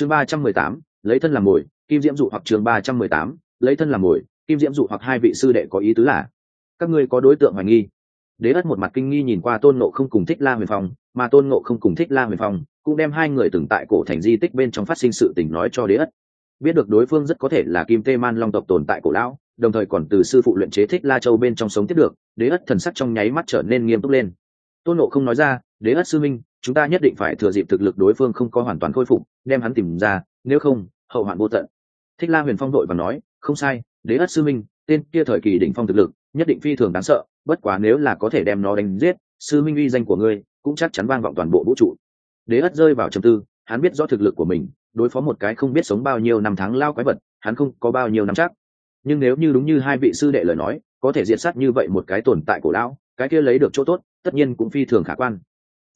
chương ba trăm mười tám, lấy thân làm mồi, kim diễm dụ hoặc chương ba trăm mười tám, lấy thân làm mồi, kim diễm dụ hoặc hai vị sư đệ có ý tứ là, các ngươi có đối tượng hoài nghi. Đế ất một mặt kinh nghi nhìn qua tôn nộ không cùng thích la huyền phong, mà tôn nộ không cùng thích la huyền phong cũng đem hai người từng tại cổ thành di tích bên trong phát sinh sự tình nói cho đế ất. Biết được đối phương rất có thể là kim tê man long tộc tồn tại cổ lão, đồng thời còn từ sư phụ luyện chế thích la châu bên trong sống tiếp được, đế ất thần sắc trong nháy mắt trở nên nghiêm túc lên. Tôn nộ không nói ra, đế ất sư minh chúng ta nhất định phải thừa dịp thực lực đối phương không có hoàn toàn khôi phục, đem hắn tìm ra, nếu không, hậu hoạn vô tận. Thích la huyền phong đội và nói, không sai, đế ất sư minh, tên kia thời kỳ đỉnh phong thực lực, nhất định phi thường đáng sợ, bất quá nếu là có thể đem nó đánh giết, sư minh uy danh của ngươi cũng chắc chắn vang vọng toàn bộ vũ trụ. Đế ất rơi vào trầm tư, hắn biết rõ thực lực của mình, đối phó một cái không biết sống bao nhiêu năm tháng lao quái vật, hắn không có bao nhiêu năm chắc. Nhưng nếu như đúng như hai vị sư đệ lời nói, có thể diệt sát như vậy một cái tồn tại cổ lão, cái kia lấy được chỗ tốt, tất nhiên cũng phi thường khả quan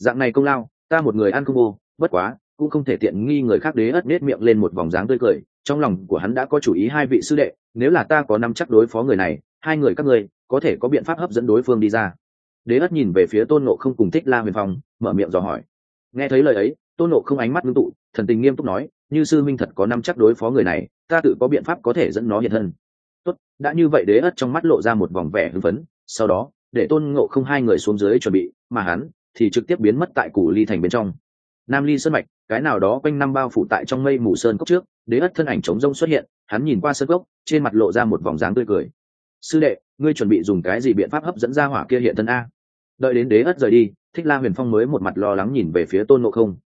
dạng này công lao, ta một người ăn không vô, bất quá, cũng không thể tiện nghi người khác đế ất nết miệng lên một vòng dáng tươi cười. Trong lòng của hắn đã có chủ ý hai vị sư đệ, nếu là ta có năm chắc đối phó người này, hai người các ngươi, có thể có biện pháp hấp dẫn đối phương đi ra. Đế ất nhìn về phía tôn nộ không cùng thích la huyền phong, mở miệng dò hỏi. Nghe thấy lời ấy, tôn nộ không ánh mắt ngưng tụ, thần tình nghiêm túc nói, như sư minh thật có năm chắc đối phó người này, ta tự có biện pháp có thể dẫn nó hiện thân. Tốt, đã như vậy đế ất trong mắt lộ ra một vòng vẻ hưng phấn, sau đó, để tôn ngộ không hai người xuống dưới chuẩn bị, mà hắn thì trực tiếp biến mất tại củ ly thành bên trong. Nam ly sơn mạch, cái nào đó quanh năm bao phủ tại trong mây mù sơn cốc trước, đế ất thân ảnh trống rông xuất hiện, hắn nhìn qua sơn cốc, trên mặt lộ ra một vòng dáng tươi cười. Sư đệ, ngươi chuẩn bị dùng cái gì biện pháp hấp dẫn ra hỏa kia hiện thân a? Đợi đến đế ất rời đi, thích la huyền phong mới một mặt lo lắng nhìn về phía tôn nộ không.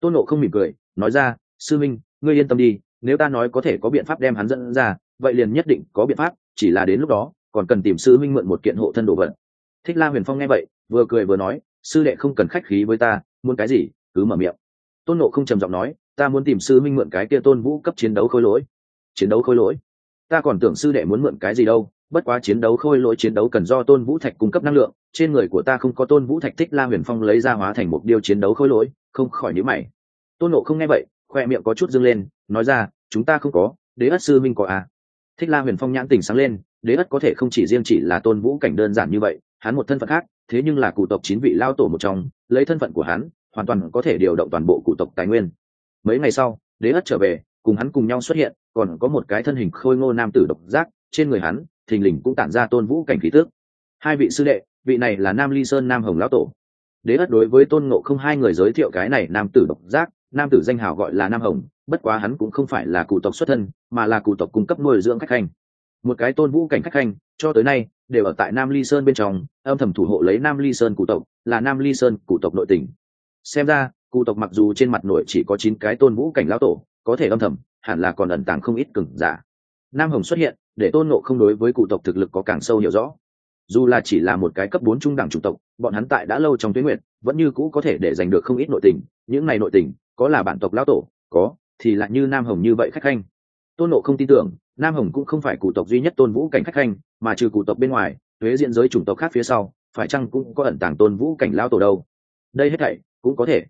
Tôn nộ không mỉm cười, nói ra, sư minh, ngươi yên tâm đi, nếu ta nói có thể có biện pháp đem hắn dẫn ra, vậy liền nhất định có biện pháp, chỉ là đến lúc đó, còn cần tìm sư minh mượn một kiện hộ thân đồ vật. Thích la huyền phong nghe vậy, vừa cười vừa nói sư đệ không cần khách khí với ta, muốn cái gì, cứ mở miệng. Tôn nộ không trầm giọng nói, ta muốn tìm sư minh mượn cái kia tôn vũ cấp chiến đấu khôi lỗi. Chiến đấu khôi lỗi? Ta còn tưởng sư đệ muốn mượn cái gì đâu, bất quá chiến đấu khôi lỗi chiến đấu cần do tôn vũ thạch cung cấp năng lượng, trên người của ta không có tôn vũ thạch thích la huyền phong lấy ra hóa thành một điều chiến đấu khôi lỗi, không khỏi nhữ mày. Tôn nộ không nghe vậy, khoe miệng có chút dâng lên, nói ra, chúng ta không có, đế ất sư minh có à? Thích la huyền phong nhãn tình sáng lên, đế ất có thể không chỉ riêng chỉ là tôn vũ cảnh đơn giản như vậy, hắn một thân phận khác thế nhưng là cụ tộc chín vị lao tổ một trong, lấy thân phận của hắn, hoàn toàn có thể điều động toàn bộ cụ tộc tài nguyên. Mấy ngày sau, đế ất trở về, cùng hắn cùng nhau xuất hiện, còn có một cái thân hình khôi ngô nam tử độc giác, trên người hắn, thình lình cũng tản ra tôn vũ cảnh khí tước hai vị sư đệ, vị này là nam ly sơn nam hồng lão tổ. Đế ất đối với tôn ngộ không hai người giới thiệu cái này nam tử độc giác, nam tử danh hào gọi là nam hồng, bất quá hắn cũng không phải là cụ tộc xuất thân, mà là cụ tộc cung cấp nuôi dưỡng khách khanh. Một cái tôn vũ cảnh khách khanh, cho tới nay đều ở tại nam ly sơn bên trong, âm thầm thủ hộ lấy nam ly sơn cụ tộc, là nam ly sơn cụ tộc nội tỉnh xem ra cụ tộc mặc dù trên mặt nội chỉ có chín cái tôn vũ cảnh lão tổ, có thể âm thầm, hẳn là còn ẩn tàng không ít cừng giả. Nam hồng xuất hiện, để tôn nộ không đối với cụ tộc thực lực có càng sâu hiểu rõ. Dù là chỉ là một cái cấp bốn trung đẳng chủ tộc, bọn hắn tại đã lâu trong tuyến nguyện, vẫn như cũ có thể để giành được không ít nội tình, những này nội tình, có là bản tộc lão tổ, có, thì lại như nam hồng như vậy khách khanh tôn nộ không tin tưởng, nam hồng cũng không phải cụ tộc duy nhất tôn vũ cảnh khách khanh, mà trừ cụ tộc bên ngoài thuế diện giới chủng tộc khác phía sau, phải chăng cũng có ẩn tàng tôn vũ cảnh lao tổ đâu? Đây hết thảy, cũng có thể.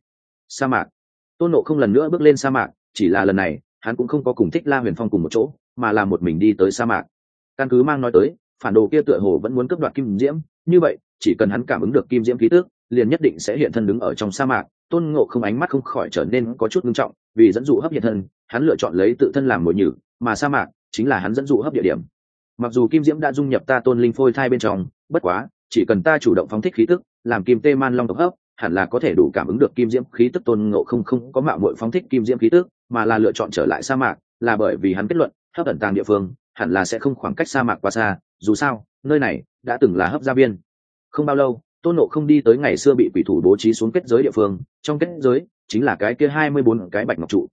Sa mạc. Tôn nộ không lần nữa bước lên sa mạc, chỉ là lần này, hắn cũng không có cùng thích la huyền phong cùng một chỗ, mà là một mình đi tới sa mạc. Căn cứ mang nói tới, phản đồ kia tựa hồ vẫn muốn cướp đoạt kim diễm, như vậy, chỉ cần hắn cảm ứng được kim diễm khí tước liền nhất định sẽ hiện thân đứng ở trong sa mạc tôn ngộ không ánh mắt không khỏi trở nên có chút ngưng trọng, vì dẫn dụ hấp hiện thân hắn lựa chọn lấy tự thân làm mồi nhử, mà sa mạc chính là hắn dẫn dụ hấp địa điểm. Mặc dù kim diễm đã dung nhập ta tôn linh phôi thai bên trong, bất quá, chỉ cần ta chủ động phóng thích khí tức, làm kim tê man long tộc hấp, hẳn là có thể đủ cảm ứng được kim diễm khí tức tôn ngộ không không có mạo muội phóng thích kim diễm khí tức, mà là lựa chọn trở lại sa mạc, là bởi vì hắn kết luận, hấp ẩn tàng địa phương, hẳn là sẽ không khoảng cách sa mạc quá xa, dù sao, nơi này đã từng là hấp gia biên không bao lâu tôn nộ không đi tới ngày xưa bị quỷ thủ bố trí xuống kết giới địa phương, trong kết giới chính là cái kia hai mươi bốn cái bạch ngọc trụ.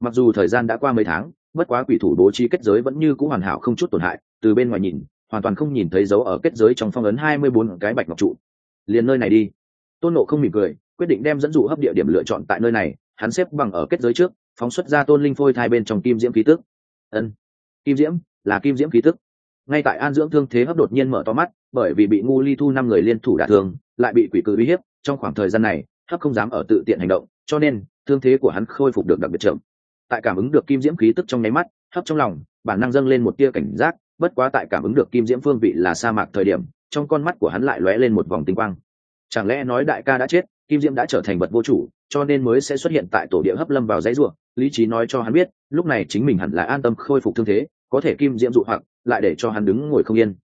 Mặc dù thời gian đã qua mấy tháng, bất quá quỷ thủ bố trí kết giới vẫn như c ũ hoàn hảo không chút tổn hại, từ bên ngoài nhìn, hoàn toàn không nhìn thấy dấu ở kết giới trong phong ấn hai mươi bốn cái bạch ngọc trụ. Liền nơi này đi. Tôn nộ không mỉm cười, quyết định đem dẫn dụ hấp địa điểm lựa chọn tại nơi này, hắn xếp bằng ở kết giới trước, phóng xuất ra tôn linh phôi thai bên trong kim diễm khí tức. Ân. Kim diễm? Là kim diễm khí tức. Ngay tại an dưỡng thương thế hấp đột nhiên mở to mắt bởi vì bị ngu ly thu năm người liên thủ đả thương, lại bị quỷ cự uy hiếp, trong khoảng thời gian này hấp không dám ở tự tiện hành động, cho nên, thương thế của hắn khôi phục được đặc biệt chậm. Tại cảm ứng được kim diễm khí tức trong nháy mắt hấp trong lòng, bản năng dâng lên một tia cảnh giác, bất quá tại cảm ứng được kim diễm phương vị là sa mạc thời điểm, trong con mắt của hắn lại lóe lên một vòng tinh quang. Chẳng lẽ nói đại ca đã chết, kim diễm đã trở thành vật vô chủ, cho nên mới sẽ xuất hiện tại tổ địa hấp lâm vào dãy ruộng lý trí nói cho hắn biết, lúc này chính mình hẳn là an tâm khôi phục thương thế, có thể kim diễm dụ hoặc, lại để cho hắn đứng ngồi không yên.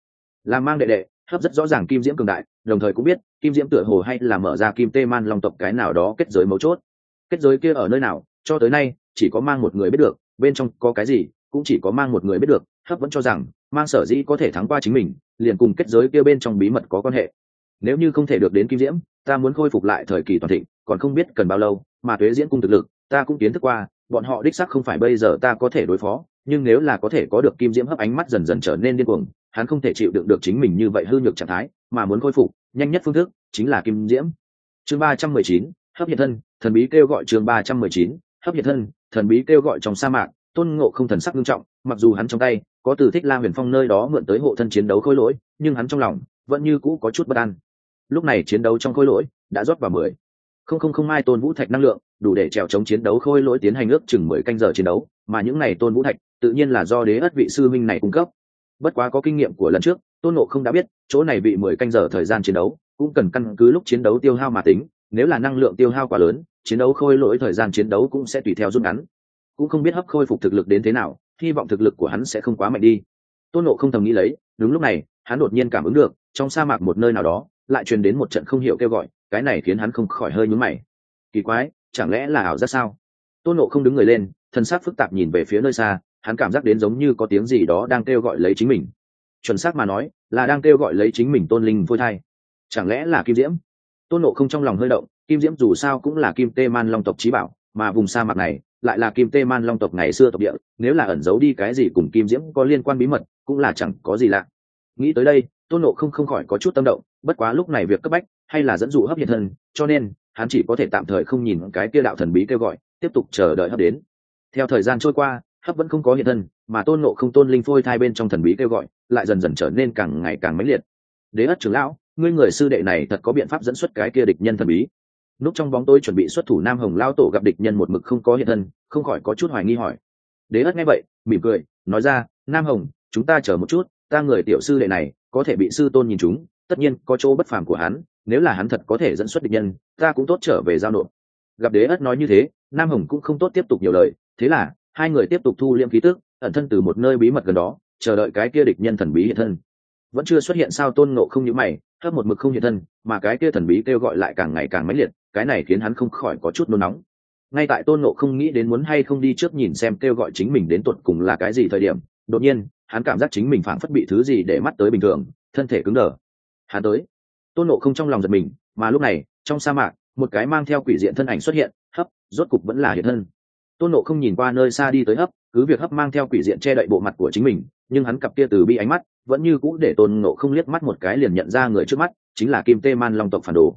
Làm mang đệ đệ hấp rất rõ ràng kim diễm cường đại, đồng thời cũng biết, kim diễm tựa hồ hay là mở ra kim tê man long tộc cái nào đó kết giới mấu chốt. Kết giới kia ở nơi nào, cho tới nay, chỉ có mang một người biết được, bên trong có cái gì, cũng chỉ có mang một người biết được, hấp vẫn cho rằng, mang sở dĩ có thể thắng qua chính mình, liền cùng kết giới kia bên trong bí mật có quan hệ. Nếu như không thể được đến kim diễm, ta muốn khôi phục lại thời kỳ toàn thịnh, còn không biết cần bao lâu, mà tuế diễn cung thực lực, ta cũng kiến thức qua, bọn họ đích sắc không phải bây giờ ta có thể đối phó, nhưng nếu là có thể có được kim diễm hấp ánh mắt dần dần trở nên điên cuồng hắn không thể chịu đựng được chính mình như vậy hư nhược trạng thái, mà muốn khôi phục, nhanh nhất phương thức chính là kim diễm. Chương ba trăm mười chín, hấp hiện thân, thần bí kêu gọi chương ba trăm mười chín, hấp hiện thân, thần bí kêu gọi trong sa mạc, tôn ngộ không thần sắc nghiêm trọng, mặc dù hắn trong tay có từ thích la huyền phong nơi đó mượn tới hộ thân chiến đấu khôi lỗi, nhưng hắn trong lòng vẫn như cũ có chút bất an. Lúc này chiến đấu trong khôi lỗi đã rót vào mười. Không không không ai tôn vũ thạch năng lượng, đủ để trèo chống chiến đấu khôi lỗi tiến hành ước chừng mười canh giờ chiến đấu, mà những này tôn vũ thạch tự nhiên là do đế ất vị sư minh này cung cấp bất quá có kinh nghiệm của lần trước, tôn nộ không đã biết, chỗ này bị mười canh giờ thời gian chiến đấu, cũng cần căn cứ lúc chiến đấu tiêu hao mà tính, nếu là năng lượng tiêu hao quá lớn, chiến đấu khôi lỗi thời gian chiến đấu cũng sẽ tùy theo rút ngắn. Cũng không biết hấp khôi phục thực lực đến thế nào, hy vọng thực lực của hắn sẽ không quá mạnh đi. Tôn nộ không thầm nghĩ lấy, đúng lúc này, hắn đột nhiên cảm ứng được, trong sa mạc một nơi nào đó, lại truyền đến một trận không hiểu kêu gọi, cái này khiến hắn không khỏi hơi nhúm mày. Kỳ quái, chẳng lẽ là ảo giác sao? Tôn nộ không đứng người lên thân xác phức tạp nhìn về phía nơi xa hắn cảm giác đến giống như có tiếng gì đó đang kêu gọi lấy chính mình. Chuẩn xác mà nói, là đang kêu gọi lấy chính mình tôn linh phôi thai. Chẳng lẽ là kim diễm? Tôn nộ không trong lòng hơi động, kim diễm dù sao cũng là kim tê man long tộc trí bảo, mà vùng sa mạc này lại là kim tê man long tộc ngày xưa tộc địa, nếu là ẩn giấu đi cái gì cùng kim diễm có liên quan bí mật, cũng là chẳng có gì lạ. Nghĩ tới đây, tôn nộ không không khỏi có chút tâm động, bất quá lúc này việc cấp bách hay là dẫn dụ hấp hiện thân, cho nên hắn chỉ có thể tạm thời không nhìn cái kia đạo thần bí kêu gọi, tiếp tục chờ đợi hấp đến. Theo thời gian trôi qua hấp vẫn không có hiện thân, mà tôn nộ không tôn linh phôi thai bên trong thần bí kêu gọi, lại dần dần trở nên càng ngày càng mãnh liệt. Đế ất trưởng lão, ngươi người sư đệ này thật có biện pháp dẫn xuất cái kia địch nhân thần bí. Lúc trong bóng tôi chuẩn bị xuất thủ nam hồng lao tổ gặp địch nhân một mực không có hiện thân, không khỏi có chút hoài nghi hỏi. Đế ất nghe vậy, mỉm cười, nói ra, nam hồng, chúng ta chờ một chút, ta người tiểu sư đệ này có thể bị sư tôn nhìn chúng, tất nhiên có chỗ bất phàm của hắn, nếu là hắn thật có thể dẫn xuất địch nhân, ta cũng tốt trở về giao nộp. Gặp đế ất nói như thế, nam hồng cũng không tốt tiếp tục nhiều lời, thế là hai người tiếp tục thu liêm khí tức, ẩn thân từ một nơi bí mật gần đó, chờ đợi cái kia địch nhân thần bí hiện thân. Vẫn chưa xuất hiện sao tôn ngộ không nhữ mày hấp một mực không hiện thân, mà cái kia thần bí kêu gọi lại càng ngày càng mãnh liệt, cái này khiến hắn không khỏi có chút nôn nóng. Ngay tại tôn ngộ không nghĩ đến muốn hay không đi trước nhìn xem kêu gọi chính mình đến tuột cùng là cái gì thời điểm, đột nhiên, hắn cảm giác chính mình phảng phất bị thứ gì để mắt tới bình thường, thân thể cứng đờ. Hắn tới. Tôn ngộ không trong lòng giật mình, mà lúc này, trong sa mạc, một cái mang theo quỷ diện thân ảnh xuất hiện, hấp, rốt cục vẫn là hiện thân tôn ngộ không nhìn qua nơi xa đi tới hấp, cứ việc hấp mang theo quỷ diện che đậy bộ mặt của chính mình, nhưng hắn cặp kia từ bi ánh mắt, vẫn như cũ để tôn ngộ không liếc mắt một cái liền nhận ra người trước mắt, chính là kim tê man long tộc phản đồ.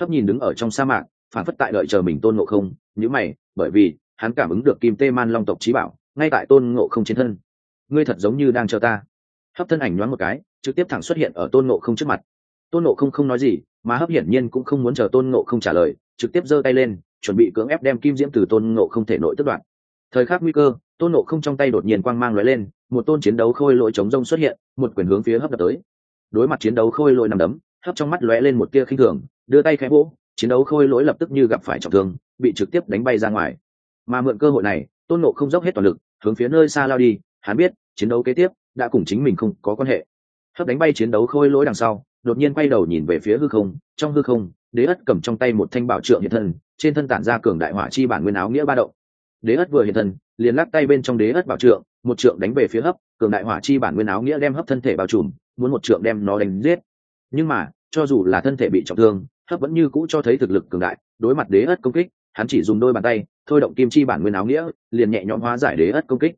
Hấp nhìn đứng ở trong sa mạc, phản phất tại đợi chờ mình tôn ngộ không nhữ mày, bởi vì, hắn cảm ứng được kim tê man long tộc trí bảo, ngay tại tôn ngộ không trên thân. Ngươi thật giống như đang chờ ta. Hấp thân ảnh nhoáng một cái, trực tiếp thẳng xuất hiện ở tôn ngộ không trước mặt. Tôn ngộ không không nói gì, mà hấp hiển nhiên cũng không muốn chờ tôn ngộ không trả lời, trực tiếp giơ tay lên chuẩn bị cưỡng ép đem kim diễm từ tôn ngộ không thể nội tức đoạn thời khắc nguy cơ, tôn ngộ không trong tay đột nhiên quang mang lóe lên, một tôn chiến đấu khôi lỗi chống rông xuất hiện, một quyền hướng phía hấp đập tới. Đối mặt chiến đấu khôi lỗi nằm đấm, hấp trong mắt lóe lên một tia khinh thường, đưa tay khẽ vỗ, chiến đấu khôi lỗi lập tức như gặp phải trọng thương, bị trực tiếp đánh bay ra ngoài. Mà mượn cơ hội này, tôn nộ không dốc hết toàn lực, hướng phía nơi xa lao đi, hắn biết, chiến đấu kế tiếp, đã cùng chính mình không có quan hệ. Hấp đánh bay chiến đấu khôi lỗi đằng sau, đột nhiên quay đầu nhìn về phía hư không, trong hư không đế ất cầm trong tay một thanh bảo trượng hiện thân, trên thân tản ra cường đại hỏa chi bản nguyên áo nghĩa ba động. Đế ất vừa hiện thân, liền lắc tay bên trong đế ất bảo trượng, một trượng đánh về phía hấp, cường đại hỏa chi bản nguyên áo nghĩa đem hấp thân thể bao trùm, muốn một trượng đem nó đánh giết. Nhưng mà, cho dù là thân thể bị trọng thương, hấp vẫn như cũ cho thấy thực lực cường đại, đối mặt đế ất công kích, hắn chỉ dùng đôi bàn tay, thôi động kim chi bản nguyên áo nghĩa, liền nhẹ nhõm hóa giải đế ất công kích.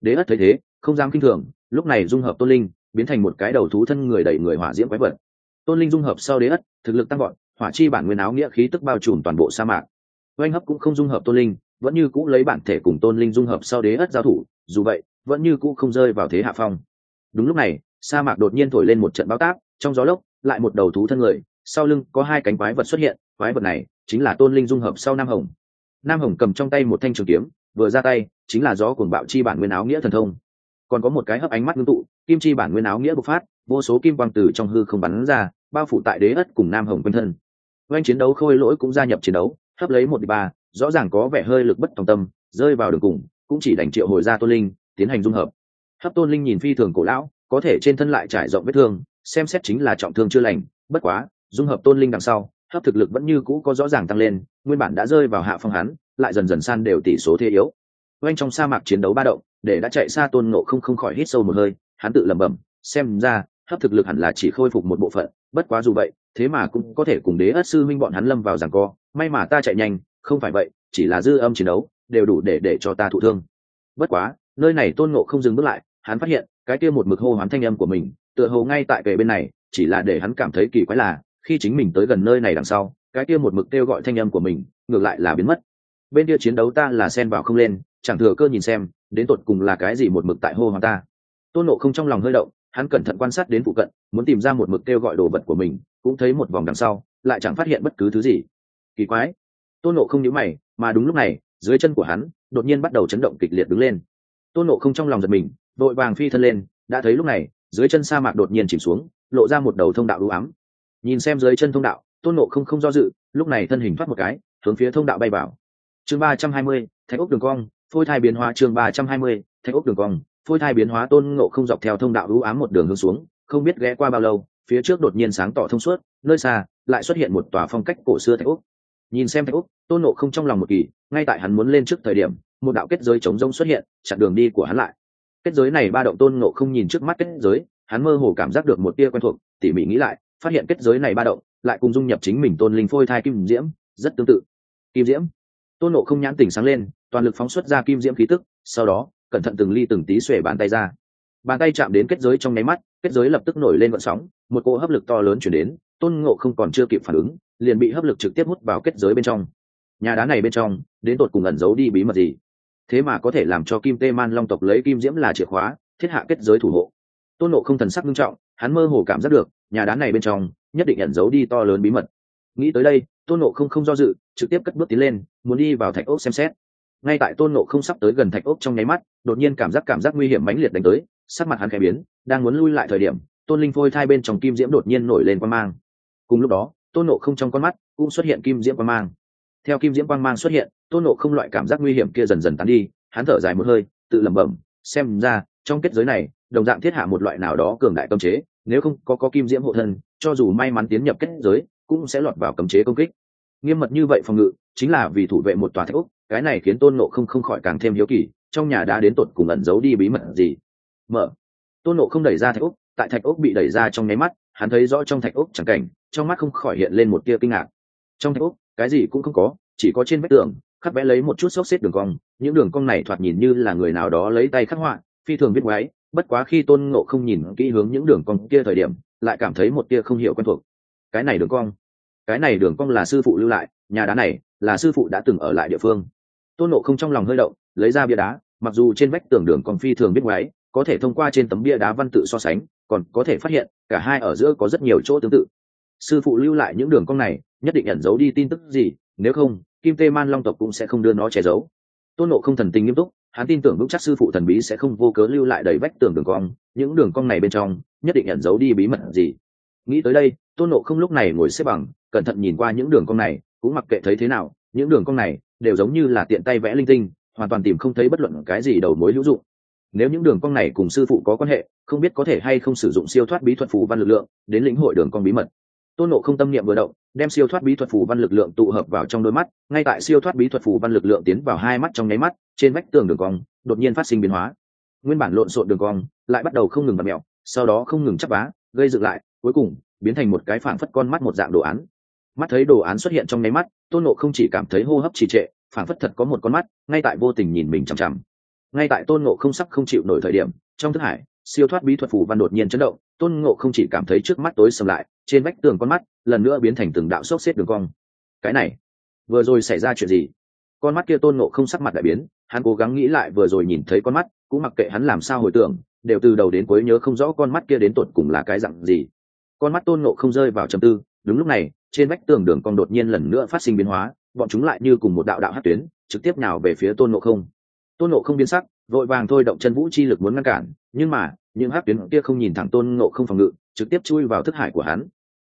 Đế ất thấy thế, không dám kinh thường, lúc này dung hợp tôn linh, biến thành một cái đầu thú thân người đẩy người hỏa diễm quái vật. Tôn linh dung hợp sau đế ất, thực lực tăng gọn hỏa chi bản nguyên áo nghĩa khí tức bao trùm toàn bộ sa mạc. Oanh hấp cũng không dung hợp tôn linh, vẫn như cũ lấy bản thể cùng tôn linh dung hợp sau đế ất giao thủ, dù vậy, vẫn như cũ không rơi vào thế hạ phong. Đúng lúc này, sa mạc đột nhiên thổi lên một trận bao tác trong gió lốc, lại một đầu thú thân người, sau lưng có hai cánh quái vật xuất hiện, quái vật này chính là tôn linh dung hợp sau nam hồng. Nam hồng cầm trong tay một thanh trường kiếm, vừa ra tay, chính là gió cuồng bạo chi bản nguyên áo nghĩa thần thông. Còn có một cái hấp ánh mắt ngưng tụ, kim chi bản nguyên áo nghĩa bộc phát, vô số kim quang từ trong hư không bắn ra, bao phủ tại đế ất cùng nam hồng quanh thân oanh chiến đấu khôi lỗi cũng gia nhập chiến đấu, hấp lấy một ba, rõ ràng có vẻ hơi lực bất tòng tâm, rơi vào đường cùng, cũng chỉ đành triệu hồi ra tôn linh, tiến hành dung hợp. Hấp tôn linh nhìn phi thường cổ lão, có thể trên thân lại trải rộng vết thương, xem xét chính là trọng thương chưa lành, bất quá, dung hợp tôn linh đằng sau, hấp thực lực vẫn như cũ có rõ ràng tăng lên, nguyên bản đã rơi vào hạ phong hắn, lại dần dần san đều tỷ số thế yếu. Oanh trong sa mạc chiến đấu ba động, để đã chạy xa tôn ngộ không không khỏi hít sâu một hơi, hắn tự lẩm bẩm, xem ra, hấp thực lực hẳn là chỉ khôi phục một bộ phận, bất quá dù vậy thế mà cũng có thể cùng đế ất sư minh bọn hắn lâm vào giằng co. May mà ta chạy nhanh, không phải vậy, chỉ là dư âm chiến đấu, đều đủ để để cho ta thụ thương. Bất quá, nơi này tôn ngộ không dừng bước lại, hắn phát hiện, cái kia một mực hô hoán thanh âm của mình, tựa hồ ngay tại kề bên này, chỉ là để hắn cảm thấy kỳ quái là, khi chính mình tới gần nơi này đằng sau, cái kia một mực kêu gọi thanh âm của mình, ngược lại là biến mất. Bên kia chiến đấu ta là xen vào không lên, chẳng thừa cơ nhìn xem, đến tột cùng là cái gì một mực tại hô hoán ta. Tôn nộ không trong lòng hơi động, hắn cẩn thận quan sát đến phụ cận, muốn tìm ra một mực kêu gọi đồ vật của mình cũng thấy một vòng đằng sau, lại chẳng phát hiện bất cứ thứ gì. Kỳ quái. Tôn nộ không nhíu mày, mà đúng lúc này, dưới chân của hắn, đột nhiên bắt đầu chấn động kịch liệt đứng lên. Tôn nộ không trong lòng giật mình, đội vàng phi thân lên, đã thấy lúc này, dưới chân sa mạc đột nhiên chìm xuống, lộ ra một đầu thông đạo đũ ám. Nhìn xem dưới chân thông đạo, tôn nộ không không do dự, lúc này thân hình thoát một cái, hướng phía thông đạo bay vào. Chương ba trăm hai mươi, thạch ốc đường cong, phôi thai biến hóa chương ba trăm hai mươi, thạch ốc đường cong, phôi thai biến hóa tôn ngộ không dọc theo thông đạo đũ ám một đường hướng xuống, không biết ghé qua bao lâu phía trước đột nhiên sáng tỏ thông suốt, nơi xa lại xuất hiện một tòa phong cách cổ xưa thạch úc. Nhìn xem thạch úc, tôn nộ không trong lòng một kỳ, ngay tại hắn muốn lên trước thời điểm, một đạo kết giới chống rông xuất hiện, chặn đường đi của hắn lại. Kết giới này ba động tôn nộ không nhìn trước mắt kết giới, hắn mơ hồ cảm giác được một tia quen thuộc, tỉ mỉ nghĩ lại, phát hiện kết giới này ba động lại cùng dung nhập chính mình tôn linh phôi thai kim diễm rất tương tự. Kim diễm. Tôn nộ không nhãn tỉnh sáng lên, toàn lực phóng xuất ra kim diễm khí tức, sau đó, cẩn thận từng ly từng tí xuể bàn tay ra bàn tay chạm đến kết giới trong nháy mắt, kết giới lập tức nổi lên vận sóng, một cỗ hấp lực to lớn chuyển đến, tôn ngộ không còn chưa kịp phản ứng, liền bị hấp lực trực tiếp hút vào kết giới bên trong. Nhà đá này bên trong, đến tột cùng ẩn giấu đi bí mật gì? Thế mà có thể làm cho kim tê man long tộc lấy kim diễm là chìa khóa, thiết hạ kết giới thủ hộ. Tôn nộ không thần sắc nghiêm trọng, hắn mơ hồ cảm giác được, nhà đá này bên trong, nhất định ẩn giấu đi to lớn bí mật. Nghĩ tới đây, tôn nộ không không do dự, trực tiếp cất bước tiến lên, muốn đi vào thạch ốc xem xét. Ngay tại tôn nộ không sắp tới gần thạch ốc trong nháy mắt, đột nhiên cảm giác cảm giác nguy hiểm mãnh liệt đánh tới sắc mặt hắn khẽ biến đang muốn lui lại thời điểm tôn linh phôi thai bên trong kim diễm đột nhiên nổi lên quan mang. Cùng lúc đó tôn nộ không trong con mắt cũng xuất hiện kim diễm quan mang. Theo kim diễm quang mang xuất hiện tôn nộ không loại cảm giác nguy hiểm kia dần dần tán đi hắn thở dài một hơi tự lẩm bẩm xem ra trong kết giới này đồng dạng thiết hạ một loại nào đó cường đại cấm chế nếu không có, có kim diễm hộ thân cho dù may mắn tiến nhập kết giới cũng sẽ lọt vào cấm chế công kích. Nghiêm mật như vậy phòng ngự chính là vì thủ vệ một tòa thạch úc cái này khiến tôn nộ không không khỏi càng thêm hiếu kỳ trong nhà đã đến tột cùng ẩn giấu đi bí mật gì mở. Tôn nộ không đẩy ra thạch úc tại thạch úc bị đẩy ra trong nháy mắt, hắn thấy rõ trong thạch úc chẳng cảnh, trong mắt không khỏi hiện lên một tia kinh ngạc. Trong thạch úc cái gì cũng không có, chỉ có trên vách tường, khắc vẽ lấy một chút xốc xếp đường cong, những đường cong này thoạt nhìn như là người nào đó lấy tay khắc họa, phi thường viết ngoái bất quá khi tôn ngộ không nhìn kỹ hướng những đường cong kia thời điểm, lại cảm thấy một tia không hiểu quen thuộc. Cái này đường cong, cái này đường cong là sư phụ lưu lại, nhà đá này là sư phụ đã từng ở lại địa phương. Tôn ngộ không trong lòng hơi động, lấy ra bia đá, mặc dù trên vách tường đường cong phi thường biết ngoáy có thể thông qua trên tấm bia đá văn tự so sánh, còn có thể phát hiện, cả hai ở giữa có rất nhiều chỗ tương tự. Sư phụ lưu lại những đường cong này, nhất định ẩn giấu đi tin tức gì, nếu không, kim tê man long tộc cũng sẽ không đưa nó che giấu. Tôn nộ không thần tình nghiêm túc, hắn tin tưởng vững chắc sư phụ thần bí sẽ không vô cớ lưu lại đầy vách tường đường cong, những đường cong này bên trong, nhất định ẩn giấu đi bí mật gì. Nghĩ tới đây, tôn nộ không lúc này ngồi xếp bằng, cẩn thận nhìn qua những đường cong này, cũng mặc kệ thấy thế nào, những đường cong này đều giống như là tiện tay vẽ linh tinh, hoàn toàn tìm không thấy bất luận cái gì đầu mối hữu dụng nếu những đường cong này cùng sư phụ có quan hệ, không biết có thể hay không sử dụng siêu thoát bí thuật phù văn lực lượng đến lĩnh hội đường cong bí mật. Tôn nộ không tâm niệm vừa động, đem siêu thoát bí thuật phù văn lực lượng tụ hợp vào trong đôi mắt, ngay tại siêu thoát bí thuật phù văn lực lượng tiến vào hai mắt trong nháy mắt, trên vách tường đường cong đột nhiên phát sinh biến hóa. Nguyên bản lộn xộn đường cong lại bắt đầu không ngừng bật mẹo, sau đó không ngừng chắp vá, gây dựng lại, cuối cùng biến thành một cái phảng phất con mắt một dạng đồ án. Mắt thấy đồ án xuất hiện trong nháy mắt, tôn nộ không chỉ cảm thấy hô hấp trì trệ, phảng phất thật có một con mắt, ngay tại vô tình nhìn mình chằm chằm ngay tại tôn ngộ không sắp không chịu nổi thời điểm, trong thức hải, siêu thoát bí thuật phù văn đột nhiên chấn động, tôn ngộ không chỉ cảm thấy trước mắt tối sầm lại, trên vách tường con mắt lần nữa biến thành từng đạo xốc xếp đường cong. Cái này, vừa rồi xảy ra chuyện gì? Con mắt kia tôn ngộ không sắc mặt đại biến, hắn cố gắng nghĩ lại vừa rồi nhìn thấy con mắt, cũng mặc kệ hắn làm sao hồi tưởng, đều từ đầu đến cuối nhớ không rõ con mắt kia đến tột cùng là cái dặn gì. Con mắt tôn ngộ không rơi vào trầm tư, đúng lúc này, trên vách tường đường cong đột nhiên lần nữa phát sinh biến hóa, bọn chúng lại như cùng một đạo đạo hát tuyến, trực tiếp nào về phía tôn ngộ không tôn ngộ không biến sắc, vội vàng thôi động chân vũ chi lực muốn ngăn cản, nhưng mà, những hát tuyến kia không nhìn thẳng tôn ngộ không phòng ngự, trực tiếp chui vào thức hải của hắn.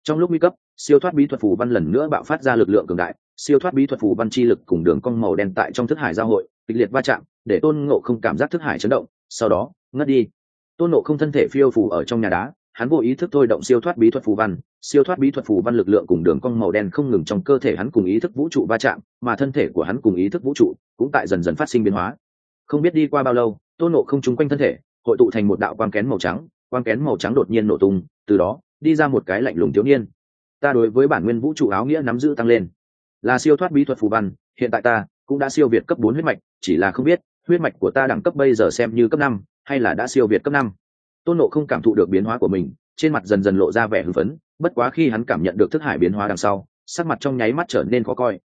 Trong lúc nguy cấp, siêu thoát bí thuật phù văn lần nữa bạo phát ra lực lượng cường đại, siêu thoát bí thuật phù văn chi lực cùng đường cong màu đen tại trong thức hải giao hội, kịch liệt va chạm, để tôn ngộ không cảm giác thức hải chấn động, sau đó, ngất đi. Tôn ngộ không thân thể phiêu phù ở trong nhà đá, hắn vô ý thức thôi động siêu thoát bí thuật phù văn, siêu thoát bí thuật phù văn lực lượng cùng đường cong màu đen không ngừng trong cơ thể hắn cùng ý thức vũ trụ va chạm, mà thân thể của hắn cùng ý thức vũ trụ cũng tại dần dần phát sinh biến hóa không biết đi qua bao lâu, tôn nộ không trúng quanh thân thể, hội tụ thành một đạo quang kén màu trắng, quang kén màu trắng đột nhiên nổ tung, từ đó, đi ra một cái lạnh lùng thiếu niên. Ta đối với bản nguyên vũ trụ áo nghĩa nắm giữ tăng lên. Là siêu thoát bí thuật phù văn, hiện tại ta cũng đã siêu việt cấp bốn huyết mạch, chỉ là không biết, huyết mạch của ta đẳng cấp bây giờ xem như cấp năm, hay là đã siêu việt cấp năm. Tôn nộ không cảm thụ được biến hóa của mình, trên mặt dần dần lộ ra vẻ hưng phấn, bất quá khi hắn cảm nhận được thức hải biến hóa đằng sau, sắc mặt trong nháy mắt trở nên khó coi.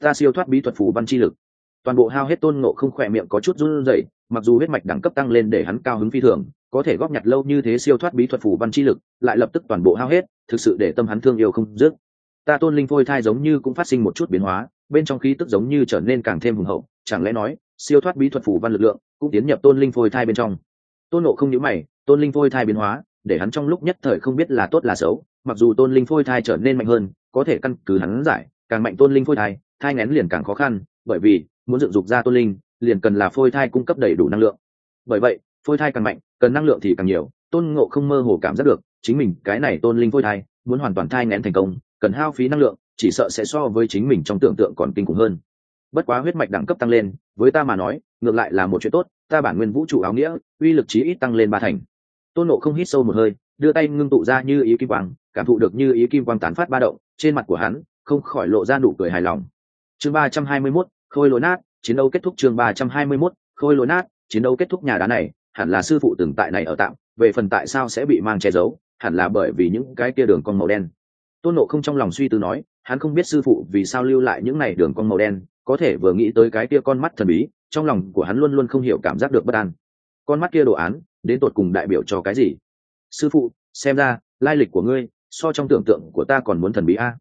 Ta siêu thoát bí thuật phù văn chi lực toàn bộ hao hết tôn ngộ không khỏe miệng có chút run rẩy, mặc dù huyết mạch đẳng cấp tăng lên để hắn cao hứng phi thường, có thể góp nhặt lâu như thế siêu thoát bí thuật phù văn chi lực, lại lập tức toàn bộ hao hết, thực sự để tâm hắn thương yêu không dứt. Ta tôn linh phôi thai giống như cũng phát sinh một chút biến hóa, bên trong khí tức giống như trở nên càng thêm hùng hậu, chẳng lẽ nói, siêu thoát bí thuật phù văn lực lượng cũng tiến nhập tôn linh phôi thai bên trong. Tôn nộ không nhữ mày, tôn linh phôi thai biến hóa, để hắn trong lúc nhất thời không biết là tốt là xấu, mặc dù tôn linh phôi thai trở nên mạnh hơn, có thể căn cứ hắn giải, càng mạnh tôn linh phôi thai thai ngén liền càng khó khăn, bởi vì muốn dựng dục ra tôn linh, liền cần là phôi thai cung cấp đầy đủ năng lượng. Bởi vậy, phôi thai càng mạnh, cần năng lượng thì càng nhiều, tôn ngộ không mơ hồ cảm giác được, chính mình, cái này tôn linh phôi thai, muốn hoàn toàn thai ngén thành công, cần hao phí năng lượng, chỉ sợ sẽ so với chính mình trong tưởng tượng còn kinh khủng hơn. Bất quá huyết mạch đẳng cấp tăng lên, với ta mà nói, ngược lại là một chuyện tốt, ta bản nguyên vũ trụ áo nghĩa, uy lực chí ít tăng lên ba thành. Tôn nộ không hít sâu một hơi, đưa tay ngưng tụ ra như ý kim quang, cảm thụ được như ý kim quang tán phát ba động, trên mặt của hắn, không khỏi lộ ra nụ cười hài lòng. Chương ba trăm hai mươi mốt khôi lối nát, chiến đấu kết thúc chương ba trăm hai mươi mốt, khôi lối nát, chiến đấu kết thúc nhà đá này, hẳn là sư phụ từng tại này ở tạm, về phần tại sao sẽ bị mang che giấu, hẳn là bởi vì những cái kia đường cong màu đen. Tôn nộ không trong lòng suy tư nói, hắn không biết sư phụ vì sao lưu lại những này đường cong màu đen, có thể vừa nghĩ tới cái kia con mắt thần bí, trong lòng của hắn luôn luôn không hiểu cảm giác được bất an. Con mắt kia đồ án, đến tột cùng đại biểu cho cái gì? Sư phụ, xem ra, lai lịch của ngươi, so trong tưởng tượng của ta còn muốn thần bí a.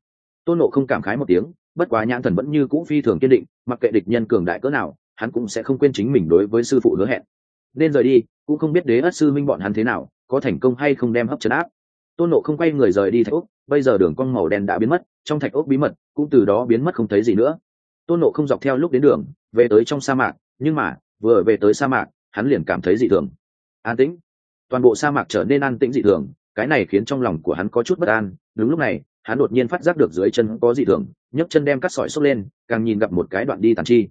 Tôn nộ không cảm khái một tiếng bất quá nhãn thần vẫn như cũ phi thường kiên định, mặc kệ địch nhân cường đại cỡ nào, hắn cũng sẽ không quên chính mình đối với sư phụ hứa hẹn. Nên rời đi, cũng không biết đế ất sư minh bọn hắn thế nào, có thành công hay không đem hấp chấn áp. Tôn nộ không quay người rời đi thạch úc bây giờ đường cong màu đen đã biến mất, trong thạch úc bí mật cũng từ đó biến mất không thấy gì nữa. Tôn nộ không dọc theo lúc đến đường, về tới trong sa mạc, nhưng mà, vừa về tới sa mạc, hắn liền cảm thấy dị thường. An tĩnh. Toàn bộ sa mạc trở nên an tĩnh dị thường, cái này khiến trong lòng của hắn có chút bất an. Đúng lúc này hắn đột nhiên phát giác được dưới chân có dị thường, nhấc chân đem cắt sỏi xốc lên, càng nhìn gặp một cái đoạn đi tàn chi.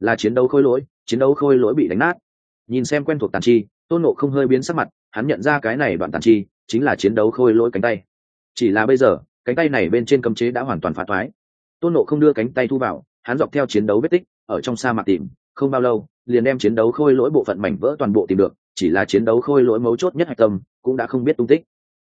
Là chiến đấu khôi lỗi, chiến đấu khôi lỗi bị đánh nát. Nhìn xem quen thuộc tàn chi, tôn nộ không hơi biến sắc mặt, hắn nhận ra cái này đoạn tàn chi, chính là chiến đấu khôi lỗi cánh tay. Chỉ là bây giờ, cánh tay này bên trên cấm chế đã hoàn toàn phá thoái tôn nộ không đưa cánh tay thu vào, hắn dọc theo chiến đấu vết tích, ở trong sa mạc tìm, không bao lâu, liền đem chiến đấu khôi lỗi bộ phận mảnh vỡ toàn bộ tìm được, chỉ là chiến đấu khôi lỗi mấu chốt nhất hạch tâm, cũng đã không biết tung tích.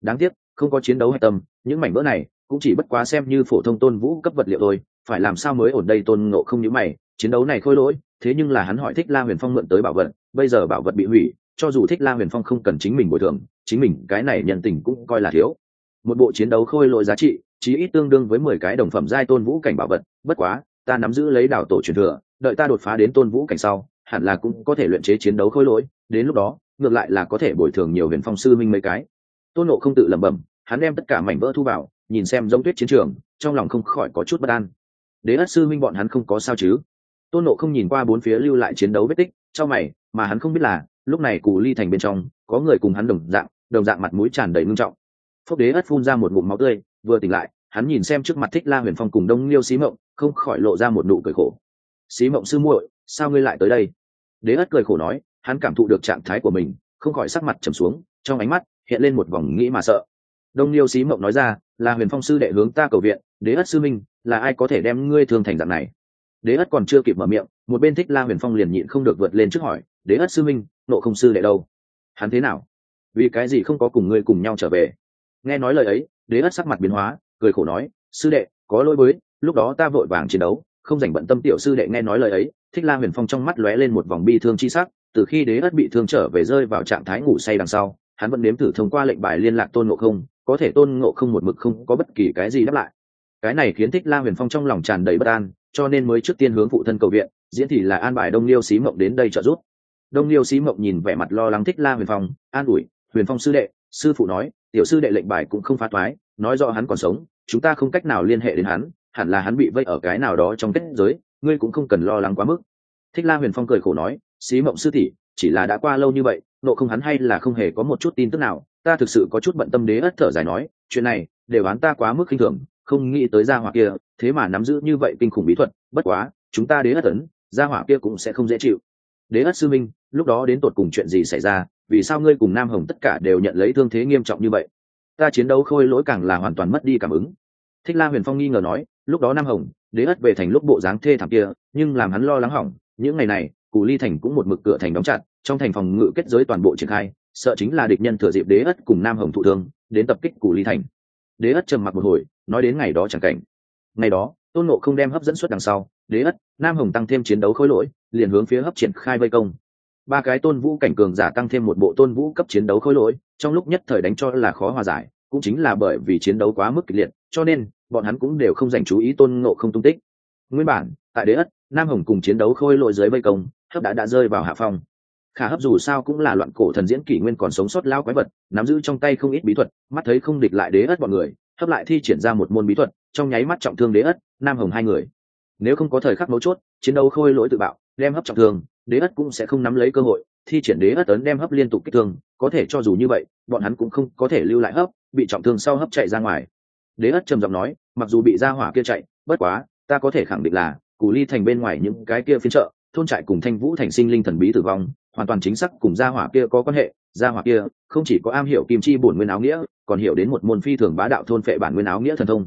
Đáng tiếc, không có chiến đấu hạch tâm, những mảnh vỡ này cũng chỉ bất quá xem như phổ thông tôn vũ cấp vật liệu thôi, phải làm sao mới ổn đây tôn ngộ không nhữ mày, chiến đấu này khôi lỗi, thế nhưng là hắn hỏi thích la huyền phong mượn tới bảo vật, bây giờ bảo vật bị hủy, cho dù thích la huyền phong không cần chính mình bồi thường, chính mình cái này nhận tình cũng coi là thiếu. Một bộ chiến đấu khôi lỗi giá trị, chí ít tương đương với mười cái đồng phẩm giai tôn vũ cảnh bảo vật, bất quá, ta nắm giữ lấy đảo tổ truyền thừa, đợi ta đột phá đến tôn vũ cảnh sau, hẳn là cũng có thể luyện chế chiến đấu khôi lỗi, đến lúc đó, ngược lại là có thể bồi thường nhiều huyền phong sư minh mấy cái. Tôn nộ không tự lẩm bẩm, hắn đem tất cả mảnh vỡ thu vào nhìn xem giống tuyết chiến trường, trong lòng không khỏi có chút bất an. Đế ất sư minh bọn hắn không có sao chứ? Tôn nộ không nhìn qua bốn phía lưu lại chiến đấu vết tích, cho mày, mà hắn không biết là, lúc này cù ly thành bên trong, có người cùng hắn đồng dạng đồng dạng mặt mũi tràn đầy ngưng trọng. Phúc đế ất phun ra một ngụm máu tươi, vừa tỉnh lại, hắn nhìn xem trước mặt thích la huyền phong cùng đông liêu xí mộng, không khỏi lộ ra một nụ cười khổ. Xí mộng sư muội, sao ngươi lại tới đây? Đế ất cười khổ nói, hắn cảm thụ được trạng thái của mình, không khỏi sắc mặt trầm xuống, trong ánh mắt hiện lên một vòng nghĩ mà sợ. Đông liêu xí mộng nói ra là huyền phong sư đệ hướng ta cầu viện, đế ất sư minh, là ai có thể đem ngươi thương thành dạng này? Đế ất còn chưa kịp mở miệng, một bên thích la huyền phong liền nhịn không được vượt lên trước hỏi, đế ất sư minh, nộ không sư đệ đâu? Hắn thế nào? Vì cái gì không có cùng ngươi cùng nhau trở về? Nghe nói lời ấy, đế ất sắc mặt biến hóa, cười khổ nói, sư đệ, có lỗi với, lúc đó ta vội vàng chiến đấu, không dành bận tâm tiểu sư đệ nghe nói lời ấy, thích la huyền phong trong mắt lóe lên một vòng bi thương chi sắc, từ khi đế ất bị thương trở về rơi vào trạng thái ngủ say đằng sau hắn vẫn nếm thử thông qua lệnh bài liên lạc tôn ngộ không, có thể tôn ngộ không một mực không có bất kỳ cái gì đáp lại. Cái này khiến thích la huyền phong trong lòng tràn đầy bất an, cho nên mới trước tiên hướng phụ thân cầu viện, diễn thì là an bài đông liêu xí mộng đến đây trợ giúp. Đông liêu xí mộng nhìn vẻ mặt lo lắng thích la huyền phong, an ủi, huyền phong sư đệ, sư phụ nói, tiểu sư đệ lệnh bài cũng không phá toái, nói rõ hắn còn sống, chúng ta không cách nào liên hệ đến hắn, hẳn là hắn bị vây ở cái nào đó trong kết giới, ngươi cũng không cần lo lắng quá mức. Thích la huyền phong cười khổ nói, xí mộng sư tỷ, chỉ là đã qua lâu như vậy nộ không hắn hay là không hề có một chút tin tức nào, ta thực sự có chút bận tâm đế ất thở dài nói, chuyện này, đều án ta quá mức khinh thường, không nghĩ tới gia hỏa kia, thế mà nắm giữ như vậy kinh khủng bí thuật, bất quá, chúng ta đế ất ấn, gia hỏa kia cũng sẽ không dễ chịu. Đế ất sư minh, lúc đó đến tột cùng chuyện gì xảy ra, vì sao ngươi cùng nam hồng tất cả đều nhận lấy thương thế nghiêm trọng như vậy? Ta chiến đấu khôi lỗi càng là hoàn toàn mất đi cảm ứng. Thích la huyền phong nghi ngờ nói, lúc đó nam hồng, đế ất về thành lúc bộ dáng thê thảm kia, nhưng làm hắn lo lắng hỏng, những ngày này cù ly thành cũng một mực cửa thành đóng chặt, trong thành phòng ngự kết giới toàn bộ triển khai, sợ chính là địch nhân thừa dịp đế ất cùng nam hồng thụ thương, đến tập kích cù ly thành. Đế ất trầm mặc một hồi, nói đến ngày đó chẳng cảnh. Ngày đó, tôn nộ không đem hấp dẫn suất đằng sau, đế ất, nam hồng tăng thêm chiến đấu khối lỗi, liền hướng phía hấp triển khai vây công. Ba cái tôn vũ cảnh cường giả tăng thêm một bộ tôn vũ cấp chiến đấu khối lỗi, trong lúc nhất thời đánh cho là khó hòa giải, cũng chính là bởi vì chiến đấu quá mức kịch liệt, cho nên, bọn hắn cũng đều không dành chú ý tôn ngộ không tung tích. Nguyên bản, tại đế ất, nam hồng cùng chiến đấu khôi lỗi dưới vây công hấp đã đã rơi vào hạ phong. Khả hấp dù sao cũng là loạn cổ thần diễn kỷ nguyên còn sống sót lao quái vật, nắm giữ trong tay không ít bí thuật, mắt thấy không địch lại đế ất bọn người hấp lại thi triển ra một môn bí thuật, trong nháy mắt trọng thương đế ất, nam hồng hai người. Nếu không có thời khắc mấu chốt, chiến đấu khôi lỗi tự bạo, đem hấp trọng thương, đế ất cũng sẽ không nắm lấy cơ hội, thi triển đế ất ấn đem hấp liên tục kích thương, có thể cho dù như vậy, bọn hắn cũng không có thể lưu lại hấp, bị trọng thương sau hấp chạy ra ngoài. Đế ất trầm giọng nói, mặc dù bị ra hỏa kia chạy, bất quá, ta có thể khẳng định là, cù ly thành bên ngoài những cái kia phiên trợ thôn trại cùng thanh vũ thành sinh linh thần bí tử vong, hoàn toàn chính xác cùng gia hỏa kia có quan hệ. Gia hỏa kia không chỉ có am hiểu kim chi bổn nguyên áo nghĩa, còn hiểu đến một môn phi thường bá đạo thôn phệ bản nguyên áo nghĩa thần thông.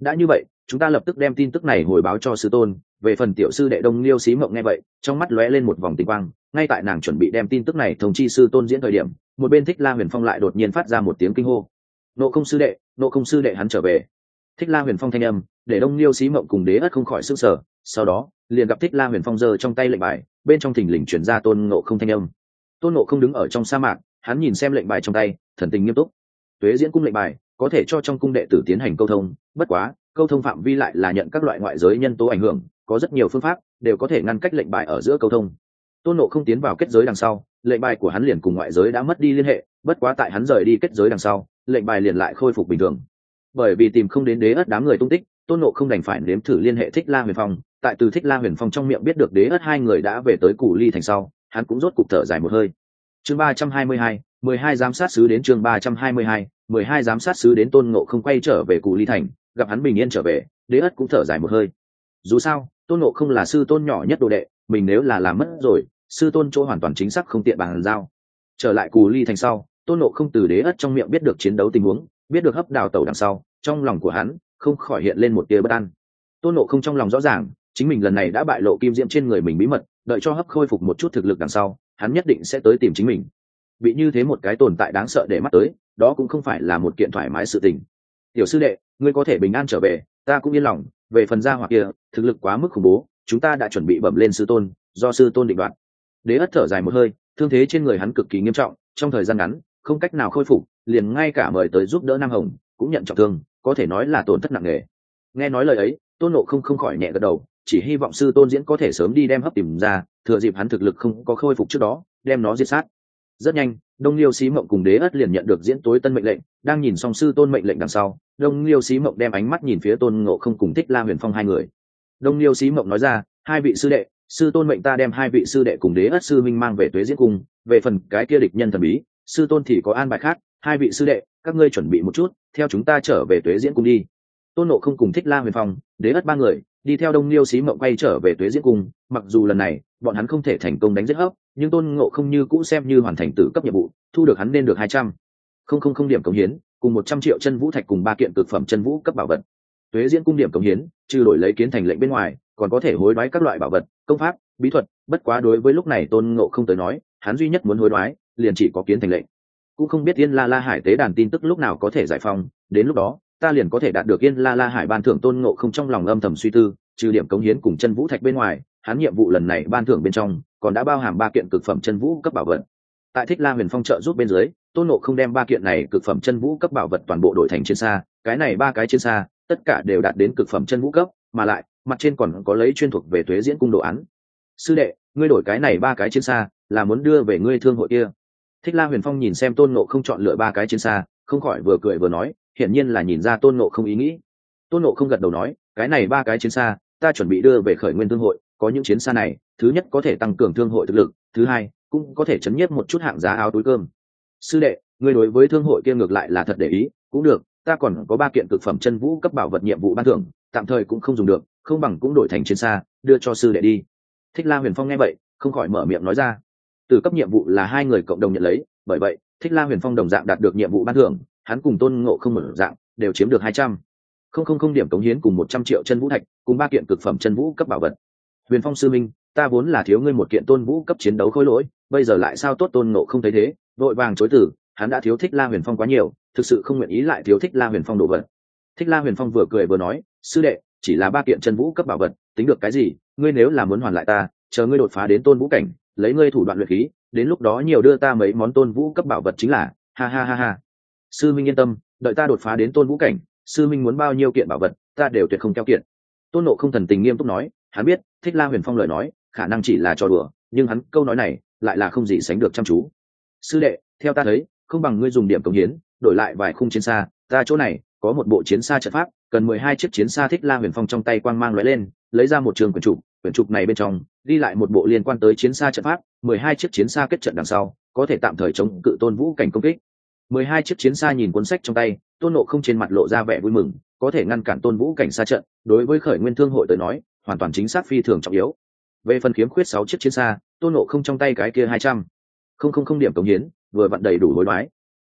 Đã như vậy, chúng ta lập tức đem tin tức này hồi báo cho sư tôn. Về phần tiểu sư đệ đông liêu xí mộng nghe vậy, trong mắt lóe lên một vòng tinh quang. Ngay tại nàng chuẩn bị đem tin tức này thông chi sư tôn diễn thời điểm, một bên thích la huyền phong lại đột nhiên phát ra một tiếng kinh hô. Nộ không sư đệ, nộ không sư đệ hắn trở về. Thích la huyền phong thanh âm, để đông liêu xí mộng cùng đế ất không khỏi sức sở sau đó liền gặp thích la huyền phong giơ trong tay lệnh bài, bên trong thình lình chuyển ra tôn ngộ không thanh âm. Tôn ngộ không đứng ở trong sa mạc, hắn nhìn xem lệnh bài trong tay, thần tình nghiêm túc. Tuế diễn cung lệnh bài, có thể cho trong cung đệ tử tiến hành câu thông, bất quá, câu thông phạm vi lại là nhận các loại ngoại giới nhân tố ảnh hưởng, có rất nhiều phương pháp đều có thể ngăn cách lệnh bài ở giữa câu thông. Tôn nộ không tiến vào kết giới đằng sau, lệnh bài của hắn liền cùng ngoại giới đã mất đi liên hệ, bất quá tại hắn rời đi kết giới đằng sau, lệnh bài liền lại khôi phục bình thường. Bởi vì tìm không đến đế ất đám người tung tích, tôn nộ không đành phải nếm thử liên hệ thích la huyền phong tại từ thích la huyền phong trong miệng biết được đế ất hai người đã về tới củ ly thành sau, hắn cũng rốt cục thở dài một hơi. Chương ba trăm hai mươi hai, mười hai giám sát sứ đến chương ba trăm hai mươi hai, mười hai giám sát sứ đến tôn ngộ không quay trở về củ ly thành, gặp hắn bình yên trở về, đế ất cũng thở dài một hơi. Dù sao, tôn ngộ không là sư tôn nhỏ nhất đồ đệ, mình nếu là làm mất rồi, sư tôn chỗ hoàn toàn chính xác không tiện bàn giao. Trở lại cù ly thành sau, tôn nộ không từ đế ất trong miệng biết được chiến đấu tình huống, biết được hấp đào tẩu đằng sau, trong lòng của hắn không khỏi hiện lên một tia bất an. Tôn nộ không trong lòng rõ ràng chính mình lần này đã bại lộ kim diễm trên người mình bí mật, đợi cho hấp khôi phục một chút thực lực đằng sau, hắn nhất định sẽ tới tìm chính mình. Bị như thế một cái tồn tại đáng sợ để mắt tới, đó cũng không phải là một kiện thoải mái sự tình. Tiểu sư đệ, ngươi có thể bình an trở về, ta cũng yên lòng, về phần gia hoặc kia, thực lực quá mức khủng bố, chúng ta đã chuẩn bị bẩm lên sư tôn, do sư tôn định đoạt. Đế ất thở dài một hơi, thương thế trên người hắn cực kỳ nghiêm trọng, trong thời gian ngắn, không cách nào khôi phục, liền ngay cả mời tới giúp đỡ nam hồng, cũng nhận trọng thương, có thể nói là tổn thất nặng nề. Nghe nói lời ấy, tôn nộ không không khỏi nhẹ gật đầu chỉ hy vọng sư tôn diễn có thể sớm đi đem hấp tìm ra, thừa dịp hắn thực lực không có khôi phục trước đó, đem nó diệt sát. Rất nhanh, đông liêu xí mộng cùng đế ất liền nhận được diễn tối tân mệnh lệnh, đang nhìn xong sư tôn mệnh lệnh đằng sau, đông liêu xí mộng đem ánh mắt nhìn phía tôn ngộ không cùng thích la huyền phong hai người. Đông liêu xí mộng nói ra, hai vị sư đệ, sư tôn mệnh ta đem hai vị sư đệ cùng đế ất sư minh mang về tuế diễn cung, về phần cái kia địch nhân thần bí, sư tôn thì có an bài khác, hai vị sư đệ, các ngươi chuẩn bị một chút, theo chúng ta trở về tuế diễn cung đi tôn nộ không cùng thích la huyền phong, đế ất ba người, đi theo đông liêu xí mộng quay trở về tuế diễn cung. Mặc dù lần này, bọn hắn không thể thành công đánh giết hấp nhưng tôn ngộ không như cũ xem như hoàn thành tử cấp nhiệm vụ, thu được hắn nên được hai trăm. Không không không điểm cống hiến, cùng một trăm triệu chân vũ thạch cùng ba kiện cực phẩm chân vũ cấp bảo vật. Tuế diễn cung điểm cống hiến, trừ đổi lấy kiến thành lệnh bên ngoài, còn có thể hối đoái các loại bảo vật, công pháp, bí thuật, bất quá đối với lúc này tôn ngộ không tới nói, hắn duy nhất muốn hối đoái, liền chỉ có kiến thành lệnh. Cũng không biết yên la la hải tế đàn tin tức lúc nào có thể giải phong đến lúc đó ta liền có thể đạt được yên la la hải ban thưởng tôn ngộ không trong lòng âm thầm suy tư, trừ điểm cống hiến cùng chân vũ thạch bên ngoài, hắn nhiệm vụ lần này ban thưởng bên trong, còn đã bao hàm ba kiện cực phẩm chân vũ cấp bảo vật. Tại thích la huyền phong trợ giúp bên dưới, tôn ngộ không đem ba kiện này cực phẩm chân vũ cấp bảo vật toàn bộ đổi thành trên xa, cái này ba cái trên xa, tất cả đều đạt đến cực phẩm chân vũ cấp, mà lại, mặt trên còn có lấy chuyên thuộc về thuế diễn cung đồ án. Sư đệ, ngươi đổi cái này ba cái trên xa, là muốn đưa về ngươi thương hội kia. Thích la huyền phong nhìn xem tôn nộ không chọn lựa ba cái trên xa không khỏi vừa cười vừa nói, hiển nhiên là nhìn ra tôn nộ không ý nghĩ. Tôn nộ không gật đầu nói, cái này ba cái chiến xa, ta chuẩn bị đưa về khởi nguyên thương hội, có những chiến xa này, thứ nhất có thể tăng cường thương hội thực lực, thứ hai cũng có thể chấn nhiếp một chút hạng giá áo túi cơm. Sư đệ người đối với thương hội kia ngược lại là thật để ý, cũng được, ta còn có ba kiện cực phẩm chân vũ cấp bảo vật nhiệm vụ ban thưởng, tạm thời cũng không dùng được, không bằng cũng đổi thành chiến xa, đưa cho sư đệ đi. Thích la huyền phong nghe vậy, không khỏi mở miệng nói ra. Từ cấp nhiệm vụ là hai người cộng đồng nhận lấy, bởi vậy thích la huyền phong đồng dạng đạt được nhiệm vụ ban thưởng, hắn cùng tôn ngộ không mở dạng, đều chiếm được hai trăm. Không không không điểm cống hiến cùng một trăm triệu chân vũ thạch, cùng ba kiện cực phẩm chân vũ cấp bảo vật. Huyền phong sư minh, ta vốn là thiếu ngươi một kiện tôn vũ cấp chiến đấu khối lỗi, bây giờ lại sao tốt tôn ngộ không thấy thế vội vàng chối tử hắn đã thiếu thích la huyền phong quá nhiều, thực sự không nguyện ý lại thiếu thích la huyền phong đồ vật. Thích la huyền phong vừa cười vừa nói, sư đệ, chỉ là ba kiện chân vũ cấp bảo vật, tính được cái gì, ngươi nếu là muốn hoàn lại ta, chờ ngươi đột phá đến tôn vũ cảnh, lấy ngươi thủ đoạn luyện khí đến lúc đó nhiều đưa ta mấy món tôn vũ cấp bảo vật chính là, ha ha ha ha. Sư minh yên tâm, đợi ta đột phá đến tôn vũ cảnh, sư minh muốn bao nhiêu kiện bảo vật, ta đều tuyệt không keo kiện tôn nộ không thần tình nghiêm túc nói, hắn biết, thích la huyền phong lời nói, khả năng chỉ là trò đùa, nhưng hắn câu nói này lại là không gì sánh được chăm chú. Sư đệ, theo ta thấy, không bằng ngươi dùng điểm cống hiến, đổi lại vài khung chiến xa, ta chỗ này có một bộ chiến xa trận pháp, cần mười hai chiếc chiến xa thích la huyền phong trong tay quang mang lóe lên lấy ra một trường quyển trục quyển trục này bên trong, ghi lại một bộ liên quan tới chiến xa trận pháp, mười hai chiếc chiến xa kết trận đằng sau, có thể tạm thời chống cự tôn vũ cảnh công kích. Mười hai chiếc chiến xa nhìn cuốn sách trong tay, tôn nộ không trên mặt lộ ra vẻ vui mừng, có thể ngăn cản tôn vũ cảnh xa trận, đối với khởi nguyên thương hội tới nói, hoàn toàn chính xác phi thường trọng yếu. Về phần khiếm khuyết sáu chiếc chiến xa, tôn nộ không trong tay cái kia hai trăm. Không không không điểm cống hiến, vừa vặn đầy đủ hối đoái.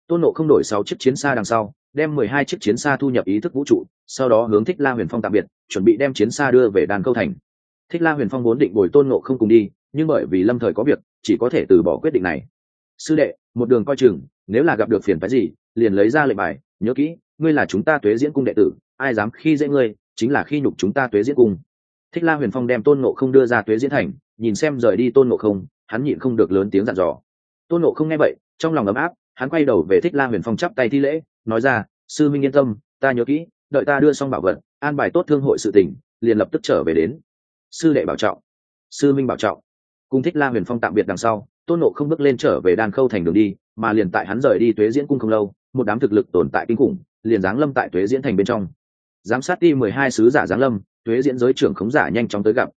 Tôn nộ không đổi sáu chiếc chiến xa đằng sau đem mười hai chiếc chiến xa thu nhập ý thức vũ trụ, sau đó hướng thích la huyền phong tạm biệt, chuẩn bị đem chiến xa đưa về đàn câu thành. Thích la huyền phong vốn định bồi tôn nộ không cùng đi, nhưng bởi vì lâm thời có việc, chỉ có thể từ bỏ quyết định này. Sư đệ, một đường coi chừng, nếu là gặp được phiền phái gì, liền lấy ra lệnh bài, nhớ kỹ, ngươi là chúng ta tuế diễn cung đệ tử, ai dám khi dễ ngươi, chính là khi nhục chúng ta tuế diễn cung. Thích la huyền phong đem tôn nộ không đưa ra tuế diễn thành, nhìn xem rời đi tôn nộ không, hắn nhịn không được lớn tiếng dặn dò. Tôn nộ không nghe vậy, trong lòng ấm áp, hắn quay đầu về thích la huyền phong chắp tay thi lễ nói ra, sư minh yên tâm, ta nhớ kỹ, đợi ta đưa xong bảo vật, an bài tốt thương hội sự tỉnh liền lập tức trở về đến. Sư đệ bảo trọng. Sư minh bảo trọng. Cùng thích la huyền phong tạm biệt đằng sau, tôn nộ không bước lên trở về đan khâu thành đường đi, mà liền tại hắn rời đi tuế diễn cung không lâu, một đám thực lực tồn tại kinh khủng, liền giáng lâm tại tuế diễn thành bên trong. Giám sát ti mười hai sứ giả giáng lâm, tuế diễn giới trưởng khống giả nhanh chóng tới gặp.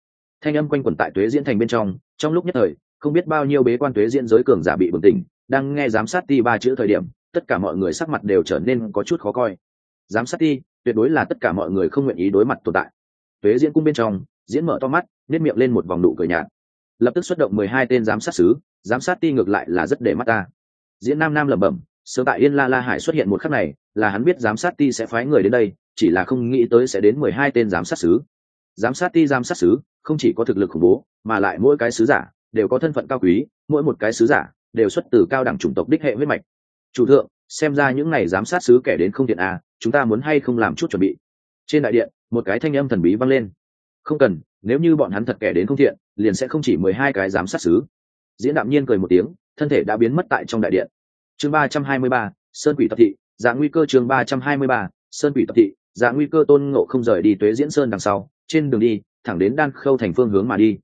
Thanh âm quanh quẩn tại tuế diễn thành bên trong trong lúc nhất thời, không biết bao nhiêu bế quan tuế diễn giới cường giả bị bừng tỉnh, đang nghe giám sát ti ba chữ thời điểm tất cả mọi người sắc mặt đều trở nên có chút khó coi. Giám sát ti, tuyệt đối là tất cả mọi người không nguyện ý đối mặt tồn tại. Tuế diễn cung bên trong, diễn mở to mắt nếp miệng lên một vòng nụ cười nhạt. Lập tức xuất động mười hai tên giám sát sứ, giám sát ti ngược lại là rất để mắt ta. Diễn nam nam lẩm bẩm, sớm tại yên la la hải xuất hiện một khắc này, là hắn biết giám sát ti sẽ phái người đến đây, chỉ là không nghĩ tới sẽ đến mười hai tên giám sát sứ. Giám sát ti, giám sát sứ, không chỉ có thực lực khủng bố, mà lại mỗi cái sứ giả đều có thân phận cao quý, mỗi một cái sứ giả đều xuất từ cao đẳng chủng tộc đích hệ huyết mạch chủ thượng, xem ra những ngày giám sát sứ kẻ đến không tiện à chúng ta muốn hay không làm chút chuẩn bị? Trên đại điện, một cái thanh âm thần bí vang lên. Không cần, nếu như bọn hắn thật kẻ đến không thiện liền sẽ không chỉ mười hai cái giám sát sứ. Diễn đạm nhiên cười một tiếng, thân thể đã biến mất tại trong đại điện. Chương ba trăm hai mươi ba, sơn quỷ tập thị dạng nguy cơ chương ba trăm hai mươi ba, sơn quỷ tập thị dạng nguy cơ tôn ngộ không rời đi tuế diễn sơn đằng sau, trên đường đi, thẳng đến đan khâu thành phương hướng mà đi.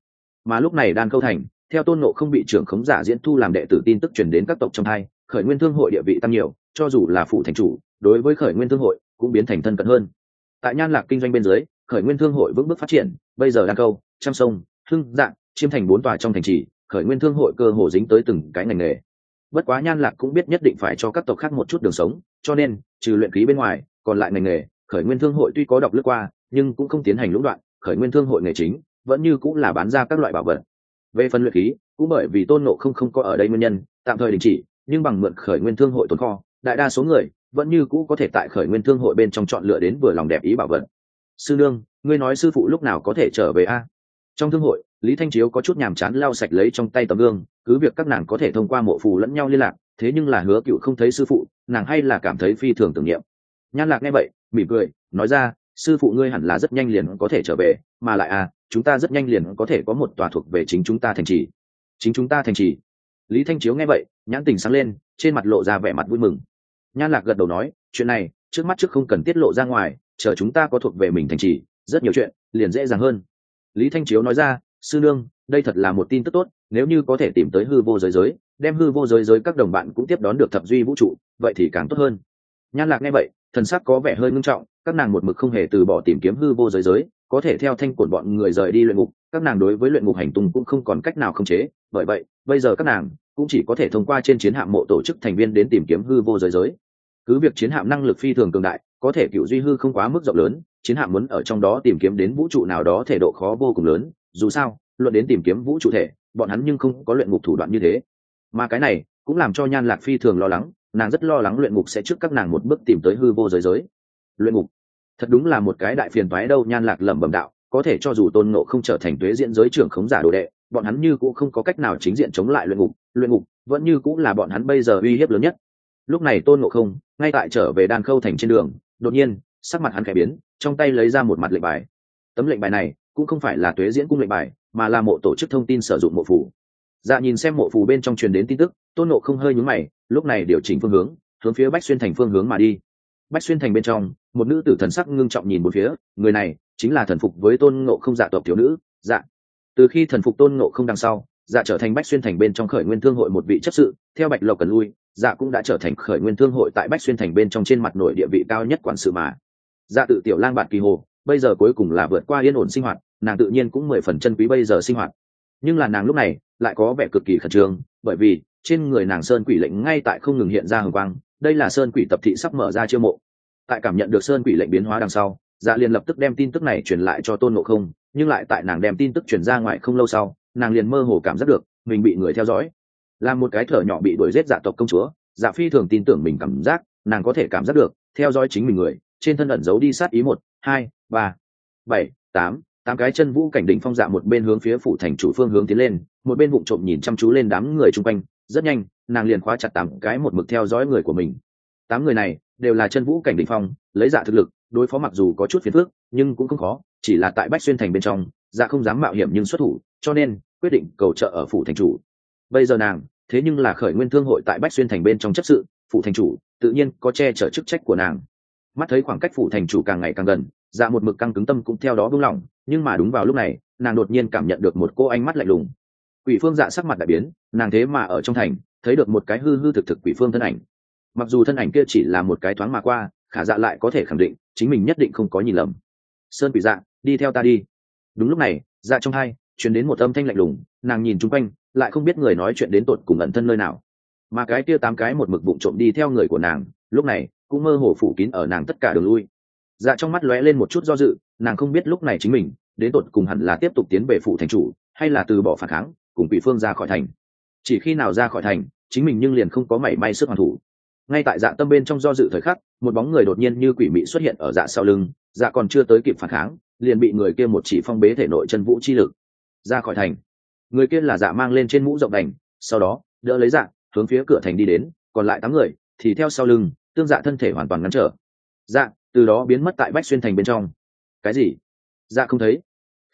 Mà lúc này đan khâu thành, theo tôn ngộ không bị trưởng khống giả diễn thu làm đệ tử tin tức chuyển đến các tộc trong hai khởi nguyên thương hội địa vị tăng nhiều, cho dù là phụ thành chủ, đối với khởi nguyên thương hội cũng biến thành thân cận hơn. Tại nhan lạc kinh doanh bên dưới, khởi nguyên thương hội vững bước phát triển, bây giờ đan câu, trăm sông, hưng dạng chiêm thành bốn tòa trong thành trì, khởi nguyên thương hội cơ hồ dính tới từng cái ngành nghề. Bất quá nhan lạc cũng biết nhất định phải cho các tộc khác một chút đường sống, cho nên, trừ luyện khí bên ngoài, còn lại ngành nghề, khởi nguyên thương hội tuy có đọc lướt qua, nhưng cũng không tiến hành lũng đoạn, khởi nguyên thương hội nghề chính, vẫn như cũng là bán ra các loại bảo vật. Về phần luyện khí, cũng bởi vì tôn nộ không không có ở đây nguyên nhân, tạm thời đình chỉ nhưng bằng mượn khởi nguyên thương hội tồn kho, đại đa số người vẫn như cũ có thể tại khởi nguyên thương hội bên trong chọn lựa đến vừa lòng đẹp ý bảo vật. Sư nương, ngươi nói sư phụ lúc nào có thể trở về a? Trong thương hội, lý thanh chiếu có chút nhàm chán lau sạch lấy trong tay tấm gương, cứ việc các nàng có thể thông qua mộ phù lẫn nhau liên lạc, thế nhưng là hứa cựu không thấy sư phụ, nàng hay là cảm thấy phi thường tưởng niệm. Nhan lạc nghe vậy, mỉm cười, nói ra, sư phụ ngươi hẳn là rất nhanh liền có thể trở về, mà lại à chúng ta rất nhanh liền có thể có một tòa thuộc về chính chúng ta thành trì. Chính chúng ta thành trì lý thanh chiếu nghe vậy, nhãn tình sáng lên, trên mặt lộ ra vẻ mặt vui mừng. Nhan lạc gật đầu nói, chuyện này, trước mắt trước không cần tiết lộ ra ngoài, chờ chúng ta có thuộc về mình thành trì, rất nhiều chuyện, liền dễ dàng hơn. Lý thanh chiếu nói ra, sư nương, đây thật là một tin tức tốt, nếu như có thể tìm tới hư vô giới giới, đem hư vô giới giới các đồng bạn cũng tiếp đón được thập duy vũ trụ, vậy thì càng tốt hơn. Nhan lạc nghe vậy, thần sắc có vẻ hơi ngưng trọng, các nàng một mực không hề từ bỏ tìm kiếm hư vô giới giới, có thể theo thanh cổn bọn người rời đi luyện ngục, các nàng đối với luyện ngục hành tung cũng không còn cách nào khống chế, bởi vậy, bây giờ các nàng cũng chỉ có thể thông qua trên chiến hạm mộ tổ chức thành viên đến tìm kiếm hư vô giới giới. Cứ việc chiến hạm năng lực phi thường cường đại, có thể cựu duy hư không quá mức rộng lớn, chiến hạm muốn ở trong đó tìm kiếm đến vũ trụ nào đó thể độ khó vô cùng lớn. Dù sao, luận đến tìm kiếm vũ trụ thể, bọn hắn nhưng không có luyện ngục thủ đoạn như thế. Mà cái này cũng làm cho nhan lạc phi thường lo lắng, nàng rất lo lắng luyện ngục sẽ trước các nàng một bước tìm tới hư vô giới giới. Luyện ngục? Thật đúng là một cái đại phiền toái đâu, nhan lạc lẩm bẩm đạo, có thể cho dù tôn ngộ không trở thành tuế diễn giới trưởng khống giả đồ đệ bọn hắn như cũng không có cách nào chính diện chống lại luyện ngục luyện ngục vẫn như cũng là bọn hắn bây giờ uy hiếp lớn nhất. Lúc này tôn ngộ không ngay tại trở về đan khâu thành trên đường, đột nhiên, sắc mặt hắn khẽ biến, trong tay lấy ra một mặt lệnh bài. Tấm lệnh bài này cũng không phải là tuế diễn cung lệnh bài, mà là mộ tổ chức thông tin sử dụng mộ phủ dạ nhìn xem mộ phủ bên trong truyền đến tin tức, tôn nộ không hơi nhúng mày, lúc này điều chỉnh phương hướng hướng phía bách xuyên thành phương hướng mà đi. Bách xuyên thành bên trong, một nữ tử thần sắc ngưng trọng nhìn một phía, người này chính là thần phục với tôn ngộ không dạ tộc thiếu nữ. Dạ từ khi thần phục tôn ngộ không đằng sau dạ trở thành bách xuyên thành bên trong khởi nguyên thương hội một vị chấp sự, theo bạch lộc cần lui dạ cũng đã trở thành khởi nguyên thương hội tại bách xuyên thành bên trong trên mặt nội địa vị cao nhất quản sự mà. Dạ tự tiểu lang bạn kỳ hồ, bây giờ cuối cùng là vượt qua yên ổn sinh hoạt, nàng tự nhiên cũng mười phần chân quý bây giờ sinh hoạt. Nhưng là nàng lúc này lại có vẻ cực kỳ khẩn trương, bởi vì trên người nàng sơn quỷ lệnh ngay tại không ngừng hiện ra hồng quang, đây là sơn quỷ tập thị sắp mở ra chiêu mộ. Tại cảm nhận được sơn quỷ lệnh biến hóa đằng sau dạ liền lập tức đem tin tức này truyền lại cho tôn ngộ không nhưng lại tại nàng đem tin tức truyền ra ngoài không lâu sau, nàng liền mơ hồ cảm giác được mình bị người theo dõi. Là một cái thở nhỏ bị đuổi giết dạ tộc công chúa dạ phi thường tin tưởng mình cảm giác, nàng có thể cảm giác được, theo dõi chính mình người, trên thân ẩn giấu đi sát ý một, hai, ba, bảy, tám tám cái chân vũ cảnh đỉnh phong dạ một bên hướng phía phủ thành chủ phương hướng tiến lên, một bên vụng trộm nhìn chăm chú lên đám người chung quanh, rất nhanh, nàng liền khóa chặt tám cái một mực theo dõi người của mình. Tám người này đều là chân vũ cảnh đỉnh phong, lấy dạ thực lực, đối phó mặc dù có chút phiền phức, nhưng cũng không khó chỉ là tại bách xuyên thành bên trong dạ không dám mạo hiểm nhưng xuất thủ, cho nên quyết định cầu trợ ở phủ thành chủ. Bây giờ nàng, thế nhưng là khởi nguyên thương hội tại bách xuyên thành bên trong chấp sự, phủ thành chủ, tự nhiên có che chở chức trách của nàng. Mắt thấy khoảng cách phủ thành chủ càng ngày càng gần dạ một mực căng cứng tâm cũng theo đó buông lỏng, nhưng mà đúng vào lúc này, nàng đột nhiên cảm nhận được một cô ánh mắt lạnh lùng. Quỷ phương dạ sắc mặt đại biến, nàng thế mà ở trong thành, thấy được một cái hư hư thực thực quỷ phương thân ảnh. Mặc dù thân ảnh kia chỉ là một cái thoáng mà qua, khả dạ lại có thể khẳng định, chính mình nhất định không có nhìn lầm. Sơn quỷ dạ đi theo ta đi. Đúng lúc này dạ trong hai chuyển đến một âm thanh lạnh lùng, nàng nhìn chung quanh, lại không biết người nói chuyện đến tột cùng ẩn thân nơi nào. Mà cái kia tám cái một mực bụng trộm đi theo người của nàng, lúc này, cũng mơ hồ phủ kín ở nàng tất cả đường lui. Dạ trong mắt lóe lên một chút do dự, nàng không biết lúc này chính mình, đến tột cùng hẳn là tiếp tục tiến về phủ thành chủ, hay là từ bỏ phản kháng, cùng quỷ phương ra khỏi thành. Chỉ khi nào ra khỏi thành, chính mình nhưng liền không có mảy may sức hoàn thủ. Ngay tại dạ tâm bên trong do dự thời khắc, một bóng người đột nhiên như quỷ mị xuất hiện ở dạ sau lưng dạ còn chưa tới kịp phản kháng liền bị người kia một chỉ phong bế thể nội chân vũ chi lực, ra khỏi thành. Người kia là dạ mang lên trên mũ rộng đành, sau đó, đỡ lấy dạ hướng phía cửa thành đi đến, còn lại tám người, thì theo sau lưng, tương dạ thân thể hoàn toàn ngăn trở. Dạ từ đó biến mất tại bách xuyên thành bên trong. Cái gì? Dạ không thấy.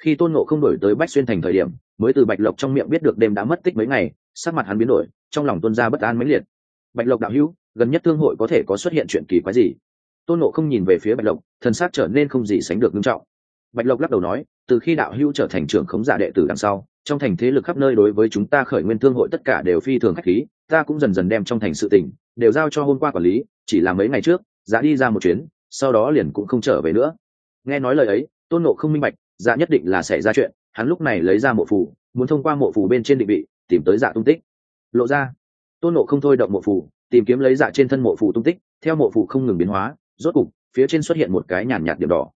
Khi tôn ngộ không đổi tới bách xuyên thành thời điểm, mới từ bạch lộc trong miệng biết được đêm đã mất tích mấy ngày, sắc mặt hắn biến đổi, trong lòng tôn ra bất an mãnh liệt. Bạch lộc đạo hữu, gần nhất thương hội có thể có xuất hiện chuyện kỳ quái gì? Tôn ngộ không nhìn về phía bạch lộc, thần s á c trở nên không gì sánh được nghiêm trọng bạch lộc lắc đầu nói, từ khi đạo hữu trở thành trưởng khống giả đệ tử đằng sau, trong thành thế lực khắp nơi đối với chúng ta khởi nguyên thương hội tất cả đều phi thường k h á c h khí, ta cũng dần dần đem trong thành sự tỉnh đều giao cho hôm qua quản lý, chỉ là mấy ngày trước giá đi ra một chuyến, sau đó liền cũng không trở về nữa. Nghe nói lời ấy, tôn nộ không minh bạch dạ nhất định là xảy ra chuyện, hắn lúc này lấy ra mộ phù, muốn thông qua mộ phù bên trên định vị, tìm tới dạ tung tích. Lộ ra, tôn nộ không thôi động mộ phù, tìm kiếm lấy dạ trên thân mộ phù tung tích, theo mộ phù không ngừng biến hóa, rốt cục, phía trên xuất hiện một cái nhàn nhạt điểm đỏ.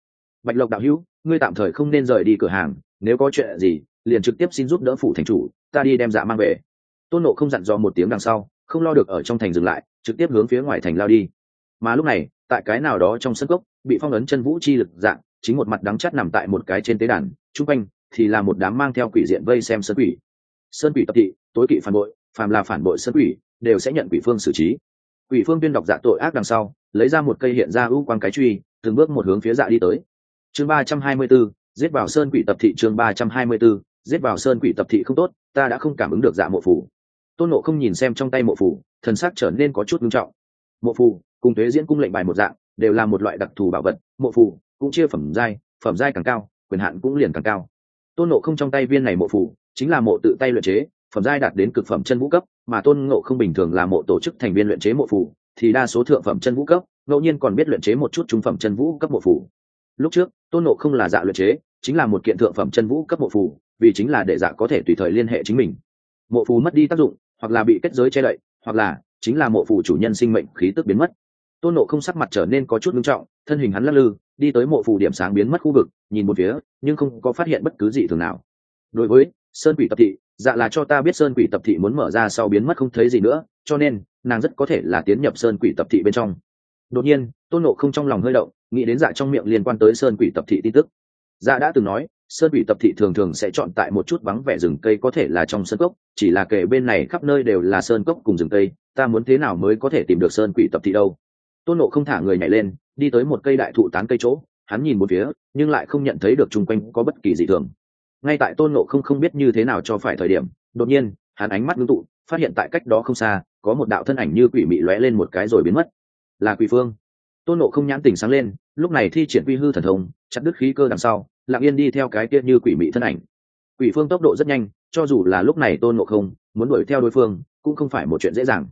Bạch lộc đạo hữu ngươi tạm thời không nên rời đi cửa hàng, nếu có chuyện gì, liền trực tiếp xin giúp đỡ phủ thành chủ, ta đi đem dạ mang về. Tôn nộ không dặn dò một tiếng đằng sau, không lo được ở trong thành dừng lại, trực tiếp hướng phía ngoài thành lao đi. Mà lúc này, tại cái nào đó trong sân gốc bị phong ấn chân vũ chi lực dạng, chính một mặt đắng chắt nằm tại một cái trên tế đàn, chung quanh thì là một đám mang theo quỷ diện vây xem sơn quỷ. Sơn quỷ tập thị, tối kỵ phản bội, phàm là phản bội sơn quỷ, đều sẽ nhận quỷ phương xử trí. Quỷ phương tuyên đọc dạ tội ác đằng sau, lấy ra một cây hiện ra ưu quang cái truy, từng bước một hướng phía dạ đi tới chương ba trăm hai mươi 324, giết vào sơn quỷ tập thị chương ba trăm hai mươi 324, giết vào sơn quỷ tập thị không tốt ta đã không cảm ứng được dạ mộ phù. tôn ngộ không nhìn xem trong tay mộ phù, thần sắc trở nên có chút nghiêm trọng. Mộ phù, cùng thuế diễn cung lệnh bài một dạng đều là một loại đặc thù bảo vật mộ phù cũng chia phẩm giai phẩm giai càng cao quyền hạn cũng liền càng cao. Tôn ngộ không trong tay viên này mộ phù, chính là mộ tự tay luyện chế phẩm giai đạt đến cực phẩm chân vũ cấp mà tôn ngộ không bình thường là mộ tổ chức thành viên luyện chế mộ phù, thì đa số thượng phẩm chân vũ cấp ngẫu nhiên còn biết luyện chế một chút trung phẩm chân vũ cấp mộ phù lúc trước tôn nộ không là dạ luyện chế chính là một kiện thượng phẩm chân vũ cấp mộ phù, vì chính là để dạ có thể tùy thời liên hệ chính mình. Mộ phù mất đi tác dụng hoặc là bị kết giới che đậy hoặc là chính là mộ phù chủ nhân sinh mệnh khí tức biến mất. Tôn nộ không sắc mặt trở nên có chút nghiêm trọng thân hình hắn lắc lư đi tới mộ phù điểm sáng biến mất khu vực nhìn một phía nhưng không có phát hiện bất cứ gì thường nào. Đối với sơn quỷ tập thị dạ là cho ta biết sơn quỷ tập thị muốn mở ra sau biến mất không thấy gì nữa cho nên nàng rất có thể là tiến nhập sơn quỷ tập thị bên trong. Đột nhiên tôn nộ không trong lòng hơi động nghĩ đến dạ trong miệng liên quan tới sơn quỷ tập thị tin tức. Dạ đã từng nói, sơn quỷ tập thị thường thường sẽ chọn tại một chút vắng vẻ rừng cây có thể là trong sơn cốc, chỉ là kể bên này khắp nơi đều là sơn cốc cùng rừng cây, ta muốn thế nào mới có thể tìm được sơn quỷ tập thị đâu? Tôn nộ không thả người nhảy lên, đi tới một cây đại thụ tán cây chỗ, hắn nhìn một phía, nhưng lại không nhận thấy được chung quanh có bất kỳ gì thường. Ngay tại tôn nộ không không biết như thế nào cho phải thời điểm, đột nhiên, hắn ánh mắt ngưng tụ, phát hiện tại cách đó không xa, có một đạo thân ảnh như quỷ mị lóe lên một cái rồi biến mất. Là quỷ phương. Tôn nộ không nhãn tình sáng lên lúc này thi triển quy hư thần thông, chặt đứt khí cơ đằng sau, lặng yên đi theo cái kia như quỷ mị thân ảnh. Quỷ phương tốc độ rất nhanh, cho dù là lúc này tôn nộ không, muốn đuổi theo đối phương, cũng không phải một chuyện dễ dàng.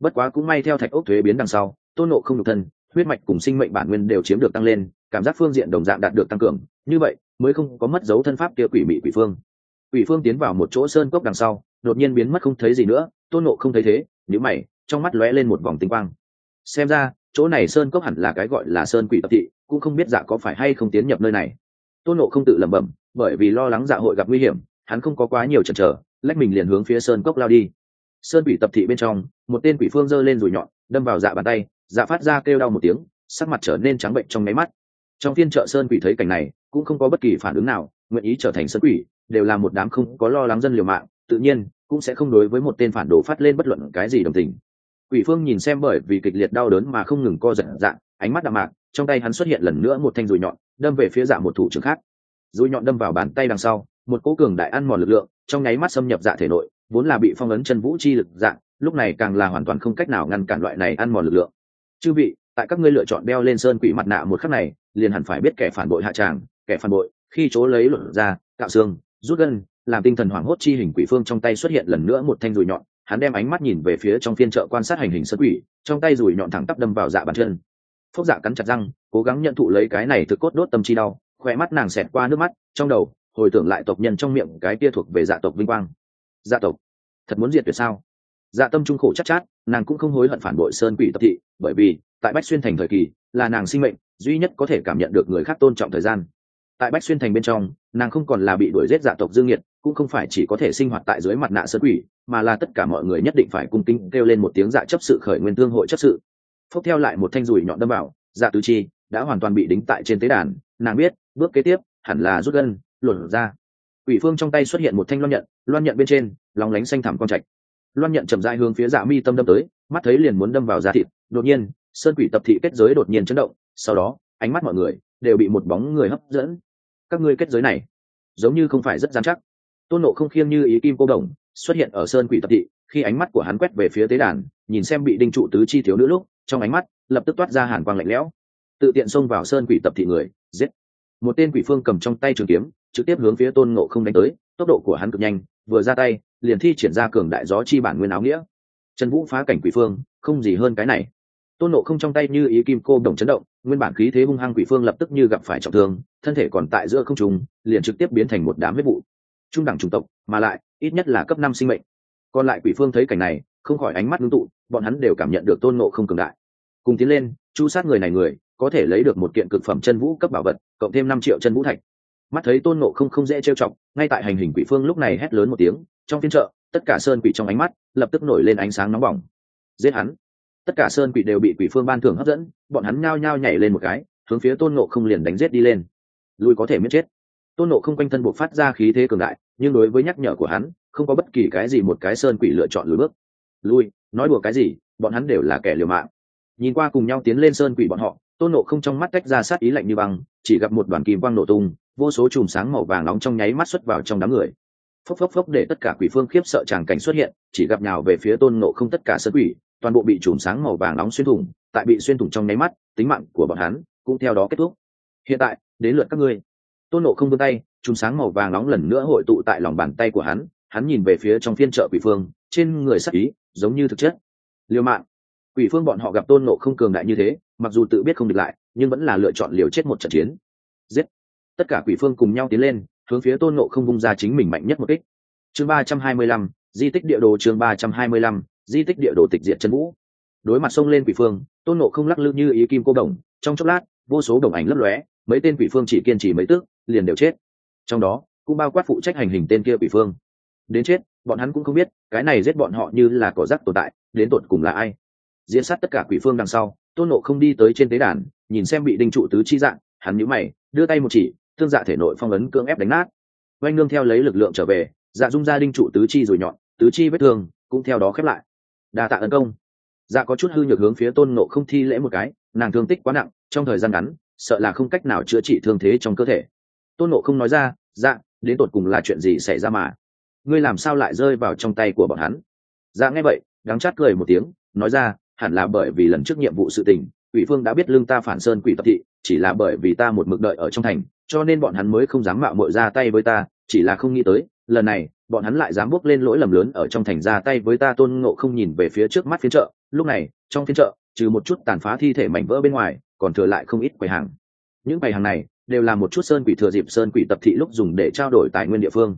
Bất quá cũng may theo thạch ốc thuế biến đằng sau, tôn nộ không nhục thân, huyết mạch cùng sinh mệnh bản nguyên đều chiếm được tăng lên, cảm giác phương diện đồng dạng đạt được tăng cường, như vậy mới không có mất dấu thân pháp kia quỷ mị quỷ phương. Quỷ phương tiến vào một chỗ sơn cốc đằng sau, đột nhiên biến mất không thấy gì nữa, tôn nộ không thấy thế nhữ mày, trong mắt lóe lên một vòng tinh quang. Xem ra chỗ này sơn cốc hẳn là cái gọi là sơn quỷ tập thị, cũng không biết dạ có phải hay không tiến nhập nơi này. Tôn nộ không tự lẩm bẩm, bởi vì lo lắng dạ hội gặp nguy hiểm, hắn không có quá nhiều chần chờ, lách mình liền hướng phía sơn cốc lao đi. Sơn quỷ tập thị bên trong, một tên quỷ phương giơ lên rùi nhọn, đâm vào dạ bàn tay dạ phát ra kêu đau một tiếng, sắc mặt trở nên trắng bệnh trong máy mắt. Trong phiên chợ sơn quỷ thấy cảnh này, cũng không có bất kỳ phản ứng nào, nguyện ý trở thành sơn quỷ, đều là một đám không có lo lắng dân liều mạng, tự nhiên cũng sẽ không đối với một tên phản đồ phát lên bất luận cái gì đồng tình quỷ phương nhìn xem bởi vì kịch liệt đau đớn mà không ngừng co giật dạng, ánh mắt đạm mạc, trong tay hắn xuất hiện lần nữa một thanh dùi nhọn, đâm về phía dạ một thủ trưởng khác. Dùi nhọn đâm vào bàn tay đằng sau, một cỗ cường đại ăn mòn lực lượng, trong nháy mắt xâm nhập dạ thể nội, vốn là bị phong ấn chân vũ chi lực dạng, lúc này càng là hoàn toàn không cách nào ngăn cản loại này ăn mòn lực lượng. Chư vị, tại các ngươi lựa chọn đeo lên sơn quỷ mặt nạ một khắc này, liền hẳn phải biết kẻ phản bội hạ tràng, kẻ phản bội, khi chỗ lấy luận ra, cạo xương, rút gân, làm tinh thần hoảng hốt chi hình quỷ phương trong tay xuất hiện lần nữa một thanh dùi nhọn hắn đem ánh mắt nhìn về phía trong phiên chợ quan sát hành hình sơn quỷ trong tay dùi nhọn thẳng tắp đâm vào dạ bàn chân. Phốc dạ cắn chặt răng cố gắng nhận thụ lấy cái này thực cốt đốt tâm chi đau khỏe mắt nàng xẹt qua nước mắt trong đầu hồi tưởng lại tộc nhân trong miệng cái kia thuộc về dạ tộc vinh quang. Dạ tộc thật muốn diệt tuyệt sao? Dạ tâm trung khổ chắc chát, chát nàng cũng không hối hận phản bội sơn quỷ tập thị bởi vì tại bách xuyên thành thời kỳ là nàng sinh mệnh duy nhất có thể cảm nhận được người khác tôn trọng thời gian. Tại bách xuyên thành bên trong nàng không còn là bị đuổi giết dạ tộc dương nhiệt cũng không phải chỉ có thể sinh hoạt tại dưới mặt nạ sơn quỷ, mà là tất cả mọi người nhất định phải cung kính kêu lên một tiếng dạ chấp sự khởi nguyên tương hội chấp sự. Phốc theo lại một thanh rùi nhọn đâm vào dạ tứ chi đã hoàn toàn bị đính tại trên tế đàn, nàng biết, bước kế tiếp, hẳn là rút gân luồn ra Quỷ phương trong tay xuất hiện một thanh loan nhận loan nhận bên trên lóng lánh xanh thẳm con trạch. Loan nhận chậm dại hướng phía dạ mi tâm đâm tới, mắt thấy liền muốn đâm vào da thịt, đột nhiên, sơn quỷ tập thị kết giới đột nhiên chấn động, sau đó, ánh mắt mọi người đều bị một bóng người hấp dẫn. Các ngươi kết giới này, giống như không phải rất dán chắc tôn nộ không khiêng như ý kim cô đồng, xuất hiện ở sơn quỷ tập thị, khi ánh mắt của hắn quét về phía tế đàn, nhìn xem bị đinh trụ tứ chi thiếu nữ lúc, trong ánh mắt, lập tức toát ra hàn quang lạnh lẽo. Tự tiện xông vào sơn quỷ tập thị người, giết. Một tên quỷ phương cầm trong tay trường kiếm, trực tiếp hướng phía tôn nộ không đánh tới, tốc độ của hắn cực nhanh, vừa ra tay, liền thi triển ra cường đại gió chi bản nguyên áo nghĩa. Trần vũ phá cảnh quỷ phương, không gì hơn cái này. Tôn nộ không trong tay như ý kim cô đồng chấn động, nguyên bản khí thế hung hăng quỷ phương lập tức như gặp phải trọng thương, thân thể còn tại giữa không trùng liền trực tiếp biến thành một đám huyết vụ trung đẳng chủng tộc, mà lại, ít nhất là cấp năm sinh mệnh. Còn lại quỷ phương thấy cảnh này, không khỏi ánh mắt ngưng tụ, bọn hắn đều cảm nhận được tôn nộ không cường đại. Cùng tiến lên, chu sát người này người, có thể lấy được một kiện cực phẩm chân vũ cấp bảo vật, cộng thêm năm triệu chân vũ thạch. Mắt thấy tôn nộ không không dễ trêu chọc, ngay tại hành hình quỷ phương lúc này hét lớn một tiếng, trong phiên chợ, tất cả sơn quỷ trong ánh mắt, lập tức nổi lên ánh sáng nóng bỏng. Giết hắn. Tất cả sơn quỷ đều bị quỷ phương ban thưởng hấp dẫn, bọn hắn nhao nhao nhảy lên một cái, hướng phía tôn nộ không liền đánh giết đi lên. Lui có thể miết chết tôn nộ không quanh thân buộc phát ra khí thế cường đại, nhưng đối với nhắc nhở của hắn, không có bất kỳ cái gì một cái sơn quỷ lựa chọn lùi bước. Lui, nói đùa cái gì, bọn hắn đều là kẻ liều mạng. Nhìn qua cùng nhau tiến lên sơn quỷ bọn họ, tôn nộ không trong mắt tách ra sát ý lạnh như băng, chỉ gặp một đoàn kim quang nổ tung, vô số chùm sáng màu vàng nóng trong nháy mắt xuất vào trong đám người. Phốc phốc phốc để tất cả quỷ phương khiếp sợ tràng cảnh xuất hiện, chỉ gặp nào về phía tôn nộ không tất cả sơn quỷ, toàn bộ bị chùm sáng màu vàng nóng xuyên thủng, tại bị xuyên thủng trong nháy mắt, tính mạng của bọn hắn cũng theo đó kết thúc. Hiện tại, đến lượt các ngươi tôn nộ không vươn tay, chùm sáng màu vàng nóng lần nữa hội tụ tại lòng bàn tay của hắn hắn nhìn về phía trong phiên chợ quỷ phương, trên người sắc ý giống như thực chất. Liều mạng quỷ phương bọn họ gặp tôn nộ không cường đại như thế, mặc dù tự biết không địch lại, nhưng vẫn là lựa chọn liều chết một trận chiến. Giết! Tất cả quỷ phương cùng nhau tiến lên, hướng phía tôn nộ không bung ra chính mình mạnh nhất một kích. Chương ba trăm hai mươi lăm, di tích địa đồ chương ba trăm hai mươi lăm, di tích địa đồ tịch diệt chân vũ. Đối mặt sông lên quỷ phương, tôn nộ không lắc lư như ý kim cô đồng, trong chốc lát vô số đồng ảnh lấp lóe, mấy tên quỷ phương chỉ kiên trì mấy tước liền đều chết. Trong đó, cũng bao quát phụ trách hành hình tên kia quỷ phương. Đến chết, bọn hắn cũng không biết, cái này giết bọn họ như là cỏ rác tồn tại, đến tột cùng là ai. Diễn sát tất cả quỷ phương đằng sau, tôn nộ không đi tới trên tế đàn, nhìn xem bị đinh trụ tứ chi dạng, hắn nhíu mày, đưa tay một chỉ, thương dạ thể nội phong ấn cưỡng ép đánh nát. Oanh nương theo lấy lực lượng trở về dạ dung ra đinh trụ tứ chi rồi nhọn, tứ chi vết thương cũng theo đó khép lại. Đa tạ tấn công. Dạ có chút hư nhược hướng phía tôn nộ không thi lễ một cái, nàng thương tích quá nặng trong thời gian ngắn, sợ là không cách nào chữa trị thương thế trong cơ thể. Tôn nộ không nói ra dạ đến tột cùng là chuyện gì xảy ra mà? Ngươi làm sao lại rơi vào trong tay của bọn hắn? Dạ nghe vậy, đắng chát cười một tiếng, nói ra, hẳn là bởi vì lần trước nhiệm vụ sự tình, quỷ phương đã biết lương ta phản sơn quỷ tập thị, chỉ là bởi vì ta một mực đợi ở trong thành, cho nên bọn hắn mới không dám mạo mội ra tay với ta, chỉ là không nghĩ tới, lần này, bọn hắn lại dám bước lên lỗi lầm lớn ở trong thành ra tay với ta. Tôn ngộ không nhìn về phía trước mắt phiên chợ, lúc này, trong phiên chợ, trừ một chút tàn phá thi thể mảnh vỡ bên ngoài còn thừa lại không ít quầy hàng. Những quầy hàng này đều là một chút sơn quỷ thừa dịp sơn quỷ tập thị lúc dùng để trao đổi tài nguyên địa phương.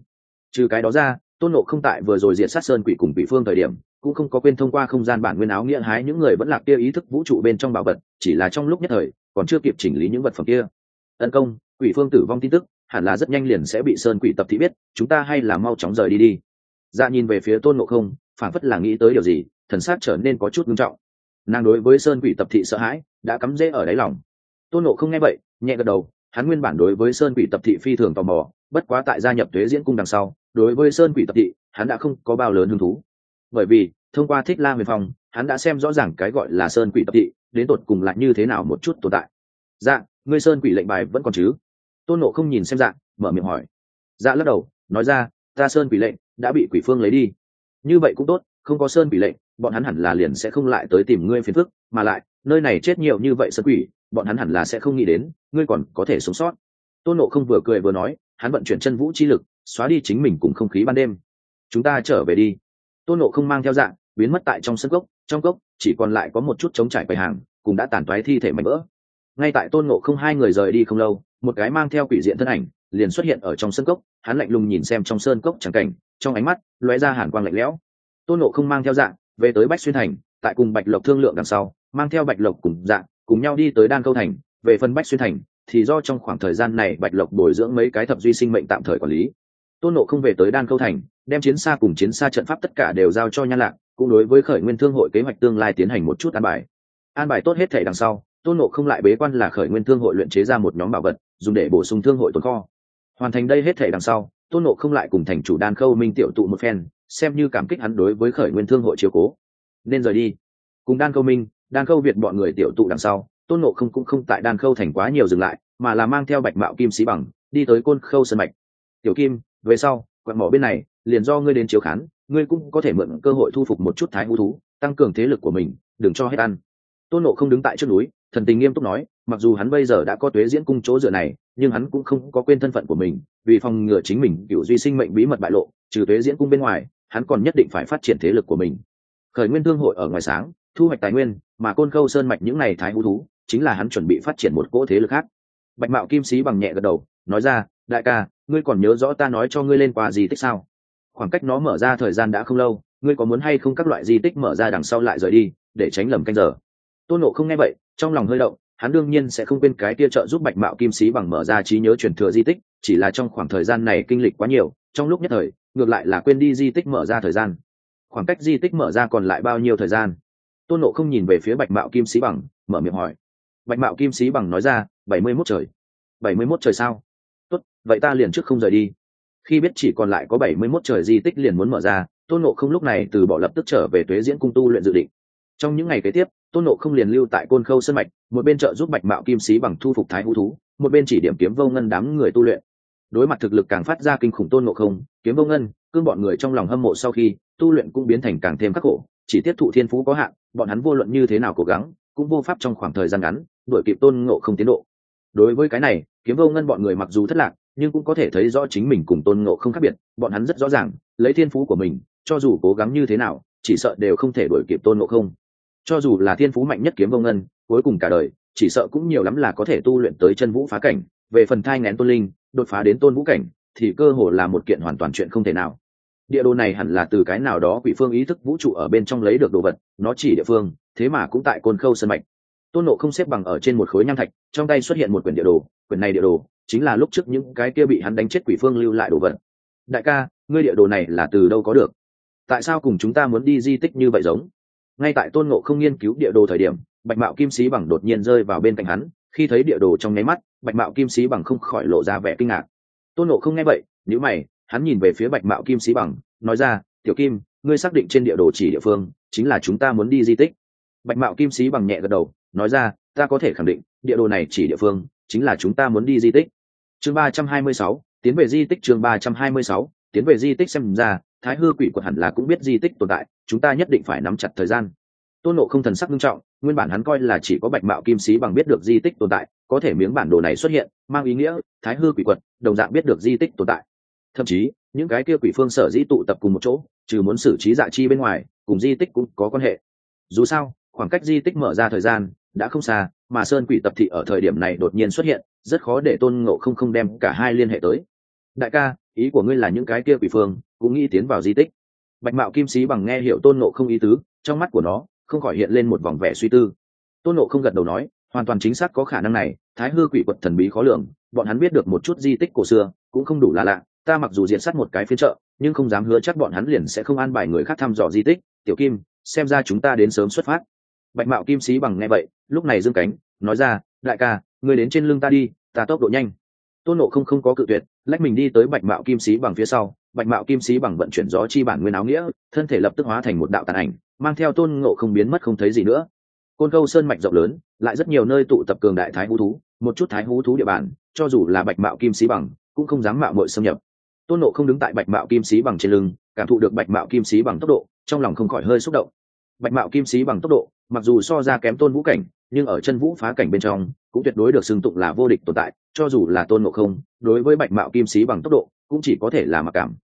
Trừ cái đó ra, tôn nộ không tại vừa rồi diệt sát sơn quỷ cùng quỷ phương thời điểm, cũng không có quên thông qua không gian bản nguyên áo nghĩa hái những người vẫn lạc kia ý thức vũ trụ bên trong bảo vật, chỉ là trong lúc nhất thời, còn chưa kịp chỉnh lý những vật phẩm kia. Tấn công, quỷ phương tử vong tin tức, hẳn là rất nhanh liền sẽ bị sơn quỷ tập thị biết, chúng ta hay là mau chóng rời đi đi. Ra dạ nhìn về phía tôn nộ không phản phất là nghĩ tới điều gì, thần sát trở nên có chút nghiêm trọng. Nàng đối với sơn quỷ tập thị sợ hãi đã cắm rễ ở đáy lòng. Tôn nộ không nghe vậy, nhẹ gật đầu, hắn nguyên bản đối với sơn quỷ tập thị phi thường tò mò, bất quá tại gia nhập thuế diễn cung đằng sau, đối với sơn quỷ tập thị, hắn đã không có bao lớn hứng thú. Bởi vì, thông qua thích la huyền phong, hắn đã xem rõ ràng cái gọi là sơn quỷ tập thị, đến tột cùng lại như thế nào một chút tồn tại. Dạ ngươi sơn quỷ lệnh bài vẫn còn chứ? Tôn nộ không nhìn xem dạ mở miệng hỏi. Dạ lắc đầu, nói ra, ta sơn quỷ lệnh đã bị quỷ phương lấy đi. Như vậy cũng tốt, không có sơn quỷ lệnh bọn hắn hẳn là liền sẽ không lại tới tìm ngươi phiền phức, mà lại, nơi này chết nhiều như vậy sơn quỷ, bọn hắn hẳn là sẽ không nghĩ đến, ngươi còn có thể sống sót. Tôn nộ không vừa cười vừa nói, hắn vận chuyển chân vũ chi lực, xóa đi chính mình cùng không khí ban đêm. Chúng ta trở về đi. Tôn nộ không mang theo dạng, biến mất tại trong sân gốc trong gốc chỉ còn lại có một chút chống trải quầy hàng, cùng đã tàn toái thi thể mạnh vỡ. Ngay tại tôn nộ không hai người rời đi không lâu, một cái mang theo quỷ diện thân ảnh, liền xuất hiện ở trong sân cốc, hắn lạnh lùng nhìn xem trong sơn cốc chẳng cảnh, trong ánh mắt lóe ra hàn quang lạnh lẽo. Tôn nộ không mang theo dạng về tới bách xuyên thành, tại cùng bạch lộc thương lượng đằng sau, mang theo bạch lộc cùng dạng, cùng nhau đi tới đan câu thành. Về phần bách xuyên thành, thì do trong khoảng thời gian này bạch lộc bồi dưỡng mấy cái thập duy sinh mệnh tạm thời quản lý. Tôn nộ không về tới đan câu thành, đem chiến xa cùng chiến xa trận pháp tất cả đều giao cho nhan lạc, cũng đối với khởi nguyên thương hội kế hoạch tương lai tiến hành một chút an bài. An bài tốt hết thể đằng sau, tôn nộ không lại bế quan là khởi nguyên thương hội luyện chế ra một nhóm bảo vật, dùng để bổ sung thương hội tồn kho. Hoàn thành đây hết thể đằng sau, tôn nộ không lại cùng thành chủ đan khâu minh tiểu tụ một phen xem như cảm kích hắn đối với khởi nguyên thương hội chiếu cố. Nên rời đi. Cùng đan khâu minh, đan khâu việt bọn người tiểu tụ đằng sau, tôn nộ không cũng không tại đan khâu thành quá nhiều dừng lại, mà là mang theo bạch mạo kim sĩ bằng, đi tới côn khâu sân mạch. Tiểu kim, về sau quạt mỏ bên này, liền do ngươi đến chiếu khán, ngươi cũng có thể mượn cơ hội thu phục một chút thái hữu thú, tăng cường thế lực của mình, đừng cho hết ăn. Tôn nộ không đứng tại trước núi, thần tình nghiêm túc nói, mặc dù hắn bây giờ đã có tuế diễn cung chỗ dựa này, nhưng hắn cũng không có quên thân phận của mình, vì phòng ngừa chính mình cựu duy sinh mệnh bí mật bại lộ, trừ tuế diễn cung bên ngoài hắn còn nhất định phải phát triển thế lực của mình. Khởi nguyên thương hội ở ngoài sáng, thu hoạch tài nguyên, mà côn khâu sơn mạch những n à y thái hữu thú, chính là hắn chuẩn bị phát triển một cỗ thế lực khác. Bạch mạo kim sĩ bằng nhẹ gật đầu, nói ra, đại ca, ngươi còn nhớ rõ ta nói cho ngươi lên qua gì tích sao? Khoảng cách nó mở ra thời gian đã không lâu, ngươi có muốn hay không các loại di tích mở ra đằng sau lại rời đi, để tránh lầm canh giờ? Tôn nộ không nghe vậy, trong lòng hơi động, hắn đương nhiên sẽ không quên cái tia trợ giúp bạch mạo kim sĩ bằng mở ra trí nhớ truyền thừa di tích, chỉ là trong khoảng thời gian này kinh lịch quá nhiều, trong lúc nhất thời ngược lại là quên đi di tích mở ra thời gian. Khoảng cách di tích mở ra còn lại bao nhiêu thời gian? Tôn nộ không nhìn về phía bạch mạo kim sĩ bằng, mở miệng hỏi. Bạch mạo kim sĩ bằng nói ra, bảy mươi mốt trời. Bảy mươi mốt trời sao? Tốt, vậy ta liền trước không rời đi. Khi biết chỉ còn lại có bảy mươi mốt trời di tích liền muốn mở ra, tôn nộ không lúc này từ bỏ lập tức trở về tuế diễn cung tu luyện dự định. Trong những ngày kế tiếp, tôn nộ không liền lưu tại côn khâu sân mạch, một bên trợ giúp bạch mạo kim sĩ bằng thu phục thái hữu thú, một bên chỉ điểm kiếm vô ngân đám người tu luyện đối mặt thực lực càng phát ra kinh khủng tôn ngộ không, kiếm vô ngân, cương bọn người trong lòng hâm mộ sau khi, tu luyện cũng biến thành càng thêm khắc khổ, chỉ tiếp thụ thiên phú có hạn, bọn hắn vô luận như thế nào cố gắng, cũng vô pháp trong khoảng thời gian ngắn, đuổi kịp tôn ngộ không tiến độ. Đối với cái này, kiếm vô ngân bọn người mặc dù thất lạc, nhưng cũng có thể thấy rõ chính mình cùng tôn ngộ không khác biệt, bọn hắn rất rõ ràng, lấy thiên phú của mình, cho dù cố gắng như thế nào, chỉ sợ đều không thể đuổi kịp tôn ngộ không. Cho dù là thiên phú mạnh nhất kiếm vô ngân, cuối cùng cả đời, chỉ sợ cũng nhiều lắm là có thể tu luyện tới chân vũ phá cảnh, về phần thai ngén tôn linh đột phá đến tôn vũ cảnh, thì cơ hồ là một kiện hoàn toàn chuyện không thể nào. Địa đồ này hẳn là từ cái nào đó quỷ phương ý thức vũ trụ ở bên trong lấy được đồ vật, nó chỉ địa phương, thế mà cũng tại côn khâu sân mạch. Tôn nộ không xếp bằng ở trên một khối nham thạch, trong tay xuất hiện một quyển địa đồ, quyển này địa đồ chính là lúc trước những cái kia bị hắn đánh chết quỷ phương lưu lại đồ vật. Đại ca, ngươi địa đồ này là từ đâu có được? Tại sao cùng chúng ta muốn đi di tích như vậy giống? Ngay tại tôn nộ không nghiên cứu địa đồ thời điểm, bạch mạo kim sĩ bằng đột nhiên rơi vào bên cạnh hắn, khi thấy địa đồ trong nháy mắt bạch mạo kim sĩ bằng không khỏi lộ ra vẻ kinh ngạc. Tôn nộ không nghe vậy nếu mày, hắn nhìn về phía bạch mạo kim sĩ bằng, nói ra, tiểu kim, ngươi xác định trên địa đồ chỉ địa phương chính là chúng ta muốn đi di tích. Bạch mạo kim sĩ bằng nhẹ gật đầu, nói ra, ta có thể khẳng định, địa đồ này chỉ địa phương chính là chúng ta muốn đi di tích. Chương ba trăm hai mươi sáu, tiến về di tích chương ba trăm hai mươi sáu, tiến về di tích xem ra, thái hư quỷ quật hẳn là cũng biết di tích tồn tại, chúng ta nhất định phải nắm chặt thời gian. Tôn nộ không thần sắc nghiêm trọng nguyên bản hắn coi là chỉ có bạch mạo kim sĩ bằng biết được di tích tồn tại, có thể miếng bản đồ này xuất hiện, mang ý nghĩa, thái hư quỷ quật, đồng dạng biết được di tích tồn tại. Thậm chí, những cái kia quỷ phương sở dĩ tụ tập cùng một chỗ, trừ muốn xử trí dạ chi bên ngoài, cùng di tích cũng có quan hệ. Dù sao, khoảng cách di tích mở ra thời gian, đã không xa, mà sơn quỷ tập thị ở thời điểm này đột nhiên xuất hiện, rất khó để tôn ngộ không không đem cả hai liên hệ tới. Đại ca, ý của ngươi là những cái kia quỷ phương, cũng nghĩ tiến vào di tích. Bạch mạo kim sĩ bằng nghe hiểu tôn ngộ không ý tứ, trong mắt của nó không khỏi hiện lên một vòng vẻ suy tư. Tôn ngộ không gật đầu nói, hoàn toàn chính xác có khả năng này, thái hư quỷ quật thần bí khó lường, bọn hắn biết được một chút di tích cổ xưa, cũng không đủ là lạ, ta mặc dù diện sát một cái phiên trợ nhưng không dám hứa chắc bọn hắn liền sẽ không an bài người khác thăm dò di tích. Tiểu kim, xem ra chúng ta đến sớm xuất phát. Bạch mạo kim sĩ bằng nghe vậy, lúc này dương cánh, nói ra, đại ca người đến trên lưng ta đi, ta tốc độ nhanh. Tôn nộ không không có cự tuyệt, lách mình đi tới bạch mạo kim sĩ bằng phía sau. Bạch mạo kim sĩ bằng vận chuyển gió chi bản nguyên áo nghĩa, thân thể lập tức hóa thành một đạo tàn ảnh mang theo tôn ngộ không biến mất không thấy gì nữa. Côn câu sơn mạch rộng lớn, lại rất nhiều nơi tụ tập cường đại thái hú thú, một chút thái hú thú địa bàn, cho dù là bạch mạo kim sĩ bằng, cũng không dám mạo mội xâm nhập. Tôn nộ không đứng tại bạch mạo kim sĩ bằng trên lưng, cảm thụ được bạch mạo kim sĩ bằng tốc độ, trong lòng không khỏi hơi xúc động. Bạch mạo kim sĩ bằng tốc độ, mặc dù so ra kém tôn vũ cảnh, nhưng ở chân vũ phá cảnh bên trong, cũng tuyệt đối được xưng tụng là vô địch tồn tại, cho dù là tôn ngộ không, đối với bạch mạo kim sĩ bằng tốc độ, cũng chỉ có thể là mặc cảm.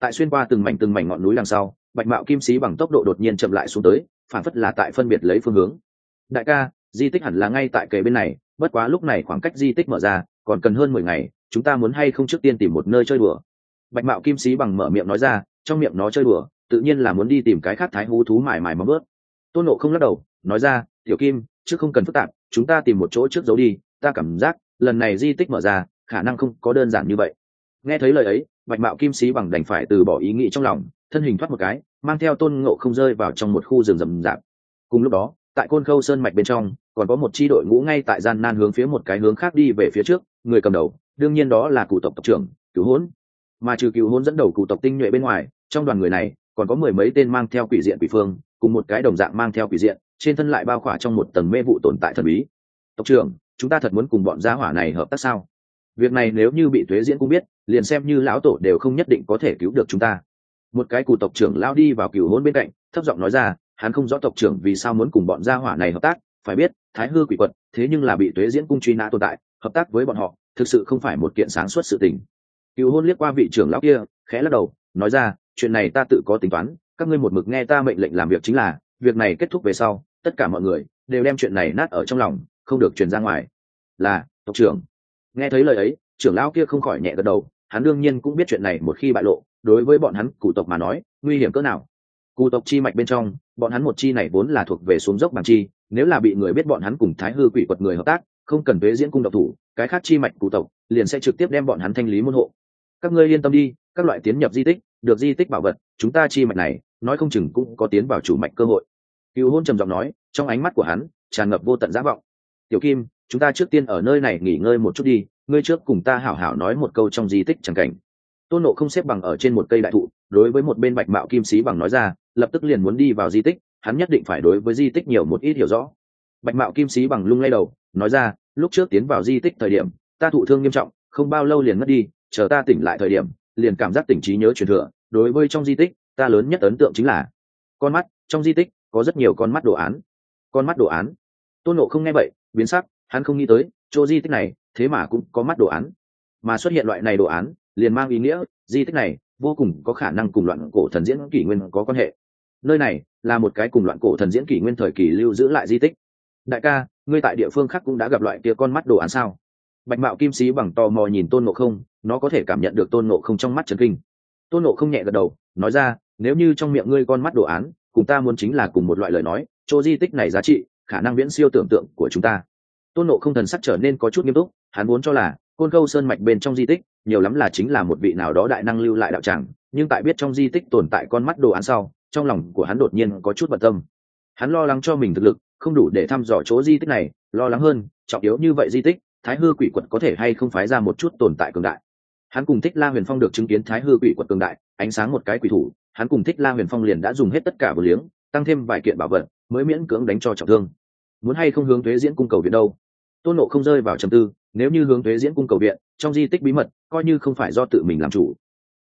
Tại xuyên qua từng mảnh từng mảnh ngọn núi đằng sau bạch mạo kim sĩ bằng tốc độ đột nhiên chậm lại xuống tới, phản phất là tại phân biệt lấy phương hướng. Đại ca, di tích hẳn là ngay tại kề bên này, bất quá lúc này khoảng cách di tích mở ra, còn cần hơn mười ngày, chúng ta muốn hay không trước tiên tìm một nơi chơi đùa? Bạch mạo kim sĩ bằng mở miệng nói ra, trong miệng nó chơi đùa, tự nhiên là muốn đi tìm cái khác thái hú thú mải mải móng ướt tôn nộ không lắc đầu, nói ra, tiểu kim, trước không cần phức tạp, chúng ta tìm một chỗ trước giấu đi, ta cảm giác, lần này di tích mở ra, khả năng không có đơn giản như vậy. Nghe thấy lời ấy, bạch mạo kim sĩ bằng đành phải từ bỏ ý nghĩ trong lòng thân hình thoát một cái, mang theo tôn ngộ không rơi vào trong một khu rừng rậm rạp. Cùng lúc đó, tại côn khâu sơn mạch bên trong, còn có một c h i đội ngũ ngay tại gian nan hướng phía một cái hướng khác đi về phía trước, người cầm đầu, đương nhiên đó là cụ tộc tộc trưởng cứu hỗn. Mà trừ cứu hỗn dẫn đầu cụ tộc tinh nhuệ bên ngoài, trong đoàn người này, còn có mười mấy tên mang theo quỷ diện quỷ phương, cùng một cái đồng dạng mang theo quỷ diện, trên thân lại bao khỏa trong một tầng mê vụ tồn tại thần bí. Tộc trưởng, chúng ta thật muốn cùng bọn gia hỏa này hợp tác sao? Việc này nếu như bị thuế diễn cũng biết, liền xem như lão tổ đều không nhất định có thể cứu được chúng ta một cái cụ tộc trưởng lao đi vào cựu hôn bên cạnh, thấp giọng nói ra, hắn không rõ tộc trưởng vì sao muốn cùng bọn gia hỏa này hợp tác, phải biết, thái hư quỷ quật, thế nhưng là bị tuế diễn cung truy nã tồn tại, hợp tác với bọn họ, thực sự không phải một kiện sáng suốt sự tình. Cựu hôn liếc qua vị trưởng lão kia, khẽ lắc đầu, nói ra, chuyện này ta tự có tính toán, các ngươi một mực nghe ta mệnh lệnh làm việc chính là, việc này kết thúc về sau, tất cả mọi người đều đem chuyện này nát ở trong lòng, không được truyền ra ngoài. Là, tộc trưởng. Nghe thấy lời ấy, trưởng lão kia không khỏi nhẹ gật đầu, hắn đương nhiên cũng biết chuyện này một khi bại lộ đối với bọn hắn cụ tộc mà nói, nguy hiểm cỡ nào? Cụ tộc chi mạch bên trong, bọn hắn một chi này vốn là thuộc về xuống dốc bằng chi, nếu là bị người biết bọn hắn cùng thái hư quỷ quật người hợp tác, không cần thuế diễn cung độc thủ, cái khác chi mạch cụ tộc liền sẽ trực tiếp đem bọn hắn thanh lý môn hộ. Các ngươi yên tâm đi, các loại tiến nhập di tích, được di tích bảo vật, chúng ta chi mạch này, nói không chừng cũng có tiến vào chủ mạch cơ hội. Cựu hôn trầm giọng nói, trong ánh mắt của hắn, tràn ngập vô tận giả vọng. Tiểu kim, chúng ta trước tiên ở nơi này nghỉ ngơi một chút đi, ngươi trước cùng ta hảo hảo nói một câu trong di tích chẳng cảnh tôn nộ không xếp bằng ở trên một cây đại thụ, đối với một bên bạch mạo kim sĩ bằng nói ra, lập tức liền muốn đi vào di tích, hắn nhất định phải đối với di tích nhiều một ít hiểu rõ. Bạch mạo kim sĩ bằng lung lay đầu, nói ra, lúc trước tiến vào di tích thời điểm, ta thụ thương nghiêm trọng, không bao lâu liền mất đi, chờ ta tỉnh lại thời điểm, liền cảm giác tỉnh trí nhớ truyền thừa, đối với trong di tích, ta lớn nhất ấn tượng chính là con mắt, trong di tích có rất nhiều con mắt đồ án. Con mắt đồ án? Tôn nộ không nghe vậy, biến sắc, hắn không nghĩ tới, chỗ di tích này, thế mà cũng có mắt đồ án. Mà xuất hiện loại này đồ án liền mang ý nghĩa, di tích này vô cùng có khả năng cùng loạn cổ thần diễn kỷ nguyên có quan hệ. Nơi này là một cái cùng loạn cổ thần diễn kỷ nguyên thời kỳ lưu giữ lại di tích. Đại ca, ngươi tại địa phương khác cũng đã gặp loại kia con mắt đồ án sao? Bạch mạo kim sĩ bằng tò mò nhìn tôn nộ không, nó có thể cảm nhận được tôn nộ không trong mắt trần kinh. Tôn nộ không nhẹ gật đầu, nói ra, nếu như trong miệng ngươi con mắt đồ án, cùng ta muốn chính là cùng một loại lời nói, chỗ di tích này giá trị, khả năng viễn siêu tưởng tượng của chúng ta. Tôn nộ không thần sắc trở nên có chút nghiêm túc, hắn muốn cho là côn khâu sơn mạch bên trong di tích, nhiều lắm là chính là một vị nào đó đại năng lưu lại đạo tràng, nhưng tại biết trong di tích tồn tại con mắt đồ án sau, trong lòng của hắn đột nhiên có chút bận tâm. Hắn lo lắng cho mình thực lực, không đủ để thăm dò chỗ di tích này, lo lắng hơn, trọng yếu như vậy di tích, thái hư quỷ quật có thể hay không phái ra một chút tồn tại cường đại. Hắn cùng thích la huyền phong được chứng kiến thái hư quỷ quật cường đại, ánh sáng một cái quỷ thủ, hắn cùng thích la huyền phong liền đã dùng hết tất cả vừa liếng, tăng thêm vài kiện bảo vật, mới miễn cưỡng đánh cho trọng thương. Muốn hay không hướng thuế diễn cung cầu viện đâu? Tôn nộ không rơi vào trầm tư, nếu như hướng thuế diễn cung cầu viện, trong di tích bí mật, coi như không phải do tự mình làm chủ.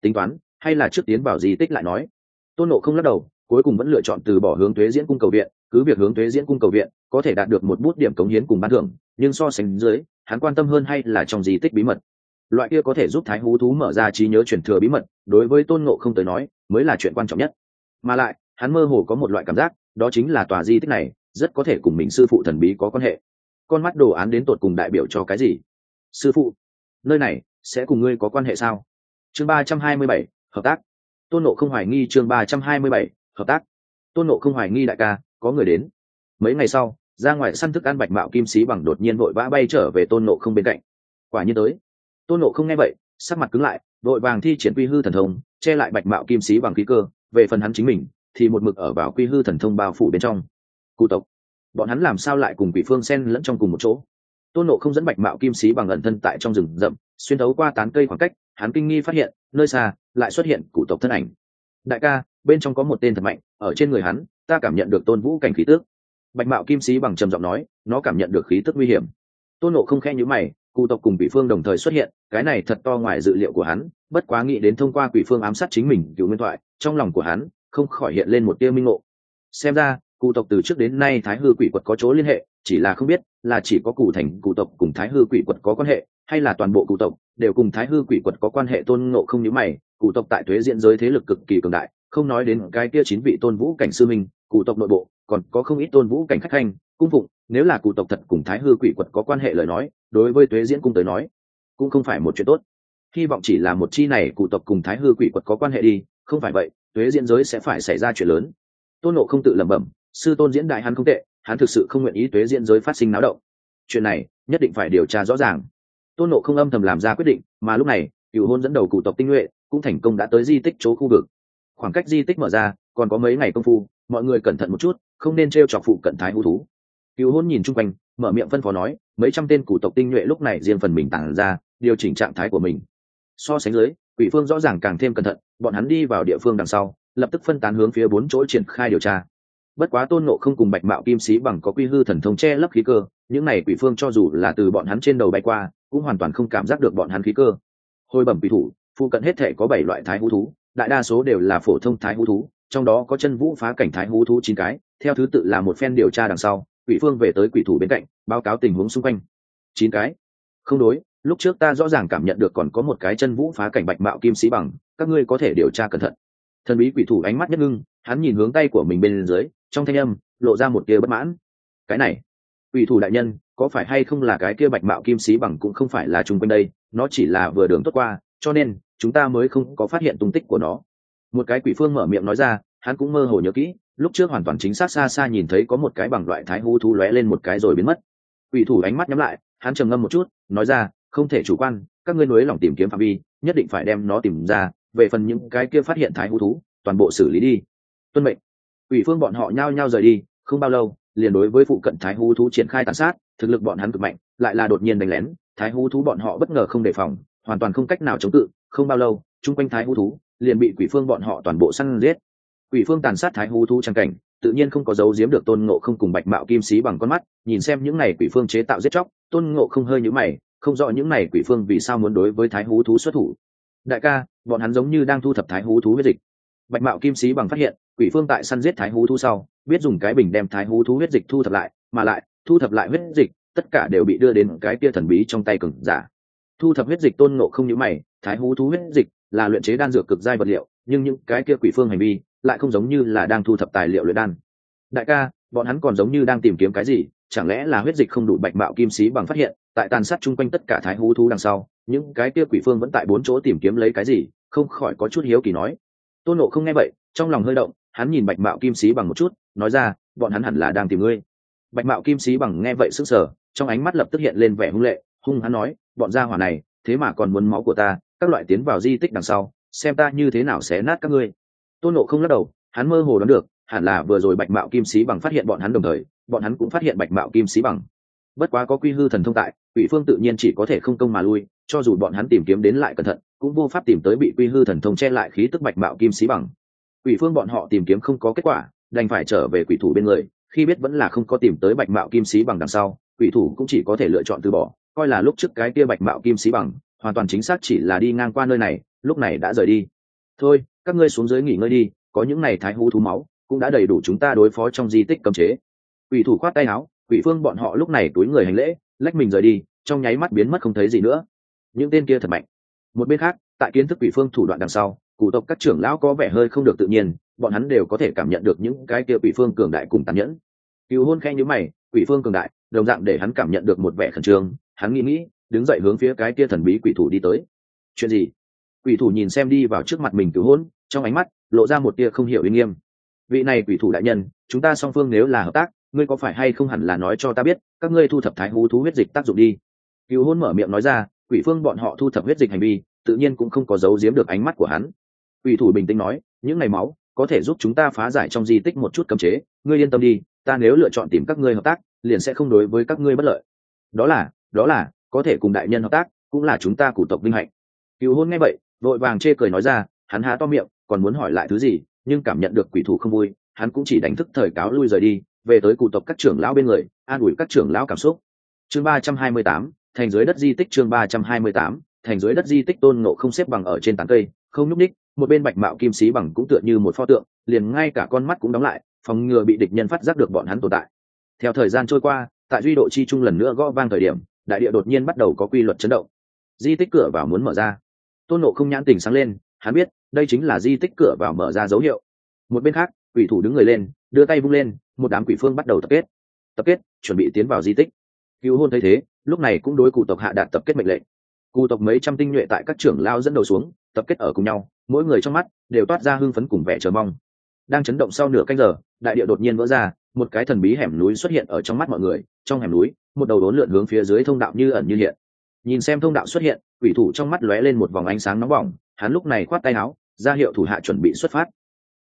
Tính toán, hay là trước tiến vào di tích lại nói. Tôn nộ không lắc đầu, cuối cùng vẫn lựa chọn từ bỏ hướng thuế diễn cung cầu viện, cứ việc hướng thuế diễn cung cầu viện, có thể đạt được một bút điểm cống hiến cùng ban thưởng, nhưng so sánh dưới, hắn quan tâm hơn hay là trong di tích bí mật. Loại kia có thể giúp thái hú thú mở ra trí nhớ truyền thừa bí mật, đối với tôn Nộ không tới nói, mới là chuyện quan trọng nhất. Mà lại, hắn mơ hồ có một loại cảm giác, đó chính là tòa di tích này, rất có thể cùng mình sư phụ thần bí có quan hệ con mắt đồ án đến tột cùng đại biểu cho cái gì? Sư phụ, nơi này sẽ cùng ngươi có quan hệ sao? Chương ba trăm hai mươi bảy, hợp tác. Tôn nộ không hoài nghi chương ba trăm hai mươi bảy, hợp tác. Tôn nộ không hoài nghi đại ca, có người đến. Mấy ngày sau, ra ngoài săn thức ăn bạch mạo kim sĩ bằng đột nhiên vội vã bay trở về tôn nộ không bên cạnh. Quả nhiên tới. Tôn nộ không nghe vậy, sắc mặt cứng lại, vội vàng thi triển quy hư thần thông, che lại bạch mạo kim sĩ bằng khí cơ. Về phần hắn chính mình, thì một mực ở vào quy hư thần thông bao phủ bên trong. Cụ tộc bọn hắn làm sao lại cùng quỷ phương sen lẫn trong cùng một chỗ? Tôn nộ không dẫn bạch mạo kim sĩ bằng ẩn thân tại trong rừng rậm, xuyên thấu qua tán cây khoảng cách, hắn kinh nghi phát hiện, nơi xa lại xuất hiện cụ tộc thân ảnh. Đại ca, bên trong có một tên thật mạnh, ở trên người hắn, ta cảm nhận được tôn vũ cảnh khí tước bạch mạo kim sĩ bằng trầm giọng nói, nó cảm nhận được khí tức nguy hiểm. Tôn nộ không khe nhữ mày cụ tộc cùng quỷ phương đồng thời xuất hiện, cái này thật to ngoài dự liệu của hắn, bất quá nghĩ đến thông qua quỷ phương ám sát chính mình cựu nguyên thoại, trong lòng của hắn không khỏi hiện lên một tia minh ngộ. Xem ra cụ tộc từ trước đến nay thái hư quỷ quật có chỗ liên hệ, chỉ là không biết là chỉ có cụ thành cụ tộc cùng thái hư quỷ quật có quan hệ, hay là toàn bộ cụ tộc đều cùng thái hư quỷ quật có quan hệ tôn ngộ không nhớ mày cụ tộc tại thuế diễn giới thế lực cực kỳ cường đại, không nói đến cái kia chín vị tôn vũ cảnh sư minh cụ tộc nội bộ, còn có không ít tôn vũ cảnh khách hành cung phụng, nếu là cụ tộc thật cùng thái hư quỷ quật có quan hệ lời nói, đối với thuế diễn cung tới nói, cũng không phải một chuyện tốt. Hy vọng chỉ là một chi này cụ tộc cùng thái hư quỷ quật có quan hệ đi, không phải vậy thuế diễn giới sẽ phải xảy ra chuyện lớn. Tôn nộ không tự lẩm bẩm sư tôn diễn đại hắn không tệ, hắn thực sự không nguyện ý tuế diễn giới phát sinh náo động. Chuyện này, nhất định phải điều tra rõ ràng. Tôn nộ không âm thầm làm ra quyết định, mà lúc này, cựu hôn dẫn đầu cụ tộc tinh nhuệ cũng thành công đã tới di tích chỗ khu vực. Khoảng cách di tích mở ra, còn có mấy ngày công phu, mọi người cẩn thận một chút, không nên t r e o chọc phụ cận thái hữu thú. Cựu hôn nhìn chung quanh, mở miệng phân phó nói, mấy trăm tên cụ tộc tinh nhuệ lúc này riêng phần mình tản ra, điều chỉnh trạng thái của mình. So sánh dưới, quỷ phương rõ ràng càng thêm cẩn thận, bọn hắn đi vào địa phương đằng sau, lập tức phân tán hướng phía bốn chỗ triển khai điều tra bất quá tôn nộ không cùng bạch mạo kim sĩ bằng có quy hư thần thông che lấp khí cơ, những này quỷ phương cho dù là từ bọn hắn trên đầu bay qua, cũng hoàn toàn không cảm giác được bọn hắn khí cơ. Hồi bẩm quỷ thủ, phụ cận hết thể có bảy loại thái hú thú, đại đa số đều là phổ thông thái hú thú, trong đó có chân vũ phá cảnh thái hú thú chín cái, theo thứ tự là một phen điều tra đằng sau, quỷ phương về tới quỷ thủ bên cạnh, báo cáo tình huống xung quanh. Chín cái? Không đối, lúc trước ta rõ ràng cảm nhận được còn có một cái chân vũ phá cảnh bạch mạo kim sĩ bằng, các ngươi có thể điều tra cẩn thận. Thần bí quỷ thủ ánh mắt nhất ngưng, hắn nhìn hướng tay của mình bên dưới trong thanh âm lộ ra một tia bất mãn. Cái này, quỷ thủ đại nhân, có phải hay không là cái kia bạch mạo kim sĩ bằng cũng không phải là chung quanh đây, nó chỉ là vừa đường tốt qua, cho nên chúng ta mới không có phát hiện tung tích của nó. Một cái quỷ phương mở miệng nói ra, hắn cũng mơ hồ nhớ kỹ, lúc trước hoàn toàn chính xác xa xa nhìn thấy có một cái bằng loại thái hú thú lóe lên một cái rồi biến mất. Quỷ thủ ánh mắt nhắm lại, hắn trầm ngâm một chút, nói ra, không thể chủ quan, các ngươi nuối lòng tìm kiếm phạm vi, nhất định phải đem nó tìm ra, về phần những cái kia phát hiện thái hú thú, toàn bộ xử lý đi. Tuân mệnh quỷ phương bọn họ nhao nhao rời đi, không bao lâu, liền đối với phụ cận thái hú thú triển khai tàn sát, thực lực bọn hắn cực mạnh, lại là đột nhiên đánh lén, thái hú thú bọn họ bất ngờ không đề phòng, hoàn toàn không cách nào chống cự, không bao lâu, chung quanh thái hú thú liền bị quỷ phương bọn họ toàn bộ săn giết. Quỷ phương tàn sát thái hú thú trang cảnh, tự nhiên không có dấu giếm được tôn ngộ không cùng bạch mạo kim sĩ bằng con mắt, nhìn xem những này quỷ phương chế tạo giết chóc, tôn ngộ không hơi nhữ mày, không rõ những này quỷ phương vì sao muốn đối với thái hú thú xuất thủ. Đại ca, bọn hắn giống như đang thu thập thái hú thú huyết dịch. Bạch mạo kim sĩ bằng phát hiện quỷ phương tại săn giết thái hú thú sau, biết dùng cái bình đem thái hú thú huyết dịch thu thập lại, mà lại, thu thập lại huyết dịch, tất cả đều bị đưa đến cái kia thần bí trong tay cừng giả. Thu thập huyết dịch tôn nộ không như mày, thái hú thú huyết dịch là luyện chế đan dược cực giai vật liệu, nhưng những cái kia quỷ phương hành vi lại không giống như là đang thu thập tài liệu luyện đan. Đại ca, bọn hắn còn giống như đang tìm kiếm cái gì, chẳng lẽ là huyết dịch không đủ bạch mạo kim sĩ bằng phát hiện, tại tàn sát chung quanh tất cả thái hú thú đằng sau, những cái kia quỷ phương vẫn tại bốn chỗ tìm kiếm lấy cái gì, không khỏi có chút hiếu kỳ nói. Tôn nộ không nghe vậy, trong lòng hơi động hắn nhìn bạch mạo kim sĩ bằng một chút, nói ra, bọn hắn hẳn là đang tìm ngươi. Bạch mạo kim sĩ bằng nghe vậy sức sở trong ánh mắt lập tức hiện lên vẻ hung lệ, hung hắn nói, bọn gia hỏa này, thế mà còn muốn máu của ta, các loại tiến vào di tích đằng sau, xem ta như thế nào xé nát các ngươi. Tôn nộ không lắc đầu, hắn mơ hồ đoán được, hẳn là vừa rồi bạch mạo kim sĩ bằng phát hiện bọn hắn đồng thời, bọn hắn cũng phát hiện bạch mạo kim sĩ bằng. Bất quá có quy hư thần thông tại, quỷ phương tự nhiên chỉ có thể không công mà lui, cho dù bọn hắn tìm kiếm đến lại cẩn thận, cũng vô pháp tìm tới bị quy hư thần thông che lại khí tức bạch mạo kim sĩ bằng quỷ phương bọn họ tìm kiếm không có kết quả, đành phải trở về quỷ thủ bên người, khi biết vẫn là không có tìm tới bạch mạo kim sĩ bằng đằng sau, quỷ thủ cũng chỉ có thể lựa chọn từ bỏ, coi là lúc trước cái kia bạch mạo kim sĩ bằng, hoàn toàn chính xác chỉ là đi ngang qua nơi này, lúc này đã rời đi. Thôi, các ngươi xuống dưới nghỉ ngơi đi, có những này thái hú thú máu, cũng đã đầy đủ chúng ta đối phó trong di tích cấm chế. Quỷ thủ khoát tay áo, quỷ phương bọn họ lúc này túi người hành lễ, lách mình rời đi, trong nháy mắt biến mất không thấy gì nữa. Những tên kia thật mạnh. Một bên khác, tại kiến thức quỷ phương thủ đoạn đằng sau cụ tộc các trưởng lão có vẻ hơi không được tự nhiên, bọn hắn đều có thể cảm nhận được những cái kia quỷ phương cường đại cùng tàn nhẫn. Cựu hôn khen nhữ mày, quỷ phương cường đại, đồng dạng để hắn cảm nhận được một vẻ khẩn trương, hắn nghĩ nghĩ, đứng dậy hướng phía cái kia thần bí quỷ thủ đi tới. Chuyện gì? Quỷ thủ nhìn xem đi vào trước mặt mình cựu hôn, trong ánh mắt lộ ra một tia không hiểu uy nghiêm. Vị này quỷ thủ đại nhân, chúng ta song phương nếu là hợp tác, ngươi có phải hay không hẳn là nói cho ta biết, các ngươi thu thập thái hú thú huyết dịch tác dụng đi. Cựu hôn mở miệng nói ra, quỷ phương bọn họ thu thập huyết dịch hành vi, tự nhiên cũng không có giấu giếm được ánh mắt của hắn quỷ thủ bình tĩnh nói, những ngày máu, có thể giúp chúng ta phá giải trong di tích một chút cấm chế. Ngươi yên tâm đi, ta nếu lựa chọn tìm các ngươi hợp tác, liền sẽ không đối với các ngươi bất lợi. Đó là đó là, có thể cùng đại nhân hợp tác, cũng là chúng ta cụ tộc vinh hạnh. Cựu hôn nghe vậy, vội vàng chê cười nói ra, hắn há to miệng, còn muốn hỏi lại thứ gì, nhưng cảm nhận được quỷ thủ không vui, hắn cũng chỉ đánh thức thời cáo lui rời đi, về tới cụ tộc các trưởng lão bên người, an ủi các trưởng lão cảm xúc. Chương ba trăm hai mươi tám, thành dưới đất di tích chương ba trăm hai mươi tám, thành dưới đất di tích tôn ngộ không xếp bằng ở trên tán cây, không nhúc ních một bên bạch mạo kim sĩ bằng cũng tựa như một pho tượng, liền ngay cả con mắt cũng đóng lại, phòng ngừa bị địch nhân phát giác được bọn hắn tồn tại. Theo thời gian trôi qua, tại duy độ chi trung lần nữa gõ vang thời điểm, đại địa đột nhiên bắt đầu có quy luật chấn động. Di tích cửa vào muốn mở ra. Tôn nộ không nhãn tình sáng lên, hắn biết, đây chính là di tích cửa vào mở ra dấu hiệu. Một bên khác, quỷ thủ đứng người lên, đưa tay vung lên, một đám quỷ phương bắt đầu tập kết. Tập kết, chuẩn bị tiến vào di tích. Cứu hôn thấy thế, lúc này cũng đối cụ tộc hạ đạt tập kết mệnh lệnh. Cụ tộc mấy trăm tinh nhuệ tại các trưởng lao dẫn đầu xuống tập kết ở cùng nhau, mỗi người trong mắt đều toát ra hưng phấn cùng vẻ chờ mong. Đang chấn động sau nửa canh giờ, đại địa đột nhiên vỡ ra, một cái thần bí hẻm núi xuất hiện ở trong mắt mọi người. Trong hẻm núi, một đầu đốn lượn hướng phía dưới thông đạo như ẩn như hiện. Nhìn xem thông đạo xuất hiện, quỷ thủ trong mắt lóe lên một vòng ánh sáng nóng bỏng, hắn lúc này khoát tay áo, ra hiệu thủ hạ chuẩn bị xuất phát.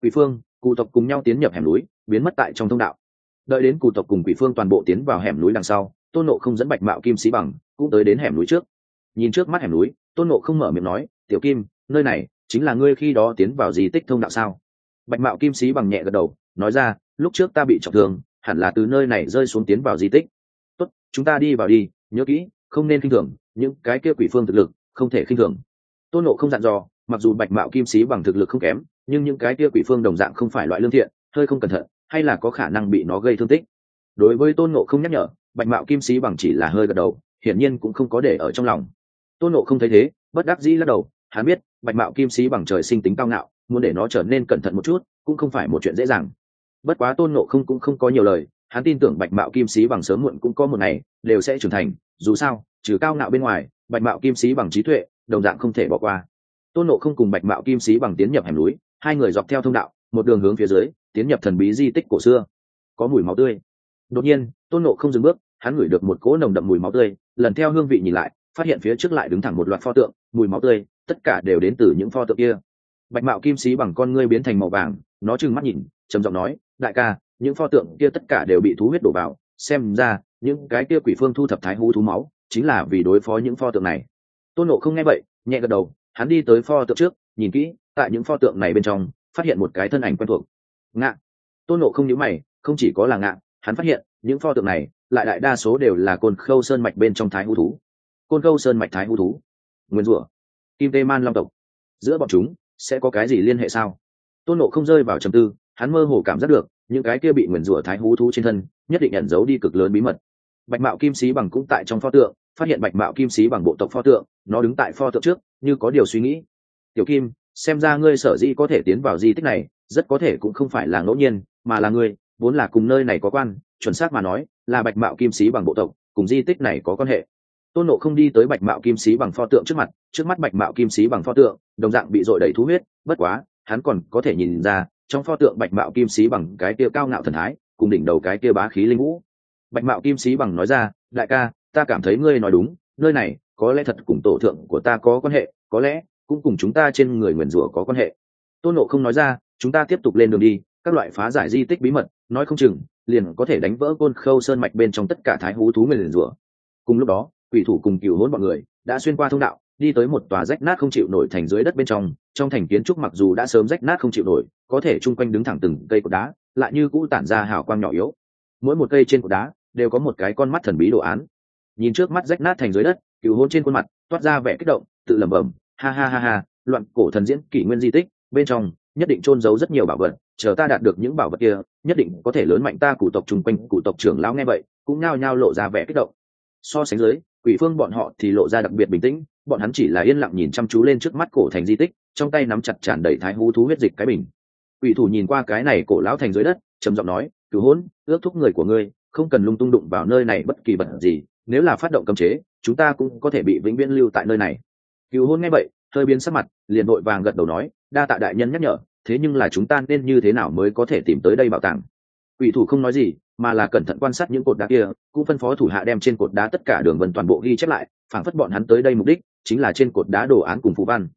Quỷ phương cụ tộc cùng nhau tiến nhập hẻm núi, biến mất tại trong thông đạo. Đợi đến cụ tộc cùng quỷ phương toàn bộ tiến vào hẻm núi đằng sau, tôn nộ không dẫn bạch mạo kim sĩ bằng cũng tới đến hẻm núi trước. Nhìn trước mắt hẻm núi, tôn nộ không mở miệng nói, tiểu kim nơi này chính là ngươi khi đó tiến vào di tích thông đạo sao? Bạch mạo kim sĩ bằng nhẹ gật đầu, nói ra, lúc trước ta bị trọng thương, hẳn là từ nơi này rơi xuống tiến vào di tích. Tốt, chúng ta đi vào đi, nhớ kỹ, không nên khinh thường, những cái kia quỷ phương thực lực, không thể khinh thường. Tôn nộ không dặn dò, mặc dù bạch mạo kim sĩ bằng thực lực không kém, nhưng những cái kia quỷ phương đồng dạng không phải loại lương thiện, hơi không cẩn thận, hay là có khả năng bị nó gây thương tích. Đối với tôn nộ không nhắc nhở, bạch mạo kim sĩ bằng chỉ là hơi gật đầu, hiển nhiên cũng không có để ở trong lòng. Tôn nộ không thấy thế, bất đắc dĩ lắc đầu hắn biết, bạch mạo kim sĩ bằng trời sinh tính cao ngạo, muốn để nó trở nên cẩn thận một chút, cũng không phải một chuyện dễ dàng. Bất quá tôn nộ không cũng không có nhiều lời, hắn tin tưởng bạch mạo kim sĩ bằng sớm muộn cũng có một ngày, đều sẽ trưởng thành, dù sao, trừ cao ngạo bên ngoài, bạch mạo kim sĩ bằng trí tuệ, đồng dạng không thể bỏ qua. Tôn nộ không cùng bạch mạo kim sĩ bằng tiến nhập hẻm núi, hai người dọc theo thông đạo, một đường hướng phía dưới, tiến nhập thần bí di tích cổ xưa. Có mùi máu tươi. Đột nhiên, tôn nộ không dừng bước, hắn ngửi được một cỗ nồng đậm mùi máu tươi, lần theo hương vị nhìn lại, phát hiện phía trước lại đứng thẳng một loạt pho tượng, mùi máu tươi tất cả đều đến từ những pho tượng kia. Bạch mạo kim sĩ bằng con ngươi biến thành màu vàng, nó trừng mắt nhìn, trầm giọng nói, đại ca, những pho tượng kia tất cả đều bị thú huyết đổ vào, xem ra, những cái kia quỷ phương thu thập thái hú thú máu, chính là vì đối phó những pho tượng này. Tôn nộ không nghe vậy, nhẹ gật đầu, hắn đi tới pho tượng trước, nhìn kỹ, tại những pho tượng này bên trong, phát hiện một cái thân ảnh quen thuộc. Ngạ. Tôn nộ không nhữ mày, không chỉ có là ngạ, hắn phát hiện, những pho tượng này, lại đại đa số đều là côn khâu sơn mạch bên trong thái hú thú. Côn khâu sơn mạch thái hú thú. Nguyên rủa kim tê man long tộc. Giữa bọn chúng, sẽ có cái gì liên hệ sao? Tôn nộ không rơi vào trầm tư, hắn mơ hồ cảm giác được, những cái kia bị nguyền rủa thái hú thú trên thân, nhất định ẩn giấu đi cực lớn bí mật. Bạch mạo kim sĩ bằng cũng tại trong pho tượng, phát hiện bạch mạo kim sĩ bằng bộ tộc pho tượng, nó đứng tại pho tượng trước, như có điều suy nghĩ. Tiểu kim, xem ra ngươi sở dĩ có thể tiến vào di tích này, rất có thể cũng không phải là ngẫu nhiên, mà là ngươi, vốn là cùng nơi này có quan, chuẩn xác mà nói, là bạch mạo kim sĩ bằng bộ tộc, cùng di tích này có quan hệ tôn nộ không đi tới bạch mạo kim sĩ bằng pho tượng trước mặt, trước mắt bạch mạo kim sĩ bằng pho tượng, đồng dạng bị dội đầy thú huyết, bất quá, hắn còn có thể nhìn ra, trong pho tượng bạch mạo kim sĩ bằng cái kia cao ngạo thần thái, cùng đỉnh đầu cái kia bá khí linh vũ. Bạch mạo kim sĩ bằng nói ra, đại ca, ta cảm thấy ngươi nói đúng, nơi này có lẽ thật cùng tổ thượng của ta có quan hệ, có lẽ cũng cùng chúng ta trên người nguyền rủa có quan hệ. Tôn nộ không nói ra, chúng ta tiếp tục lên đường đi, các loại phá giải di tích bí mật, nói không chừng liền có thể đánh vỡ côn khâu sơn mạch bên trong tất cả thái hú thú nguyền rủa. Cùng lúc đó quỷ thủ cùng cựu hỗn bọn người đã xuyên qua thông đạo, đi tới một tòa rách nát không chịu nổi thành dưới đất bên trong. Trong thành kiến trúc mặc dù đã sớm rách nát không chịu nổi, có thể chung quanh đứng thẳng từng cây cột đá, lại như cũ tản ra hào quang nhỏ yếu. Mỗi một cây trên cột đá đều có một cái con mắt thần bí đồ án. Nhìn trước mắt rách nát thành dưới đất cựu hôn trên khuôn mặt toát ra vẻ kích động, tự lẩm bẩm, ha ha ha ha, loạn cổ thần diễn kỷ nguyên di tích, bên trong nhất định trôn giấu rất nhiều bảo vật, chờ ta đạt được những bảo vật kia, nhất định có thể lớn mạnh ta cụ tộc chung quanh cụ tộc trưởng lão. Nghe vậy, cũng nao nhao lộ ra vẻ kích động. So sánh dưới quỷ phương bọn họ thì lộ ra đặc biệt bình tĩnh, bọn hắn chỉ là yên lặng nhìn chăm chú lên trước mắt cổ thành di tích, trong tay nắm chặt tràn đầy thái hú thú huyết dịch cái bình. Quỷ thủ nhìn qua cái này cổ lão thành dưới đất, trầm giọng nói, cứu hỗn ước thúc người của ngươi, không cần lung tung đụng vào nơi này bất kỳ vật gì, nếu là phát động cấm chế, chúng ta cũng có thể bị vĩnh viễn lưu tại nơi này. Cứu hôn nghe vậy, hơi biến sắc mặt, liền vội vàng gật đầu nói, đa tạ đại nhân nhắc nhở, thế nhưng là chúng ta nên như thế nào mới có thể tìm tới đây bảo tàng? Quỷ thủ không nói gì, mà là cẩn thận quan sát những cột đá kia, cũng phân phó thủ hạ đem trên cột đá tất cả đường vân toàn bộ ghi chép lại phảng phất bọn hắn tới đây mục đích chính là trên cột đá đồ án cùng phú văn.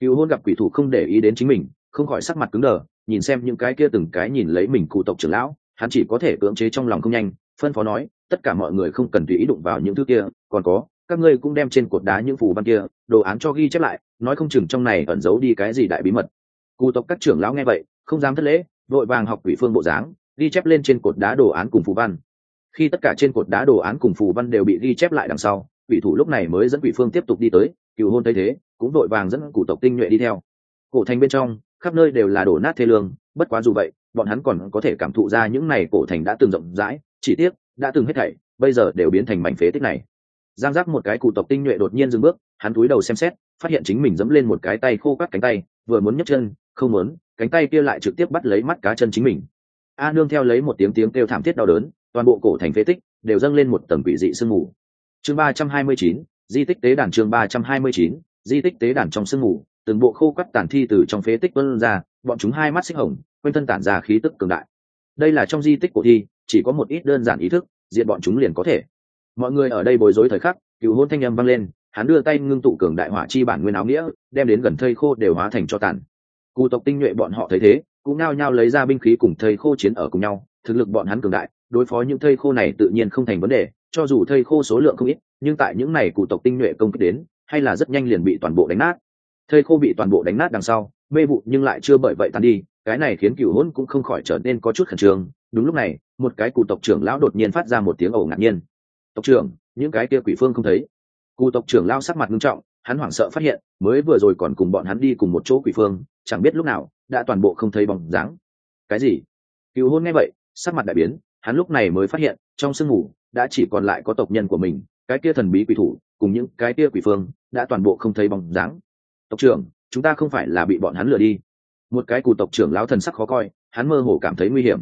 Cựu hôn gặp quỷ thủ không để ý đến chính mình, không khỏi sắc mặt cứng đờ, nhìn xem những cái kia từng cái nhìn lấy mình cụ tộc trưởng lão, hắn chỉ có thể cưỡng chế trong lòng không nhanh, phân phó nói, tất cả mọi người không cần tùy ý đụng vào những thứ kia, còn có, các ngươi cũng đem trên cột đá những phù văn kia, đồ án cho ghi chép lại, nói không chừng trong này ẩn giấu đi cái gì đại bí mật. Cụ tộc các trưởng lão nghe vậy, không dám thất lễ, vội vàng học quỷ phương bộ dáng ghi chép lên trên cột đá đồ án cùng phù văn. Khi tất cả trên cột đá đồ án cùng phù văn đều bị ghi chép lại đằng sau, quỷ thủ lúc này mới dẫn quỷ phương tiếp tục đi tới, cựu hôn thấy thế, cũng vội vàng dẫn cụ tộc tinh nhuệ đi theo. Cổ thành bên trong, khắp nơi đều là đổ nát thê lương, bất quá dù vậy, bọn hắn còn có thể cảm thụ ra những này cổ thành đã từng rộng rãi, chỉ tiếc, đã từng hết thảy, bây giờ đều biến thành mảnh phế tích này. Giang giác một cái cụ tộc tinh nhuệ đột nhiên dừng bước, hắn cúi đầu xem xét, phát hiện chính mình dẫm lên một cái tay khô các cánh tay, vừa muốn nhấc chân, không muốn, cánh tay kia lại trực tiếp bắt lấy mắt cá chân chính mình a nương theo lấy một tiếng tiếng kêu thảm thiết đau đớn, toàn bộ cổ thành phế tích đều dâng lên một tầng quỷ dị sương mù. Chương ba trăm hai mươi chín, di tích tế đàn chương ba trăm hai mươi chín, di tích tế đàn trong sương mù, từng bộ khô cắt tàn thi từ trong phế tích vươn ra, bọn chúng hai mắt xích hồng, quanh thân tản ra khí tức cường đại. Đây là trong di tích cổ thi, chỉ có một ít đơn giản ý thức, diện bọn chúng liền có thể. Mọi người ở đây bối rối thời khắc, cựu hôn thanh â m vang lên, hắn đưa tay ngưng tụ cường đại hỏa chi bản nguyên áo nghĩa, đem đến gần thây khô đều hóa thành cho tàn. Cụ tộc tinh nhuệ bọn họ thấy thế cũng nao nhao lấy ra binh khí cùng thây khô chiến ở cùng nhau, thực lực bọn hắn cường đại, đối phó những thây khô này tự nhiên không thành vấn đề, cho dù thây khô số lượng không ít, nhưng tại những này cụ tộc tinh nhuệ công kích đến, hay là rất nhanh liền bị toàn bộ đánh nát. Thây khô bị toàn bộ đánh nát đằng sau mê vụ nhưng lại chưa bởi vậy tan đi, cái này khiến cựu hôn cũng không khỏi trở nên có chút khẩn trương. Đúng lúc này, một cái cụ tộc trưởng lão đột nhiên phát ra một tiếng ẩu ngạc nhiên. Tộc trưởng, những cái kia quỷ phương không thấy? Cụ tộc trưởng lao sắc mặt nghiêm trọng, hắn hoảng sợ phát hiện, mới vừa rồi còn cùng bọn hắn đi cùng một chỗ quỷ phương, chẳng biết lúc nào đã toàn bộ không thấy bóng dáng. Cái gì? Cựu hôn nghe vậy, sắc mặt đại biến, hắn lúc này mới phát hiện, trong sương mù đã chỉ còn lại có tộc nhân của mình, cái kia thần bí quỷ thủ cùng những cái kia quỷ phương đã toàn bộ không thấy bóng dáng. Tộc trưởng, chúng ta không phải là bị bọn hắn lừa đi. Một cái cụ tộc trưởng lão thần sắc khó coi, hắn mơ hồ cảm thấy nguy hiểm.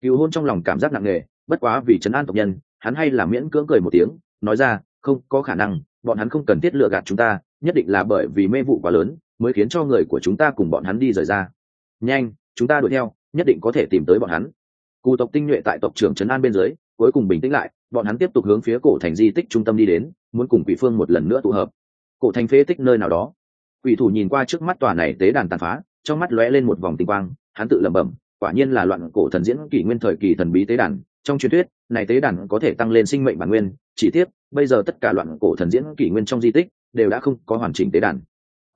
Cựu hôn trong lòng cảm giác nặng nề, bất quá vì chấn an tộc nhân, hắn hay là miễn cưỡng cười một tiếng, nói ra, không, có khả năng, bọn hắn không cần thiết lừa gạt chúng ta, nhất định là bởi vì mê vụ quá lớn, mới khiến cho người của chúng ta cùng bọn hắn đi rời ra nhanh, chúng ta đuổi theo, nhất định có thể tìm tới bọn hắn. Cụ tộc tinh nhuệ tại tộc trưởng trấn an bên dưới, cuối cùng bình tĩnh lại, bọn hắn tiếp tục hướng phía cổ thành di tích trung tâm đi đến, muốn cùng quỷ phương một lần nữa tụ hợp. Cổ thành phế tích nơi nào đó. Quỷ thủ nhìn qua trước mắt tòa này tế đàn tàn phá, trong mắt lóe lên một vòng tinh quang, hắn tự lẩm bẩm, quả nhiên là loạn cổ thần diễn kỷ nguyên thời kỳ thần bí tế đàn, trong truyền thuyết, này tế đàn có thể tăng lên sinh mệnh bản nguyên, chỉ tiếc, bây giờ tất cả loạn cổ thần diễn kỷ nguyên trong di tích, đều đã không có hoàn chỉnh tế đàn.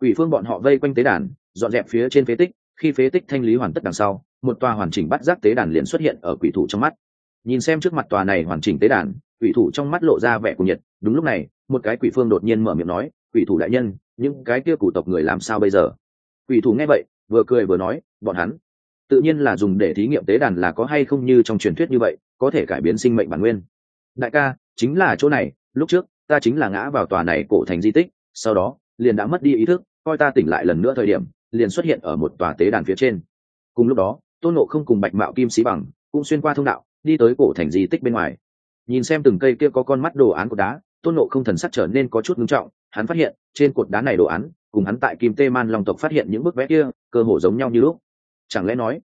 Quỷ phương bọn họ vây quanh tế đàn, dọn dẹp phía trên phế tích khi phế tích thanh lý hoàn tất đằng sau, một tòa hoàn chỉnh bắt giác tế đàn liền xuất hiện ở quỷ thủ trong mắt. Nhìn xem trước mặt tòa này hoàn chỉnh tế đàn, quỷ thủ trong mắt lộ ra vẻ của nhiệt. Đúng lúc này, một cái quỷ phương đột nhiên mở miệng nói, quỷ thủ đại nhân, những cái kia cụ tộc người làm sao bây giờ? Quỷ thủ nghe vậy, vừa cười vừa nói, bọn hắn tự nhiên là dùng để thí nghiệm tế đàn là có hay không như trong truyền thuyết như vậy, có thể cải biến sinh mệnh bản nguyên. Đại ca, chính là chỗ này, lúc trước, ta chính là ngã vào tòa này cổ thành di tích, sau đó, liền đã mất đi ý thức, coi ta tỉnh lại lần nữa thời điểm liền xuất hiện ở một tòa tế đàn phía trên. Cùng lúc đó, tôn nộ không cùng bạch mạo kim sĩ bằng cũng xuyên qua thông đạo, đi tới cổ thành di tích bên ngoài. Nhìn xem từng cây kia có con mắt đồ án của đá, tôn nộ không thần sắc trở nên có chút ngưng trọng, hắn phát hiện, trên cột đá này đồ án, cùng hắn tại kim tê man long tộc phát hiện những bức vẽ kia, cơ hồ giống nhau như lúc. Chẳng lẽ nói,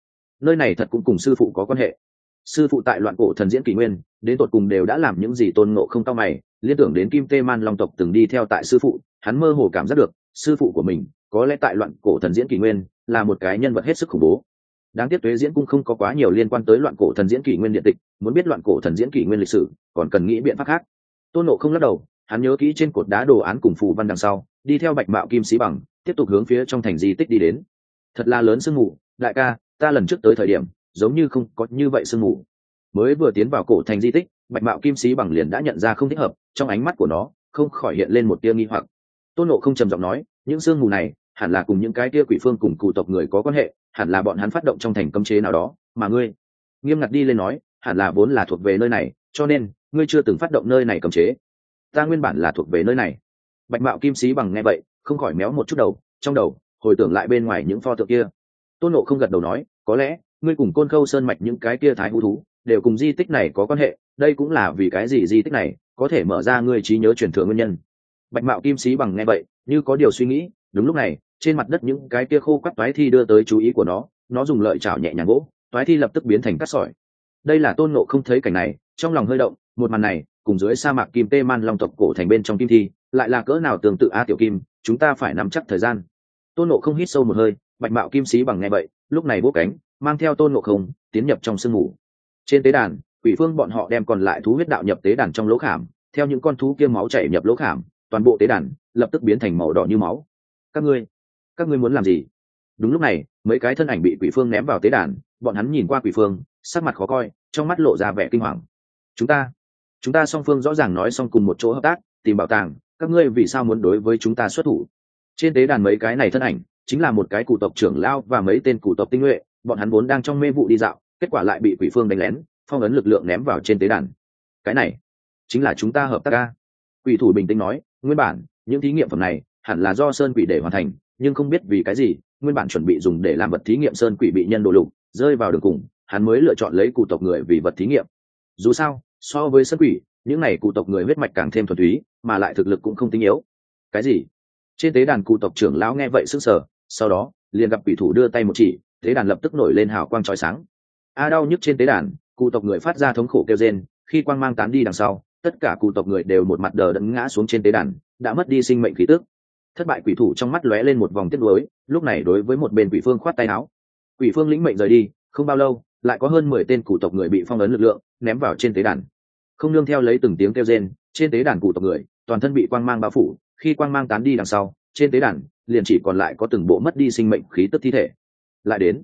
nơi này thật cũng cùng sư phụ có quan hệ? Sư phụ tại loạn cổ thần diễn kỷ nguyên, đến tột cùng đều đã làm những gì tôn nộ không cao mày, liên tưởng đến kim tê man long tộc từng đi theo tại sư phụ, hắn mơ hồ cảm giác được, sư phụ của mình có lẽ tại loạn cổ thần diễn kỷ nguyên, là một cái nhân vật hết sức khủng bố. Đáng tiếc tuế diễn cũng không có quá nhiều liên quan tới loạn cổ thần diễn kỷ nguyên điện tịch, muốn biết loạn cổ thần diễn kỷ nguyên lịch sử, còn cần nghĩ biện pháp khác. Tôn nộ không lắc đầu, hắn nhớ kỹ trên cột đá đồ án cùng phù văn đằng sau, đi theo bạch mạo kim sĩ bằng, tiếp tục hướng phía trong thành di tích đi đến. Thật là lớn sương mù, đại ca, ta lần trước tới thời điểm, giống như không có như vậy sương mù. Mới vừa tiến vào cổ thành di tích, bạch mạo kim sĩ bằng liền đã nhận ra không thích hợp, trong ánh mắt của nó, không khỏi hiện lên một tia nghi hoặc. Tôn nộ không trầm giọng nói, những sương mù này hẳn là cùng những cái kia quỷ phương cùng cụ tộc người có quan hệ, hẳn là bọn hắn phát động trong thành cấm chế nào đó, mà ngươi? Nghiêm ngặt đi lên nói, hẳn là vốn là thuộc về nơi này, cho nên, ngươi chưa từng phát động nơi này cấm chế. Ta nguyên bản là thuộc về nơi này. Bạch mạo kim sĩ bằng nghe vậy, không khỏi méo một chút đầu, trong đầu, hồi tưởng lại bên ngoài những pho tượng kia. Tôn nộ không gật đầu nói, có lẽ, ngươi cùng côn khâu sơn mạch những cái kia thái hữu thú, đều cùng di tích này có quan hệ, đây cũng là vì cái gì di tích này có thể mở ra ngươi trí nhớ truyền thừa nguyên nhân. Bạch mạo kim sĩ bằng nghe vậy, như có điều suy nghĩ, đúng lúc này trên mặt đất những cái kia khô quắt toái thi đưa tới chú ý của nó nó dùng lợi chảo nhẹ nhàng gỗ, toái thi lập tức biến thành cát sỏi. Đây là tôn nộ không thấy cảnh này, trong lòng hơi động, một màn này, cùng dưới sa mạc kim tê man long tộc cổ thành bên trong kim thi, lại là cỡ nào tương tự a tiểu kim, chúng ta phải nắm chắc thời gian. Tôn nộ không hít sâu một hơi, bạch mạo kim sĩ bằng nghe vậy, lúc này bốc cánh, mang theo tôn nộ không, tiến nhập trong sương mù trên tế đàn, quỷ phương bọn họ đem còn lại thú huyết đạo nhập tế đàn trong lỗ khảm, theo những con thú kia máu chảy nhập lỗ khảm, toàn bộ tế đàn, lập tức biến thành màu đỏ như máu. Các ngươi các ngươi muốn làm gì? Đúng lúc này, mấy cái thân ảnh bị quỷ phương ném vào tế đàn, bọn hắn nhìn qua quỷ phương, sắc mặt khó coi, trong mắt lộ ra vẻ kinh hoàng. Chúng ta chúng ta song phương rõ ràng nói xong cùng một chỗ hợp tác, tìm bảo tàng, các ngươi vì sao muốn đối với chúng ta xuất thủ? Trên tế đàn mấy cái này thân ảnh, chính là một cái cụ tộc trưởng lao và mấy tên cụ tộc tinh nhuệ, bọn hắn vốn đang trong mê vụ đi dạo, kết quả lại bị quỷ phương đánh lén, phong ấn lực lượng ném vào trên tế đàn. Cái này, chính là chúng ta hợp tác ca quỷ thủ bình tĩnh nói, nguyên bản, những thí nghiệm phẩm này hẳn là do sơn quỷ để hoàn thành, nhưng không biết vì cái gì, nguyên bản chuẩn bị dùng để làm vật thí nghiệm sơn quỷ bị nhân đồ lục, rơi vào đường cùng, hắn mới lựa chọn lấy cụ tộc người vì vật thí nghiệm. Dù sao, so với sơn quỷ, những này cụ tộc người huyết mạch càng thêm thuần túy, mà lại thực lực cũng không tinh yếu. Cái gì? Trên tế đàn cụ tộc trưởng lão nghe vậy sức sở sau đó, liền gặp quỷ thủ đưa tay một chỉ, tế đàn lập tức nổi lên hào quang trói sáng. A đau nhức trên tế đàn, cụ tộc người phát ra thống khổ kêu rên, khi quang mang tán đi đằng sau, tất cả cụ tộc người đều một mặt đờ đẫn ngã xuống trên tế đàn, đã mất đi sinh mệnh khí tức thất bại quỷ thủ trong mắt lóe lên một vòng tiếc nuối, lúc này đối với một bên quỷ phương khoát tay áo. Quỷ phương lĩnh mệnh rời đi, không bao lâu, lại có hơn mười tên cụ tộc người bị phong ấn lực lượng, ném vào trên tế đàn. Không nương theo lấy từng tiếng kêu rên, trên tế đàn cụ tộc người, toàn thân bị quang mang bao phủ, khi quang mang tán đi đằng sau, trên tế đàn, liền chỉ còn lại có từng bộ mất đi sinh mệnh khí tức thi thể. Lại đến,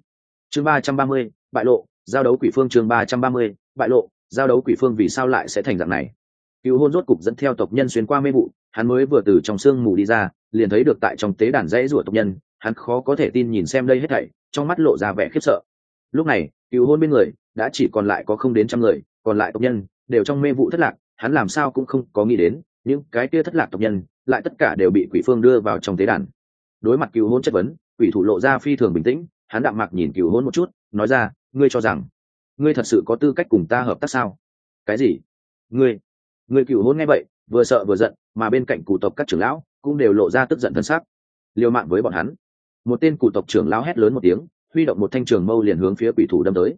chương ba trăm ba mươi, bại lộ, giao đấu quỷ phương chương ba trăm ba mươi, bại lộ, giao đấu quỷ phương vì sao lại sẽ thành dạng này? Cựu hôn rốt cục dẫn theo tộc nhân xuyên qua mê vụ hắn mới vừa từ trong sương mù đi ra, liền thấy được tại trong tế đàn dãy rủa tộc nhân, hắn khó có thể tin nhìn xem đây hết thảy, trong mắt lộ ra vẻ khiếp sợ. Lúc này cứu hôn bên người, đã chỉ còn lại có không đến trăm người, còn lại tộc nhân, đều trong mê vụ thất lạc, hắn làm sao cũng không có nghĩ đến, những cái kia thất lạc tộc nhân, lại tất cả đều bị quỷ phương đưa vào trong tế đàn. Đối mặt cứu hôn chất vấn, quỷ thủ lộ ra phi thường bình tĩnh, hắn đạm mạc nhìn cứu hôn một chút, nói ra, ngươi cho rằng, ngươi thật sự có tư cách cùng ta hợp tác sao? Cái gì? Ngươi ngươi cựu hôn nghe vậy vừa sợ vừa giận, mà bên cạnh cụ tộc các trưởng lão cũng đều lộ ra tức giận thân xác liều mạng với bọn hắn. Một tên cụ tộc trưởng lão hét lớn một tiếng, huy động một thanh trường mâu liền hướng phía quỷ thủ đâm tới.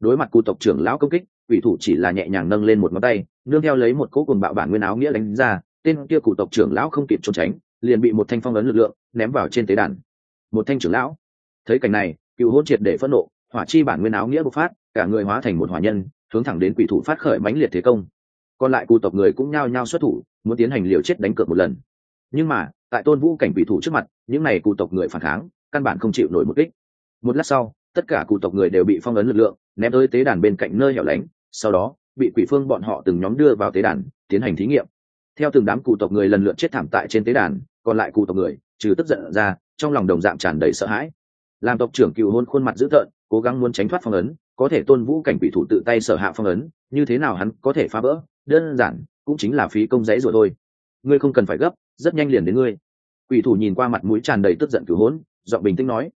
Đối mặt cụ tộc trưởng lão công kích, quỷ thủ chỉ là nhẹ nhàng nâng lên một ngón tay, nương theo lấy một cỗ cùng bạo bản nguyên áo nghĩa đánh ra, tên kia cụ tộc trưởng lão không kịp trốn tránh, liền bị một thanh phong ấn lực lượng ném vào trên tế đàn. Một thanh trưởng lão. Thấy cảnh này, cựu hôn triệt để phẫn nộ, hỏa chi bản nguyên áo nghĩa bộc phát, cả người hóa thành một hỏa nhân, hướng thẳng đến quỷ thủ phát khởi mãnh liệt thế công còn lại cụ tộc người cũng nhao nhao xuất thủ, muốn tiến hành liều chết đánh cược một lần. Nhưng mà, tại tôn vũ cảnh quỷ thủ trước mặt, những n à y cụ tộc người phản kháng, căn bản không chịu nổi một kích. Một lát sau, tất cả cụ tộc người đều bị phong ấn lực lượng, ném tới tế đàn bên cạnh nơi hẻo lánh, sau đó, bị quỷ phương bọn họ từng nhóm đưa vào tế đàn, tiến hành thí nghiệm. Theo từng đám cụ tộc người lần lượt chết thảm tại trên tế đàn, còn lại cụ tộc người, trừ tức giận ra, trong lòng đồng dạng tràn đầy sợ hãi làm tộc trưởng cựu hôn khuôn mặt dữ tợn, cố gắng muốn tránh thoát phong ấn, có thể tôn vũ cảnh quỷ thủ tự tay sở hạ phong ấn, như thế nào hắn có thể phá vỡ? Đơn giản, cũng chính là phí công dãy rồi thôi. Ngươi không cần phải gấp, rất nhanh liền đến ngươi. Quỷ thủ nhìn qua mặt mũi tràn đầy tức giận cựu hôn, giọng bình tĩnh nói.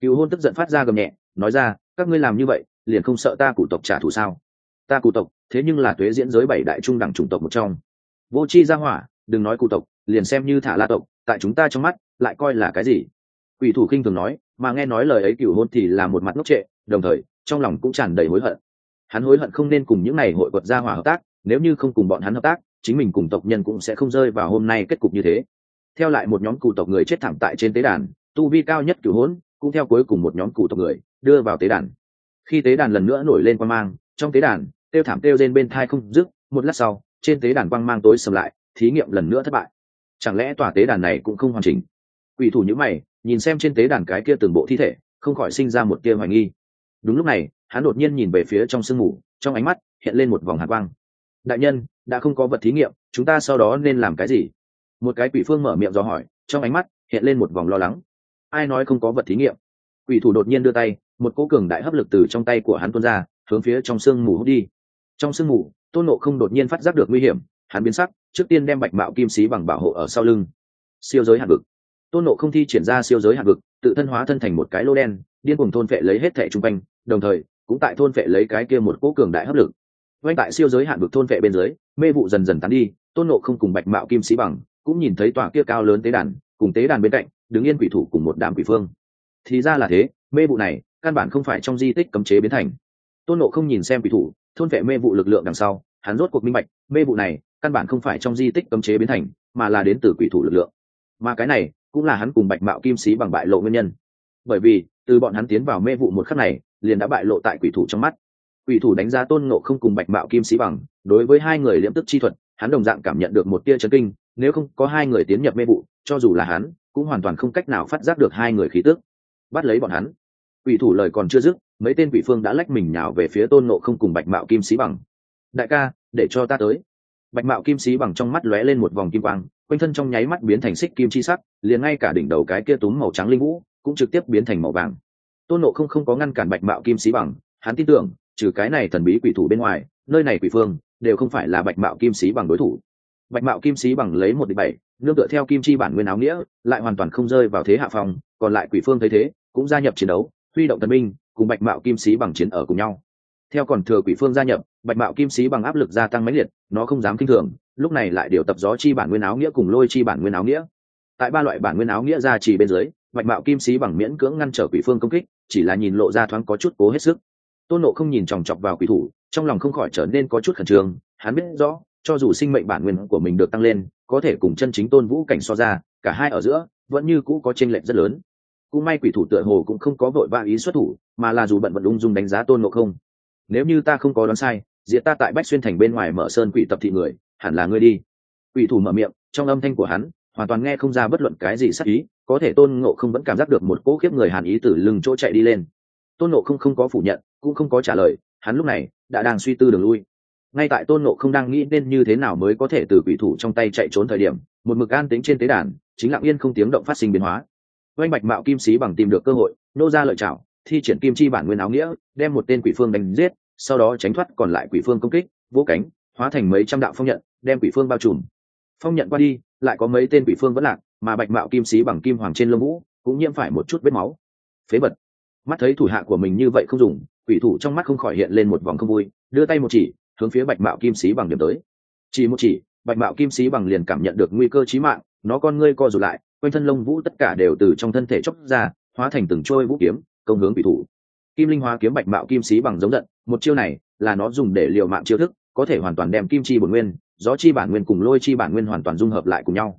Cựu hôn tức giận phát ra gầm nhẹ, nói ra, các ngươi làm như vậy, liền không sợ ta cụ tộc trả thù sao? Ta cụ tộc, thế nhưng là tuế diễn giới bảy đại trung đẳng chủng tộc một trong. Vô c h i ra hỏa, đừng nói cụ tộc, liền xem như thả la tộc, tại chúng ta trong mắt, lại coi là cái gì? Quỷ thủ khinh thường nói mà nghe nói lời ấy cửu hôn thì là một mặt ngốc trệ, đồng thời, trong lòng cũng tràn đầy hối hận. Hắn hối hận không nên cùng những n à y hội quật gia hỏa hợp tác, nếu như không cùng bọn hắn hợp tác, chính mình cùng tộc nhân cũng sẽ không rơi vào hôm nay kết cục như thế. Theo lại một nhóm cụ tộc người chết thảm tại trên tế đàn, tu vi cao nhất cửu hôn, cũng theo cuối cùng một nhóm cụ tộc người, đưa vào tế đàn. Khi tế đàn lần nữa nổi lên quan mang, trong tế đàn tiêu thảm tiêu trên bên thai không dứt, một lát sau, trên tế đàn quang mang tối sầm lại, thí nghiệm lần nữa thất bại. Chẳng lẽ tòa tế đàn này cũng không hoàn chỉnh? Quỷ thủ nhữ mày nhìn xem trên tế đàn cái kia từng bộ thi thể, không khỏi sinh ra một tia hoài nghi. Đúng lúc này, hắn đột nhiên nhìn về phía trong sương mù, trong ánh mắt hiện lên một vòng hạt quang. Đại nhân, đã không có vật thí nghiệm, chúng ta sau đó nên làm cái gì? Một cái quỷ phương mở miệng do hỏi, trong ánh mắt hiện lên một vòng lo lắng. Ai nói không có vật thí nghiệm? Quỷ thủ đột nhiên đưa tay, một cố cường đại hấp lực từ trong tay của hắn tuôn ra, hướng phía trong sương mù hút đi. Trong sương mù, tôn nộ không đột nhiên phát giác được nguy hiểm, hắn biến sắc, trước tiên đem bạch mạo kim sĩ bằng bảo hộ ở sau lưng. Siêu giới hạt vực tôn nộ không thi triển ra siêu giới hạng vực, tự thân hóa thân thành một cái lô đen, điên cùng thôn phệ lấy hết thẻ chung quanh, đồng thời, cũng tại thôn phệ lấy cái kia một cố cường đại hấp lực. Oanh tại siêu giới hạn vực thôn vệ bên dưới, mê vụ dần dần tán đi, tôn nộ không cùng bạch mạo kim sĩ bằng cũng nhìn thấy tòa kia cao lớn tế đàn, cùng tế đàn bên cạnh, đứng yên quỷ thủ cùng một đám quỷ phương. Thì ra là thế, mê vụ này, căn bản không phải trong di tích cấm chế biến thành. Tôn nộ không nhìn xem quỷ thủ, thôn vệ mê vụ lực lượng đằng sau, hắn rốt cuộc minh bạch, mê vụ này, căn bản không phải trong di tích cấm chế biến thành, mà là đến từ quỷ thủ lực lượng. Mà cái này cũng là hắn cùng bạch mạo kim sĩ bằng bại lộ nguyên nhân. Bởi vì, từ bọn hắn tiến vào mê vụ một khắc này, liền đã bại lộ tại quỷ thủ trong mắt. Quỷ thủ đánh giá tôn nộ không cùng bạch mạo kim sĩ bằng, đối với hai người liễm tức chi thuật, hắn đồng dạng cảm nhận được một tia chấn kinh, nếu không có hai người tiến nhập mê vụ, cho dù là hắn, cũng hoàn toàn không cách nào phát giác được hai người khí tức. Bắt lấy bọn hắn. Quỷ thủ lời còn chưa dứt, mấy tên quỷ phương đã lách mình nhào về phía tôn nộ không cùng bạch mạo kim sĩ bằng. Đại ca, để cho ta tới. Bạch mạo kim sĩ bằng trong mắt lóe lên một vòng kim quang quanh thân trong nháy mắt biến thành xích kim chi sắc, liền ngay cả đỉnh đầu cái kia túm màu trắng linh vũ cũng trực tiếp biến thành màu vàng. Tôn nộ không không có ngăn cản bạch mạo kim sĩ bằng, hắn tin tưởng, trừ cái này thần bí quỷ thủ bên ngoài, nơi này quỷ phương đều không phải là bạch mạo kim sĩ bằng đối thủ. Bạch mạo kim sĩ bằng lấy một địch bảy, nương tựa theo kim chi bản nguyên áo nghĩa, lại hoàn toàn không rơi vào thế hạ phòng còn lại quỷ phương thấy thế, cũng gia nhập chiến đấu, huy động thần minh cùng bạch mạo kim sĩ bằng chiến ở cùng nhau. Theo còn thừa quỷ phương gia nhập, bạch mạo kim sĩ bằng áp lực gia tăng mãnh liệt, nó không dám kinh thường lúc này lại điều tập gió chi bản nguyên áo nghĩa cùng lôi chi bản nguyên áo nghĩa. Tại ba loại bản nguyên áo nghĩa ra chỉ bên dưới, bạch mạo kim sĩ bằng miễn cưỡng ngăn trở quỷ phương công kích, chỉ là nhìn lộ ra thoáng có chút cố hết sức. Tôn nộ không nhìn chòng chọc vào quỷ thủ, trong lòng không khỏi trở nên có chút khẩn trương, hắn biết rõ, cho dù sinh mệnh bản nguyên của mình được tăng lên, có thể cùng chân chính tôn vũ cảnh so ra, cả hai ở giữa vẫn như cũ có tranh lệch rất lớn. Cũng may quỷ thủ tựa hồ cũng không có vội vã ý xuất thủ, mà là dù bận vận ung dung đánh giá tôn nộ không. Nếu như ta không có đoán sai, diệt ta tại bách xuyên thành bên ngoài mở sơn quỷ tập thị người hẳn là ngươi đi. Quỷ thủ mở miệng, trong âm thanh của hắn, hoàn toàn nghe không ra bất luận cái gì sắc ý, có thể tôn ngộ không vẫn cảm giác được một cỗ khiếp người hàn ý từ lưng chỗ chạy đi lên. Tôn ngộ không không có phủ nhận, cũng không có trả lời, hắn lúc này đã đang suy tư đường lui. Ngay tại tôn ngộ không đang nghĩ nên như thế nào mới có thể từ quỷ thủ trong tay chạy trốn thời điểm, một mực an tính trên tế đàn, chính lặng yên không tiếng động phát sinh biến hóa. Oanh bạch mạo kim sĩ bằng tìm được cơ hội, nô ra lợi chảo thi triển kim chi bản nguyên áo nghĩa, đem một tên quỷ phương đánh giết, sau đó tránh thoát còn lại quỷ phương công kích, vỗ cánh hóa thành mấy trăm đạo phong nhận, đem quỷ phương bao trùm. Phong nhận qua đi, lại có mấy tên quỷ phương vẫn lạc, mà bạch mạo kim sĩ bằng kim hoàng trên lông vũ, cũng nhiễm phải một chút vết máu. Phế bật mắt thấy thủ hạ của mình như vậy không dùng, quỷ thủ trong mắt không khỏi hiện lên một vòng không vui, đưa tay một chỉ, hướng phía bạch mạo kim sĩ bằng điểm tới. Chỉ một chỉ, bạch mạo kim sĩ bằng liền cảm nhận được nguy cơ chí mạng, nó con ngươi co rụt lại, quanh thân lông vũ tất cả đều từ trong thân thể chóc ra, hóa thành từng trôi vũ kiếm, công hướng quỷ thủ. Kim linh hóa kiếm bạch mạo kim sĩ bằng giống giận, một chiêu này là nó dùng để liều mạng chiêu thức có thể hoàn toàn đem kim chi bổn nguyên, gió chi bản nguyên cùng lôi chi bản nguyên hoàn toàn dung hợp lại cùng nhau.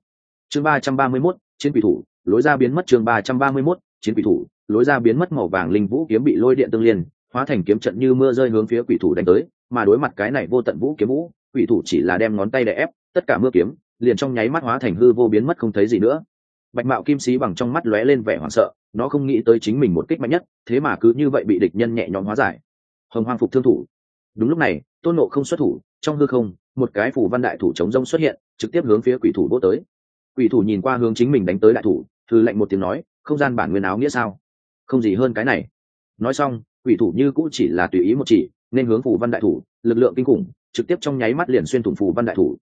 Chương ba trăm ba mươi mốt, chiến quỷ thủ, lối ra biến mất chương ba trăm ba mươi mốt, chiến quỷ thủ, lối ra biến mất màu vàng linh vũ kiếm bị lôi điện tương liên, hóa thành kiếm trận như mưa rơi hướng phía quỷ thủ đánh tới, mà đối mặt cái này vô tận vũ kiếm vũ, quỷ thủ chỉ là đem ngón tay đè ép, tất cả mưa kiếm liền trong nháy mắt hóa thành hư vô biến mất không thấy gì nữa. Bạch mạo kim sĩ bằng trong mắt lóe lên vẻ hoảng sợ, nó không nghĩ tới chính mình một kích mạnh nhất, thế mà cứ như vậy bị địch nhân nhẹ nhõm hóa giải. Hồng hoang phục thương thủ. Đúng lúc này tôn nộ không xuất thủ, trong hư không, một cái phủ văn đại thủ chống rông xuất hiện, trực tiếp hướng phía quỷ thủ vô tới. Quỷ thủ nhìn qua hướng chính mình đánh tới đại thủ thư lệnh một tiếng nói, không gian bản nguyên áo nghĩa sao? Không gì hơn cái này. Nói xong, quỷ thủ như cũ chỉ là tùy ý một chỉ, nên hướng phủ văn đại thủ, lực lượng kinh khủng, trực tiếp trong nháy mắt liền xuyên thủng phủ văn đại thủ.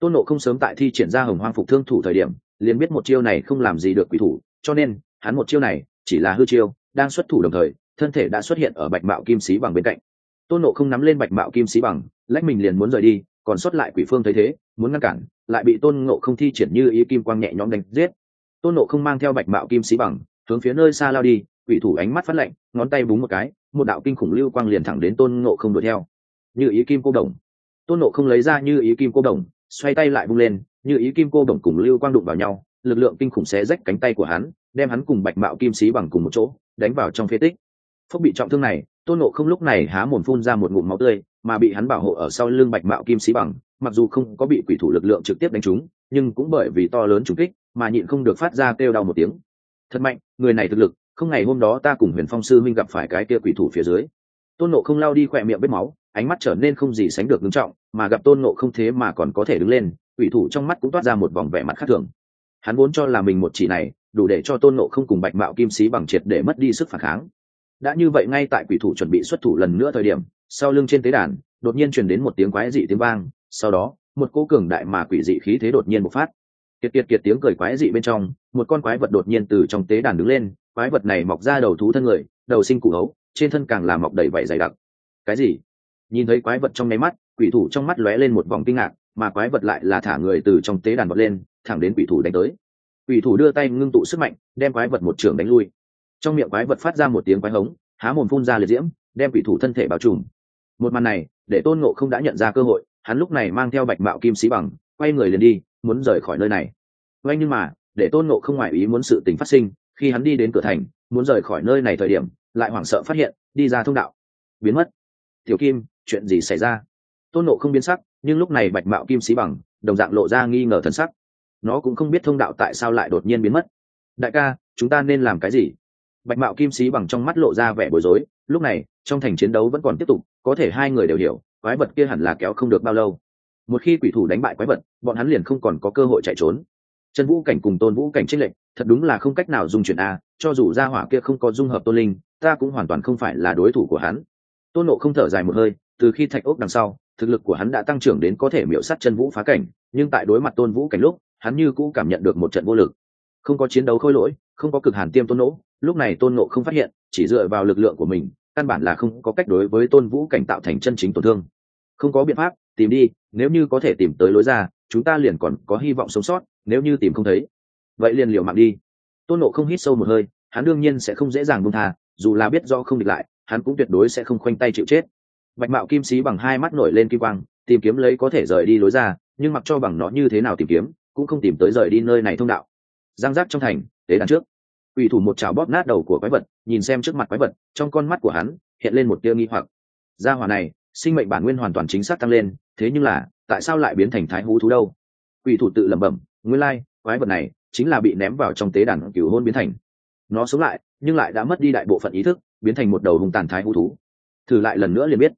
Tôn nộ không sớm tại thi triển ra hồng hoang phục thương thủ thời điểm, liền biết một chiêu này không làm gì được quỷ thủ, cho nên, hắn một chiêu này, chỉ là hư chiêu, đang xuất thủ đồng thời, thân thể đã xuất hiện ở bạch mạo kim sĩ bằng bên cạnh tôn nộ không nắm lên bạch mạo kim sĩ bằng, lách mình liền muốn rời đi, còn sót lại quỷ phương thấy thế, muốn ngăn cản, lại bị tôn nộ không thi triển như ý kim quang nhẹ nhõm đánh giết. Tôn nộ không mang theo bạch mạo kim sĩ bằng, hướng phía nơi xa lao đi, quỷ thủ ánh mắt phát lạnh, ngón tay búng một cái, một đạo kinh khủng lưu quang liền thẳng đến tôn nộ không đuổi theo. Như ý kim cô đồng. Tôn nộ không lấy ra như ý kim cô đồng, xoay tay lại bung lên, như ý kim cô đồng cùng lưu quang đụng vào nhau, lực lượng kinh khủng xé rách cánh tay của hắn, đem hắn cùng bạch mạo kim sĩ bằng cùng một chỗ, đánh vào trong phế tích. Phúc bị trọng thương này tôn nộ không lúc này há mồm phun ra một ngụm máu tươi, mà bị hắn bảo hộ ở sau lưng bạch mạo kim sĩ bằng, mặc dù không có bị quỷ thủ lực lượng trực tiếp đánh trúng, nhưng cũng bởi vì to lớn trúng kích mà nhịn không được phát ra kêu đau một tiếng. Thật mạnh, người này thực lực, không ngày hôm đó ta cùng huyền phong sư minh gặp phải cái kia quỷ thủ phía dưới. Tôn nộ không lao đi khỏe miệng vết máu, ánh mắt trở nên không gì sánh được ngưng trọng, mà gặp tôn nộ không thế mà còn có thể đứng lên, quỷ thủ trong mắt cũng toát ra một vòng vẻ mặt khác thường. Hắn vốn cho là mình một chỉ này, đủ để cho tôn nộ không cùng bạch mạo kim sĩ bằng triệt để mất đi sức phản kháng đã như vậy ngay tại quỷ thủ chuẩn bị xuất thủ lần nữa thời điểm, sau lưng trên tế đàn, đột nhiên truyền đến một tiếng quái dị tiếng vang, sau đó, một cô cường đại mà quỷ dị khí thế đột nhiên bộc phát. Kiệt kiệt kiệt tiếng cười quái dị bên trong, một con quái vật đột nhiên từ trong tế đàn đứng lên, quái vật này mọc ra đầu thú thân người, đầu sinh củ hấu, trên thân càng làm mọc đầy vảy dày đặc. Cái gì? Nhìn thấy quái vật trong nháy mắt, quỷ thủ trong mắt lóe lên một vòng kinh ngạc, mà quái vật lại là thả người từ trong tế đàn bật lên, thẳng đến quỷ thủ đánh tới. Quỷ thủ đưa tay ngưng tụ sức mạnh, đem quái vật một trường đánh lui trong miệng quái vật phát ra một tiếng quái hống, há mồm phun ra liệt diễm, đem quỷ thủ thân thể bao trùm. Một màn này, để tôn ngộ không đã nhận ra cơ hội, hắn lúc này mang theo bạch mạo kim sĩ bằng, quay người liền đi, muốn rời khỏi nơi này. Vậy nhưng mà, để tôn ngộ không ngoại ý muốn sự tình phát sinh, khi hắn đi đến cửa thành, muốn rời khỏi nơi này thời điểm, lại hoảng sợ phát hiện, đi ra thông đạo. Biến mất. Tiểu kim, chuyện gì xảy ra? Tôn nộ không biến sắc, nhưng lúc này bạch mạo kim sĩ bằng, đồng dạng lộ ra nghi ngờ thần sắc. Nó cũng không biết thông đạo tại sao lại đột nhiên biến mất. Đại ca, chúng ta nên làm cái gì? Bạch mạo kim sĩ bằng trong mắt lộ ra vẻ bối rối, lúc này, trong thành chiến đấu vẫn còn tiếp tục, có thể hai người đều hiểu, quái vật kia hẳn là kéo không được bao lâu. Một khi quỷ thủ đánh bại quái vật, bọn hắn liền không còn có cơ hội chạy trốn. Trần vũ cảnh cùng tôn vũ cảnh trích lệnh thật đúng là không cách nào dung chuyển a, cho dù gia hỏa kia không có dung hợp tôn linh, ta cũng hoàn toàn không phải là đối thủ của hắn. Tôn nộ không thở dài một hơi, từ khi thạch ốc đằng sau, thực lực của hắn đã tăng trưởng đến có thể miễu sát chân vũ phá cảnh, nhưng tại đối mặt tôn vũ cảnh lúc, hắn như cũ cảm nhận được một trận vô lực. Không có chiến đấu khôi lỗi, không có cực hàn tiêm tôn nỗ lúc này tôn nộ không phát hiện, chỉ dựa vào lực lượng của mình, căn bản là không có cách đối với tôn vũ cảnh tạo thành chân chính tổn thương. Không có biện pháp, tìm đi, nếu như có thể tìm tới lối ra, chúng ta liền còn có hy vọng sống sót, nếu như tìm không thấy. Vậy liền liều mạng đi. Tôn nộ không hít sâu một hơi, hắn đương nhiên sẽ không dễ dàng buông tha, dù là biết do không địch lại, hắn cũng tuyệt đối sẽ không khoanh tay chịu chết. Bạch mạo kim sĩ bằng hai mắt nổi lên kim quang, tìm kiếm lấy có thể rời đi lối ra, nhưng mặc cho bằng nó như thế nào tìm kiếm, cũng không tìm tới rời đi nơi này thông đạo. Giang giác trong thành, tế đàn trước. Quỷ thủ một chảo bóp nát đầu của quái vật, nhìn xem trước mặt quái vật, trong con mắt của hắn hiện lên một tia nghi hoặc. Gia hỏa này, sinh mệnh bản nguyên hoàn toàn chính xác tăng lên, thế nhưng là, tại sao lại biến thành thái hú thú đâu? Quỷ thủ tự lẩm bẩm, nguyên lai, quái vật này chính là bị ném vào trong tế đàn cửu hôn biến thành. Nó sống lại, nhưng lại đã mất đi đại bộ phận ý thức, biến thành một đầu hùng tàn thái hú thú. Thử lại lần nữa liền biết.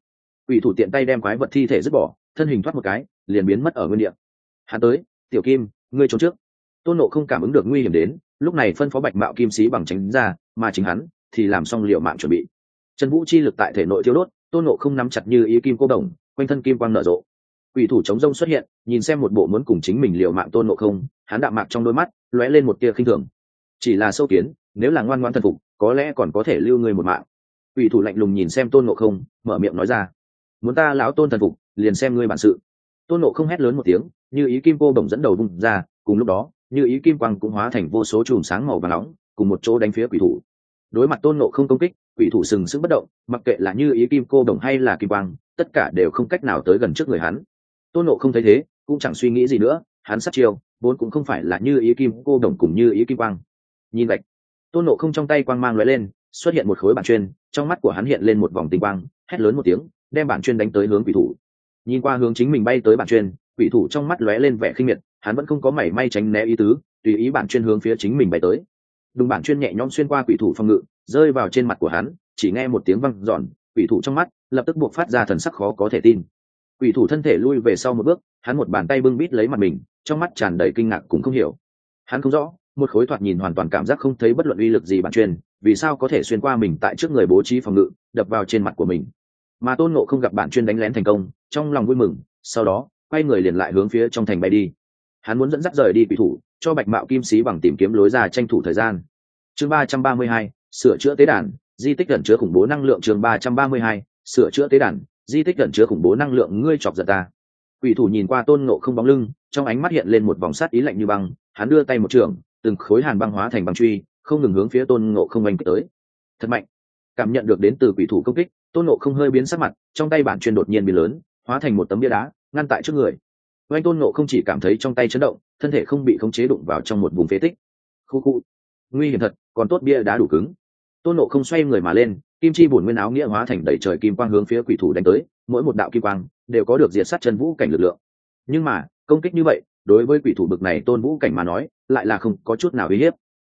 Quỷ thủ tiện tay đem quái vật thi thể dứt bỏ, thân hình thoát một cái, liền biến mất ở nguyên địa. Hắn tới, tiểu kim, ngươi trốn trước. Tôn nộ không cảm ứng được nguy hiểm đến lúc này phân phó bạch mạo kim sĩ bằng tránh ra, mà chính hắn thì làm xong liệu mạng chuẩn bị. Trần vũ chi lực tại thể nội thiếu đốt, tôn nộ không nắm chặt như ý kim cô đồng, quanh thân kim quang nở rộ. Quỷ thủ chống rông xuất hiện, nhìn xem một bộ muốn cùng chính mình liệu mạng tôn nộ không, hắn đạm mạc trong đôi mắt, lóe lên một tia khinh thường. Chỉ là sâu kiến, nếu là ngoan ngoan thần phục, có lẽ còn có thể lưu người một mạng. Quỷ thủ lạnh lùng nhìn xem tôn nộ không, mở miệng nói ra. Muốn ta lão tôn thần phục, liền xem ngươi bản sự. Tôn nộ không hét lớn một tiếng, như ý kim cô bồng dẫn đầu vùng ra, cùng lúc đó như ý kim quang cũng hóa thành vô số chùm sáng màu và nóng, cùng một chỗ đánh phía quỷ thủ. Đối mặt tôn nộ không công kích, quỷ thủ sừng sững bất động, mặc kệ là như ý kim cô đồng hay là kim quang, tất cả đều không cách nào tới gần trước người hắn. Tôn nộ không thấy thế, cũng chẳng suy nghĩ gì nữa, hắn sát chiêu, vốn cũng không phải là như ý kim cô đồng cùng như ý kim quang. Nhìn vậy, tôn nộ không trong tay quang mang l lên, xuất hiện một khối bản chuyên, trong mắt của hắn hiện lên một vòng tinh quang, hét lớn một tiếng, đem bản chuyên đánh tới hướng quỷ thủ. Nhìn qua hướng chính mình bay tới bản chuyên, quỷ thủ trong mắt lóe lên vẻ khinh miệt hắn vẫn không có mảy may tránh né ý tứ, tùy ý bản chuyên hướng phía chính mình bay tới. Đùng bản chuyên nhẹ nhõm xuyên qua quỷ thủ phòng ngự, rơi vào trên mặt của hắn, chỉ nghe một tiếng văng giòn quỷ thủ trong mắt lập tức buộc phát ra thần sắc khó có thể tin. Quỷ thủ thân thể lui về sau một bước, hắn một bàn tay bưng bít lấy mặt mình, trong mắt tràn đầy kinh ngạc cũng không hiểu. Hắn không rõ, một khối thoạt nhìn hoàn toàn cảm giác không thấy bất luận uy lực gì bản chuyên, vì sao có thể xuyên qua mình tại trước người bố trí phòng ngự, đập vào trên mặt của mình. Mà tôn nộ không gặp bản chuyên đánh lén thành công, trong lòng vui mừng, sau đó, quay người liền lại hướng phía trong thành bay đi hắn muốn dẫn dắt rời đi quỷ thủ, cho bạch mạo kim sĩ bằng tìm kiếm lối ra tranh thủ thời gian. Chương ba trăm ba mươi hai, sửa chữa tế đàn, di tích gần chứa khủng bố năng lượng chương ba trăm ba mươi hai, sửa chữa tế đàn, di tích gần chứa khủng bố năng lượng, ngươi chọc giận ta. Quỷ thủ nhìn qua tôn nộ không bóng lưng, trong ánh mắt hiện lên một vòng sát ý lạnh như băng, hắn đưa tay một trường, từng khối hàn băng hóa thành băng truy, không ngừng hướng phía tôn nộ không oanh kích tới. Thật mạnh. Cảm nhận được đến từ quỷ thủ công kích, tôn nộ không hơi biến sắc mặt, trong tay bản chuyên đột nhiên biến lớn, hóa thành một tấm bia đá, ngăn tại trước người oanh tôn nộ không chỉ cảm thấy trong tay chấn động, thân thể không bị khống chế đụng vào trong một vùng phế tích. Khu khu. Nguy hiểm thật, còn tốt bia đá đủ cứng. Tôn nộ không xoay người mà lên, kim chi bổn nguyên áo nghĩa hóa thành đẩy trời kim quang hướng phía quỷ thủ đánh tới, mỗi một đạo kim quang đều có được diệt sát chân vũ cảnh lực lượng. Nhưng mà, công kích như vậy, đối với quỷ thủ bực này tôn vũ cảnh mà nói, lại là không có chút nào uy hiếp.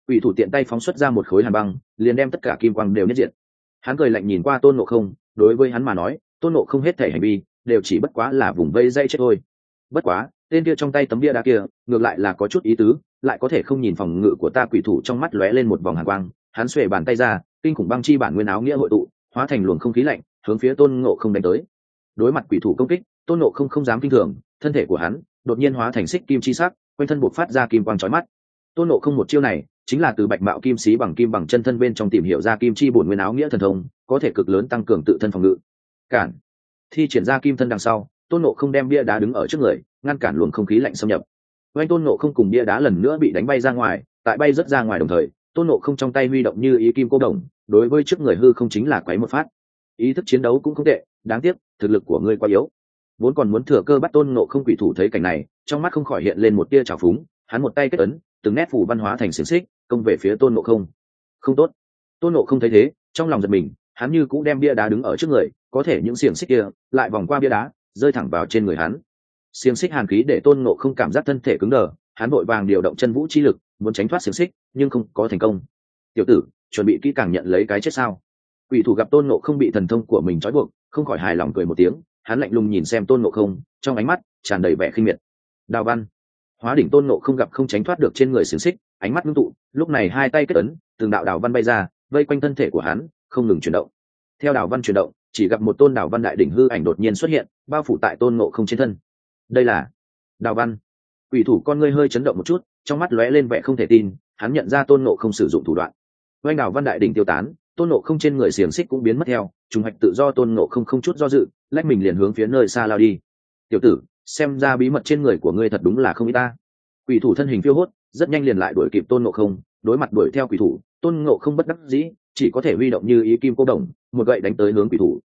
Quỷ thủ tiện tay phóng xuất ra một khối hàn băng, liền đem tất cả kim quang đều nhất diện hắn cười lạnh nhìn qua tôn nộ không, đối với hắn mà nói, tôn nộ không hết thể hành vi đều chỉ bất quá là vùng vây dây chết thôi bất quá, tên kia trong tay tấm bia đá kia, ngược lại là có chút ý tứ, lại có thể không nhìn phòng ngự của ta quỷ thủ trong mắt lóe lên một vòng hàn quang. Hắn xuề bàn tay ra, kinh khủng băng chi bản nguyên áo nghĩa hội tụ, hóa thành luồng không khí lạnh, hướng phía tôn ngộ không đánh tới. Đối mặt quỷ thủ công kích, tôn ngộ không không dám kinh thường, thân thể của hắn đột nhiên hóa thành xích kim chi sắc, quanh thân buộc phát ra kim quang trói mắt. Tôn ngộ không một chiêu này, chính là từ bạch mạo kim xí bằng kim bằng chân thân bên trong tìm hiểu ra kim chi bổn nguyên áo nghĩa thần thông, có thể cực lớn tăng cường tự thân phòng ngự. Cản. Thi triển ra kim thân đằng sau tôn nộ không đem bia đá đứng ở trước người, ngăn cản luồng không khí lạnh xâm nhập. Oanh tôn nộ không cùng bia đá lần nữa bị đánh bay ra ngoài, tại bay rất ra ngoài đồng thời, tôn nộ không trong tay huy động như ý kim cô đồng, đối với trước người hư không chính là quấy một phát. Ý thức chiến đấu cũng không tệ, đáng tiếc, thực lực của ngươi quá yếu. Vốn còn muốn thừa cơ bắt tôn nộ không quỷ thủ thấy cảnh này, trong mắt không khỏi hiện lên một tia trào phúng, hắn một tay kết ấn, từng nét phủ văn hóa thành xiềng xích, công về phía tôn nộ không. Không tốt. Tôn nộ không thấy thế, trong lòng giật mình, hắn như cũng đem bia đá đứng ở trước người, có thể những xiềng xích kia, lại vòng qua bia đá rơi thẳng vào trên người hắn. Xiềng xích hàn khí để tôn nộ không cảm giác thân thể cứng đờ, hắn vội vàng điều động chân vũ chi lực, muốn tránh thoát xiềng xích, nhưng không có thành công. Tiểu tử, chuẩn bị kỹ càng nhận lấy cái chết sao? Quỷ thủ gặp tôn nộ không bị thần thông của mình trói buộc, không khỏi hài lòng cười một tiếng, hắn lạnh lùng nhìn xem tôn nộ không, trong ánh mắt tràn đầy vẻ khinh miệt. Đào văn. Hóa đỉnh tôn nộ không gặp không tránh thoát được trên người xiềng xích, ánh mắt ngưng tụ, lúc này hai tay kết ấn, từng đạo đào văn bay ra, vây quanh thân thể của hắn, không ngừng chuyển động theo đào văn chuyển động, chỉ gặp một tôn đào văn đại đỉnh hư ảnh đột nhiên xuất hiện, bao phủ tại tôn nộ không trên thân. Đây là đào văn. Quỷ thủ con ngươi hơi chấn động một chút, trong mắt lóe lên vẻ không thể tin, hắn nhận ra tôn nộ không sử dụng thủ đoạn. Oanh đào văn đại đỉnh tiêu tán, tôn nộ không trên người xiềng xích cũng biến mất theo, trùng hạch tự do tôn nộ không không chút do dự, lách mình liền hướng phía nơi xa lao đi. Tiểu tử, xem ra bí mật trên người của ngươi thật đúng là không y ta. Quỷ thủ thân hình phiêu hốt, rất nhanh liền lại đuổi kịp tôn nộ không, đối mặt đuổi theo quỷ thủ, tôn ngộ không bất đắc dĩ chỉ có thể huy động như ý kim cô đồng, một gậy đánh tới hướng quỷ thủ.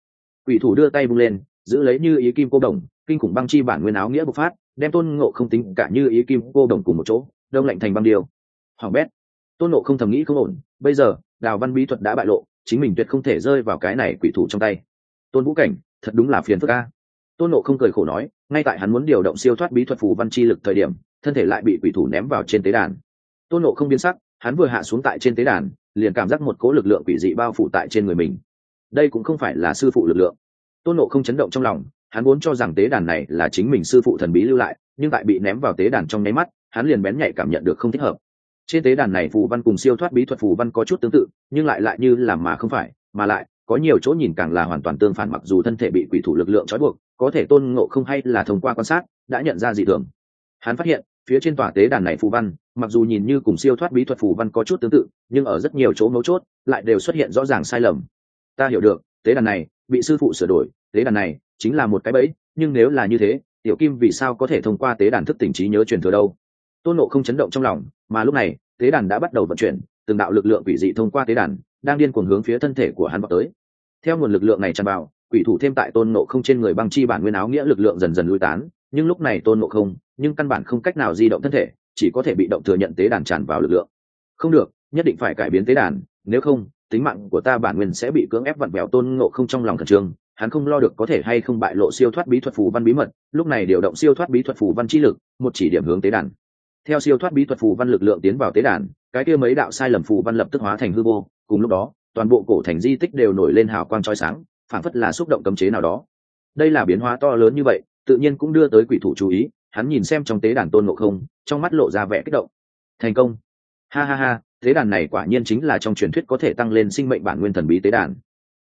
Quỷ thủ đưa tay bung lên, giữ lấy như ý kim cô đồng, kinh khủng băng chi bản nguyên áo nghĩa bộc phát, đem tôn ngộ không tính cả như ý kim cô đồng cùng một chỗ, đông lạnh thành băng điều hoàng bét. Tôn ngộ không thầm nghĩ không ổn, bây giờ, đào văn bí thuật đã bại lộ, chính mình tuyệt không thể rơi vào cái này quỷ thủ trong tay. Tôn vũ cảnh, thật đúng là phiền phức ca tôn ngộ không cười khổ nói, ngay tại hắn muốn điều động siêu thoát bí thuật phù văn chi lực thời điểm, thân thể lại bị quỷ thủ ném vào trên tế đàn. Tôn ngộ không biến sắc, hắn vừa hạ xuống tại trên tế đàn liền cảm giác một cố lực lượng quỷ dị bao phủ tại trên người mình. Đây cũng không phải là sư phụ lực lượng. Tôn nộ không chấn động trong lòng, hắn vốn cho rằng tế đàn này là chính mình sư phụ thần bí lưu lại, nhưng tại bị ném vào tế đàn trong nháy mắt, hắn liền bén nhạy cảm nhận được không thích hợp. Trên tế đàn này phù văn cùng siêu thoát bí thuật phù văn có chút tương tự, nhưng lại lại như làm mà không phải, mà lại, có nhiều chỗ nhìn càng là hoàn toàn tương phản mặc dù thân thể bị quỷ thủ lực lượng trói buộc, có thể tôn ngộ không hay là thông qua quan sát, đã nhận ra dị thường. Hắn phát hiện phía trên tòa tế đàn này phù văn, mặc dù nhìn như cùng siêu thoát bí thuật phù văn có chút tương tự, nhưng ở rất nhiều chỗ mấu chốt, lại đều xuất hiện rõ ràng sai lầm. Ta hiểu được, tế đàn này bị sư phụ sửa đổi, tế đàn này chính là một cái bẫy, nhưng nếu là như thế, tiểu kim vì sao có thể thông qua tế đàn thức tỉnh trí nhớ truyền thừa đâu? Tôn nộ không chấn động trong lòng, mà lúc này, tế đàn đã bắt đầu vận chuyển, từng đạo lực lượng quỷ dị thông qua tế đàn, đang điên cuồng hướng phía thân thể của hắn vào tới. Theo nguồn lực lượng này tràn vào, quỷ thủ thêm tại tôn nộ không trên người băng chi bản nguyên áo nghĩa lực lượng dần dần lui tán nhưng lúc này tôn ngộ không, nhưng căn bản không cách nào di động thân thể, chỉ có thể bị động thừa nhận tế đàn tràn vào lực lượng. Không được, nhất định phải cải biến tế đàn, nếu không, tính mạng của ta bản nguyên sẽ bị cưỡng ép vặn vẹo. Tôn ngộ không trong lòng thần trường hắn không lo được có thể hay không bại lộ siêu thoát bí thuật phù văn bí mật, lúc này điều động siêu thoát bí thuật phù văn chi lực, một chỉ điểm hướng tế đàn. Theo siêu thoát bí thuật phù văn lực lượng tiến vào tế đàn, cái kia mấy đạo sai lầm phù văn lập tức hóa thành hư vô, cùng lúc đó, toàn bộ cổ thành di tích đều nổi lên hào quang trói sáng phản phất là xúc động cấm chế nào đó. Đây là biến hóa to lớn như vậy tự nhiên cũng đưa tới quỷ thủ chú ý, hắn nhìn xem trong tế đàn tôn ngộ không, trong mắt lộ ra vẻ kích động. Thành công. Ha ha ha, tế đàn này quả nhiên chính là trong truyền thuyết có thể tăng lên sinh mệnh bản nguyên thần bí tế đàn.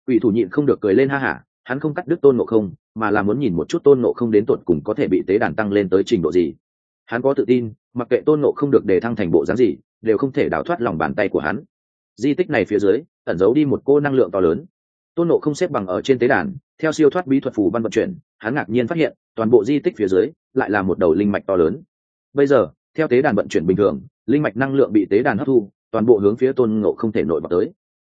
Quỷ thủ nhịn không được cười lên ha hả hắn không cắt đứt tôn ngộ không, mà là muốn nhìn một chút tôn ngộ không đến tột cùng có thể bị tế đàn tăng lên tới trình độ gì. Hắn có tự tin, mặc kệ tôn ngộ không được đề thăng thành bộ dáng gì, đều không thể đào thoát lòng bàn tay của hắn. Di tích này phía dưới, ẩn giấu đi một cô năng lượng to lớn. Tôn nộ không xếp bằng ở trên tế đàn, theo siêu thoát bí thuật phù văn vận chuyển hắn ngạc nhiên phát hiện, toàn bộ di tích phía dưới lại là một đầu linh mạch to lớn. Bây giờ, theo tế đàn vận chuyển bình thường, linh mạch năng lượng bị tế đàn hấp thu, toàn bộ hướng phía tôn ngộ không thể nội vào tới.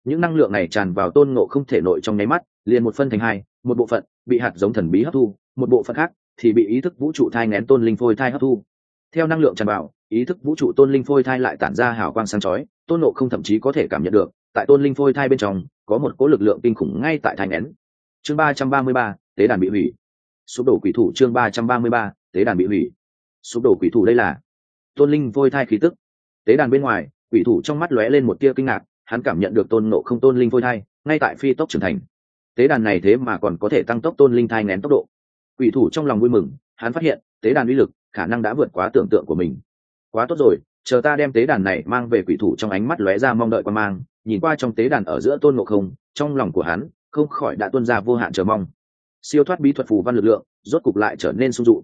Những năng lượng này tràn vào tôn ngộ không thể nội trong nháy mắt, liền một phân thành hai, một bộ phận bị hạt giống thần bí hấp thu, một bộ phận khác thì bị ý thức vũ trụ thai ngén tôn linh phôi thai hấp thu. Theo năng lượng tràn vào, ý thức vũ trụ tôn linh phôi thai lại tản ra hào quang sáng chói, tôn nộ không thậm chí có thể cảm nhận được, tại tôn linh phôi thai bên trong, có một cỗ lực lượng kinh khủng ngay tại thai ngén. Chương ba trăm ba mươi ba, tế đàn bị hủy sụp đổ quỷ thủ chương ba trăm ba mươi ba, tế đàn bị hủy. Sụp đổ quỷ thủ đây là tôn linh vôi thai khí tức. Tế đàn bên ngoài, quỷ thủ trong mắt lóe lên một tia kinh ngạc, hắn cảm nhận được tôn nộ không tôn linh vôi thai, ngay tại phi tốc trưởng thành. Tế đàn này thế mà còn có thể tăng tốc tôn linh thai nén tốc độ. Quỷ thủ trong lòng vui mừng, hắn phát hiện, tế đàn uy lực, khả năng đã vượt quá tưởng tượng của mình. Quá tốt rồi, chờ ta đem tế đàn này mang về quỷ thủ trong ánh mắt lóe ra mong đợi qua mang, nhìn qua trong tế đàn ở giữa tôn ngộ không, trong lòng của hắn, không khỏi đã tuân ra vô hạn chờ mong siêu thoát bí thuật phù văn lực lượng, rốt cục lại trở nên sung dụ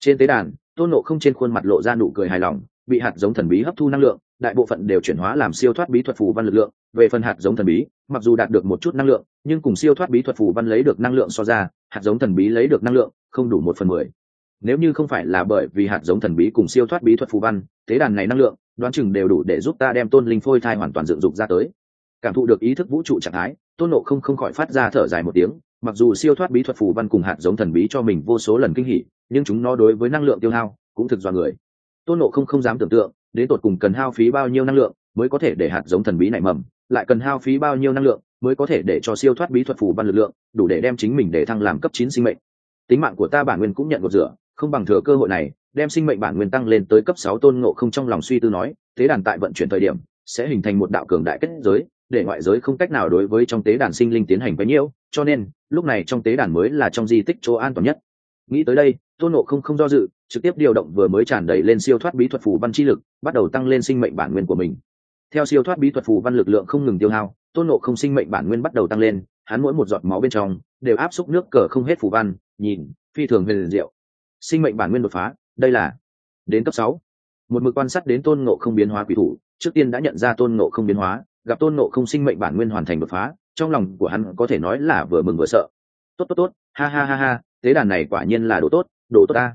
trên tế đàn, tôn ngộ không trên khuôn mặt lộ ra nụ cười hài lòng, bị hạt giống thần bí hấp thu năng lượng, đại bộ phận đều chuyển hóa làm siêu thoát bí thuật phù văn lực lượng, về phần hạt giống thần bí, mặc dù đạt được một chút năng lượng, nhưng cùng siêu thoát bí thuật phù văn lấy được năng lượng so ra, hạt giống thần bí lấy được năng lượng không đủ một phần mười. Nếu như không phải là bởi vì hạt giống thần bí cùng siêu thoát bí thuật phù văn, tế đàn này năng lượng, đoán chừng đều đủ để giúp ta đem tôn linh phôi thai hoàn toàn dựng dục ra tới. Cảm thụ được ý thức vũ trụ trạng thái, tôn nộ không không khỏi phát ra thở dài một tiếng mặc dù siêu thoát bí thuật phù văn cùng hạt giống thần bí cho mình vô số lần kinh hỉ, nhưng chúng nó đối với năng lượng tiêu hao cũng thực do người. Tôn nộ không không dám tưởng tượng, đến tột cùng cần hao phí bao nhiêu năng lượng mới có thể để hạt giống thần bí nảy mầm, lại cần hao phí bao nhiêu năng lượng mới có thể để cho siêu thoát bí thuật phù văn lực lượng đủ để đem chính mình để thăng làm cấp chín sinh mệnh. Tính mạng của ta bản nguyên cũng nhận một rửa, không bằng thừa cơ hội này, đem sinh mệnh bản nguyên tăng lên tới cấp sáu. Tôn ngộ không trong lòng suy tư nói, thế đàn tại vận chuyển thời điểm sẽ hình thành một đạo cường đại kết giới để ngoại giới không cách nào đối với trong tế đàn sinh linh tiến hành quấy nhiễu, cho nên, lúc này trong tế đàn mới là trong di tích chỗ an toàn nhất. Nghĩ tới đây tôn nộ không không do dự, trực tiếp điều động vừa mới tràn đầy lên siêu thoát bí thuật phù văn chi lực, bắt đầu tăng lên sinh mệnh bản nguyên của mình. Theo siêu thoát bí thuật phù văn lực lượng không ngừng tiêu hao tôn nộ không sinh mệnh bản nguyên bắt đầu tăng lên, hắn mỗi một giọt máu bên trong đều áp xúc nước cờ không hết phù văn, nhìn, phi thường huyền diệu. Sinh mệnh bản nguyên đột phá, đây là đến cấp sáu. Một mực quan sát đến tôn nộ không biến hóa quỷ thủ, trước tiên đã nhận ra tôn nộ không biến hóa gặp tôn nộ không sinh mệnh bản nguyên hoàn thành đột phá, trong lòng của hắn có thể nói là vừa mừng vừa sợ. Tốt tốt tốt, ha ha ha ha, tế đàn này quả nhiên là đồ tốt đồ tốt ta.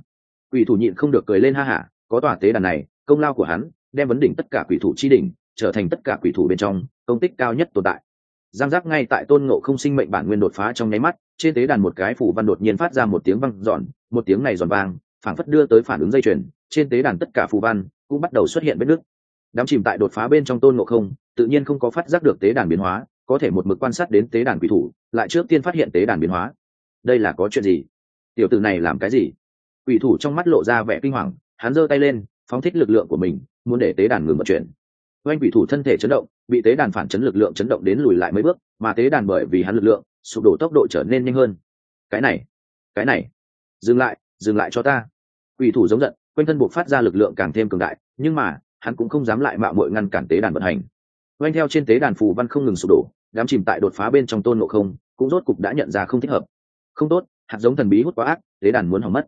Quỷ thủ nhịn không được cười lên ha hả có tòa tế đàn này, công lao của hắn đem vấn đỉnh tất cả quỷ thủ chi đỉnh trở thành tất cả quỷ thủ bên trong công tích cao nhất tồn tại. Giang giác ngay tại tôn ngộ không sinh mệnh bản nguyên đột phá trong nháy mắt, trên tế đàn một cái phủ văn đột nhiên phát ra một tiếng văng giòn một tiếng này giòn vang, phảng phất đưa tới phản ứng dây chuyền, trên tế đàn tất cả phù văn cũng bắt đầu xuất hiện vết nước đám chìm tại đột phá bên trong tôn ngộ không, tự nhiên không có phát giác được tế đàn biến hóa, có thể một mực quan sát đến tế đàn quỷ thủ, lại trước tiên phát hiện tế đàn biến hóa. Đây là có chuyện gì? Tiểu tử này làm cái gì? Quỷ thủ trong mắt lộ ra vẻ kinh hoàng, hắn giơ tay lên, phóng thích lực lượng của mình, muốn để tế đàn ngừng vận chuyển. Oanh quỷ thủ thân thể chấn động, bị tế đàn phản chấn lực lượng chấn động đến lùi lại mấy bước, mà tế đàn bởi vì hắn lực lượng, sụp đổ tốc độ trở nên nhanh hơn. Cái này cái này, dừng lại dừng lại cho ta. Quỷ thủ giống giận, quanh thân buộc phát ra lực lượng càng thêm cường đại, nhưng mà hắn cũng không dám lại mạo muội ngăn cản tế đàn vận hành. Oanh theo trên tế đàn phù văn không ngừng sụp đổ, đám chìm tại đột phá bên trong tôn ngộ không cũng rốt cục đã nhận ra không thích hợp. Không tốt, hạt giống thần bí hút quá ác, tế đàn muốn hỏng mất.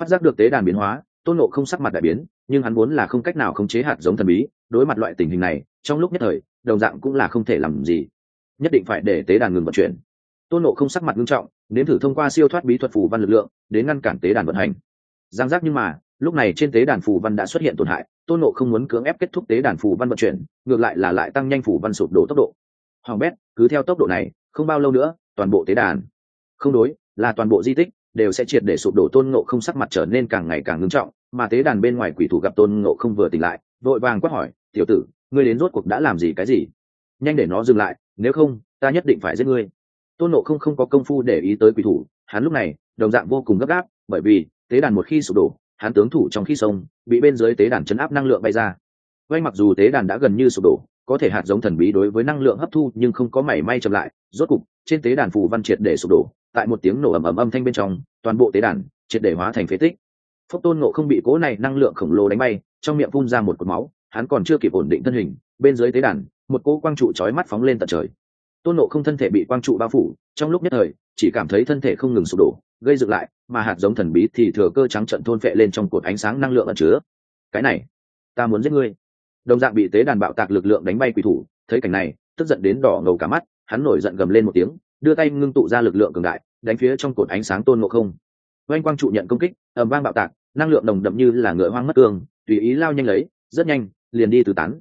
Phát giác được tế đàn biến hóa, tôn ngộ không sắc mặt đại biến, nhưng hắn muốn là không cách nào khống chế hạt giống thần bí, đối mặt loại tình hình này, trong lúc nhất thời, đồng dạng cũng là không thể làm gì. Nhất định phải để tế đàn ngừng vận chuyển. Tôn nộ không sắc mặt nghiêm trọng, nếm thử thông qua siêu thoát bí thuật phù văn lực lượng, đến ngăn cản tế đàn vận hành. Giang giác nhưng mà lúc này trên tế đàn phù văn đã xuất hiện tổn hại, tôn nộ không muốn cưỡng ép kết thúc tế đàn phù văn vận chuyển, ngược lại là lại tăng nhanh phù văn sụp đổ tốc độ. Hoàng bét, cứ theo tốc độ này, không bao lâu nữa, toàn bộ tế đàn, không đối, là toàn bộ di tích, đều sẽ triệt để sụp đổ. Tôn ngộ không sắc mặt trở nên càng ngày càng ngưng trọng, mà tế đàn bên ngoài quỷ thủ gặp tôn ngộ không vừa tỉnh lại, vội vàng quát hỏi, tiểu tử, ngươi đến rốt cuộc đã làm gì cái gì? Nhanh để nó dừng lại, nếu không, ta nhất định phải giết ngươi. Tôn ngộ không không có công phu để ý tới quỷ thủ, hắn lúc này, đồng dạng vô cùng gấp gáp, bởi vì, tế đàn một khi sụp đổ hắn tướng thủ trong khi sông, bị bên dưới tế đàn chấn áp năng lượng bay ra. Vay mặc dù tế đàn đã gần như sụp đổ, có thể hạt giống thần bí đối với năng lượng hấp thu nhưng không có mảy may chậm lại. Rốt cục, trên tế đàn phù văn triệt để sụp đổ, tại một tiếng nổ ầm ầm âm thanh bên trong, toàn bộ tế đàn triệt để hóa thành phế tích. Phúc tôn ngộ không bị cố này năng lượng khổng lồ đánh bay, trong miệng phun ra một cột máu, hắn còn chưa kịp ổn định thân hình, bên dưới tế đàn, một cỗ quang trụ chói mắt phóng lên tận trời. Tôn ngộ không thân thể bị quang trụ bao phủ, trong lúc nhất thời, chỉ cảm thấy thân thể không ngừng sụp đổ gây dựng lại, mà hạt giống thần bí thì thừa cơ trắng trận thôn vệ lên trong cột ánh sáng năng lượng ẩn chứa. Cái này, ta muốn giết ngươi. Đồng dạng bị tế đàn bạo tạc lực lượng đánh bay quỷ thủ, thấy cảnh này, tức giận đến đỏ ngầu cả mắt, hắn nổi giận gầm lên một tiếng, đưa tay ngưng tụ ra lực lượng cường đại, đánh phía trong cột ánh sáng tôn ngộ không. Oanh quang trụ nhận công kích, ầm vang bạo tạc, năng lượng đồng đậm như là ngựa hoang mất cương tùy ý lao nhanh lấy, rất nhanh, liền đi từ tán.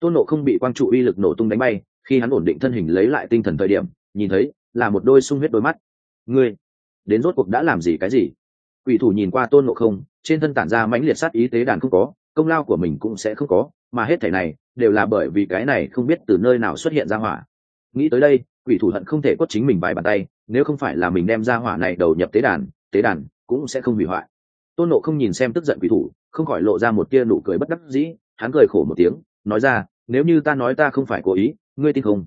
Tôn nộ không bị quang trụ uy lực nổ tung đánh bay, khi hắn ổn định thân hình lấy lại tinh thần thời điểm, nhìn thấy là một đôi sung huyết đôi mắt. Ngươi đến rốt cuộc đã làm gì cái gì? Quỷ thủ nhìn qua tôn nộ không, trên thân tản ra mãnh liệt sát ý tế đàn không có, công lao của mình cũng sẽ không có, mà hết thảy này đều là bởi vì cái này không biết từ nơi nào xuất hiện ra hỏa. Nghĩ tới đây, quỷ thủ hận không thể quất chính mình vài bàn tay, nếu không phải là mình đem ra hỏa này đầu nhập tế đàn tế đàn cũng sẽ không hủy hoại. Tôn nộ không nhìn xem tức giận quỷ thủ, không khỏi lộ ra một tia nụ cười bất đắc dĩ, hắn cười khổ một tiếng, nói ra, nếu như ta nói ta không phải cố ý, ngươi tin không?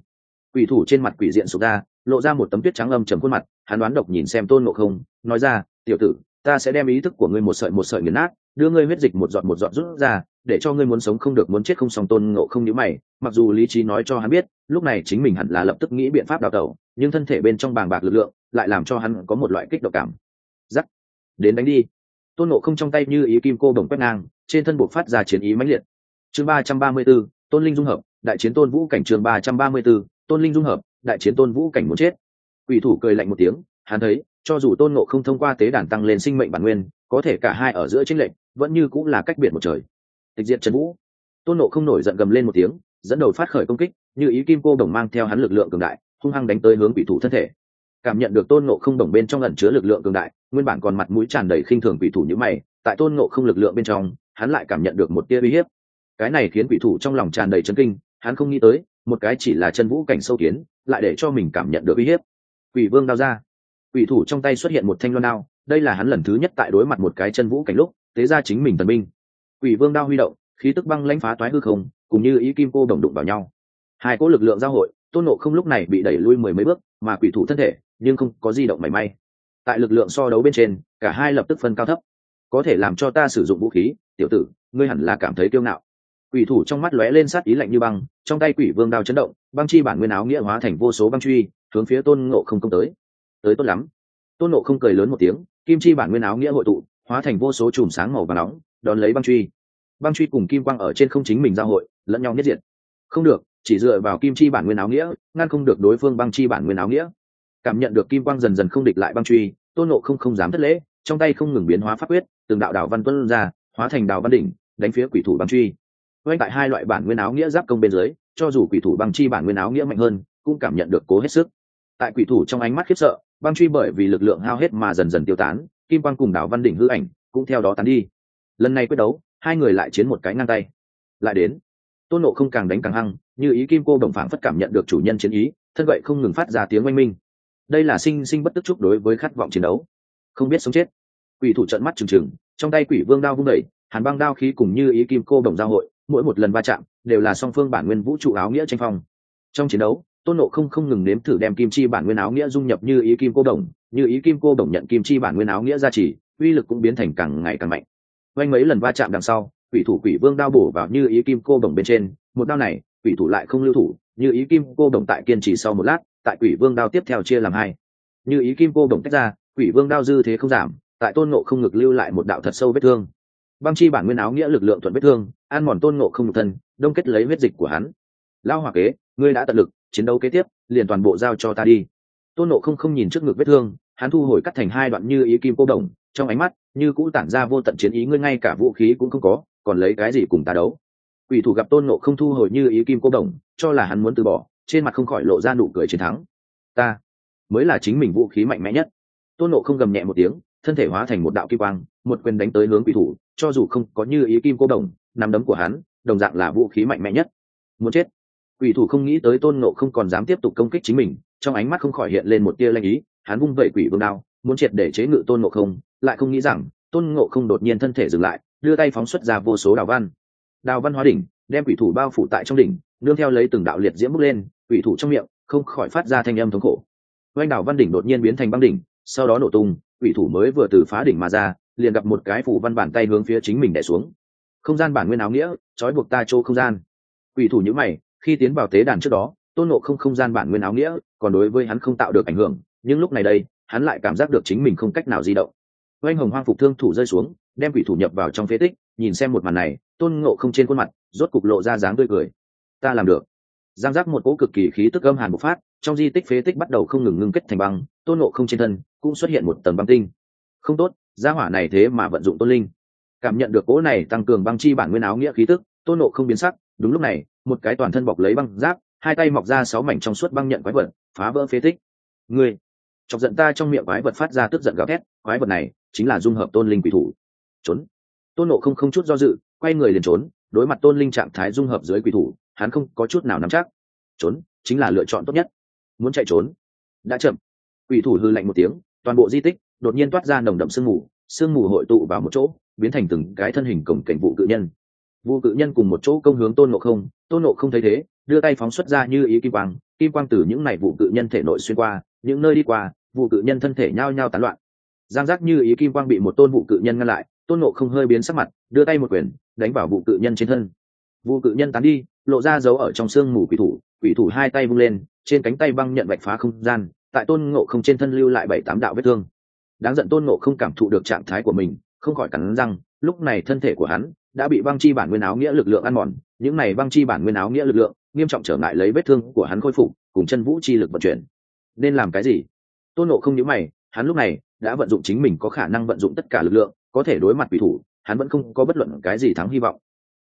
Quỷ thủ trên mặt quỷ diện sụp ra, lộ ra một tấm tuyết trắng âm trầm khuôn mặt hắn đoán độc nhìn xem tôn ngộ không, nói ra, tiểu tử, ta sẽ đem ý thức của ngươi một sợi một sợi nghiền nát, đưa ngươi huyết dịch một giọt một giọt rút ra, để cho ngươi muốn sống không được muốn chết không xong. Tôn ngộ không nhữ mày, mặc dù lý trí nói cho hắn biết, lúc này chính mình hẳn là lập tức nghĩ biện pháp đào tẩu, nhưng thân thể bên trong bàng bạc lực lượng lại làm cho hắn có một loại kích động cảm. Giắc! Đến đánh đi! Tôn ngộ không trong tay như ý kim cô đồng quét ngang, trên thân buộc phát ra chiến ý mãnh liệt. Chương ba trăm ba mươi b ố tôn linh dung hợp, đại chiến tôn vũ cảnh chương ba trăm ba mươi b ố tôn linh dung hợp, đại chiến tôn vũ cảnh muốn chết quỷ thủ cười lạnh một tiếng, hắn thấy, cho dù tôn ngộ không thông qua tế đàn tăng lên sinh mệnh bản nguyên, có thể cả hai ở giữa chính lệnh vẫn như cũng là cách biệt một trời. Tịch diệt trần vũ. Tôn ngộ không nổi giận gầm lên một tiếng, dẫn đầu phát khởi công kích, như ý kim cô đồng mang theo hắn lực lượng cường đại, hung hăng đánh tới hướng quỷ thủ thân thể. Cảm nhận được tôn ngộ không đồng bên trong ẩn chứa lực lượng cường đại, nguyên bản còn mặt mũi tràn đầy khinh thường quỷ thủ như mày, tại tôn ngộ không lực lượng bên trong, hắn lại cảm nhận được một tia uy hiếp. Cái này khiến quỷ thủ trong lòng tràn đầy chấn kinh, hắn không nghĩ tới, một cái chỉ là chân vũ cảnh sâu kiến, lại để cho mình cảm nhận được uy hiếp quỷ vương đao ra. Quỷ thủ trong tay xuất hiện một thanh loan đao, đây là hắn lần thứ nhất tại đối mặt một cái chân vũ cảnh lúc, tế ra chính mình thần minh quỷ vương đao huy động, khí tức băng lãnh phá toái hư không, cùng như ý kim cô đồng đụng vào nhau. Hai cỗ lực lượng giao hội, tôn nộ không lúc này bị đẩy lui mười mấy bước, mà quỷ thủ thân thể, nhưng không có di động mảy may. Tại lực lượng so đấu bên trên, cả hai lập tức phân cao thấp. Có thể làm cho ta sử dụng vũ khí, tiểu tử, ngươi hẳn là cảm thấy kiêu ngạo quỷ thủ trong mắt lóe lên sát ý lạnh như băng, trong tay quỷ vương đao chấn động, băng chi bản nguyên áo nghĩa hóa thành vô số băng truy, hướng phía tôn ngộ không công tới. Tới tốt lắm. Tôn ngộ không cười lớn một tiếng, kim chi bản nguyên áo nghĩa hội tụ, hóa thành vô số chùm sáng màu và nóng, đón lấy băng truy. Băng truy cùng kim quang ở trên không chính mình giao hội, lẫn nhau nhất diện không được, chỉ dựa vào kim chi bản nguyên áo nghĩa, ngăn không được đối phương băng chi bản nguyên áo nghĩa. Cảm nhận được kim quang dần dần không địch lại băng truy, tôn nộ không không dám thất lễ, trong tay không ngừng biến hóa pháp quyết, từng đạo đạo văn tuân ra, hóa thành đạo văn đỉnh, đánh phía quỷ thủ băng truy quanh tại hai loại bản nguyên áo nghĩa giáp công bên dưới, cho dù quỷ thủ băng chi bản nguyên áo nghĩa mạnh hơn, cũng cảm nhận được cố hết sức. Tại quỷ thủ trong ánh mắt khiếp sợ, băng truy bởi vì lực lượng hao hết mà dần dần tiêu tán, kim quang cùng đảo văn đỉnh hư ảnh cũng theo đó tán đi. Lần này quyết đấu, hai người lại chiến một cái ngang tay. Lại đến, tôn nộ không càng đánh càng hăng, như ý kim cô đồng phảng phất cảm nhận được chủ nhân chiến ý, thân vậy không ngừng phát ra tiếng oanh minh. Đây là sinh sinh bất tức chúc đối với khát vọng chiến đấu. Không biết sống chết. Quỷ thủ trận mắt trừng trừng, trong tay quỷ vương đao vung đẩy, hàn băng đao khí cùng như ý kim cô đồng giao hội mỗi một lần va chạm đều là song phương bản nguyên vũ trụ áo nghĩa tranh phong. Trong chiến đấu, tôn nộ không không ngừng nếm thử đem kim chi bản nguyên áo nghĩa dung nhập như ý kim cô đồng, như ý kim cô đồng nhận kim chi bản nguyên áo nghĩa ra chỉ uy lực cũng biến thành càng ngày càng mạnh. Quanh mấy lần va chạm đằng sau, quỷ thủ quỷ vương đao bổ vào như ý kim cô đồng bên trên, một đao này, quỷ thủ lại không lưu thủ, như ý kim cô đồng tại kiên trì sau một lát, tại quỷ vương đao tiếp theo chia làm hai. Như ý kim cô đồng tách ra, quỷ vương đao dư thế không giảm, tại tôn nộ không ngực lưu lại một đạo thật sâu vết thương. Băng chi bản nguyên áo nghĩa lực lượng thuận vết thương an mòn tôn nộ không nhục thân, đông kết lấy huyết dịch của hắn. Lao hòa kế, ngươi đã tận lực, chiến đấu kế tiếp, liền toàn bộ giao cho ta đi. Tôn nộ không không nhìn trước ngực vết thương, hắn thu hồi cắt thành hai đoạn như ý kim cô đồng, trong ánh mắt, như cũ tản ra vô tận chiến ý, ngươi ngay cả vũ khí cũng không có, còn lấy cái gì cùng ta đấu? Quỷ thủ gặp tôn nộ không thu hồi như ý kim cô đồng, cho là hắn muốn từ bỏ, trên mặt không khỏi lộ ra nụ cười chiến thắng. Ta mới là chính mình vũ khí mạnh mẽ nhất. Tôn nộ không gầm nhẹ một tiếng, thân thể hóa thành một đạo kim quang, một quyền đánh tới hướng quỷ thủ, cho dù không có như ý kim cô đồng nắm đấm của hắn, đồng dạng là vũ khí mạnh mẽ nhất. Muốn chết. Quỷ thủ không nghĩ tới tôn nộ không còn dám tiếp tục công kích chính mình, trong ánh mắt không khỏi hiện lên một tia lanh ý, hắn vung vẩy quỷ vương đao, muốn triệt để chế ngự tôn nộ không, lại không nghĩ rằng, tôn ngộ không đột nhiên thân thể dừng lại, đưa tay phóng xuất ra vô số đào văn. Đào văn hóa đỉnh, đem quỷ thủ bao phủ tại trong đỉnh, nương theo lấy từng đạo liệt diễm bước lên, quỷ thủ trong miệng, không khỏi phát ra thanh âm thống khổ. Oanh đào văn đỉnh đột nhiên biến thành băng đỉnh, sau đó nổ tung, quỷ thủ mới vừa từ phá đỉnh mà ra, liền gặp một cái phủ văn bàn tay hướng phía chính mình đẻ xuống không gian bản nguyên áo nghĩa, trói buộc ta chỗ không gian. Quỷ thủ nhữ mày, khi tiến vào tế đàn trước đó, tôn nộ không không gian bản nguyên áo nghĩa, còn đối với hắn không tạo được ảnh hưởng, nhưng lúc này đây, hắn lại cảm giác được chính mình không cách nào di động. Oanh hồng hoang phục thương thủ rơi xuống, đem quỷ thủ nhập vào trong phế tích, nhìn xem một màn này, tôn ngộ không trên khuôn mặt, rốt cục lộ ra dáng tươi cười. Ta làm được. Giang giác một cỗ cực kỳ khí tức âm hàn bộc phát, trong di tích phế tích bắt đầu không ngừng ngưng kết thành băng, tôn nộ không trên thân cũng xuất hiện một tầng băng tinh. Không tốt, gia hỏa này thế mà vận dụng tôn linh cảm nhận được cỗ này tăng cường băng chi bản nguyên áo nghĩa khí tức, tôn nộ không biến sắc, đúng lúc này, một cái toàn thân bọc lấy băng giáp, hai tay mọc ra sáu mảnh trong suốt băng nhận quái vật, phá vỡ phế tích. Ngươi, chọc giận ta trong miệng quái vật phát ra tức giận gào thét, quái vật này chính là dung hợp tôn linh quỷ thủ. Trốn. Tôn nộ không không chút do dự, quay người liền trốn, đối mặt tôn linh trạng thái dung hợp dưới quỷ thủ, hắn không có chút nào nắm chắc. Trốn, chính là lựa chọn tốt nhất. Muốn chạy trốn. Đã chậm. Quỷ thủ hư lạnh một tiếng, toàn bộ di tích đột nhiên toát ra nồng đậm sương mù sương mù hội tụ vào một chỗ, biến thành từng cái thân hình cổng cảnh vụ cự nhân. Vụ cự nhân cùng một chỗ công hướng tôn nộ không, tôn nộ không thấy thế, đưa tay phóng xuất ra như ý kim quang kim quang từ những này vụ cự nhân thể nội xuyên qua, những nơi đi qua, vụ cự nhân thân thể nhao nhao tán loạn. Giang giác như ý kim quang bị một tôn vụ cự nhân ngăn lại, tôn nộ không hơi biến sắc mặt, đưa tay một quyền, đánh vào vụ cự nhân trên thân. Vụ cự nhân tán đi, lộ ra dấu ở trong xương mù quỷ thủ quỷ thủ hai tay vung lên, trên cánh tay băng nhận vạch phá không gian, tại tôn ngộ không trên thân lưu lại bảy tám đạo vết thương đáng giận tôn ngộ không cảm thụ được trạng thái của mình, không khỏi cắn răng, lúc này thân thể của hắn đã bị băng chi bản nguyên áo nghĩa lực lượng ăn mòn, những này băng chi bản nguyên áo nghĩa lực lượng nghiêm trọng trở ngại lấy vết thương của hắn khôi phục, cùng chân vũ chi lực vận chuyển. Nên làm cái gì? Tôn nộ không nhớ mày, hắn lúc này đã vận dụng chính mình có khả năng vận dụng tất cả lực lượng, có thể đối mặt quỷ thủ, hắn vẫn không có bất luận cái gì thắng hy vọng.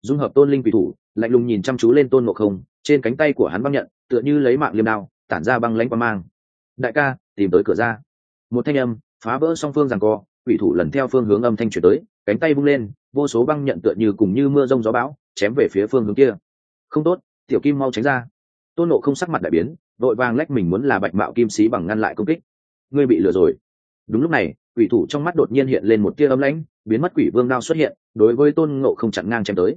Dung hợp tôn linh quỷ thủ, lạnh lùng nhìn chăm chú lên tôn nộ không, trên cánh tay của hắn băng nhận, tựa như lấy mạng liêm đao, tản ra băng lãnh qua mang. Đại ca, tìm tới cửa ra. Một thanh âm phá vỡ song phương rằng co, quỷ thủ lần theo phương hướng âm thanh chuyển tới, cánh tay vung lên, vô số băng nhận tựa như cùng như mưa rông gió bão, chém về phía phương hướng kia. Không tốt, tiểu kim mau tránh ra. Tôn nộ không sắc mặt đại biến, vội vàng lách mình muốn là bạch mạo kim sĩ bằng ngăn lại công kích. Ngươi bị lừa rồi. Đúng lúc này, quỷ thủ trong mắt đột nhiên hiện lên một tia âm lãnh, biến mất quỷ vương đao xuất hiện, đối với tôn ngộ không chặn ngang chém tới.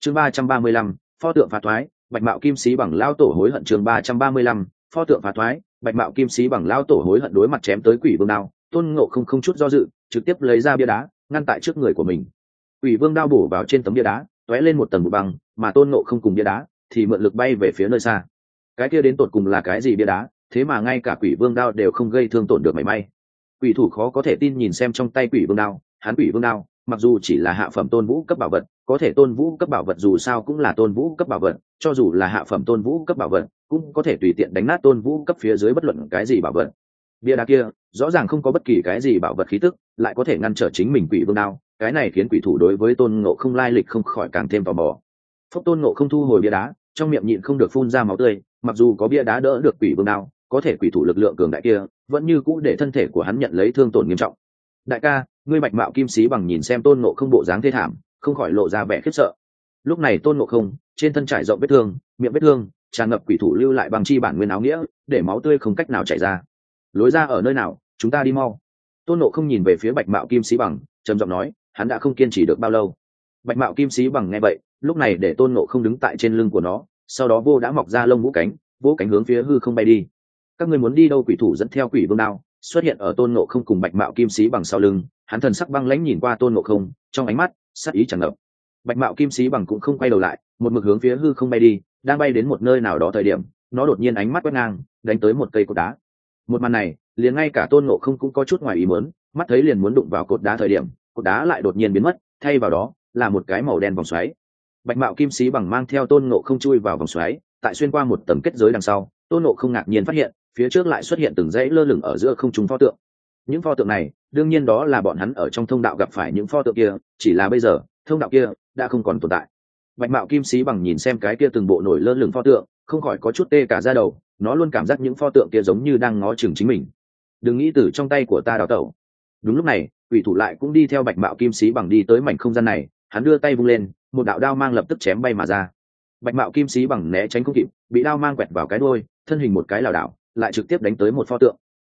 Chương ba trăm ba mươi lăm, pho tượng phá thoái, bạch mạo kim sĩ bằng lao tổ hối hận chương ba trăm ba mươi lăm, pho tượng phá thoái, bạch mạo kim sĩ bằng lao tổ hối hận đối mặt chém tới quỷ vương đao tôn ngộ không không chút do dự, trực tiếp lấy ra bia đá, ngăn tại trước người của mình. Quỷ vương đao bổ vào trên tấm bia đá t ó é lên một tầng bụi băng, mà tôn ngộ không cùng bia đá, thì mượn lực bay về phía nơi xa. Cái kia đến tột cùng là cái gì bia đá, thế mà ngay cả quỷ vương đao đều không gây thương tổn được mảy may. Quỷ thủ khó có thể tin nhìn xem trong tay quỷ vương đao, hắn quỷ vương đao, mặc dù chỉ là hạ phẩm tôn vũ cấp bảo vật, có thể tôn vũ cấp bảo vật dù sao cũng là tôn vũ cấp bảo vật, cho dù là hạ phẩm tôn vũ cấp bảo vật, cũng có thể tùy tiện đánh nát tôn vũ cấp phía dưới bất luận cái gì bảo vật bia đá kia, rõ ràng không có bất kỳ cái gì bảo vật khí tức, lại có thể ngăn trở chính mình quỷ vương đao, cái này khiến quỷ thủ đối với tôn ngộ không lai lịch không khỏi càng thêm tò mò. Phúc tôn ngộ không thu hồi bia đá, trong miệng nhịn không được phun ra máu tươi, mặc dù có bia đá đỡ được quỷ vương đao, có thể quỷ thủ lực lượng cường đại kia, vẫn như cũ để thân thể của hắn nhận lấy thương tổn nghiêm trọng. Đại ca, ngươi bạch mạo kim sĩ bằng nhìn xem tôn ngộ không bộ dáng thê thảm, không khỏi lộ ra vẻ khiếp sợ. Lúc này tôn ngộ không, trên thân trải rộng vết thương, miệng vết thương, tràn ngập quỷ thủ lưu lại bằng chi bản nguyên áo nghĩa, để máu tươi không cách nào chảy ra lối ra ở nơi nào, chúng ta đi mau. Tôn nộ không nhìn về phía bạch mạo kim sĩ bằng, trầm giọng nói, hắn đã không kiên trì được bao lâu. Bạch mạo kim sĩ bằng nghe vậy, lúc này để tôn nộ không đứng tại trên lưng của nó, sau đó vô đã mọc ra lông vũ cánh vũ cánh hướng phía hư không bay đi. Các người muốn đi đâu quỷ thủ dẫn theo quỷ vương đao, xuất hiện ở tôn nộ không cùng bạch mạo kim sĩ bằng sau lưng, hắn thần sắc băng lãnh nhìn qua tôn nộ không, trong ánh mắt sắc ý chẳng ngập. Bạch mạo kim sĩ bằng cũng không quay đầu lại, một mực hướng phía hư không bay đi, đang bay đến một nơi nào đó thời điểm, nó đột nhiên ánh mắt quét ngang, đánh tới một cây cột đá một màn này, liền ngay cả tôn nộ không cũng có chút ngoài ý mớn mắt thấy liền muốn đụng vào cột đá thời điểm, cột đá lại đột nhiên biến mất, thay vào đó, là một cái màu đen vòng xoáy. Bạch mạo kim sĩ bằng mang theo tôn nộ không chui vào vòng xoáy, tại xuyên qua một tầng kết giới đằng sau, tôn nộ không ngạc nhiên phát hiện, phía trước lại xuất hiện từng dãy lơ lửng ở giữa không trung pho tượng. Những pho tượng này, đương nhiên đó là bọn hắn ở trong thông đạo gặp phải những pho tượng kia, chỉ là bây giờ, thông đạo kia đã không còn tồn tại. Bạch mạo kim sĩ bằng nhìn xem cái kia từng bộ nổi lơ lửng pho tượng, không khỏi có chút tê cả ra đầu nó luôn cảm giác những pho tượng kia giống như đang ngó chừng chính mình. Đừng nghĩ từ trong tay của ta đào tẩu. Đúng lúc này, quỷ thủ lại cũng đi theo bạch mạo kim sĩ bằng đi tới mảnh không gian này, hắn đưa tay vung lên, một đạo đao mang lập tức chém bay mà ra. Bạch mạo kim sĩ bằng né tránh không kịp, bị đao mang quẹt vào cái đôi thân hình một cái lảo đảo, lại trực tiếp đánh tới một pho tượng.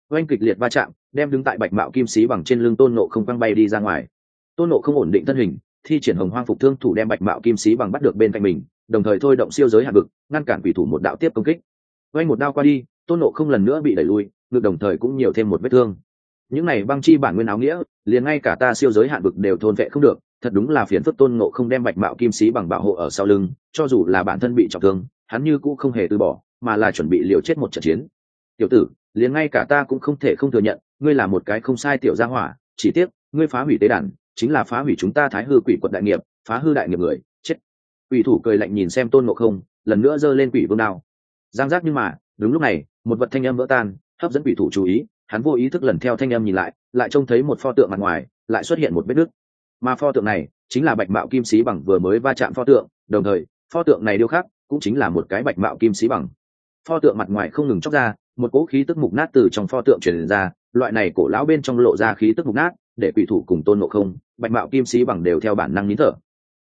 Oanh kịch liệt va chạm, đem đứng tại bạch mạo kim sĩ bằng trên lưng tôn nộ không văng bay đi ra ngoài. Tôn nộ không ổn định thân hình, thi triển hồng hoang phục thương thủ đem bạch mạo kim sĩ bằng bắt được bên cạnh mình, đồng thời thôi động siêu giới hạt vực, ngăn cản quỷ thủ một đạo tiếp công kích quay một đao qua đi, tôn nộ không lần nữa bị đẩy lui ngược đồng thời cũng nhiều thêm một vết thương. Những này băng chi bản nguyên áo nghĩa, liền ngay cả ta siêu giới hạn vực đều thôn vệ không được, thật đúng là phiền phức tôn nộ không đem bạch mạo kim sĩ bằng bảo hộ ở sau lưng, cho dù là bản thân bị trọng thương, hắn như cũng không hề từ bỏ, mà là chuẩn bị liều chết một trận chiến. Tiểu tử, liền ngay cả ta cũng không thể không thừa nhận, ngươi là một cái không sai tiểu gia hỏa, chỉ tiếc, ngươi phá hủy tế đàn, chính là phá hủy chúng ta thái hư quỷ quận đại nghiệp, phá hư đại nghiệp người, chết. Quỷ thủ cười lạnh nhìn xem tôn ngộ không, lần nữa giơ lên quỷ vương đao giang giác nhưng mà, đúng lúc này, một vật thanh âm vỡ tan, hấp dẫn quỷ thủ chú ý, hắn vô ý thức lần theo thanh âm nhìn lại lại trông thấy một pho tượng mặt ngoài, lại xuất hiện một vết nứt. Mà pho tượng này, chính là bạch mạo kim sĩ bằng vừa mới va chạm pho tượng, đồng thời, pho tượng này điêu khắc, cũng chính là một cái bạch mạo kim sĩ bằng. Pho tượng mặt ngoài không ngừng chóc ra, một cỗ khí tức mục nát từ trong pho tượng truyền ra, loại này cổ lão bên trong lộ ra khí tức mục nát, để quỷ thủ cùng tôn ngộ không, bạch mạo kim sĩ bằng đều theo bản năng nín thở.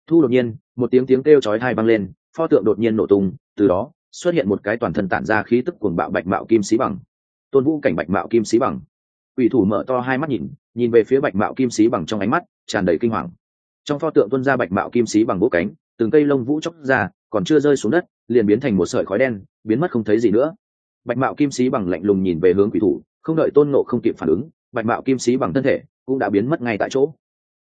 Thu đột nhiên, một tiếng tiếng kêu chói hai vang lên, pho tượng đột nhiên nổ tung, từ đó xuất hiện một cái toàn thân tản ra khí tức cuồng bạo bạch mạo kim sĩ bằng. Tôn vũ cảnh bạch mạo kim sĩ bằng. Quỷ thủ mở to hai mắt nhìn nhìn về phía bạch mạo kim sĩ bằng trong ánh mắt, tràn đầy kinh hoàng. Trong pho tượng tuân ra bạch mạo kim sĩ bằng bố cánh, từng cây lông vũ chóc ra, còn chưa rơi xuống đất, liền biến thành một sợi khói đen, biến mất không thấy gì nữa. Bạch mạo kim sĩ bằng lạnh lùng nhìn về hướng quỷ thủ, không đợi tôn nộ không kịp phản ứng, bạch mạo kim sĩ bằng thân thể cũng đã biến mất ngay tại chỗ.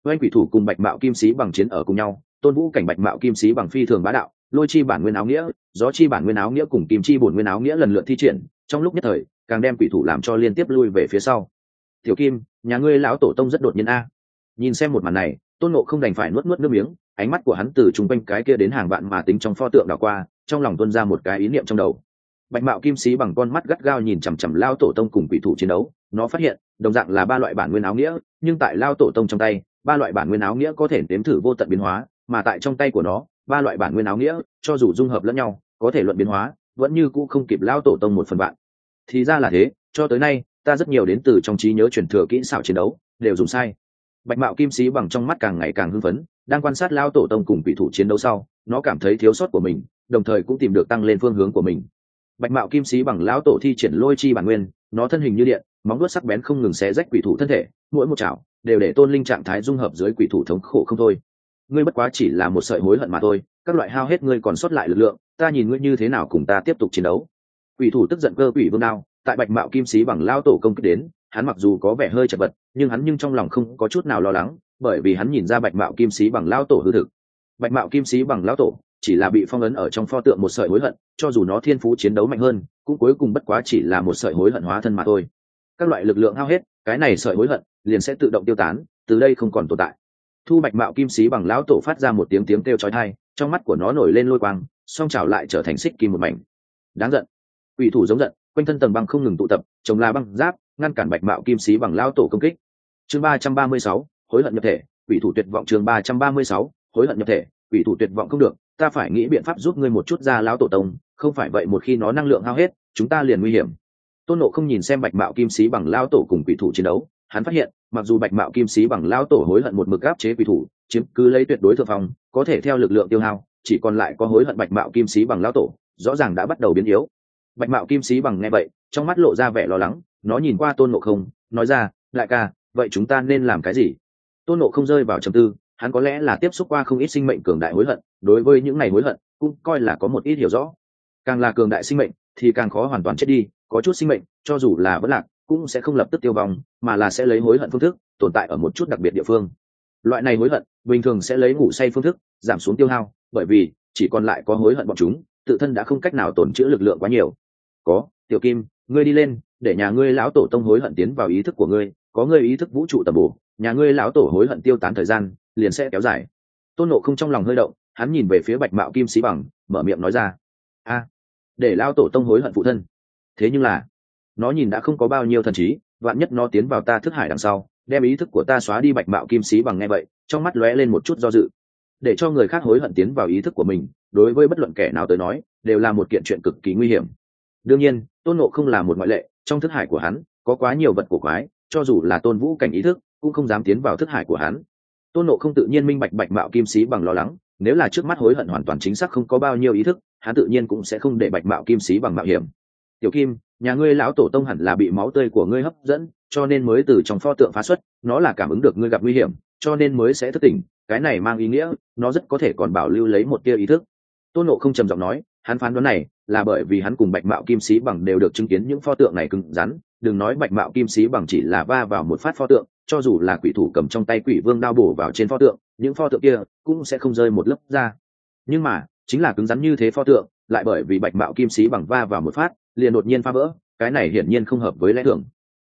Oanh quỷ thủ cùng bạch mạo kim sĩ bằng chiến ở cùng nhau, tôn vũ cảnh bạch mạo kim sĩ bằng phi thường bá đạo lôi chi bản nguyên áo nghĩa, gió chi bản nguyên áo nghĩa cùng kim chi bổn nguyên áo nghĩa lần lượt thi triển, trong lúc nhất thời, càng đem quỷ thủ làm cho liên tiếp lui về phía sau. Tiểu kim, nhà ngươi lão tổ tông rất đột nhiên a. Nhìn xem một màn này, tôn nộ không đành phải nuốt nuốt nước miếng, ánh mắt của hắn từ chung quanh cái kia đến hàng vạn mà tính trong pho tượng đảo qua, trong lòng tuân ra một cái ý niệm trong đầu. Bạch mạo kim sĩ bằng con mắt gắt gao nhìn chằm chằm lao tổ tông cùng quỷ thủ chiến đấu, nó phát hiện, đồng dạng là ba loại bản nguyên áo nghĩa, nhưng tại lao tổ tông trong tay, ba loại bản nguyên áo nghĩa có thể nếm thử vô tận biến hóa, mà tại trong tay của nó ba loại bản nguyên áo nghĩa, cho dù dung hợp lẫn nhau, có thể luận biến hóa, vẫn như cũ không kịp lao tổ tông một phần bạn. Thì ra là thế, cho tới nay, ta rất nhiều đến từ trong trí nhớ truyền thừa kỹ xảo chiến đấu, đều dùng sai. Bạch mạo kim sĩ bằng trong mắt càng ngày càng hưng phấn, đang quan sát lao tổ tông cùng quỷ thủ chiến đấu sau, nó cảm thấy thiếu sót của mình, đồng thời cũng tìm được tăng lên phương hướng của mình. Bạch mạo kim sĩ bằng lão tổ thi triển lôi chi bản nguyên, nó thân hình như điện, móng đuốt sắc bén không ngừng xé rách quỷ thủ thân thể, mỗi một chảo đều để tôn linh trạng thái dung hợp dưới quỷ thủ thống khổ không thôi ngươi bất quá chỉ là một sợi hối hận mà thôi, các loại hao hết ngươi còn sót lại lực lượng, ta nhìn ngươi như thế nào cùng ta tiếp tục chiến đấu. Quỷ thủ tức giận cơ quỷ vương đao, tại bạch mạo kim sĩ bằng lao tổ công kích đến, hắn mặc dù có vẻ hơi chật vật, nhưng hắn nhưng trong lòng không có chút nào lo lắng, bởi vì hắn nhìn ra bạch mạo kim sĩ bằng lao tổ hư thực. Bạch mạo kim sĩ bằng lao tổ chỉ là bị phong ấn ở trong pho tượng một sợi hối hận, cho dù nó thiên phú chiến đấu mạnh hơn, cũng cuối cùng bất quá chỉ là một sợi hối hận hóa thân mà thôi. Các loại lực lượng hao hết, cái này sợi hối hận liền sẽ tự động tiêu tán, từ đây không còn tồn tại thu bạch mạo kim xí bằng lão tổ phát ra một tiếng tiếng kêu chói tai, trong mắt của nó nổi lên lôi quang, song trào lại trở thành xích kim một mảnh. Đáng giận. Ủy thủ giống giận, quanh thân tầng băng không ngừng tụ tập trồng la băng giáp, ngăn cản bạch mạo kim xí bằng lão tổ công kích. Chương ba trăm ba mươi sáu, hối hận nhập thể ủy thủ tuyệt vọng chương ba trăm ba mươi sáu, hối hận nhập thể ủy thủ tuyệt vọng không được, ta phải nghĩ biện pháp giúp ngươi một chút ra lão tổ tông, không phải vậy một khi nó năng lượng hao hết, chúng ta liền nguy hiểm. Tôn nộ không nhìn xem bạch mạo kim sĩ bằng lao tổ cùng quỷ thủ chiến đấu hắn phát hiện, mặc dù bạch mạo kim sĩ bằng lao tổ hối hận một mực áp chế quỷ thủ, chiếm cứ lấy tuyệt đối thượng phong, có thể theo lực lượng tiêu hao, chỉ còn lại có hối hận bạch mạo kim sĩ bằng lao tổ, rõ ràng đã bắt đầu biến yếu. Bạch mạo kim sĩ bằng nghe vậy, trong mắt lộ ra vẻ lo lắng, nó nhìn qua tôn nộ không, nói ra lại ca, vậy chúng ta nên làm cái gì? Tôn nộ không rơi vào trầm tư, hắn có lẽ là tiếp xúc qua không ít sinh mệnh cường đại hối hận, đối với những ngày hối hận, cũng coi là có một ít hiểu rõ. Càng là cường đại sinh mệnh, thì càng khó hoàn toàn chết đi, có chút sinh mệnh, cho dù là vẫn lạc cũng sẽ không lập tức tiêu vong, mà là sẽ lấy hối hận phương thức tồn tại ở một chút đặc biệt địa phương. Loại này hối hận, bình thường sẽ lấy ngủ say phương thức giảm xuống tiêu hao, bởi vì chỉ còn lại có hối hận bọn chúng, tự thân đã không cách nào tổn chữ lực lượng quá nhiều. Có, tiểu kim, ngươi đi lên, để nhà ngươi lão tổ tông hối hận tiến vào ý thức của ngươi, có ngươi ý thức vũ trụ tầm bổ, nhà ngươi lão tổ hối hận tiêu tán thời gian, liền sẽ kéo dài. Tôn nộ không trong lòng hơi động, hắn nhìn về phía bạch mạo kim sĩ bằng, mở miệng nói ra. A, để lao tổ tông hối hận phụ thân. Thế nhưng là nó nhìn đã không có bao nhiêu thần trí, vạn nhất nó tiến vào ta thức hải đằng sau, đem ý thức của ta xóa đi bạch mạo kim sĩ bằng nghe vậy, trong mắt lóe lên một chút do dự. Để cho người khác hối hận tiến vào ý thức của mình, đối với bất luận kẻ nào tới nói, đều là một kiện chuyện cực kỳ nguy hiểm. Đương nhiên, tôn nộ không là một ngoại lệ, trong thức hải của hắn, có quá nhiều vật của quái, cho dù là tôn vũ cảnh ý thức, cũng không dám tiến vào thức hải của hắn. Tôn nộ không tự nhiên minh bạch bạch mạo kim sĩ bằng lo lắng, nếu là trước mắt hối hận hoàn toàn chính xác không có bao nhiêu ý thức, hắn tự nhiên cũng sẽ không để bạch mạo kim sĩ bằng mạo hiểm tiểu kim, nhà ngươi lão tổ tông hẳn là bị máu tươi của ngươi hấp dẫn, cho nên mới từ trong pho tượng phá xuất, nó là cảm ứng được ngươi gặp nguy hiểm, cho nên mới sẽ thức tỉnh. Cái này mang ý nghĩa, nó rất có thể còn bảo lưu lấy một tia ý thức. Tôn nộ không trầm giọng nói, hắn phán đoán này là bởi vì hắn cùng bạch mạo kim sĩ bằng đều được chứng kiến những pho tượng này cứng rắn. Đừng nói bạch mạo kim sĩ bằng chỉ là va vào một phát pho tượng, cho dù là quỷ thủ cầm trong tay quỷ vương đao bổ vào trên pho tượng, những pho tượng kia cũng sẽ không rơi một lớp ra. Nhưng mà chính là cứng rắn như thế pho tượng, lại bởi vì bạch mạo kim sĩ bằng va vào một phát, liền đột nhiên phá vỡ, cái này hiển nhiên không hợp với lẽ thường.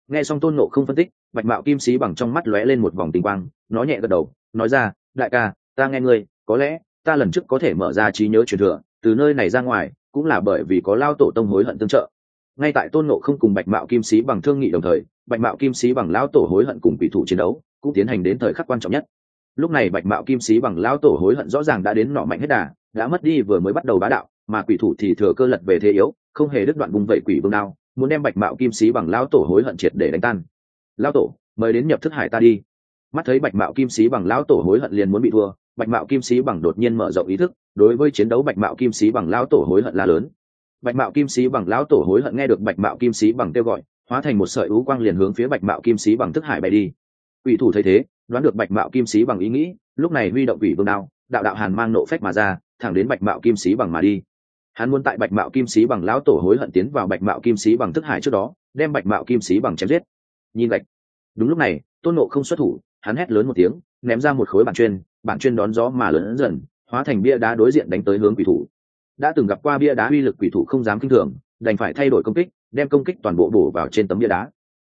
Nghe xong tôn nộ không phân tích, bạch mạo kim sĩ bằng trong mắt lóe lên một vòng tình quang, nó nhẹ gật đầu, nói ra, đại ca, ta nghe ngươi, có lẽ ta lần trước có thể mở ra trí nhớ truyền thừa, từ nơi này ra ngoài, cũng là bởi vì có lao tổ tông hối hận tương trợ. Ngay tại tôn nộ không cùng bạch mạo kim sĩ bằng thương nghị đồng thời, bạch mạo kim sĩ bằng lao tổ hối hận cùng quỷ thủ chiến đấu cũng tiến hành đến thời khắc quan trọng nhất. Lúc này bạch mạo kim sĩ bằng lao tổ hối hận rõ ràng đã đến nọ mạnh hết đà đã mất đi vừa mới bắt đầu bá đạo, mà quỷ thủ thì thừa cơ lật về thế yếu, không hề đứt đoạn vùng vẩy quỷ vương đao, muốn đem bạch mạo kim sĩ bằng lao tổ hối hận triệt để đánh tan. Lao tổ, mời đến nhập thức hải ta đi. Mắt thấy bạch mạo kim sĩ bằng lao tổ hối hận liền muốn bị thua, bạch mạo kim sĩ bằng đột nhiên mở rộng ý thức, đối với chiến đấu bạch mạo kim sĩ bằng lao tổ hối hận la lớn. Bạch mạo kim sĩ bằng lao tổ hối hận nghe được bạch mạo kim sĩ bằng kêu gọi, hóa thành một sợi ú quang liền hướng phía bạch mạo kim sĩ bằng thức hải bay đi. Ủy thủ thấy thế, đoán được bạch mạo kim sĩ bằng ý nghĩ, lúc này huy động ủy vương đao, đạo đạo hàn mang nộ phách mà ra thẳng đến bạch mạo kim sĩ bằng mà đi. Hắn muốn tại bạch mạo kim sĩ bằng lão tổ hối hận tiến vào bạch mạo kim sĩ bằng thức hải trước đó, đem bạch mạo kim sĩ bằng chém giết. Nhìn lệch đúng lúc này, tôn nộ không xuất thủ, hắn hét lớn một tiếng, ném ra một khối bản chuyên bản chuyên đón gió mà lớn dần, hóa thành bia đá đối diện đánh tới hướng quỷ thủ. Đã từng gặp qua bia đá uy lực quỷ thủ không dám kinh thường, đành phải thay đổi công kích, đem công kích toàn bộ bổ vào trên tấm bia đá.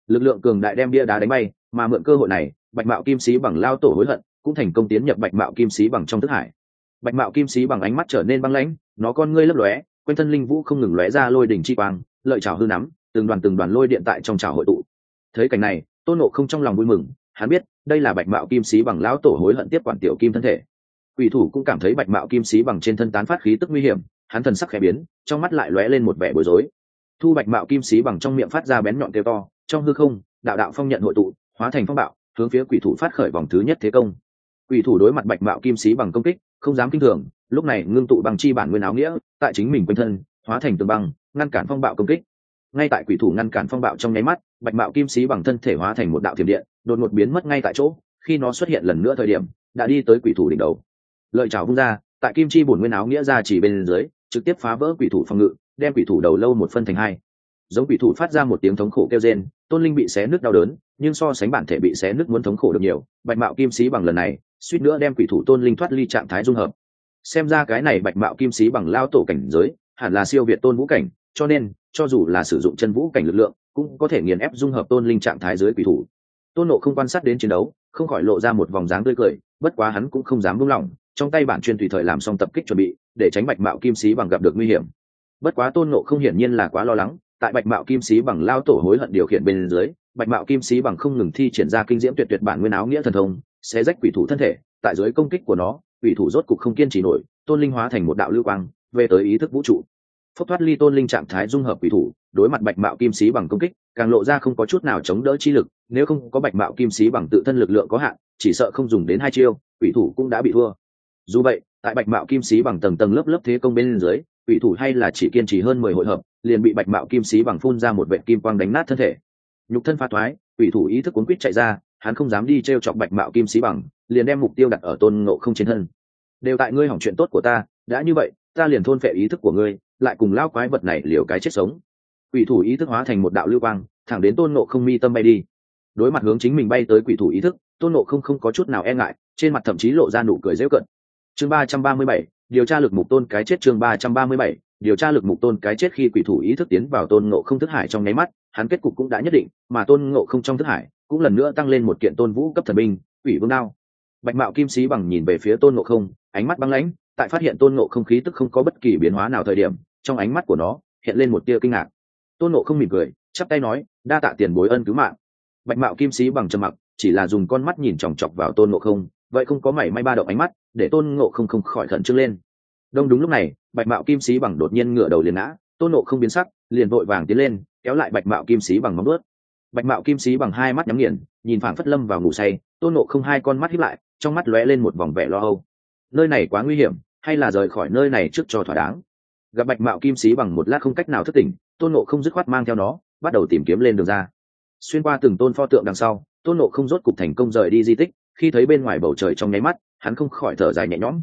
Lực lượng cường đại đem bia đá đánh bay, mà mượn cơ hội này, bạch mạo kim sĩ bằng lao tổ hối hận, cũng thành công tiến nhập bạch mạo kim sĩ bằng trong thức hải bạch mạo kim sĩ bằng ánh mắt trở nên băng lãnh, nó con ngươi lấp lóe, quanh thân linh vũ không ngừng lóe ra lôi đỉnh chi quang, lợi trào hư nắm, từng đoàn từng đoàn lôi điện tại trong trào hội tụ. Thấy cảnh này, tôn nộ không trong lòng vui mừng, hắn biết đây là bạch mạo kim sĩ bằng lão tổ hối hận tiếp quản tiểu kim thân thể. Quỷ thủ cũng cảm thấy bạch mạo kim sĩ bằng trên thân tán phát khí tức nguy hiểm, hắn thần sắc khẽ biến, trong mắt lại lóe lên một vẻ bối rối. Thu bạch mạo kim sĩ bằng trong miệng phát ra bén nhọn kêu to, trong hư không, đạo đạo phong nhận hội tụ, hóa thành phong bạo, hướng phía quỷ thủ phát khởi vòng thứ nhất thế công. Quỷ thủ đối mặt bạch mạo kim sĩ bằng công kích không dám kinh thường, lúc này ngưng tụ bằng chi bản nguyên áo nghĩa, tại chính mình quanh thân, hóa thành tường băng, ngăn cản phong bạo công kích. Ngay tại quỷ thủ ngăn cản phong bạo trong nháy mắt, bạch mạo kim sĩ bằng thân thể hóa thành một đạo thiểm điện, đột ngột biến mất ngay tại chỗ, khi nó xuất hiện lần nữa thời điểm, đã đi tới quỷ thủ đỉnh đầu. Lợi trào vung ra, tại kim chi bổn nguyên áo nghĩa ra chỉ bên dưới, trực tiếp phá vỡ quỷ thủ phòng ngự, đem quỷ thủ đầu lâu một phân thành hai. Giống quỷ thủ phát ra một tiếng thống khổ kêu rên tôn linh bị xé nước đau đớn, nhưng so sánh bản thể bị xé nước muốn thống khổ được nhiều, bạch mạo kim sĩ bằng lần này, suýt nữa đem quỷ thủ tôn linh thoát ly trạng thái dung hợp. Xem ra cái này bạch mạo kim sĩ bằng lao tổ cảnh giới, hẳn là siêu việt tôn vũ cảnh, cho nên, cho dù là sử dụng chân vũ cảnh lực lượng, cũng có thể nghiền ép dung hợp tôn linh trạng thái dưới quỷ thủ. Tôn nộ không quan sát đến chiến đấu, không khỏi lộ ra một vòng dáng tươi cười, bất quá hắn cũng không dám buông lỏng, trong tay bản chuyên tùy thời làm xong tập kích chuẩn bị, để tránh bạch mạo kim sĩ bằng gặp được nguy hiểm. Bất quá tôn nộ không hiển nhiên là quá lo lắng tại bạch mạo kim sĩ bằng lao tổ hối hận điều khiển bên dưới, bạch mạo kim sĩ bằng không ngừng thi triển ra kinh diễm tuyệt tuyệt bản nguyên áo nghĩa thần thông sẽ rách quỷ thủ thân thể, tại dưới công kích của nó, quỷ thủ rốt cục không kiên trì nổi, tôn linh hóa thành một đạo lưu quang, về tới ý thức vũ trụ. Phốc thoát ly tôn linh trạng thái dung hợp quỷ thủ, đối mặt bạch mạo kim sĩ bằng công kích, càng lộ ra không có chút nào chống đỡ chi lực, nếu không có bạch mạo kim sĩ bằng tự thân lực lượng có hạn, chỉ sợ không dùng đến hai chiêu, quỷ thủ cũng đã bị thua. Dù vậy, tại bạch mạo kim sĩ bằng tầng tầng lớp lớp thế công bên dưới, quỷ thủ hay là chỉ kiên trì hơn mười hội hợp liền bị bạch mạo kim sĩ bằng phun ra một vệ kim quang đánh nát thân thể. Nhục thân pha thoái, quỷ thủ ý thức cuốn quýt chạy ra, hắn không dám đi t r e o chọc bạch mạo kim sĩ bằng, liền đem mục tiêu đặt ở tôn ngộ không trên thân. Đều tại ngươi hỏng chuyện tốt của ta, đã như vậy, ta liền thôn phệ ý thức của ngươi, lại cùng lao quái vật này liều cái chết sống. Quỷ thủ ý thức hóa thành một đạo lưu quang, thẳng đến tôn ngộ không mi tâm bay đi. Đối mặt hướng chính mình bay tới quỷ thủ ý thức, tôn ngộ không không có chút nào e ngại, trên mặt thậm chí lộ ra nụ cười dễu cận chương ba trăm ba mươi bảy, điều tra lực mục tôn cái chết chương ba trăm ba mươi bảy điều tra lực mục tôn cái chết khi quỷ thủ ý thức tiến vào tôn ngộ không thức hải trong nháy mắt, hắn kết cục cũng đã nhất định, mà tôn ngộ không trong thức hải cũng lần nữa tăng lên một kiện tôn vũ cấp thần binh, quỷ vương đao. Bạch mạo kim sĩ bằng nhìn về phía tôn ngộ không, ánh mắt băng lãnh, tại phát hiện tôn ngộ không khí tức không có bất kỳ biến hóa nào thời điểm, trong ánh mắt của nó hiện lên một tia kinh ngạc. Tôn ngộ không mỉm cười, chắp tay nói, đa tạ tiền bối ân cứu mạng. Bạch mạo kim sĩ bằng trầm mặc, chỉ là dùng con mắt nhìn chòng chọc vào tôn ngộ không, vậy không có mảy may ba động ánh mắt, để tôn ngộ không không khỏi khẩn trương lên đông đúng lúc này, bạch mạo kim sĩ bằng đột nhiên ngửa đầu liền ngã, tôn ngộ không biến sắc, liền vội vàng tiến lên, kéo lại bạch mạo kim sĩ bằng móng ướt bạch mạo kim sĩ bằng hai mắt nhắm nghiền, nhìn phảng phất lâm vào ngủ say, tôn ngộ không hai con mắt hít lại, trong mắt lóe lên một vòng vẻ lo âu. Nơi này quá nguy hiểm, hay là rời khỏi nơi này trước cho thỏa đáng? Gặp bạch mạo kim sĩ bằng một lát không cách nào thất tỉnh, tôn ngộ không dứt khoát mang theo nó, bắt đầu tìm kiếm lên đường ra. Xuyên qua từng tôn pho tượng đằng sau, tôn ngộ không rốt cục thành công rời đi di tích, khi thấy bên ngoài bầu trời trong nháy mắt, hắn không khỏi thở dài nhẹ nhõm.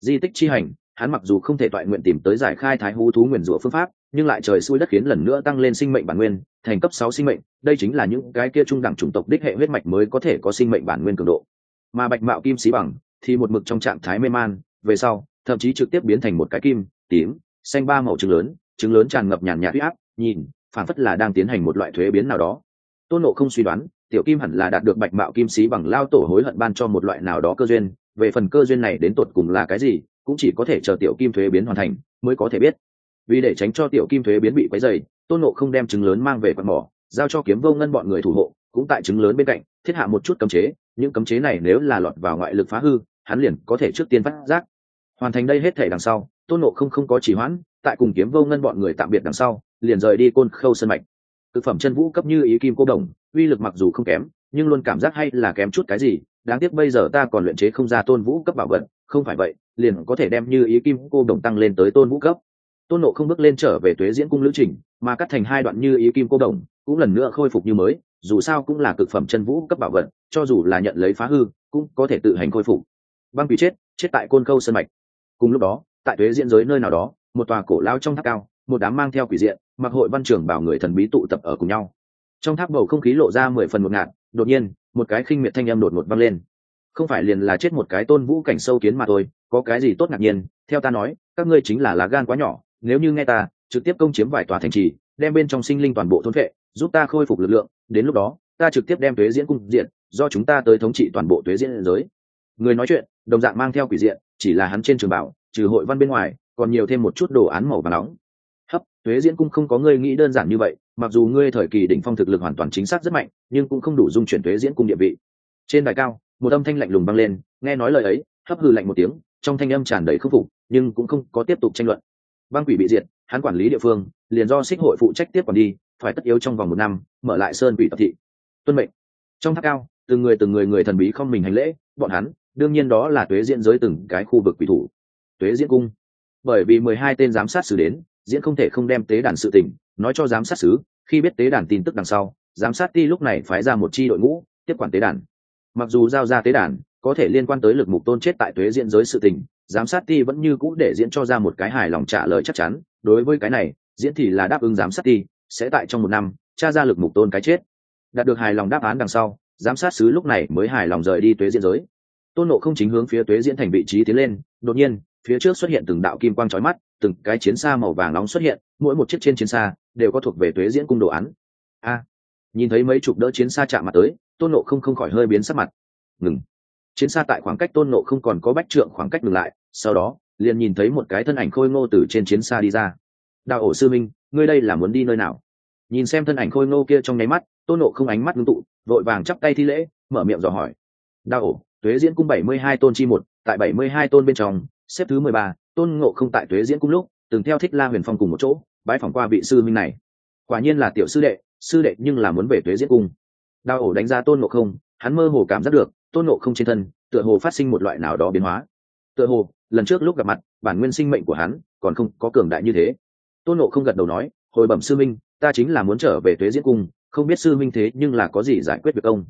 Di tích chi hành hắn mặc dù không thể toại nguyện tìm tới giải khai thái hú thú nguyền rủa phương pháp, nhưng lại trời xui đất khiến lần nữa tăng lên sinh mệnh bản nguyên, thành cấp sáu sinh mệnh, đây chính là những cái kia trung đẳng chủng tộc đích hệ huyết mạch mới có thể có sinh mệnh bản nguyên cường độ. Mà bạch mạo kim xí bằng thì một mực trong trạng thái mê man, về sau, thậm chí trực tiếp biến thành một cái kim, tím, xanh ba màu trứng lớn trứng lớn tràn ngập nhàn nhạt huy áp, nhìn phản phất là đang tiến hành một loại thuế biến nào đó. Tôn nộ không suy đoán, tiểu kim hẳn là đạt được bạch mạo kim xí bằng lao tổ hối hận ban cho một loại nào đó cơ duyên, về phần cơ duyên này đến tột cùng là cái gì cũng chỉ có thể chờ tiểu kim thuế biến hoàn thành mới có thể biết. Vì để tránh cho tiểu kim thuế biến bị quấy dày tôn nộ không đem trứng lớn mang về quạt mỏ, giao cho kiếm vô ngân bọn người thủ hộ, cũng tại trứng lớn bên cạnh, thiết hạ một chút cấm chế. Những cấm chế này nếu là lọt vào ngoại lực phá hư, hắn liền có thể trước tiên phát giác. Hoàn thành đây hết thể đằng sau, tôn nộ không không có chỉ hoãn, tại cùng kiếm vô ngân bọn người tạm biệt đằng sau, liền rời đi côn khâu sân mạch. Thực phẩm chân vũ cấp như ý kim cô đồng, uy lực mặc dù không kém, nhưng luôn cảm giác hay là kém chút cái gì đáng tiếc bây giờ ta còn luyện chế không ra tôn vũ cấp bảo vật, không phải vậy, liền có thể đem như ý kim cô đồng tăng lên tới tôn vũ cấp. Tôn nộ không bước lên trở về tuế diễn cung lữ trình, mà cắt thành hai đoạn như ý kim cô đồng, cũng lần nữa khôi phục như mới, dù sao cũng là cực phẩm chân vũ cấp bảo vật, cho dù là nhận lấy phá hư, cũng có thể tự hành khôi phục. Băng bị chết chết tại côn câu sân mạch. Cùng lúc đó, tại tuế diễn giới nơi nào đó, một tòa cổ lao trong tháp cao, một đám mang theo quỷ diện, mặc hội văn trưởng bảo người thần bí tụ tập ở cùng nhau. Trong tháp bầu không khí lộ ra mười phần một ngạt, đột nhiên một cái khinh miệt thanh âm đột ngột vang lên. Không phải liền là chết một cái tôn vũ cảnh sâu kiến mà thôi, có cái gì tốt ngạc nhiên? Theo ta nói, các ngươi chính là lá gan quá nhỏ, nếu như nghe ta, trực tiếp công chiếm vài tòa thành trì, đem bên trong sinh linh toàn bộ thôn vệ, giúp ta khôi phục lực lượng, đến lúc đó, ta trực tiếp đem tuế diễn cung diện, do chúng ta tới thống trị toàn bộ tuế diễn giới. Người nói chuyện, đồng dạng mang theo quỷ diện, chỉ là hắn trên trường bảo, trừ hội văn bên ngoài, còn nhiều thêm một chút đồ án màu và nóng tuế diễn cung không có ngươi nghĩ đơn giản như vậy, mặc dù ngươi thời kỳ đỉnh phong thực lực hoàn toàn chính xác rất mạnh, nhưng cũng không đủ dung chuyển tuế diễn cung địa vị. Trên đài cao, một âm thanh lạnh lùng vang lên, nghe nói lời ấy, hấp hừ lạnh một tiếng, trong thanh âm tràn đầy khâm phục, nhưng cũng không có tiếp tục tranh luận. Băng quỷ bị diệt, hắn quản lý địa phương, liền do xích hội phụ trách tiếp quản đi, phải tất yếu trong vòng một năm, mở lại sơn quỷ tập thị. Tuân mệnh. Trong tháp cao, từng người từng người người thần bí không mình hành lễ, bọn hắn, đương nhiên đó là tuế diễn giới từng cái khu vực quỷ thủ. Tuế diễn cung. Bởi vì mười hai tên giám sát xử đến diễn không thể không đem tế đàn sự tình, nói cho giám sát sứ khi biết tế đàn tin tức đằng sau, giám sát ti lúc này phái ra một chi đội ngũ, tiếp quản tế đàn. Mặc dù giao ra tế đàn, có thể liên quan tới lực mục tôn chết tại tuế diễn giới sự tình, giám sát ti vẫn như cũ để diễn cho ra một cái hài lòng trả lời chắc chắn, đối với cái này, diễn thì là đáp ứng giám sát ti, sẽ tại trong một năm, tra ra lực mục tôn cái chết. Đạt được hài lòng đáp án đằng sau, giám sát sứ lúc này mới hài lòng rời đi tuế diễn giới. Tôn nộ không chính hướng phía tuế diễn thành vị trí tiến lên, đột nhiên, phía trước xuất hiện từng đạo kim quang trói mắt từng cái chiến xa màu vàng nóng xuất hiện, mỗi một chiếc trên chiến xa đều có thuộc về tuế diễn cung đồ án. A, nhìn thấy mấy chục đỡ chiến xa chạm mặt tới, tôn nộ không không khỏi hơi biến sắc mặt. Ngừng. Chiến xa tại khoảng cách tôn nộ không còn có bách trượng khoảng cách ngừng lại, sau đó, liền nhìn thấy một cái thân ảnh khôi ngô từ trên chiến xa đi ra. Đạo ổ sư minh, ngươi đây là muốn đi nơi nào? Nhìn xem thân ảnh khôi ngô kia trong nháy mắt, tôn nộ không ánh mắt ngưng tụ, vội vàng chắp tay thi lễ, mở miệng dò hỏi. Đạo ổ, tuế diễn cung bảy mươi hai tôn chi một, tại bảy mươi hai tôn bên trong, xếp thứ mười ba tôn ngộ không tại tuế diễn cung lúc, từng theo thích la huyền phong cùng một chỗ, bái phỏng qua vị sư minh này. Quả nhiên là tiểu sư đệ sư đệ nhưng là muốn về tuế diễn cung. Đao ổ đánh giá tôn ngộ không, hắn mơ hồ cảm giác được, tôn ngộ không trên thân, tựa hồ phát sinh một loại nào đó biến hóa. Tựa hồ, lần trước lúc gặp mặt, bản nguyên sinh mệnh của hắn, còn không có cường đại như thế. Tôn ngộ không gật đầu nói, hồi bẩm sư minh ta chính là muốn trở về tuế diễn cung, không biết sư minh thế nhưng là có gì giải quyết việc ông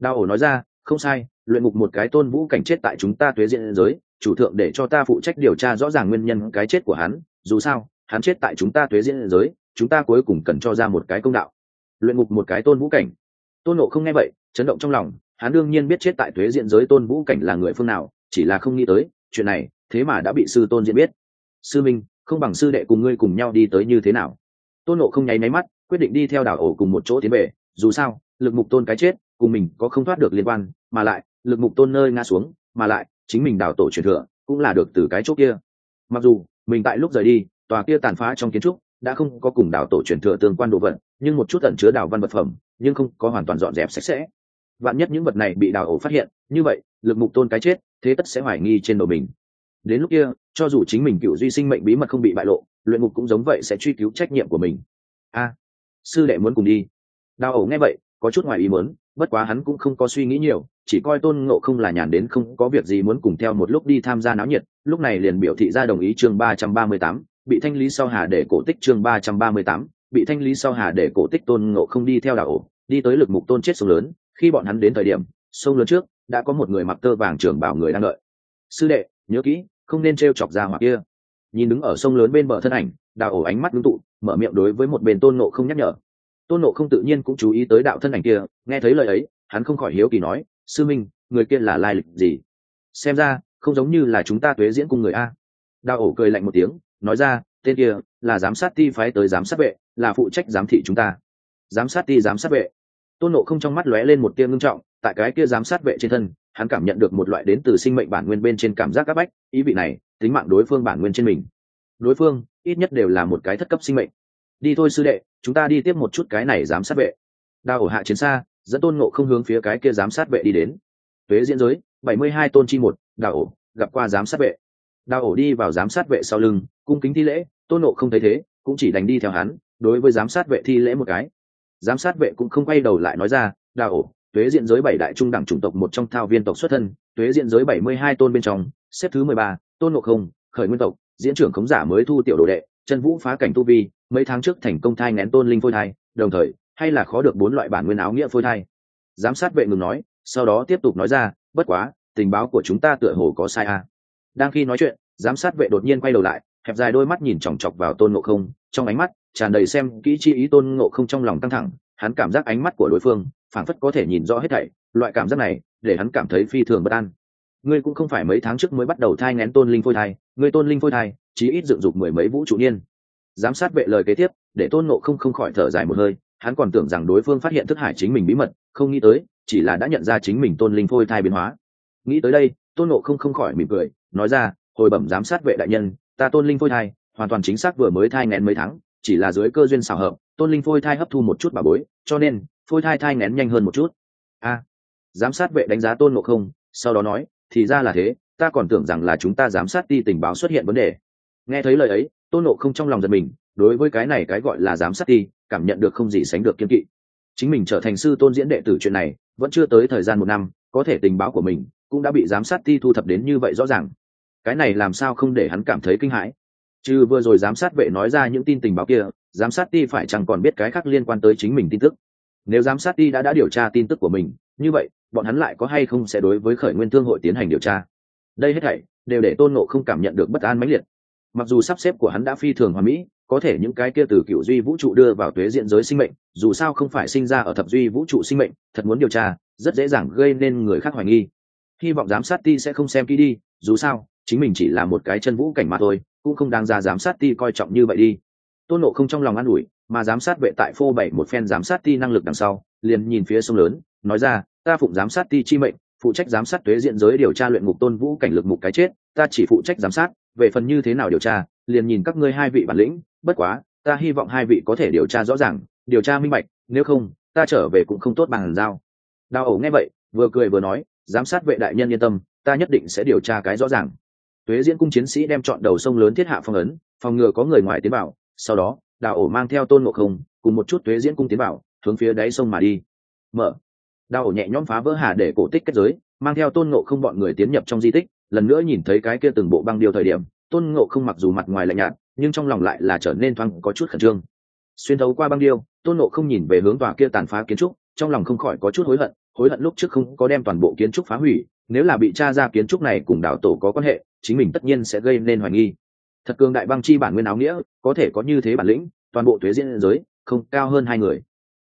đao ổ nói ra, không sai luyện ngục một cái tôn vũ cảnh chết tại chúng ta tuế diện giới, chủ thượng để cho ta phụ trách điều tra rõ ràng nguyên nhân cái chết của hắn, dù sao, hắn chết tại chúng ta tuế diễn giới, chúng ta cuối cùng cần cho ra một cái công đạo. Luyện ngục một cái tôn vũ cảnh. Tôn nộ không nghe vậy, chấn động trong lòng, hắn đương nhiên biết chết tại tuế diễn giới tôn vũ cảnh là người phương nào, chỉ là không nghĩ tới, chuyện này, thế mà đã bị sư tôn diễn biết. Sư minh, không bằng sư đệ cùng ngươi cùng nhau đi tới như thế nào? Tôn nộ không nháy máy mắt, quyết định đi theo đảo ổ cùng một chỗ tiến về, dù sao, lực mục tôn cái chết, cùng mình có không thoát được liên quan, mà lại lực mục tôn nơi ngã xuống, mà lại, chính mình đào tổ truyền thừa, cũng là được từ cái chỗ kia. Mặc dù, mình tại lúc rời đi, tòa kia tàn phá trong kiến trúc, đã không có cùng đào tổ truyền thừa tương quan đồ vật, nhưng một chút tận chứa đào văn vật phẩm, nhưng không có hoàn toàn dọn dẹp sạch sẽ. Vạn nhất những vật này bị đào ổ phát hiện, như vậy, lực mục tôn cái chết, thế tất sẽ hoài nghi trên đầu mình. Đến lúc kia, cho dù chính mình cựu duy sinh mệnh bí mật không bị bại lộ, luyện ngục cũng giống vậy sẽ truy cứu trách nhiệm của mình. A, sư đệ muốn cùng đi. Đào ổ nghe vậy, có chút ngoài ý muốn, bất quá hắn cũng không có suy nghĩ nhiều chỉ coi tôn ngộ không là nhàn đến không có việc gì muốn cùng theo một lúc đi tham gia náo nhiệt, lúc này liền biểu thị ra đồng ý chương ba trăm ba mươi tám, bị thanh lý sau hà để cổ tích chương ba trăm ba mươi tám, bị thanh lý sau hà để cổ tích tôn ngộ không đi theo đảo ổ đi tới lực mục tôn chết sông lớn, khi bọn hắn đến thời điểm, sông lớn trước, đã có một người mặc tơ vàng trưởng bảo người đang đợi. Sư đệ, nhớ kỹ, không nên t r e o chọc ra hoặc kia. Nhìn đứng ở sông lớn bên bờ thân ảnh đạo ổ ánh mắt ngưng tụ, mở miệng đối với một bên tôn nộ không nhắc nhở. Tôn nộ không tự nhiên cũng chú ý tới đạo thân ảnh kia, nghe thấy lời ấy, hắn không khỏi hiếu kỳ nói sư minh, người kia là lai lịch gì? Xem ra, không giống như là chúng ta tuế diễn cùng người a. Đào ổ cười lạnh một tiếng, nói ra, tên kia là giám sát ti phái tới giám sát vệ, là phụ trách giám thị chúng ta. Giám sát ti, giám sát vệ. Tôn nộ không trong mắt lóe lên một tia ngưng trọng, tại cái kia giám sát vệ trên thân, hắn cảm nhận được một loại đến từ sinh mệnh bản nguyên bên trên cảm giác áp bách, ý vị này, tính mạng đối phương bản nguyên trên mình. Đối phương, ít nhất đều là một cái thất cấp sinh mệnh. Đi thôi sư đệ, chúng ta đi tiếp một chút cái này giám sát vệ. Đao ổ hạ chiến xa dẫn tôn ngộ không hướng phía cái kia giám sát vệ đi đến. Tuế diễn giới, bảy mươi hai tôn chi một, đào ổ, gặp qua giám sát vệ. Đào ổ đi vào giám sát vệ sau lưng, cung kính thi lễ, tôn ngộ không thấy thế, cũng chỉ đành đi theo hắn, đối với giám sát vệ thi lễ một cái. Giám sát vệ cũng không quay đầu lại nói ra, đào ổ, tuế diện giới bảy đại trung đẳng chủng tộc một trong thao viên tộc xuất thân, tuế diện giới bảy mươi hai tôn bên trong, xếp thứ mười ba, tôn ngộ không, khởi nguyên tộc, diễn trưởng khống giả mới thu tiểu đồ đệ, chân vũ phá cảnh tu vi, mấy tháng trước thành công thai ngén tôn linh phôi thai, đồng thời hay là khó được bốn loại bản nguyên áo nghĩa phôi thai? Giám sát vệ ngừng nói, sau đó tiếp tục nói ra, bất quá, tình báo của chúng ta tựa hồ có sai à. đang khi nói chuyện, giám sát vệ đột nhiên quay đầu lại, hẹp dài đôi mắt nhìn chòng chọc vào tôn ngộ không, trong ánh mắt tràn đầy xem kỹ chi ý tôn ngộ không trong lòng căng thẳng, hắn cảm giác ánh mắt của đối phương phảng phất có thể nhìn rõ hết thảy, loại cảm giác này để hắn cảm thấy phi thường bất an. Ngươi cũng không phải mấy tháng trước mới bắt đầu thai ngén tôn linh phôi thai, ngươi tôn linh phôi thai, chí ít dựng dục mười mấy vũ trụ niên. Giám sát vệ lời kế tiếp, để tôn ngộ không không khỏi thở dài một hơi hắn còn tưởng rằng đối phương phát hiện thức hải chính mình bí mật, không nghĩ tới, chỉ là đã nhận ra chính mình tôn linh phôi thai biến hóa. Nghĩ tới đây, tôn nộ không không khỏi mỉm cười, nói ra, hồi bẩm giám sát vệ đại nhân, ta tôn linh phôi thai, hoàn toàn chính xác vừa mới thai ngén mấy tháng, chỉ là dưới cơ duyên xảo hợp, tôn linh phôi thai hấp thu một chút bà bối, cho nên, phôi thai thai ngén nhanh hơn một chút. A. Giám sát vệ đánh giá tôn nộ không, sau đó nói, thì ra là thế, ta còn tưởng rằng là chúng ta giám sát ti tình báo xuất hiện vấn đề. Nghe thấy lời ấy, tôn nộ không trong lòng giật mình, đối với cái này cái gọi là giám sát ti cảm nhận được không gì sánh được kiên kỵ. Chính mình trở thành sư tôn diễn đệ tử chuyện này, vẫn chưa tới thời gian một năm, có thể tình báo của mình cũng đã bị giám sát ti thu thập đến như vậy rõ ràng. Cái này làm sao không để hắn cảm thấy kinh hãi? Chứ vừa rồi giám sát vệ nói ra những tin tình báo kia, giám sát ti phải chẳng còn biết cái khác liên quan tới chính mình tin tức. Nếu giám sát ti đã đã điều tra tin tức của mình, như vậy, bọn hắn lại có hay không sẽ đối với khởi nguyên thương hội tiến hành điều tra? Đây hết thảy đều để tôn nộ không cảm nhận được bất an mãnh liệt. Mặc dù sắp xếp của hắn đã phi thường hoàn mỹ có thể những cái kia từ cựu duy vũ trụ đưa vào tuế diện giới sinh mệnh, dù sao không phải sinh ra ở thập duy vũ trụ sinh mệnh, thật muốn điều tra, rất dễ dàng gây nên người khác hoài nghi. Hy vọng giám sát ti sẽ không xem kỹ đi, dù sao, chính mình chỉ là một cái chân vũ cảnh mà thôi, cũng không đáng ra giám sát ti coi trọng như vậy đi. Tôn nộ không trong lòng an ủi, mà giám sát vệ tại phô bảy một phen giám sát ti năng lực đằng sau, liền nhìn phía sông lớn, nói ra, ta phụng giám sát ti chi mệnh, phụ trách giám sát thuế diện giới điều tra luyện ngục tôn vũ cảnh lực mục cái chết, ta chỉ phụ trách giám sát, về phần như thế nào điều tra, liền nhìn các ngươi hai vị bản lĩnh bất quá, ta hy vọng hai vị có thể điều tra rõ ràng, điều tra minh bạch, nếu không, ta trở về cũng không tốt bằng giao. Đào ẩu nghe vậy, vừa cười vừa nói, giám sát vệ đại nhân yên tâm, ta nhất định sẽ điều tra cái rõ ràng. Tuế diễn cung chiến sĩ đem chọn đầu sông lớn thiết hạ phong ấn, phòng ngừa có người ngoài tiến bảo sau đó, đào ổ mang theo tôn ngộ không, cùng một chút tuế diễn cung tiến bảo hướng phía đáy sông mà đi. Mở. Đào ổ nhẹ nhõm phá vỡ hà để cổ tích kết giới, mang theo tôn ngộ không bọn người tiến nhập trong di tích, lần nữa nhìn thấy cái kia từng bộ băng điều thời điểm, tôn ngộ không mặc dù mặt ngoài lạnh nhạt nhưng trong lòng lại là trở nên thoáng có chút khẩn trương. Xuyên thấu qua băng điêu, tôn ngộ không nhìn về hướng tòa kia tàn phá kiến trúc, trong lòng không khỏi có chút hối hận hối hận lúc trước không có đem toàn bộ kiến trúc phá hủy, nếu là bị tra ra kiến trúc này cùng đảo tổ có quan hệ, chính mình tất nhiên sẽ gây nên hoài nghi. Thật cường đại băng chi bản nguyên áo nghĩa, có thể có như thế bản lĩnh, toàn bộ thuế diễn giới, không cao hơn hai người.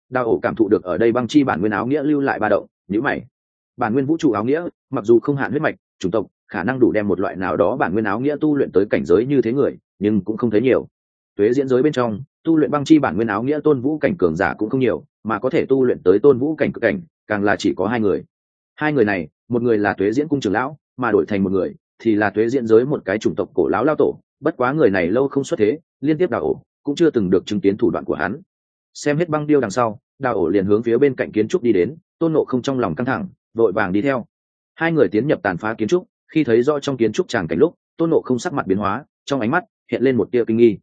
Đào ổ cảm thụ được ở đây băng chi bản nguyên áo nghĩa lưu lại ba động nhữ mày. Bản nguyên vũ trụ áo nghĩa, mặc dù không hạn huyết mạch, chủng tộc, khả năng đủ đem một loại nào đó bản nguyên áo nghĩa tu luyện tới cảnh giới như thế người nhưng cũng không thấy nhiều. Tuế diễn giới bên trong, tu luyện băng chi bản nguyên áo nghĩa tôn vũ cảnh cường giả cũng không nhiều, mà có thể tu luyện tới tôn vũ cảnh cực cảnh, càng là chỉ có hai người. Hai người này, một người là tuế diễn cung trường lão, mà đổi thành một người, thì là tuế diễn giới một cái chủng tộc cổ lão lao tổ. Bất quá người này lâu không xuất thế, liên tiếp đào ổ, cũng chưa từng được chứng kiến thủ đoạn của hắn. Xem hết băng điêu đằng sau, đào ổ liền hướng phía bên cạnh kiến trúc đi đến, tôn nộ không trong lòng căng thẳng, vội vàng đi theo. Hai người tiến nhập tàn phá kiến trúc, khi thấy rõ trong kiến trúc tràng cảnh lúc, tôn nộ không sắc mặt biến hóa, trong ánh mắt hiện lên một tia kinh nghi.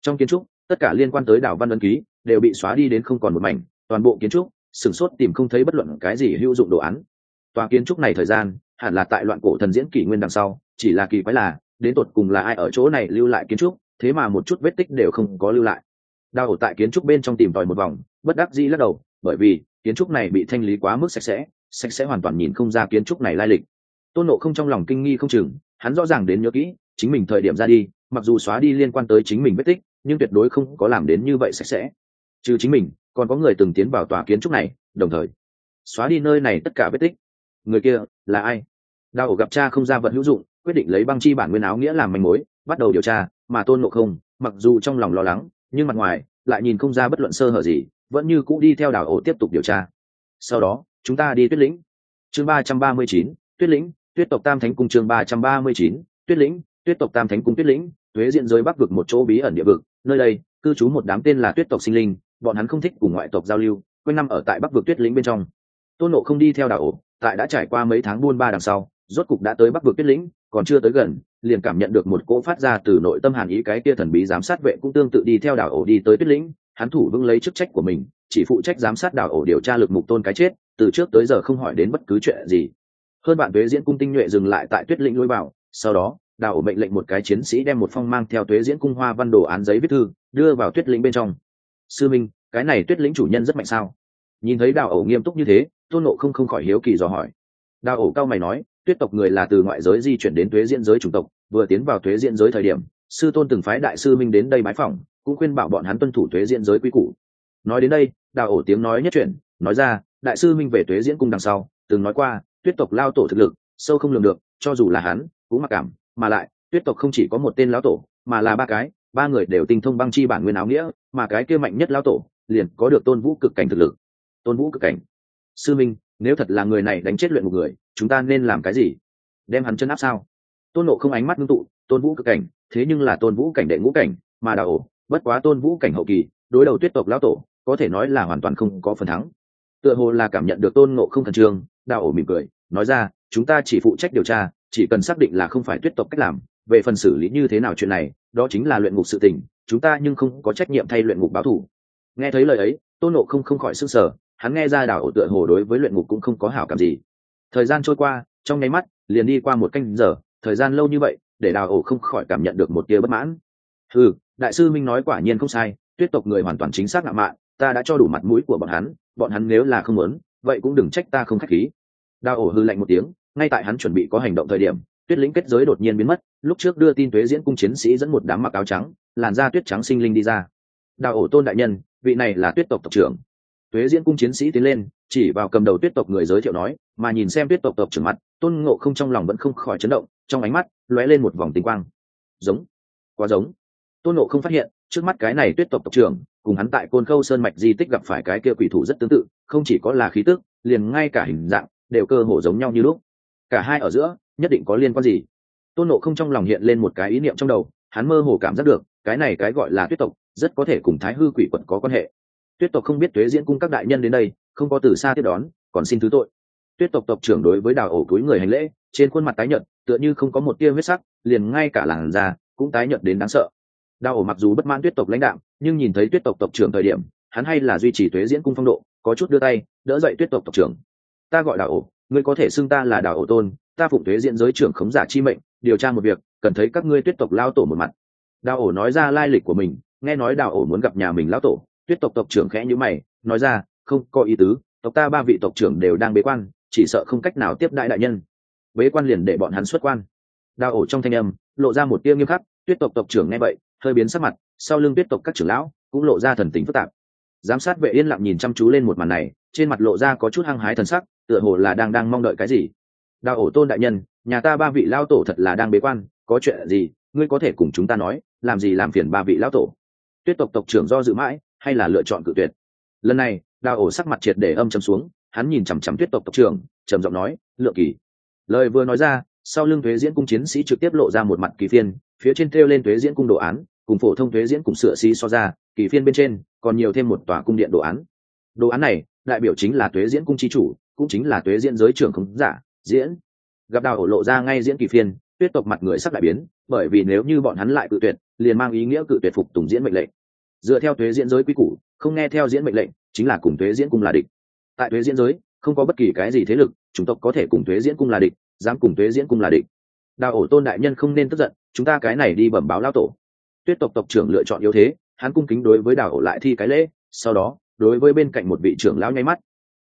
Trong kiến trúc, tất cả liên quan tới đảo văn ấn ký đều bị xóa đi đến không còn một mảnh, toàn bộ kiến trúc sửng sốt tìm không thấy bất luận cái gì hữu dụng đồ án. Tòa kiến trúc này thời gian hẳn là tại loạn cổ thần diễn kỷ nguyên đằng sau, chỉ là kỳ quái là, đến tột cùng là ai ở chỗ này lưu lại kiến trúc, thế mà một chút vết tích đều không có lưu lại. Đào tại kiến trúc bên trong tìm tòi một vòng, bất đắc dĩ lắc đầu, bởi vì kiến trúc này bị thanh lý quá mức sạch sẽ sạch sẽ hoàn toàn nhìn không ra kiến trúc này lai lịch. Tôn nộ không trong lòng kinh nghi không chừng, hắn rõ ràng đến nhớ kỹ, chính mình thời điểm ra đi mặc dù xóa đi liên quan tới chính mình vết tích, nhưng tuyệt đối không có làm đến như vậy sạch sẽ. Trừ chính mình, còn có người từng tiến vào tòa kiến trúc này, đồng thời, xóa đi nơi này tất cả vết tích. Người kia là ai? Đào ổ gặp cha không ra vật hữu dụng, quyết định lấy băng chi bản nguyên áo nghĩa làm manh mối, bắt đầu điều tra, mà tôn ngộ không, mặc dù trong lòng lo lắng, nhưng mặt ngoài, lại nhìn không ra bất luận sơ hở gì, vẫn như cũ đi theo đào ổ tiếp tục điều tra. Sau đó, chúng ta đi tuyết lĩnh. Chương ba trăm ba mươi chín, tuyết lĩnh, tuyết tộc tam thánh cung chương ba trăm ba mươi chín, tuyết lĩnh, tuyết tộc tam thánh cung tuyết lĩnh thuế diện giới bắc vực một chỗ bí ẩn địa vực, nơi đây, cư trú một đám tên là tuyết tộc sinh linh, bọn hắn không thích cùng ngoại tộc giao lưu, quanh năm ở tại bắc vực tuyết lĩnh bên trong. Tôn nộ không đi theo đảo ổ, tại đã trải qua mấy tháng buôn ba đằng sau, rốt cục đã tới bắc vực tuyết lĩnh, còn chưa tới gần, liền cảm nhận được một cỗ phát ra từ nội tâm hàn ý cái kia thần bí giám sát vệ cũng tương tự đi theo đảo ổ đi tới tuyết lĩnh, hắn thủ vững lấy chức trách của mình, chỉ phụ trách giám sát đảo ổ điều tra lực mục tôn cái chết, từ trước tới giờ không hỏi đến bất cứ chuyện gì. Hơn bạn tuế diễn cung tinh nhuệ dừng lại tại tuyết lĩnh lối bảo sau đó đào ổ mệnh lệnh một cái chiến sĩ đem một phong mang theo tuế diễn cung hoa văn đồ án giấy viết thư, đưa vào tuyết lĩnh bên trong. Sư minh, cái này tuyết lĩnh chủ nhân rất mạnh sao? Nhìn thấy đào ổ nghiêm túc như thế, tôn nộ không không khỏi hiếu kỳ dò hỏi. Đào ổ cao mày nói, tuyết tộc người là từ ngoại giới di chuyển đến tuế diễn giới chủng tộc, vừa tiến vào tuế diễn giới thời điểm, sư tôn từng phái đại sư minh đến đây bái phỏng, cũng khuyên bảo bọn hắn tuân thủ tuế diễn giới quy củ. Nói đến đây đào ổ tiếng nói nhất chuyển, nói ra, đại sư minh về tuế diễn cung đằng sau, từng nói qua, tuyết tộc lao tổ thực lực, sâu không lường được, cho dù là hắn, cũng mặc cảm mà lại, tuyết tộc không chỉ có một tên lão tổ, mà là ba cái, ba người đều tinh thông băng chi bản nguyên áo nghĩa, mà cái kia mạnh nhất lão tổ liền có được tôn vũ cực cảnh thực lực. Tôn vũ cực cảnh. Sư minh, nếu thật là người này đánh chết luyện một người, chúng ta nên làm cái gì? Đem hắn chân áp sao? Tôn nộ không ánh mắt ngưng tụ, tôn vũ cực cảnh, thế nhưng là tôn vũ cảnh đệ ngũ cảnh, mà đạo ổ, bất quá tôn vũ cảnh hậu kỳ, đối đầu tuyết tộc lão tổ, có thể nói là hoàn toàn không có phần thắng. Tựa hồ là cảm nhận được tôn nộ không thần trương đạo ổ mỉm cười, nói ra chúng ta chỉ phụ trách điều tra, chỉ cần xác định là không phải tuyết tộc cách làm, về phần xử lý như thế nào chuyện này, đó chính là luyện ngục sự tình, chúng ta nhưng không có trách nhiệm thay luyện ngục báo thủ nghe thấy lời ấy, tôn nộ không không khỏi s ư n g sở hắn nghe ra đảo ổ tựa hồ đối với luyện ngục cũng không có hảo cảm gì. Thời gian trôi qua, trong nháy mắt, liền đi qua một canh giờ, thời gian lâu như vậy, để đào ổ không khỏi cảm nhận được một tia bất mãn. Ừ đại sư minh nói quả nhiên không sai, tuyết tộc người hoàn toàn chính xác ngạo mạn, ta đã cho đủ mặt mũi của bọn hắn bọn hắn nếu là không muốn, vậy cũng đừng trách ta không k h á c h khí. Đào ổ hư lạnh một tiếng ngay tại hắn chuẩn bị có hành động thời điểm, tuyết lĩnh kết giới đột nhiên biến mất, lúc trước đưa tin tuế diễn cung chiến sĩ dẫn một đám mặc áo trắng, làn da tuyết trắng sinh linh đi ra. Đào ổ tôn đại nhân, vị này là tuyết tộc tộc trưởng. Tuế diễn cung chiến sĩ tiến lên, chỉ vào cầm đầu tuyết tộc người giới thiệu nói, mà nhìn xem tuyết tộc tộc trưởng mặt, tôn ngộ không trong lòng vẫn không khỏi chấn động, trong ánh mắt lóe lên một vòng tinh quang. Giống, quá giống. Tôn ngộ không phát hiện, trước mắt cái này tuyết tộc tộc trưởng, cùng hắn tại côn khâu sơn mạch di tích gặp phải cái kia quỷ thủ rất tương tự, không chỉ có là khí tức, liền ngay cả hình dạng, đều cơ hồ giống nhau như lúc cả hai ở giữa, nhất định có liên quan gì? Tôn nộ không trong lòng hiện lên một cái ý niệm trong đầu, hắn mơ hồ cảm giác được, cái này cái gọi là tuyết tộc, rất có thể cùng thái hư quỷ quật có quan hệ. Tuyết tộc không biết tuế diễn cung các đại nhân đến đây, không có từ xa tiếp đón, còn xin thứ tội. Tuyết tộc tộc trưởng đối với đào ổ túi người hành lễ, trên khuôn mặt tái nhợt, tựa như không có một tia huyết sắc, liền ngay cả làn da cũng tái nhợt đến đáng sợ. Đào ổ mặc dù bất mãn tuyết tộc lãnh đạo nhưng nhìn thấy tuyết tộc tộc trưởng thời điểm, hắn hay là duy trì tuế diễn cung phong độ, có chút đưa tay, đỡ dậy tuyết tộc tộc trưởng. Ta gọi đào ổ ngươi có thể xưng ta là đảo ổ tôn, ta phụng thuế diễn giới trưởng khống giả chi mệnh, điều tra một việc, cần thấy các ngươi tuyết tộc lao tổ một mặt. Đào ổ nói ra lai lịch của mình, nghe nói đào ổ muốn gặp nhà mình lão tổ, tuyết tộc tộc trưởng khẽ nhữ mày, nói ra, không, có ý tứ, tộc ta ba vị tộc trưởng đều đang bế quan, chỉ sợ không cách nào tiếp đại đại nhân. Bế quan liền để bọn hắn xuất quan. Đào ổ trong thanh âm, lộ ra một tia nghiêm khắc, tuyết tộc tộc trưởng nghe vậy, hơi biến sắc mặt, sau lưng tuyết tộc các trưởng lão, cũng lộ ra thần tính phức tạp. Giám sát vệ yên lặng nhìn chăm chú lên một màn này, trên mặt lộ ra có chút hăng hái thần sắc tựa hồ là đang đang mong đợi cái gì. Đào ổ tôn đại nhân, nhà ta ba vị lao tổ thật là đang bế quan, có chuyện gì, ngươi có thể cùng chúng ta nói, làm gì làm phiền ba vị lao tổ? Tuyết tộc tộc trưởng do dự mãi, hay là lựa chọn cự tuyệt? Lần này, đào ổ sắc mặt triệt để âm trầm xuống, hắn nhìn chằm chằm tuyết tộc tộc trưởng, trầm giọng nói lựa kỳ. Lời vừa nói ra, sau lưng thuế diễn cung chiến sĩ trực tiếp lộ ra một mặt kỳ phiên, phía trên thêu lên thuế diễn cung đồ án, cùng phổ thông thuế diễn cùng sửa xí so ra, kỳ phiên bên trên còn nhiều thêm một tòa cung điện đồ án. Đồ án này, đại biểu chính là thuế diễn cung chi chủ cũng chính là tuế diễn giới trưởng khống giả, diễn. Gặp đào hổ lộ ra ngay diễn kỳ phiên, tuyết tộc mặt người sắp đại biến, bởi vì nếu như bọn hắn lại cự tuyệt, liền mang ý nghĩa cự tuyệt phục tùng diễn mệnh lệnh. Dựa theo thuế diễn giới quy củ, không nghe theo diễn mệnh lệnh, chính là cùng thuế diễn cung là địch. Tại thuế diễn giới, không có bất kỳ cái gì thế lực chúng tộc có thể cùng thuế diễn cung là địch, dám cùng thuế diễn cung là địch. Đào ổ tôn đại nhân không nên tức giận, chúng ta cái này đi bẩm báo lao tổ. Tuyết tộc tộc trưởng lựa chọn yếu thế, hắn cung kính đối với đào ổ lại thi cái lễ, sau đó, đối với bên cạnh một vị trưởng lão nháy mắt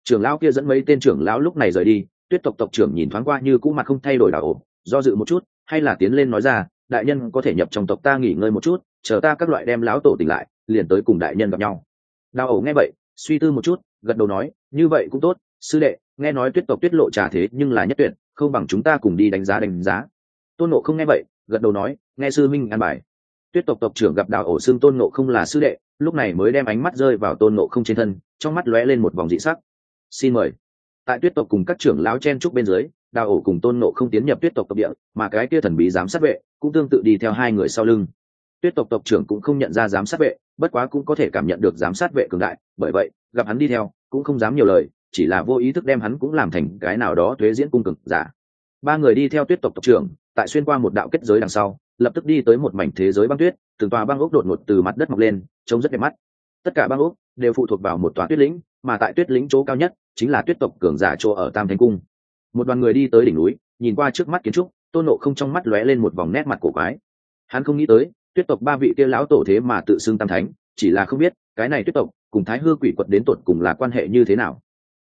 trưởng lão kia dẫn mấy tên trưởng lão lúc này rời đi, tuyết tộc tộc trưởng nhìn thoáng qua như cũ mặt không thay đổi đảo ổ, do dự một chút, hay là tiến lên nói ra, đại nhân có thể nhập trong tộc ta nghỉ ngơi một chút, chờ ta các loại đem lão tổ tỉnh lại, liền tới cùng đại nhân gặp nhau. Đào ổ nghe vậy, suy tư một chút, gật đầu nói, như vậy cũng tốt, sư đệ, nghe nói tuyết tộc tuyết lộ trà thế nhưng là nhất tuyệt, không bằng chúng ta cùng đi đánh giá đánh giá. Tôn nộ không nghe vậy, gật đầu nói, nghe sư minh an bài. Tuyết tộc tộc trưởng gặp đào ổ xương tôn nộ không là sư đệ, lúc này mới đem ánh mắt rơi vào tôn nộ không trên thân, trong mắt lóe lên một vòng dị sắc xin mời. Tại tuyết tộc cùng các trưởng lão chen trúc bên dưới, đào ổ cùng tôn nộ không tiến nhập tuyết tộc tộc địa, mà cái kia thần bí giám sát vệ cũng tương tự đi theo hai người sau lưng. Tuyết tộc tộc trưởng cũng không nhận ra giám sát vệ, bất quá cũng có thể cảm nhận được giám sát vệ cường đại, bởi vậy, gặp hắn đi theo, cũng không dám nhiều lời, chỉ là vô ý thức đem hắn cũng làm thành cái nào đó thuế diễn cung cực giả. Ba người đi theo tuyết tộc tộc trưởng, tại xuyên qua một đạo kết giới đằng sau, lập tức đi tới một mảnh thế giới băng tuyết, từng tòa băng ốc đột ngột từ mặt đất mọc lên, trông rất đẹp mắt tất cả băng úc đều phụ thuộc vào một tòa tuyết lĩnh, mà tại tuyết lĩnh chỗ cao nhất chính là tuyết tộc cường giả chỗ ở tam thánh cung. Một đoàn người đi tới đỉnh núi, nhìn qua trước mắt kiến trúc, tôn nộ không trong mắt lóe lên một vòng nét mặt cổ quái. Hắn không nghĩ tới, tuyết tộc ba vị kia lão tổ thế mà tự xưng tam thánh, chỉ là không biết, cái này tuyết tộc cùng thái hư quỷ quật đến tột cùng là quan hệ như thế nào.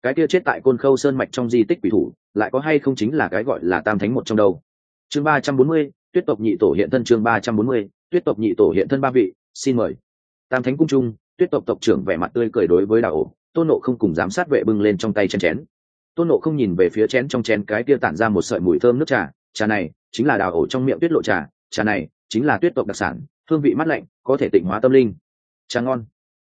Cái kia chết tại côn khâu sơn mạch trong di tích quỷ thủ, lại có hay không chính là cái gọi là tam thánh một trong đâu? Chương ba trăm bốn mươi, tuyết tộc nhị tổ hiện thân chương ba trăm bốn mươi, tuyết tộc nhị tổ hiện thân ba vị, xin mời. Tam thánh cung trung tuyết tộc tộc trưởng vẻ mặt tươi cười đối với đào ổ, tôn nộ không cùng giám sát vệ bưng lên trong tay chén chén. Tôn nộ không nhìn về phía chén trong chén cái kia tản ra một sợi mùi thơm nước trà trà này chính là đào ổ trong miệng tuyết lộ trà trà này chính là tuyết tộc đặc sản, hương vị mát lạnh, có thể tịnh hóa tâm linh. Trà ngon.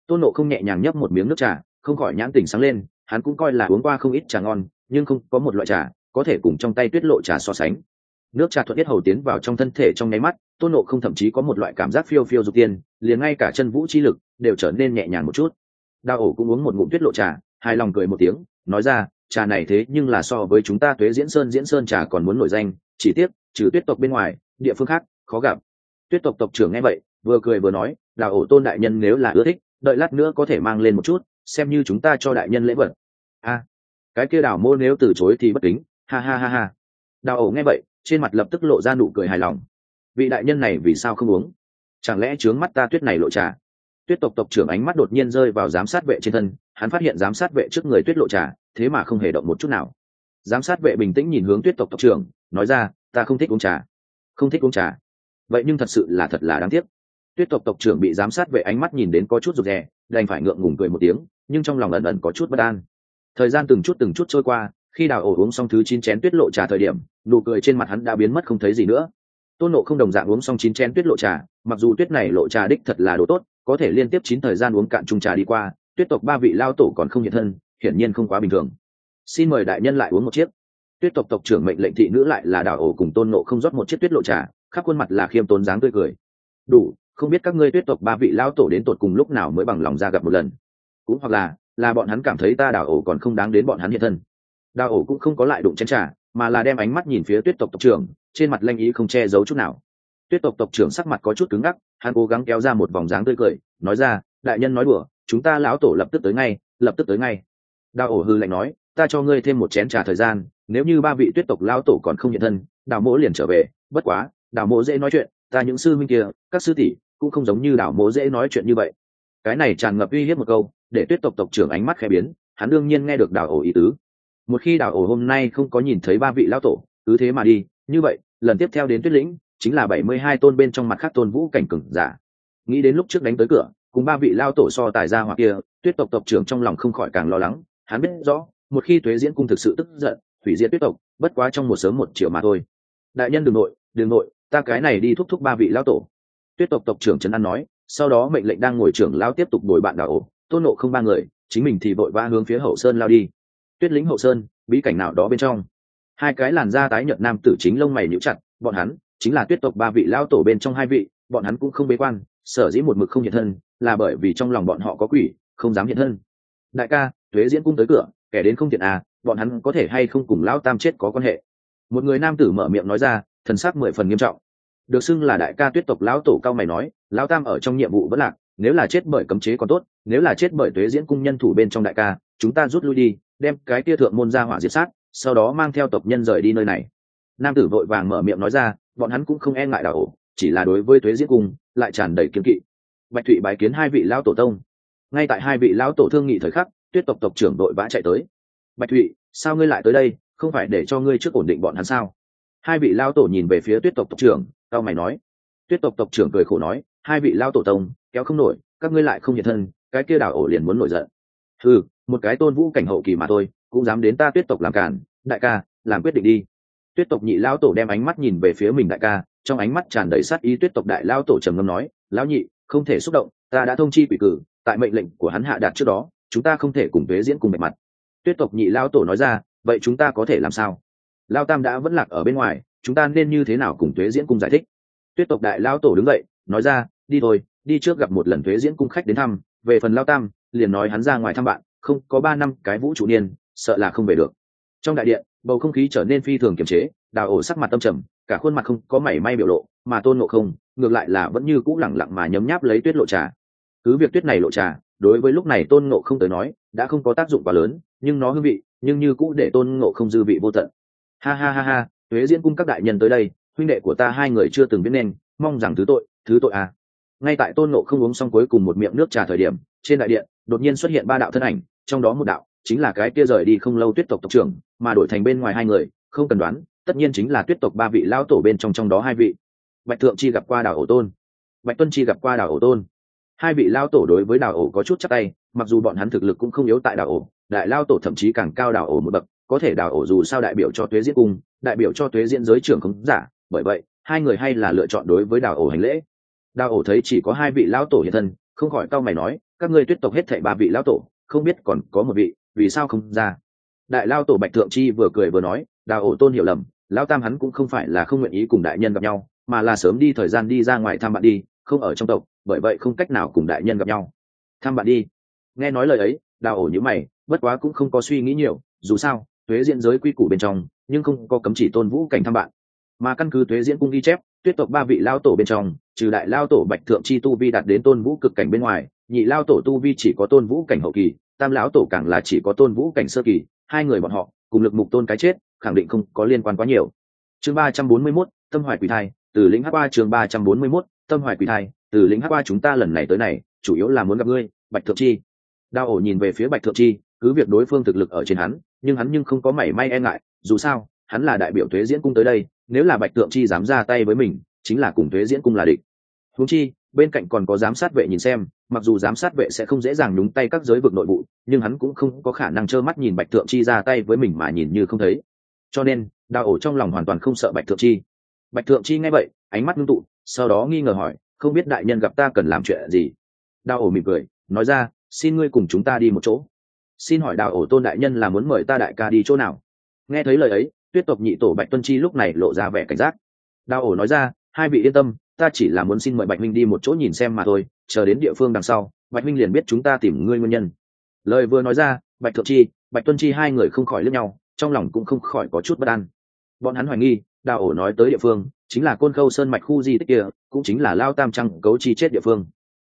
Tôn nộ không nhẹ nhàng nhấp một miếng nước trà, không khỏi nhãn tỉnh sáng lên, hắn cũng coi là uống qua không ít trà ngon, nhưng không có một loại trà có thể cùng trong tay tuyết lộ trà so sánh nước trà thuận tiết hầu tiến vào trong thân thể trong nháy mắt, tôn nộ không thậm chí có một loại cảm giác phiêu phiêu dục tiên, liền ngay cả chân vũ chi lực đều trở nên nhẹ nhàng một chút. Đào ổ cũng uống một ngụm tuyết lộ trà, hài lòng cười một tiếng, nói ra, trà này thế nhưng là so với chúng ta tuế diễn sơn diễn sơn trà còn muốn nổi danh, chỉ tiếc, trừ tuyết tộc bên ngoài, địa phương khác, khó gặp. Tuyết tộc tộc trưởng nghe vậy, vừa cười vừa nói, đào ổ tôn đại nhân nếu là ưa thích, đợi lát nữa có thể mang lên một chút, xem như chúng ta cho đại nhân lễ vật. A, cái kia đào mô nếu từ chối thì bất kính. Ha ha ha ha. Đào ổ nghe vậy trên mặt lập tức lộ ra nụ cười hài lòng. Vị đại nhân này vì sao không uống? Chẳng lẽ trướng mắt ta tuyết này lộ trà? Tuyết tộc tộc trưởng ánh mắt đột nhiên rơi vào giám sát vệ trên thân, hắn phát hiện giám sát vệ trước người tuyết lộ trà, thế mà không hề động một chút nào. Giám sát vệ bình tĩnh nhìn hướng tuyết tộc tộc trưởng, nói ra, ta không thích uống trà. Không thích uống trà? Vậy nhưng thật sự là thật là đáng tiếc. Tuyết tộc tộc trưởng bị giám sát vệ ánh mắt nhìn đến có chút rụt rè, đành phải ngượng ngùng cười một tiếng, nhưng trong lòng ẩn ẩn có chút bất an. Thời gian từng chút từng chút trôi qua khi đào ổ uống xong thứ chín chén tuyết lộ trà thời điểm, nụ cười trên mặt hắn đã biến mất không thấy gì nữa. Tôn nộ không đồng dạng uống xong chín chén tuyết lộ trà, mặc dù tuyết này lộ trà đích thật là đồ tốt, có thể liên tiếp chín thời gian uống cạn chung trà đi qua, tuyết tộc ba vị lao tổ còn không hiện thân, hiển nhiên không quá bình thường. Xin mời đại nhân lại uống một chiếc. Tuyết tộc tộc trưởng mệnh lệnh thị nữ lại là đào ổ cùng tôn nộ không rót một chiếc tuyết lộ trà, khắp khuôn mặt là khiêm tốn dáng tươi cười. Đủ, không biết các ngươi tuyết tộc ba vị lao tổ đến tột cùng lúc nào mới bằng lòng ra gặp một lần. Cũng hoặc là là bọn hắn cảm thấy ta đào ổ còn không đáng đến bọn hắn hiện thân đào ổ cũng không có lại đụng chén trà, mà là đem ánh mắt nhìn phía tuyết tộc tộc trưởng, trên mặt lanh ý không che giấu chút nào. Tuyết tộc tộc trưởng sắc mặt có chút cứng ngắc, hắn cố gắng kéo ra một vòng dáng tươi cười, nói ra, đại nhân nói đùa, chúng ta lão tổ lập tức tới ngay, lập tức tới ngay. Đào ổ hư lạnh nói, ta cho ngươi thêm một chén trà thời gian, nếu như ba vị tuyết tộc lão tổ còn không hiện thân, đào mỗ liền trở về, bất quá, đào mỗ dễ nói chuyện, ta những sư minh kia, các sư tỷ, cũng không giống như đào mỗ dễ nói chuyện như vậy. Cái này tràn ngập uy hiếp một câu, để tuyết tộc tộc trưởng ánh mắt khẽ biến, hắn đương nhiên nghe được đào ổ ý tứ một khi đào ổ hôm nay không có nhìn thấy ba vị lão tổ, cứ thế mà đi. Như vậy, lần tiếp theo đến tuyết lĩnh, chính là bảy mươi hai tôn bên trong mặt khác tôn vũ cảnh cừng giả. Nghĩ đến lúc trước đánh tới cửa, cùng ba vị lao tổ so tài ra hoặc kia, tuyết tộc tộc trưởng trong lòng không khỏi càng lo lắng. Hắn biết rõ, một khi thuế diễn cung thực sự tức giận, hủy diệt tuyết tộc, bất quá trong một sớm một chiều mà thôi. Đại nhân đường nội đường nội, ta cái này đi thúc thúc ba vị lao tổ. Tuyết tộc tộc trưởng trấn an nói, sau đó mệnh lệnh đang ngồi trưởng lao tiếp tục đổi bạn đảo ổ. Tôn nộ không ba người, chính mình thì vội va hướng phía hậu sơn lao đi tuyết lĩnh hậu sơn, bí cảnh nào đó bên trong. Hai cái làn da tái nhợt nam tử chính lông mày nhíu chặt, bọn hắn chính là tuyết tộc ba vị lao tổ bên trong hai vị, bọn hắn cũng không bế quan, sở dĩ một mực không hiện thân, là bởi vì trong lòng bọn họ có quỷ, không dám hiện thân. Đại ca thuế diễn cung tới cửa, kẻ đến không thiện à bọn hắn có thể hay không cùng lão tam chết có quan hệ? Một người nam tử mở miệng nói ra, thần sắc mười phần nghiêm trọng. Được xưng là đại ca tuyết tộc lão tổ cao mày nói, lão tam ở trong nhiệm vụ vẫn lạc, nếu là chết bởi cấm chế còn tốt, nếu là chết bởi tuế diễn cung nhân thủ bên trong đại ca, chúng ta rút lui đi đem cái tia thượng môn ra hỏa diệt sát, sau đó mang theo tộc nhân rời đi nơi này. Nam tử vội vàng mở miệng nói ra, bọn hắn cũng không e ngại đảo ổ, chỉ là đối với tuế diễn cung lại tràn đầy kiếm kỵ. Bạch thụy bái kiến hai vị lão tổ tông. Ngay tại hai vị lão tổ thương nghị thời khắc, tuyết tộc tộc trưởng đội vã chạy tới. Bạch thụy, sao ngươi lại tới đây? Không phải để cho ngươi trước ổn định bọn hắn sao? Hai vị lão tổ nhìn về phía tuyết tộc tộc trưởng, cao mày nói. Tuyết tộc tộc trưởng cười khổ nói, hai vị lão tổ tông, kéo không nổi, các ngươi lại không nhiệt thân, cái kia đảo ổ liền muốn nổi giận. Ừ một cái tôn vũ cảnh hậu kỳ mà thôi, cũng dám đến ta tuyết tộc làm cản, đại ca, làm quyết định đi. Tuyết tộc nhị lao tổ đem ánh mắt nhìn về phía mình đại ca, trong ánh mắt tràn đầy sát ý tuyết tộc đại lao tổ trầm ngâm nói, lão nhị, không thể xúc động, ta đã thông chi quỷ cử, tại mệnh lệnh của hắn hạ đạt trước đó, chúng ta không thể cùng thuế diễn cùng bề mặt. Tuyết tộc nhị lao tổ nói ra, vậy chúng ta có thể làm sao? Lao tam đã vẫn lạc ở bên ngoài, chúng ta nên như thế nào cùng thuế diễn cùng giải thích? Tuyết tộc đại lao tổ đứng dậy, nói ra, đi thôi, đi trước gặp một lần thuế diễn cung khách đến thăm, về phần lao tam, liền nói hắn ra ngoài thăm bạn không có ba năm cái vũ trụ niên, sợ là không về được. Trong đại điện, bầu không khí trở nên phi thường kiềm chế, đào ổ sắc mặt tâm trầm, cả khuôn mặt không có mảy may biểu lộ, mà tôn ngộ không, ngược lại là vẫn như cũ lẳng lặng mà nhấm nháp lấy tuyết lộ trà. Cứ việc tuyết này lộ trà, đối với lúc này tôn ngộ không tới nói, đã không có tác dụng quá lớn, nhưng nó hương vị, nhưng như cũ để tôn ngộ không dư vị vô tận. Ha ha ha ha thuế diễn cung các đại nhân tới đây, huynh đệ của ta hai người chưa từng biết nên, mong rằng thứ tội thứ tội à. Ngay tại tôn ngộ không uống xong cuối cùng một miệng nước trà thời điểm, trên đại điện, đột nhiên xuất hiện ba đạo thân ảnh trong đó một đạo chính là cái kia rời đi không lâu tuyết tộc tộc trưởng, mà đổi thành bên ngoài hai người, không cần đoán, tất nhiên chính là tuyết tộc ba vị lao tổ bên trong trong đó hai vị. Bạch thượng chi gặp qua đảo ổ tôn. Bạch tuân chi gặp qua đảo ổ tôn. Hai vị lao tổ đối với đảo ổ có chút chắc tay, mặc dù bọn hắn thực lực cũng không yếu tại đảo ổ, đại lao tổ thậm chí càng cao đảo ổ một bậc, có thể đảo ổ dù sao đại biểu cho tuế diễn cung, đại biểu cho tuế diễn giới trưởng không giả, bởi vậy, hai người hay là lựa chọn đối với đảo ổ hành lễ. Đảo ổ thấy chỉ có hai vị lao tổ hiện thân, không khỏi cao mày nói, các ngươi tuyết tộc hết thảy ba vị lao tổ không biết còn có một vị, vì sao không ra. Đại lao tổ bạch thượng chi vừa cười vừa nói, đào ổ tôn hiểu lầm, lao tam hắn cũng không phải là không nguyện ý cùng đại nhân gặp nhau, mà là sớm đi thời gian đi ra ngoài thăm bạn đi, không ở trong tộc, bởi vậy không cách nào cùng đại nhân gặp nhau. Thăm bạn đi. Nghe nói lời ấy, đào ổ nhữ mày, bất quá cũng không có suy nghĩ nhiều, dù sao thuế diễn giới quy củ bên trong, nhưng không có cấm chỉ tôn vũ cảnh thăm bạn. Mà căn cứ thuế diễn cung ghi chép, tuyết tộc ba vị lao tổ bên trong, trừ đại lao tổ bạch thượng chi tu vi đạt đến tôn vũ cực cảnh bên ngoài nhị lao tổ tu vi chỉ có tôn vũ cảnh hậu kỳ, tam lão tổ càng là chỉ có tôn vũ cảnh sơ kỳ, hai người bọn họ, cùng lực mục tôn cái chết, khẳng định không có liên quan quá nhiều. Chương ba trăm bốn mươi mốt, tâm hoài quỷ thai, từ lĩnh hát qua chương ba trăm bốn mươi mốt, tâm hoài quỷ thai, từ lĩnh hát qua chúng ta lần này tới này, chủ yếu là muốn gặp ngươi, bạch thượng chi. Đao ổ nhìn về phía bạch thượng chi, cứ việc đối phương thực lực ở trên hắn, nhưng hắn nhưng không có mảy may e ngại, dù sao, hắn là đại biểu thuế diễn cung tới đây, nếu là bạch thượng chi dám ra tay với mình, chính là cùng thuế diễn cung là địch. Huống chi, bên cạnh còn có giám sát vệ nhìn xem mặc dù giám sát vệ sẽ không dễ dàng nhúng tay các giới vực nội bộ nhưng hắn cũng không có khả năng trơ mắt nhìn bạch thượng chi ra tay với mình mà nhìn như không thấy. Cho nên, đào ổ trong lòng hoàn toàn không sợ bạch thượng chi. Bạch thượng chi nghe vậy, ánh mắt ngưng tụ, sau đó nghi ngờ hỏi, không biết đại nhân gặp ta cần làm chuyện gì? Đào ổ mỉm cười, nói ra, xin ngươi cùng chúng ta đi một chỗ. Xin hỏi đào ổ tôn đại nhân là muốn mời ta đại ca đi chỗ nào? Nghe thấy lời ấy, tuyết tộc nhị tổ bạch tuân chi lúc này lộ ra vẻ cảnh giác. Đào ổ nói ra, hai vị yên tâm ta chỉ là muốn xin mời bạch minh đi một chỗ nhìn xem mà thôi, chờ đến địa phương đằng sau, bạch minh liền biết chúng ta tìm ngươi nguyên nhân. Lời vừa nói ra, bạch thượng chi, bạch tuân chi hai người không khỏi lướt nhau, trong lòng cũng không khỏi có chút bất an. Bọn hắn hoài nghi, đào ổ nói tới địa phương, chính là côn khâu sơn mạch khu di tích kia, cũng chính là lao tam trăng cấu chi chết địa phương.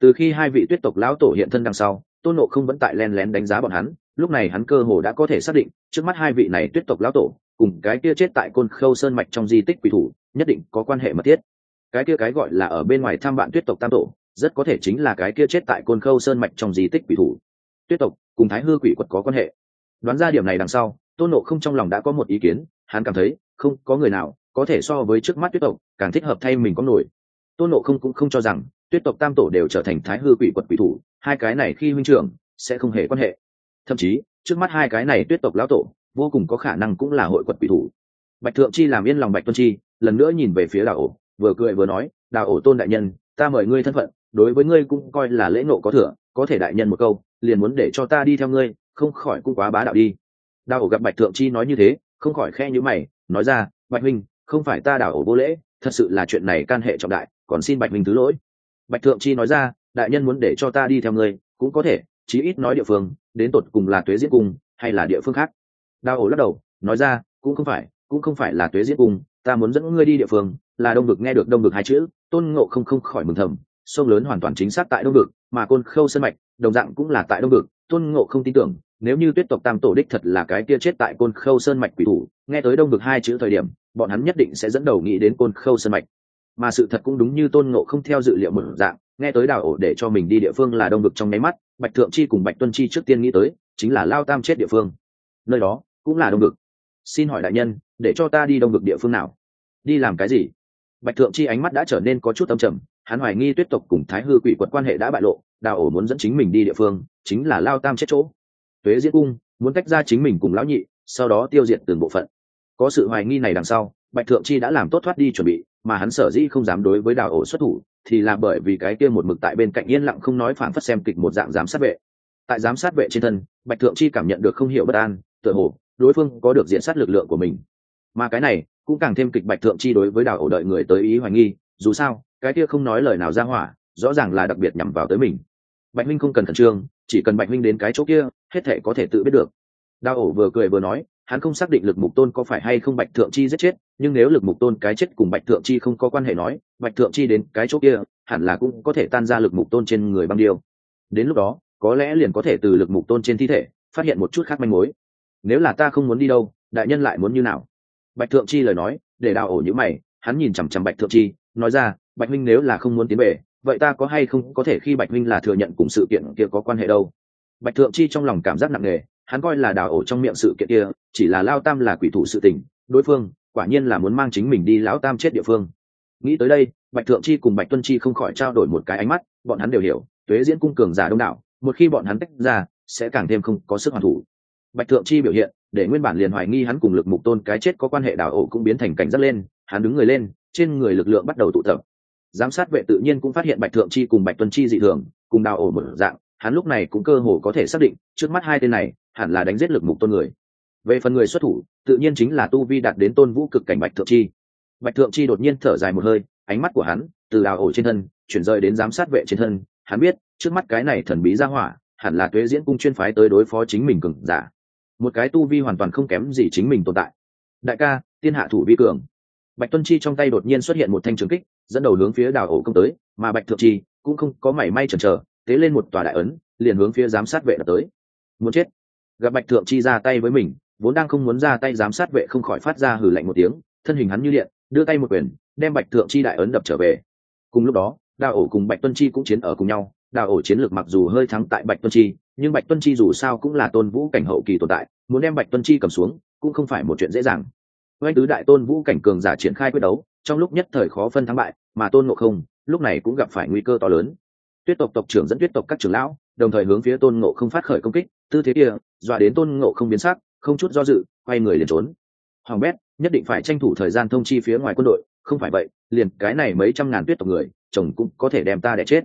Từ khi hai vị tuyết tộc lão tổ hiện thân đằng sau, tôn nộ không vẫn tại len lén đánh giá bọn hắn, lúc này hắn cơ hồ đã có thể xác định, trước mắt hai vị này tuyết tộc lão tổ, cùng cái kia chết tại côn khâu sơn mạch trong di tích quỷ thủ, nhất định có quan hệ mật thiết cái kia cái gọi là ở bên ngoài tham bạn tuyết tộc tam tổ, rất có thể chính là cái kia chết tại côn khâu sơn mạch trong di tích quỷ thủ. Tuyết tộc cùng thái hư quỷ quật có quan hệ. Đoán ra điểm này đằng sau, tôn nộ không trong lòng đã có một ý kiến, hắn cảm thấy, không, có người nào có thể so với trước mắt tuyết tộc, càng thích hợp thay mình có nổi. Tôn nộ không cũng không cho rằng, tuyết tộc tam tổ đều trở thành thái hư quỷ quật quỷ thủ, hai cái này khi huynh trưởng, sẽ không hề quan hệ. Thậm chí, trước mắt hai cái này tuyết tộc lão tổ, vô cùng có khả năng cũng là hội quật quỷ thủ. Bạch thượng chi làm yên lòng bạch tuân chi, lần nữa nhìn về phía đảo ổ vừa cười vừa nói, đào ổ tôn đại nhân, ta mời ngươi thân phận, đối với ngươi cũng coi là lễ nộ có thừa, có thể đại nhân một câu, liền muốn để cho ta đi theo ngươi, không khỏi cũng quá bá đạo đi. Đào ổ gặp bạch thượng chi nói như thế, không khỏi khe như mày, nói ra, bạch huynh, không phải ta đào ổ vô lễ, thật sự là chuyện này can hệ trọng đại, còn xin bạch huynh thứ lỗi. Bạch thượng chi nói ra, đại nhân muốn để cho ta đi theo ngươi, cũng có thể, chí ít nói địa phương, đến tột cùng là tuế diễn cung, hay là địa phương khác. Đào ổ lắc đầu, nói ra, cũng không phải, cũng không phải là tuế diễn cung, ta muốn dẫn ngươi đi địa phương là đông vực nghe được đông vực hai chữ, tôn ngộ không không khỏi mừng thầm, sông lớn hoàn toàn chính xác tại đông vực, mà côn khâu sân mạch, đồng dạng cũng là tại đông vực. Tôn ngộ không tin tưởng, nếu như tuyết tộc tam tổ đích thật là cái kia chết tại côn khâu sơn mạch quỷ thủ, nghe tới đông vực hai chữ thời điểm, bọn hắn nhất định sẽ dẫn đầu nghĩ đến côn khâu sơn mạch. Mà sự thật cũng đúng như tôn ngộ không theo dự liệu một dạng, nghe tới đào ổ để cho mình đi địa phương là đông vực trong nháy mắt, bạch thượng chi cùng bạch tuân chi trước tiên nghĩ tới, chính là lao tam chết địa phương. Nơi đó cũng là đông vực. Xin hỏi đại nhân, để cho ta đi đông vực địa phương nào? Đi làm cái gì? Bạch thượng chi ánh mắt đã trở nên có chút âm trầm, hắn hoài nghi tuyết tộc cùng thái hư quỷ quật quan hệ đã bại lộ, đào ổ muốn dẫn chính mình đi địa phương, chính là lao tam chết chỗ. Tuế diễn cung muốn tách ra chính mình cùng lão nhị, sau đó tiêu diệt từng bộ phận. Có sự hoài nghi này đằng sau, bạch thượng chi đã làm tốt thoát đi chuẩn bị, mà hắn sở dĩ không dám đối với đào ổ xuất thủ, thì là bởi vì cái kia một mực tại bên cạnh yên lặng không nói phản phất xem kịch một dạng giám sát vệ. Tại giám sát vệ trên thân, bạch thượng chi cảm nhận được không hiểu bất an, tựa hồ, đối phương có được diện sát lực lượng của mình mà cái này cũng càng thêm kịch bạch thượng chi đối với đào ổ đợi người tới ý hoài nghi, dù sao, cái kia không nói lời nào ra hỏa, rõ ràng là đặc biệt nhằm vào tới mình. Bạch minh không cần khẩn trương, chỉ cần bạch minh đến cái chỗ kia, hết thể có thể tự biết được. Đào ổ vừa cười vừa nói, hắn không xác định lực mục tôn có phải hay không bạch thượng chi giết chết, nhưng nếu lực mục tôn cái chết cùng bạch thượng chi không có quan hệ nói, bạch thượng chi đến cái chỗ kia, hẳn là cũng có thể tan ra lực mục tôn trên người băng điêu. Đến lúc đó, có lẽ liền có thể từ lực mục tôn trên thi thể, phát hiện một chút khác manh mối. Nếu là ta không muốn đi đâu, đại nhân lại muốn như nào? Bạch thượng chi lời nói, để đào ổ những mày, hắn nhìn chằm chằm bạch thượng chi, nói ra, bạch minh nếu là không muốn tiến về, vậy ta có hay không có thể khi bạch minh là thừa nhận cùng sự kiện kia có quan hệ đâu? Bạch thượng chi trong lòng cảm giác nặng nề, hắn coi là đào ổ trong miệng sự kiện kia, chỉ là lao tam là quỷ thủ sự tình, đối phương quả nhiên là muốn mang chính mình đi lão tam chết địa phương. Nghĩ tới đây, bạch thượng chi cùng bạch tuân chi không khỏi trao đổi một cái ánh mắt, bọn hắn đều hiểu, tuế diễn cung cường giả đông đảo, một khi bọn hắn tách ra, sẽ càng thêm không có sức hoàn thủ. Bạch thượng chi biểu hiện để nguyên bản liền hoài nghi hắn cùng lực mục tôn cái chết có quan hệ đảo ổ cũng biến thành cảnh giác lên, hắn đứng người lên, trên người lực lượng bắt đầu tụ tập. Giám sát vệ tự nhiên cũng phát hiện bạch thượng chi cùng bạch tuân chi dị thường, cùng đào ổ một dạng, hắn lúc này cũng cơ hồ có thể xác định, trước mắt hai tên này, hẳn là đánh giết lực mục tôn người. Về phần người xuất thủ, tự nhiên chính là tu vi đạt đến tôn vũ cực cảnh bạch thượng chi. Bạch thượng chi đột nhiên thở dài một hơi, ánh mắt của hắn, từ đào ổ trên thân, chuyển rời đến giám sát vệ trên thân. Hắn biết, trước mắt cái này thần bí ra hỏa, hẳn là tuế diễn cung chuyên phái tới đối phó chính mình cường giả một cái tu vi hoàn toàn không kém gì chính mình tồn tại. Đại ca, tiên hạ thủ vi cường. Bạch tuân chi trong tay đột nhiên xuất hiện một thanh trường kích, dẫn đầu hướng phía đào ổ công tới, mà bạch thượng chi cũng không có mảy may chần chờ, tế lên một tòa đại ấn, liền hướng phía giám sát vệ đập tới. Muốn chết. Gặp bạch thượng chi ra tay với mình, vốn đang không muốn ra tay giám sát vệ không khỏi phát ra hử lạnh một tiếng, thân hình hắn như điện, đưa tay một quyền, đem bạch thượng chi đại ấn đập trở về. Cùng lúc đó, đào ổ cùng bạch tuân chi cũng chiến ở cùng nhau đào ổ chiến lược mặc dù hơi thắng tại bạch tuân chi, nhưng bạch tuân chi dù sao cũng là tôn vũ cảnh hậu kỳ tồn tại, muốn đem bạch tuân chi cầm xuống, cũng không phải một chuyện dễ dàng. Oanh tứ đại tôn vũ cảnh cường giả triển khai quyết đấu, trong lúc nhất thời khó phân thắng bại, mà tôn ngộ không, lúc này cũng gặp phải nguy cơ to lớn. Tuyết tộc tộc trưởng dẫn tuyết tộc các trưởng lão, đồng thời hướng phía tôn ngộ không phát khởi công kích, tư thế kia, dọa đến tôn ngộ không biến sắc, không chút do dự, quay người liền trốn. Hoàng bét, nhất định phải tranh thủ thời gian thông chi phía ngoài quân đội, không phải vậy, liền cái này mấy trăm ngàn tuyết tộc người, chồng cũng có thể đem ta đẻ chết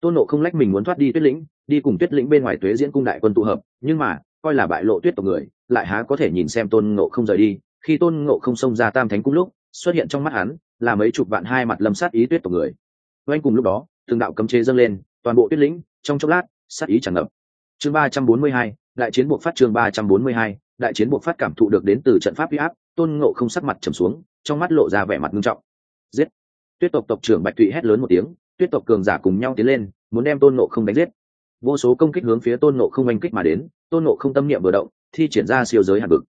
tôn nộ không lách mình muốn thoát đi tuyết lĩnh, đi cùng tuyết lĩnh bên ngoài tuế diễn cung đại quân tụ hợp, nhưng mà, coi là bại lộ tuyết tộc người, lại há có thể nhìn xem tôn nộ không rời đi. Khi tôn ngộ không xông ra tam thánh cung lúc, xuất hiện trong mắt hắn là mấy chục vạn hai mặt lâm sát ý tuyết tộc người. Oanh cùng lúc đó Thượng đạo cấm chế dâng lên, toàn bộ tuyết lĩnh, trong chốc lát, sát ý tràn ngập. Chương ba trăm bốn mươi hai, đại chiến buộc phát chương ba trăm bốn mươi hai, đại chiến buộc phát cảm thụ được đến từ trận pháp huy áp, tôn ngộ không sắc mặt trầm xuống, trong mắt lộ ra vẻ mặt nghiêm trọng. Giết! Tuyết tộc tộc trưởng bạch thụy hét lớn một tiếng tuyết tộc cường giả cùng nhau tiến lên, muốn đem tôn ngộ không đánh giết. Vô số công kích hướng phía tôn ngộ không oanh kích mà đến, tôn ngộ không tâm niệm vừa động, thi triển ra siêu giới hạn vực.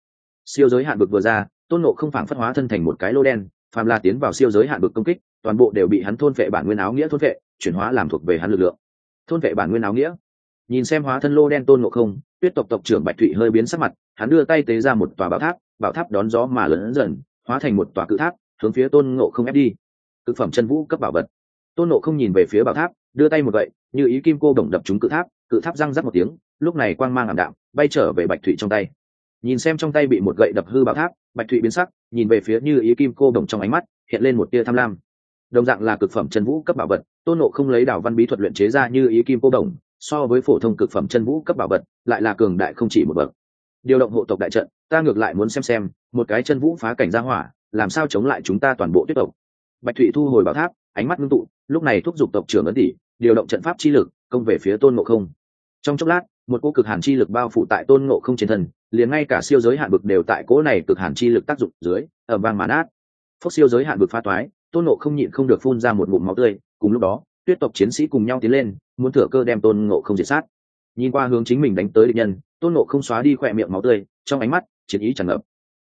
Siêu giới hạn vực vừa ra, tôn nộ không phảng phất hóa thân thành một cái lô đen, phàm la tiến vào siêu giới hạn vực công kích, toàn bộ đều bị hắn thôn vệ bản nguyên áo nghĩa thôn vệ, chuyển hóa làm thuộc về hắn lực lượng. Thôn vệ bản nguyên áo nghĩa. Nhìn xem hóa thân lô đen tôn nộ không, tuyết tộc tộc trưởng bạch thụy hơi biến sắc mặt, hắn đưa tay tế ra một tòa bảo tháp bảo tháp đón gió mà lớn dần, hóa thành một tòa cự tháp, hướng phía tôn ngộ không ép đi. Thực phẩm chân vũ cấp bảo vật tôn nộ không nhìn về phía bảo tháp, đưa tay một vậy như ý kim cô đồng đập trúng cự tháp cự tháp răng rắc một tiếng, lúc này quang mang ảm đạm, bay trở về bạch thụy trong tay. Nhìn xem trong tay bị một gậy đập hư bảo tháp, bạch thụy biến sắc, nhìn về phía như ý kim cô đồng trong ánh mắt, hiện lên một tia tham lam. Đồng dạng là cực phẩm chân vũ cấp bảo vật, tôn nộ không lấy đảo văn bí thuật luyện chế ra như ý kim cô đồng, so với phổ thông cực phẩm chân vũ cấp bảo vật, lại là cường đại không chỉ một bậc. Điều động hộ tộc đại trận, ta ngược lại muốn xem xem, một cái chân vũ phá cảnh ra hỏa, làm sao chống lại chúng ta toàn bộ tiếp tộc bạch thụy thu hồi bảo tháp ánh mắt ngưng tụ, lúc này thúc giục tộc trưởng ấn tỷ, điều động trận pháp chi lực, công về phía tôn ngộ không. Trong chốc lát, một cô cực hàn chi lực bao phủ tại tôn ngộ không trên thân, liền ngay cả siêu giới hạn bực đều tại cỗ này cực hàn chi lực tác dụng dưới ở vang màn át phốc siêu giới hạn bực pha toái, tôn ngộ không nhịn không được phun ra một ngụm máu tươi, cùng lúc đó, tuyết tộc chiến sĩ cùng nhau tiến lên, muốn thừa cơ đem tôn ngộ không diệt sát. Nhìn qua hướng chính mình đánh tới địch nhân, tôn ngộ không xóa đi khỏe miệng máu tươi, trong ánh mắt, chiến ý tràn ngập.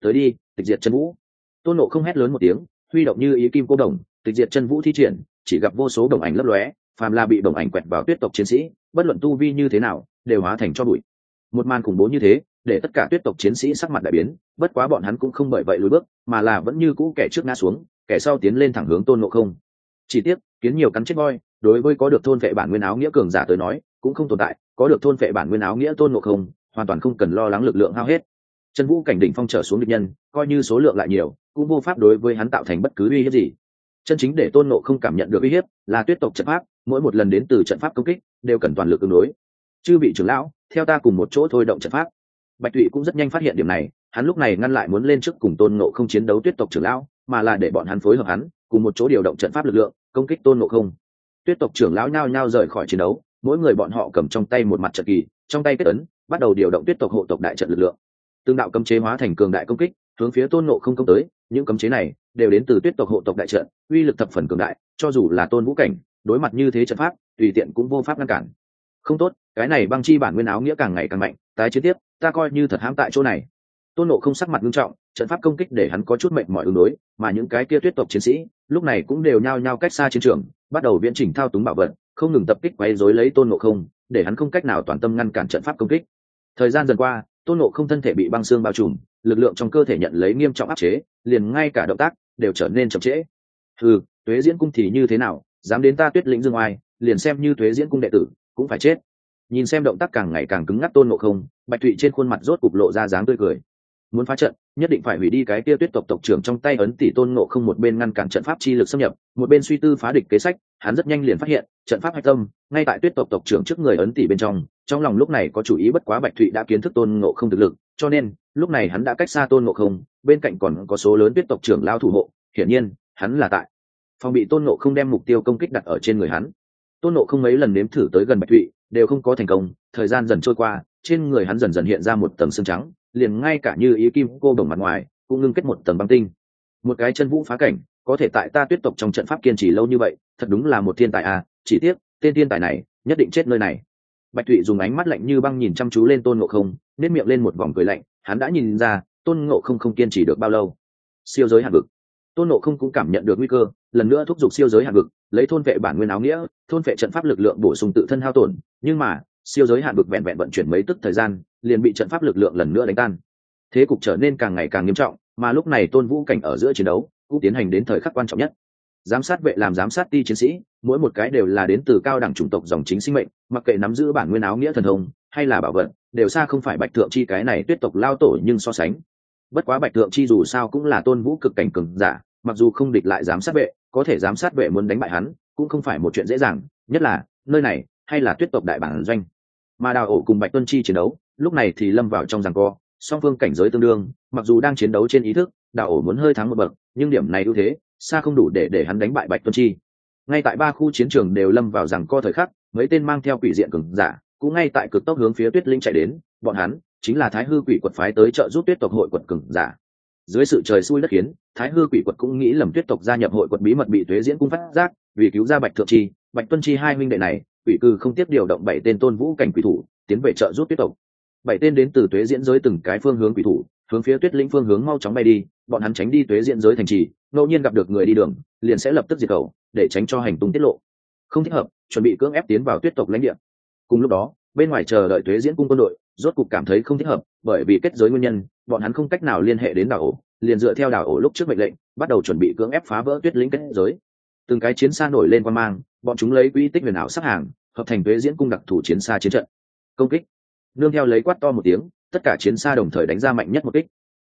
Tới đi, tịch diệt chân vũ. Tôn ngộ không hét lớn một tiếng, huy động như ý kim cô đồng tịch diệt chân vũ thi triển, chỉ gặp vô số đồng ảnh lấp lóe, phàm là bị đồng ảnh quẹt vào tuyết tộc chiến sĩ, bất luận tu vi như thế nào, đều hóa thành cho bụi. Một màn khủng bố như thế, để tất cả tuyết tộc chiến sĩ sắc mặt đại biến, bất quá bọn hắn cũng không bởi vậy lùi bước, mà là vẫn như cũ kẻ trước ngã xuống, kẻ sau tiến lên thẳng hướng tôn ngộ không. Chỉ tiếc, kiến nhiều cắn chết voi, đối với có được thôn vệ bản nguyên áo nghĩa cường giả tới nói, cũng không tồn tại, có được thôn vệ bản nguyên áo nghĩa tôn ngộ không, hoàn toàn không cần lo lắng lực lượng hao hết. Chân vũ cảnh đỉnh phong trở xuống địch nhân, coi như số lượng lại nhiều, cũng vô pháp đối với hắn tạo thành bất cứ uy hiếp gì chân chính để tôn ngộ không cảm nhận được uy hiếp là tuyết tộc trận pháp, mỗi một lần đến từ trận pháp công kích đều cần toàn lực ứng đối. Chư vị trưởng lão, theo ta cùng một chỗ thôi động trận pháp. Bạch tụy cũng rất nhanh phát hiện điểm này, hắn lúc này ngăn lại muốn lên trước cùng tôn nộ không chiến đấu tuyết tộc trưởng lão, mà là để bọn hắn phối hợp hắn, cùng một chỗ điều động trận pháp lực lượng, công kích tôn nộ không. Tuyết tộc trưởng lão nhao nhao rời khỏi chiến đấu, mỗi người bọn họ cầm trong tay một mặt trận kỳ, trong tay kết ấn, bắt đầu điều động tuyết tộc hộ tộc đại trận lực lượng. Tương đạo cấm chế hóa thành cường đại công kích, hướng phía tôn nộ không công tới những cấm chế này đều đến từ tuyết tộc hộ tộc đại trận, uy lực thập phần cường đại, cho dù là tôn vũ cảnh, đối mặt như thế trận pháp, tùy tiện cũng vô pháp ngăn cản. Không tốt, cái này băng chi bản nguyên áo nghĩa càng ngày càng mạnh, tái chiến tiếp, ta coi như thật hãm tại chỗ này. Tôn nộ không sắc mặt nghiêm trọng, trận pháp công kích để hắn có chút mệnh mọi ứng đối, mà những cái kia tuyết tộc chiến sĩ, lúc này cũng đều nhao nhao cách xa chiến trường, bắt đầu viễn trình thao túng bảo vật, không ngừng tập kích quấy rối lấy tôn nộ không, để hắn không cách nào toàn tâm ngăn cản trận pháp công kích. Thời gian dần qua, tôn nộ không thân thể bị băng xương bao trùm lực lượng trong cơ thể nhận lấy nghiêm trọng áp chế, liền ngay cả động tác đều trở nên chậm trễ. Ừ tuế diễn cung thì như thế nào? Dám đến ta tuyết lĩnh dương oai, liền xem như tuế diễn cung đệ tử cũng phải chết. Nhìn xem động tác càng ngày càng cứng ngắc tôn ngộ không, bạch thụy trên khuôn mặt rốt cục lộ ra dáng tươi cười. Muốn phá trận, nhất định phải hủy đi cái kia tuyết tộc tộc trưởng trong tay ấn tỷ tôn ngộ không một bên ngăn cản trận pháp chi lực xâm nhập, một bên suy tư phá địch kế sách, hắn rất nhanh liền phát hiện, trận pháp hạch tâm, ngay tại tuyết tộc tộc trưởng trước người ấn tỷ bên trong trong lòng lúc này có chủ ý bất quá bạch thụy đã kiến thức tôn ngộ không thực lực, cho nên lúc này hắn đã cách xa tôn ngộ không, bên cạnh còn có số lớn tuyết tộc trưởng lao thủ hộ, hiển nhiên, hắn là tại. Phòng bị tôn ngộ không đem mục tiêu công kích đặt ở trên người hắn. Tôn ngộ không mấy lần nếm thử tới gần bạch thụy, đều không có thành công, thời gian dần trôi qua, trên người hắn dần dần hiện ra một tầng xương trắng, liền ngay cả như ý kim cô đồng mặt ngoài, cũng ngưng kết một tầng băng tinh. Một cái chân vũ phá cảnh, có thể tại ta tuyết tộc trong trận pháp kiên trì lâu như vậy, thật đúng là một thiên tài à chỉ tiếc, tên thiên tài này, nhất định chết nơi này. Bạch thụy dùng ánh mắt lạnh như băng nhìn chăm chú lên tôn ngộ không, nếp miệng lên một vòng cười lạnh hắn đã nhìn ra, tôn ngộ không không kiên trì được bao lâu. Siêu giới hạn vực. Tôn ngộ không cũng cảm nhận được nguy cơ, lần nữa thúc giục siêu giới hạn vực, lấy thôn vệ bản nguyên áo nghĩa, thôn vệ trận pháp lực lượng bổ sung tự thân hao tổn, nhưng mà, siêu giới hạn vực vẹn vẹn vận chuyển mấy tức thời gian, liền bị trận pháp lực lượng lần nữa đánh tan. Thế cục trở nên càng ngày càng nghiêm trọng, mà lúc này tôn vũ cảnh ở giữa chiến đấu, cũng tiến hành đến thời khắc quan trọng nhất. Giám sát vệ làm giám sát ti chiến sĩ, mỗi một cái đều là đến từ cao đẳng chủng tộc dòng chính sinh mệnh, mặc kệ nắm giữ bản nguyên áo nghĩa thần thông hay là bảo vật, đều xa không phải bạch thượng chi cái này tuyết tộc lao tổ nhưng so sánh. Bất quá bạch thượng chi dù sao cũng là tôn vũ cực cảnh cường giả, mặc dù không địch lại giám sát vệ, có thể giám sát vệ muốn đánh bại hắn, cũng không phải một chuyện dễ dàng, nhất là, nơi này, hay là tuyết tộc đại bản doanh. Mà đào ổ cùng bạch tuân chi chiến đấu, lúc này thì lâm vào trong giằng co, song phương cảnh giới tương đương, mặc dù đang chiến đấu trên ý thức, đào ổ muốn hơi thắng một bậc, nhưng điểm này ưu thế, xa không đủ để để hắn đánh bại bạch tuân chi. Ngay tại ba khu chiến trường đều lâm vào rằng co thời khắc, mấy tên mang theo quỷ diện cường giả cũng ngay tại cực tốc hướng phía tuyết linh chạy đến, bọn hắn chính là thái hư quỷ quật phái tới trợ giúp tuyết tộc hội quật cường giả. Dưới sự trời xui đất khiến, thái hư quỷ quật cũng nghĩ lầm tuyết tộc gia nhập hội quật bí mật bị thuế diễn cung phát giác, vì cứu ra bạch thượng chi, bạch tuân chi hai huynh đệ này, quỷ cư không tiếp điều động bảy tên tôn vũ cảnh quỷ thủ, tiến về trợ giúp tuyết tộc. Bảy tên đến từ tuế diễn giới từng cái phương hướng quỷ thủ, hướng phía tuyết lĩnh phương hướng mau chóng bay đi, bọn hắn tránh đi tuế diễn giới thành trì, ngẫu nhiên gặp được người đi đường, liền sẽ lập tức diệt khẩu, để tránh cho hành tung tiết lộ. Không thích hợp, chuẩn bị cưỡng ép tiến vào tuyết tộc lãnh địa cùng lúc đó, bên ngoài chờ đợi thuế diễn cung quân đội, rốt cục cảm thấy không thích hợp, bởi vì kết giới nguyên nhân, bọn hắn không cách nào liên hệ đến đảo ổ, liền dựa theo đảo ổ lúc trước mệnh lệnh, bắt đầu chuẩn bị cưỡng ép phá vỡ tuyết lĩnh kết giới. Từng cái chiến xa nổi lên quan mang, bọn chúng lấy quỹ tích huyền ảo sắp hàng, hợp thành thuế diễn cung đặc thủ chiến xa chiến trận. Công kích. Nương theo lấy quát to một tiếng, tất cả chiến xa đồng thời đánh ra mạnh nhất một kích.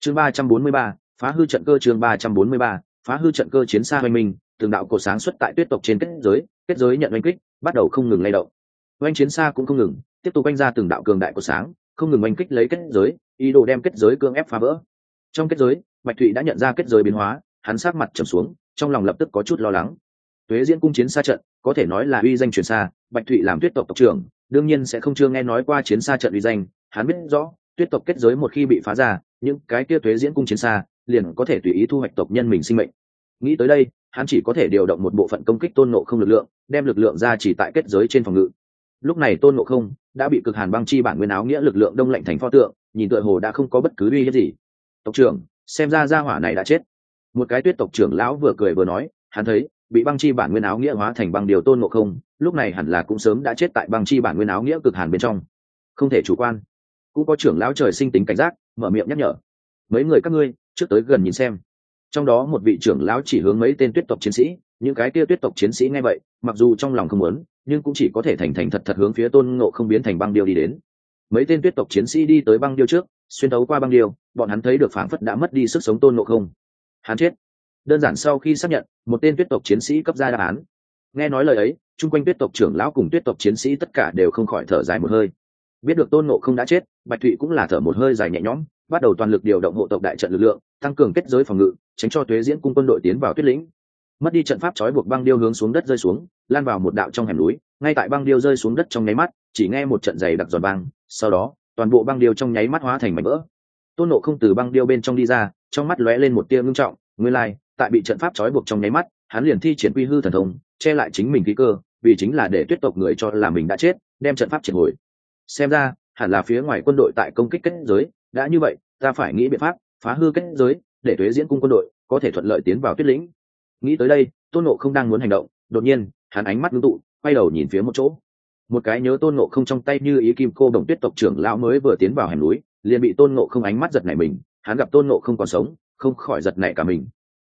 Chương ba trăm bốn mươi ba, phá hư trận cơ chương ba trăm bốn mươi ba, phá hư trận cơ chiến xa hoành minh, từng đạo cổ sáng xuất tại tuyết tộc trên kết giới kết giới nhận oanh kích, bắt đầu không ngừng lay động oanh chiến xa cũng không ngừng, tiếp tục oanh ra từng đạo cường đại của sáng, không ngừng oanh kích lấy kết giới, ý đồ đem kết giới cương ép phá vỡ. Trong kết giới, bạch thụy đã nhận ra kết giới biến hóa, hắn sát mặt trầm xuống, trong lòng lập tức có chút lo lắng. Tuế diễn cung chiến xa trận, có thể nói là uy danh truyền xa, bạch thụy làm tuyết tộc tộc trưởng, đương nhiên sẽ không chưa nghe nói qua chiến xa trận uy danh, hắn biết rõ, tuyết tộc kết giới một khi bị phá ra, những cái kia tuế diễn cung chiến xa, liền có thể tùy ý thu hoạch tộc nhân mình sinh mệnh. Nghĩ tới đây, hắn chỉ có thể điều động một bộ phận công kích tôn nộ không lực lượng, đem lực lượng ra chỉ tại kết giới trên phòng ngự lúc này tôn ngộ không đã bị cực hàn băng chi bản nguyên áo nghĩa lực lượng đông lạnh thành pho tượng, nhìn tựa hồ đã không có bất cứ uy hiếp gì. Tộc trưởng, xem ra gia hỏa này đã chết. Một cái tuyết tộc trưởng lão vừa cười vừa nói, hắn thấy, bị băng chi bản nguyên áo nghĩa hóa thành băng điều tôn ngộ không, lúc này hẳn là cũng sớm đã chết tại băng chi bản nguyên áo nghĩa cực hàn bên trong. Không thể chủ quan. Cũng có trưởng lão trời sinh tính cảnh giác, mở miệng nhắc nhở. Mấy người các ngươi, trước tới gần nhìn xem. Trong đó một vị trưởng lão chỉ hướng mấy tên tuyết tộc chiến sĩ, những cái kia tuyết tộc chiến sĩ nghe vậy mặc dù trong lòng không muốn, nhưng cũng chỉ có thể thành thành thật thật hướng phía tôn ngộ không biến thành băng điêu đi đến. Mấy tên tuyết tộc chiến sĩ đi tới băng điêu trước, xuyên tấu qua băng điêu, bọn hắn thấy được phảng phất đã mất đi sức sống tôn ngộ không. Hắn chết. Đơn giản sau khi xác nhận, một tên tuyết tộc chiến sĩ cấp ra đáp án. Nghe nói lời ấy, chung quanh tuyết tộc trưởng lão cùng tuyết tộc chiến sĩ tất cả đều không khỏi thở dài một hơi. Biết được tôn nộ không đã chết, bạch thụy cũng là thở một hơi dài nhẹ nhõm, bắt đầu toàn lực điều động hộ tộc đại trận lực lượng, tăng cường kết giới phòng ngự, tránh cho thuế diễn cung quân đội tiến vào tuyết lĩnh mất đi trận pháp trói buộc băng điêu hướng xuống đất rơi xuống, lan vào một đạo trong hẻm núi, ngay tại băng điêu rơi xuống đất trong nháy mắt, chỉ nghe một trận giày đặc giòn băng sau đó, toàn bộ băng điêu trong nháy mắt hóa thành mảnh vỡ. Tôn nộ không từ băng điêu bên trong đi ra, trong mắt lóe lên một tia ngưng trọng, nguyên lai, tại bị trận pháp trói buộc trong nháy mắt, hắn liền thi triển quy hư thần thông, che lại chính mình khí cơ, vì chính là để tuyết tộc người cho là mình đã chết, đem trận pháp triệt hồi. Xem ra, hẳn là phía ngoài quân đội tại công kích kết giới, đã như vậy, ta phải nghĩ biện pháp phá hư kết giới, để thuế diễn cung quân đội có thể thuận lợi tiến vào tuyết lĩnh nghĩ tới đây, tôn nộ không đang muốn hành động, đột nhiên, hắn ánh mắt ngưng tụ, quay đầu nhìn phía một chỗ. Một cái nhớ tôn nộ không trong tay như ý kim cô đồng tuyết tộc trưởng lão mới vừa tiến vào hẻm núi, liền bị tôn nộ không ánh mắt giật nảy mình, hắn gặp tôn nộ không còn sống, không khỏi giật nảy cả mình.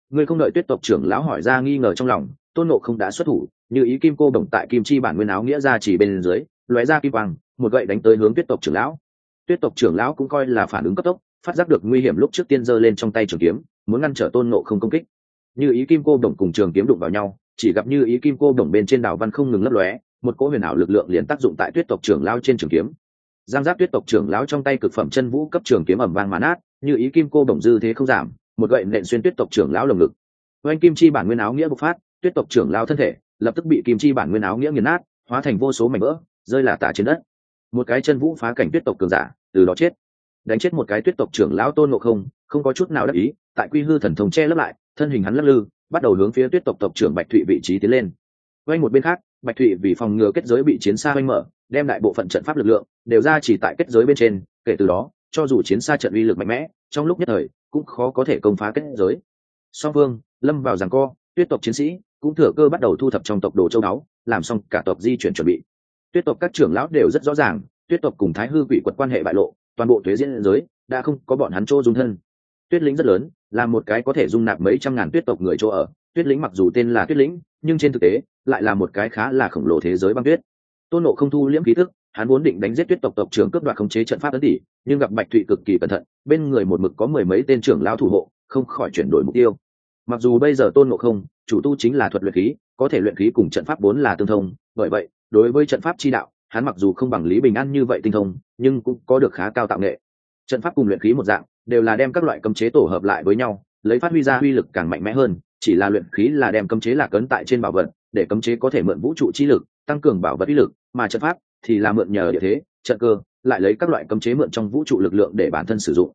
Người không đợi tuyết tộc trưởng lão hỏi ra nghi ngờ trong lòng, tôn nộ không đã xuất thủ, như ý kim cô đồng tại kim chi bản nguyên áo nghĩa ra chỉ bên dưới, lóe ra kim quang, một gậy đánh tới hướng tuyết tộc trưởng lão. Tuyết tộc trưởng lão cũng coi là phản ứng cấp tốc, phát giác được nguy hiểm lúc trước tiên giơ lên trong tay trường kiếm, muốn ngăn trở tôn nộ không công kích như ý kim cô đồng cùng trường kiếm đụng vào nhau, chỉ gặp như ý kim cô đồng bên trên đảo văn không ngừng lấp lóe, một cỗ huyền ảo lực lượng liền tác dụng tại tuyết tộc trưởng lao trên trường kiếm. Giang giác tuyết tộc trưởng lão trong tay cực phẩm chân vũ cấp trường kiếm ẩm vang mán át như ý kim cô đồng dư thế không giảm, một gậy nện xuyên tuyết tộc trưởng lão lồng ngực. Oanh kim chi bản nguyên áo nghĩa bộc phát, tuyết tộc trưởng lao thân thể lập tức bị kim chi bản nguyên áo nghĩa nghiền nát, hóa thành vô số mảnh vỡ, rơi là tả trên đất. Một cái chân vũ phá cảnh tuyết tộc cường giả, từ đó chết. Đánh chết một cái tuyết tộc trưởng lão tôn ngộ không không có chút nào đắc ý, tại quy hư thần thông che lấp lại thân hình hắn lắc lư, bắt đầu hướng phía tuyết tộc tộc trưởng bạch thụy vị trí tiến lên. Quanh một bên khác, bạch thụy vì phòng ngừa kết giới bị chiến xa oanh mở, đem lại bộ phận trận pháp lực lượng đều ra chỉ tại kết giới bên trên, kể từ đó, cho dù chiến xa trận uy lực mạnh mẽ, trong lúc nhất thời, cũng khó có thể công phá kết giới. Song vương, lâm vào rằng co, tuyết tộc chiến sĩ cũng thừa cơ bắt đầu thu thập trong tộc đồ châu đáo làm xong cả tộc di chuyển chuẩn bị. Tuyết tộc các trưởng lão đều rất rõ ràng, tuyết tộc cùng thái hư quỷ quật quan hệ bại lộ, toàn bộ thuế diễn giới, đã không có bọn hắn chỗ dung thân. Tuyết lính rất lớn là một cái có thể dung nạp mấy trăm ngàn tuyết tộc người chỗ ở. Tuyết lĩnh mặc dù tên là tuyết lĩnh, nhưng trên thực tế, lại là một cái khá là khổng lồ thế giới băng tuyết. Tôn nộ không thu liễm khí thức hắn vốn định đánh giết tuyết tộc tộc trưởng cướp đoạt khống chế trận pháp ấn tỷ, nhưng gặp bạch thụy cực kỳ cẩn thận, bên người một mực có mười mấy tên trưởng lao thủ hộ, không khỏi chuyển đổi mục tiêu. Mặc dù bây giờ tôn nộ không, chủ tu chính là thuật luyện khí, có thể luyện khí cùng trận pháp vốn là tương thông, bởi vậy, đối với trận pháp chi đạo, hắn mặc dù không bằng lý bình an như vậy tinh thông, nhưng cũng có được khá cao tạo nghệ. Trận pháp cùng luyện khí một dạng đều là đem các loại cấm chế tổ hợp lại với nhau, lấy phát huy ra uy lực càng mạnh mẽ hơn, chỉ là luyện khí là đem cấm chế lạc ấn tại trên bảo vật, để cấm chế có thể mượn vũ trụ chi lực, tăng cường bảo vật uy lực, mà trận pháp thì là mượn nhờ địa thế, trận cơ, lại lấy các loại cấm chế mượn trong vũ trụ lực lượng để bản thân sử dụng.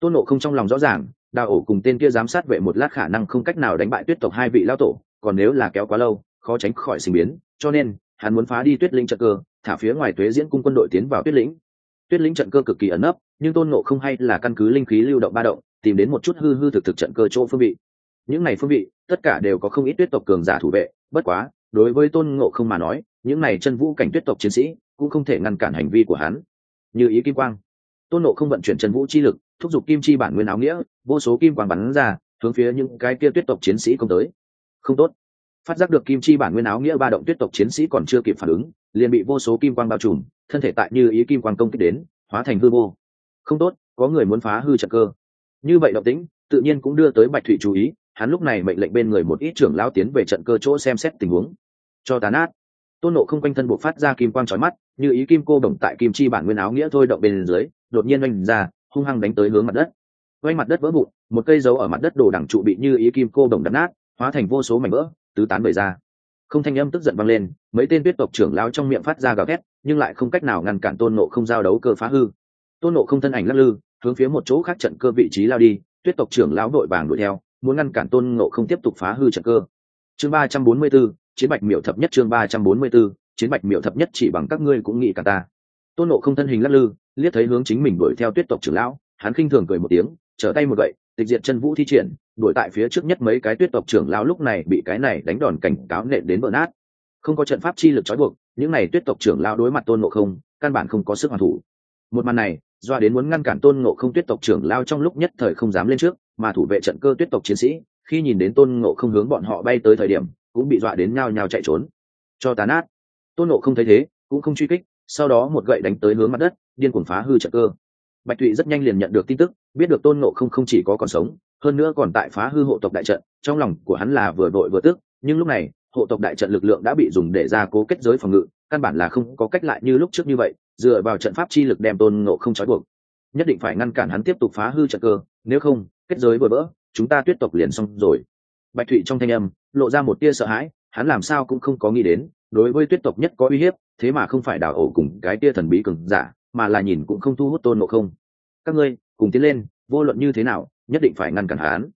Tôn nộ không trong lòng rõ ràng, đào ổ cùng tên kia giám sát vệ một lát khả năng không cách nào đánh bại tuyết tộc hai vị lao tổ, còn nếu là kéo quá lâu, khó tránh khỏi sinh biến, cho nên, hắn muốn phá đi tuyết linh trận cơ, thả phía ngoài tuế diễn cung quân đội tiến vào tuyết lĩnh tuyết lĩnh trận cơ cực kỳ ẩn nấp, nhưng tôn nộ không hay là căn cứ linh khí lưu động ba động, tìm đến một chút hư hư thực thực trận cơ chỗ phương vị. Những này phương vị, tất cả đều có không ít tuyết tộc cường giả thủ vệ, bất quá, đối với tôn ngộ không mà nói, những này chân vũ cảnh tuyết tộc chiến sĩ cũng không thể ngăn cản hành vi của hắn. Như ý kim quang, tôn nộ không vận chuyển chân vũ chi lực, thúc giục kim chi bản nguyên áo nghĩa, vô số kim quang bắn ra, hướng phía những cái kia tuyết tộc chiến sĩ công tới. Không tốt phát giác được kim chi bản nguyên áo nghĩa ba động tuyết tộc chiến sĩ còn chưa kịp phản ứng, liền bị vô số kim quang bao trùm, thân thể tại như ý kim quang công kích đến, hóa thành hư vô. Không tốt, có người muốn phá hư trận cơ. Như vậy động tĩnh, tự nhiên cũng đưa tới bạch thụy chú ý, hắn lúc này mệnh lệnh bên người một ít trưởng lao tiến về trận cơ chỗ xem xét tình huống. Cho tán át tôn nộ không quanh thân buộc phát ra kim quang trói mắt, như ý kim cô đồng tại kim chi bản nguyên áo nghĩa thôi động bên dưới, đột nhiên oanh ra, hung hăng đánh tới hướng mặt đất. Oanh mặt đất vỡ vụn, một cây dấu ở mặt đất đồ đẳng trụ bị như ý kim cô đồng đập nát, hóa thành vô số mảnh vỡ tứ tán bời ra. Không thanh âm tức giận vang lên mấy tên tuyết tộc trưởng lao trong miệng phát ra gào thét nhưng lại không cách nào ngăn cản tôn nộ không giao đấu cơ phá hư. Tôn nộ không thân ảnh lắc lư hướng phía một chỗ khác trận cơ vị trí lao đi tuyết tộc trưởng lão đội vàng đuổi theo muốn ngăn cản tôn nộ không tiếp tục phá hư trận cơ. Chương ba trăm bốn mươi 344, chiến bạch miểu thập nhất chương ba trăm bốn mươi 344, chiến bạch miểu thập nhất chỉ bằng các ngươi cũng nghĩ cả ta. Tôn nộ không thân hình lắc lư liếc thấy hướng chính mình đuổi theo tuyết tộc trưởng lão hắn khinh thường cười một tiếng trở tay một gậy tịch diệt chân vũ thi triển, đuổi tại phía trước nhất mấy cái tuyết tộc trưởng lao lúc này bị cái này đánh đòn cảnh cáo nện đến vỡ nát. Không có trận pháp chi lực trói buộc, những này tuyết tộc trưởng lao đối mặt tôn ngộ không, căn bản không có sức hoàn thủ. Một màn này, doa đến muốn ngăn cản tôn ngộ không tuyết tộc trưởng lao trong lúc nhất thời không dám lên trước, mà thủ vệ trận cơ tuyết tộc chiến sĩ, khi nhìn đến tôn ngộ không hướng bọn họ bay tới thời điểm, cũng bị dọa đến nhao nhao chạy trốn. Cho tán át tôn ngộ không thấy thế, cũng không truy kích, sau đó một gậy đánh tới hướng mặt đất, điên cuồng phá hư trận cơ. Bạch thụy rất nhanh liền nhận được tin tức biết được tôn ngộ không không chỉ có còn sống, hơn nữa còn tại phá hư hộ tộc đại trận, trong lòng của hắn là vừa vội vừa tức, nhưng lúc này, hộ tộc đại trận lực lượng đã bị dùng để ra cố kết giới phòng ngự, căn bản là không có cách lại như lúc trước như vậy, dựa vào trận pháp chi lực đem tôn ngộ không trói buộc. Nhất định phải ngăn cản hắn tiếp tục phá hư trận cơ, nếu không, kết giới vừa vỡ, chúng ta tuyết tộc liền xong rồi. Bạch thụy trong thanh âm, lộ ra một tia sợ hãi, hắn làm sao cũng không có nghĩ đến, đối với tuyết tộc nhất có uy hiếp, thế mà không phải đảo ổ cùng cái tia thần bí cường giả, mà là nhìn cũng không thu hút tôn ngộ không. Các ngươi cùng tiến lên, vô luận như thế nào, nhất định phải ngăn cản hắn.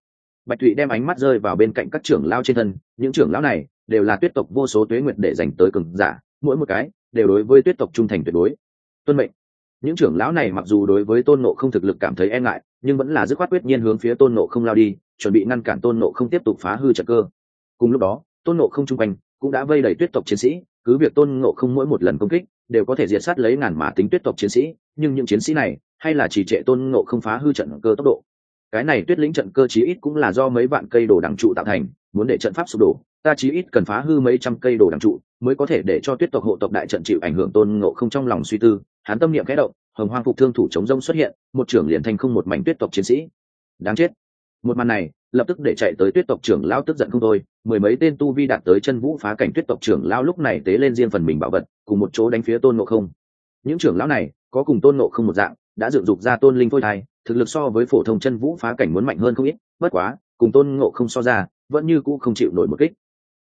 Bạch thụy đem ánh mắt rơi vào bên cạnh các trưởng lao trên thân, những trưởng lão này đều là tuyết tộc vô số tuế nguyệt để dành tới cường giả, mỗi một cái đều đối với tuyết tộc trung thành tuyệt đối. Tuân mệnh. Những trưởng lão này mặc dù đối với tôn nộ không thực lực cảm thấy e ngại, nhưng vẫn là dứt khoát quyết nhiên hướng phía tôn nộ không lao đi, chuẩn bị ngăn cản tôn nộ không tiếp tục phá hư trận cơ. Cùng lúc đó, tôn nộ không chung quanh cũng đã vây đầy tuyết tộc chiến sĩ, cứ việc tôn nộ không mỗi một lần công kích đều có thể diệt sát lấy ngàn mã tính tuyết tộc chiến sĩ, nhưng những chiến sĩ này hay là chỉ trệ tôn ngộ không phá hư trận cơ tốc độ? Cái này tuyết lĩnh trận cơ chí ít cũng là do mấy vạn cây đồ đằng trụ tạo thành, muốn để trận pháp sụp đổ, ta chí ít cần phá hư mấy trăm cây đồ đằng trụ mới có thể để cho tuyết tộc hộ tộc đại trận chịu ảnh hưởng tôn ngộ không trong lòng suy tư. Hắn tâm niệm khẽ động, hồng hoang phục thương thủ chống rông xuất hiện, một trưởng liền thành không một mảnh tuyết tộc chiến sĩ. Đáng chết. Một màn này, lập tức để chạy tới tuyết tộc trưởng lao tức giận không thôi. Mười mấy tên tu vi đạt tới chân vũ phá cảnh tuyết tộc trưởng lao lúc này tế lên riêng phần mình bảo vật, cùng một chỗ đánh phía tôn ngộ không. Những trưởng lão này, có cùng tôn ngộ không một dạng đã dựng dục ra tôn linh phôi thai, thực lực so với phổ thông chân vũ phá cảnh muốn mạnh hơn không ít, bất quá, cùng tôn ngộ không so ra, vẫn như cũ không chịu nổi một kích.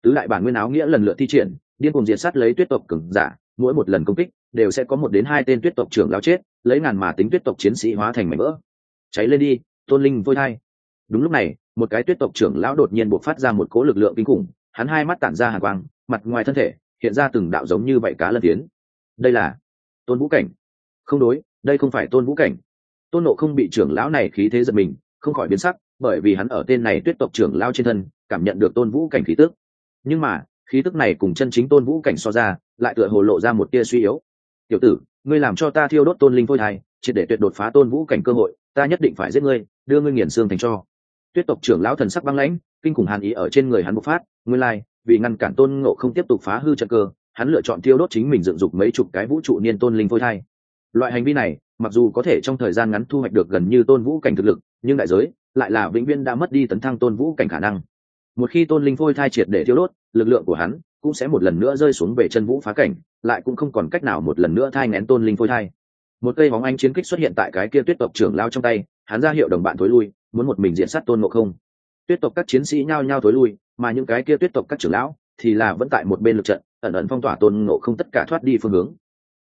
Tứ đại bản nguyên áo nghĩa lần lượt thi triển, điên cùng diệt sát lấy tuyết tộc cứng giả, mỗi một lần công kích, đều sẽ có một đến hai tên tuyết tộc trưởng lao chết, lấy ngàn mà tính tuyết tộc chiến sĩ hóa thành mảnh vỡ. Cháy lên đi, tôn linh vôi thai. Đúng lúc này, một cái tuyết tộc trưởng lão đột nhiên buộc phát ra một cố lực lượng kinh khủng, hắn hai mắt tản ra hàng quang, mặt ngoài thân thể, hiện ra từng đạo giống như vậy cá lân tiến. Đây là tôn vũ cảnh. Không đối đây không phải tôn vũ cảnh. Tôn nộ không bị trưởng lão này khí thế giật mình, không khỏi biến sắc, bởi vì hắn ở tên này tuyết tộc trưởng lao trên thân, cảm nhận được tôn vũ cảnh khí tức. Nhưng mà, khí tức này cùng chân chính tôn vũ cảnh so ra, lại tựa hồ lộ ra một tia suy yếu. Tiểu tử, ngươi làm cho ta thiêu đốt tôn linh phôi thai, triệt để tuyệt đột phá tôn vũ cảnh cơ hội, ta nhất định phải giết ngươi, đưa ngươi nghiền xương thành cho. Tuyết tộc trưởng lão thần sắc băng lãnh, kinh khủng hàn ý ở trên người hắn bộc phát ngươi lai, vì ngăn cản tôn ngộ không tiếp tục phá hư trận cơ, hắn lựa chọn thiêu đốt chính mình dựng dục mấy chục cái vũ trụ niên tôn linh phôi thai loại hành vi này, mặc dù có thể trong thời gian ngắn thu hoạch được gần như tôn vũ cảnh thực lực, nhưng đại giới lại là vĩnh viễn đã mất đi tấn thăng tôn vũ cảnh khả năng. Một khi tôn linh phôi thai triệt để thiêu đốt, lực lượng của hắn cũng sẽ một lần nữa rơi xuống về chân vũ phá cảnh, lại cũng không còn cách nào một lần nữa thai ngén tôn linh phôi thai. Một cây bóng anh chiến kích xuất hiện tại cái kia tuyết tộc trưởng lao trong tay, hắn ra hiệu đồng bạn thối lui, muốn một mình diện sát tôn ngộ không. Tuyết tộc các chiến sĩ nhao nhao thối lui, mà những cái kia tuyết tộc các trưởng lão thì là vẫn tại một bên lực trận, ẩn ẩn phong tỏa tôn ngộ không tất cả thoát đi phương hướng.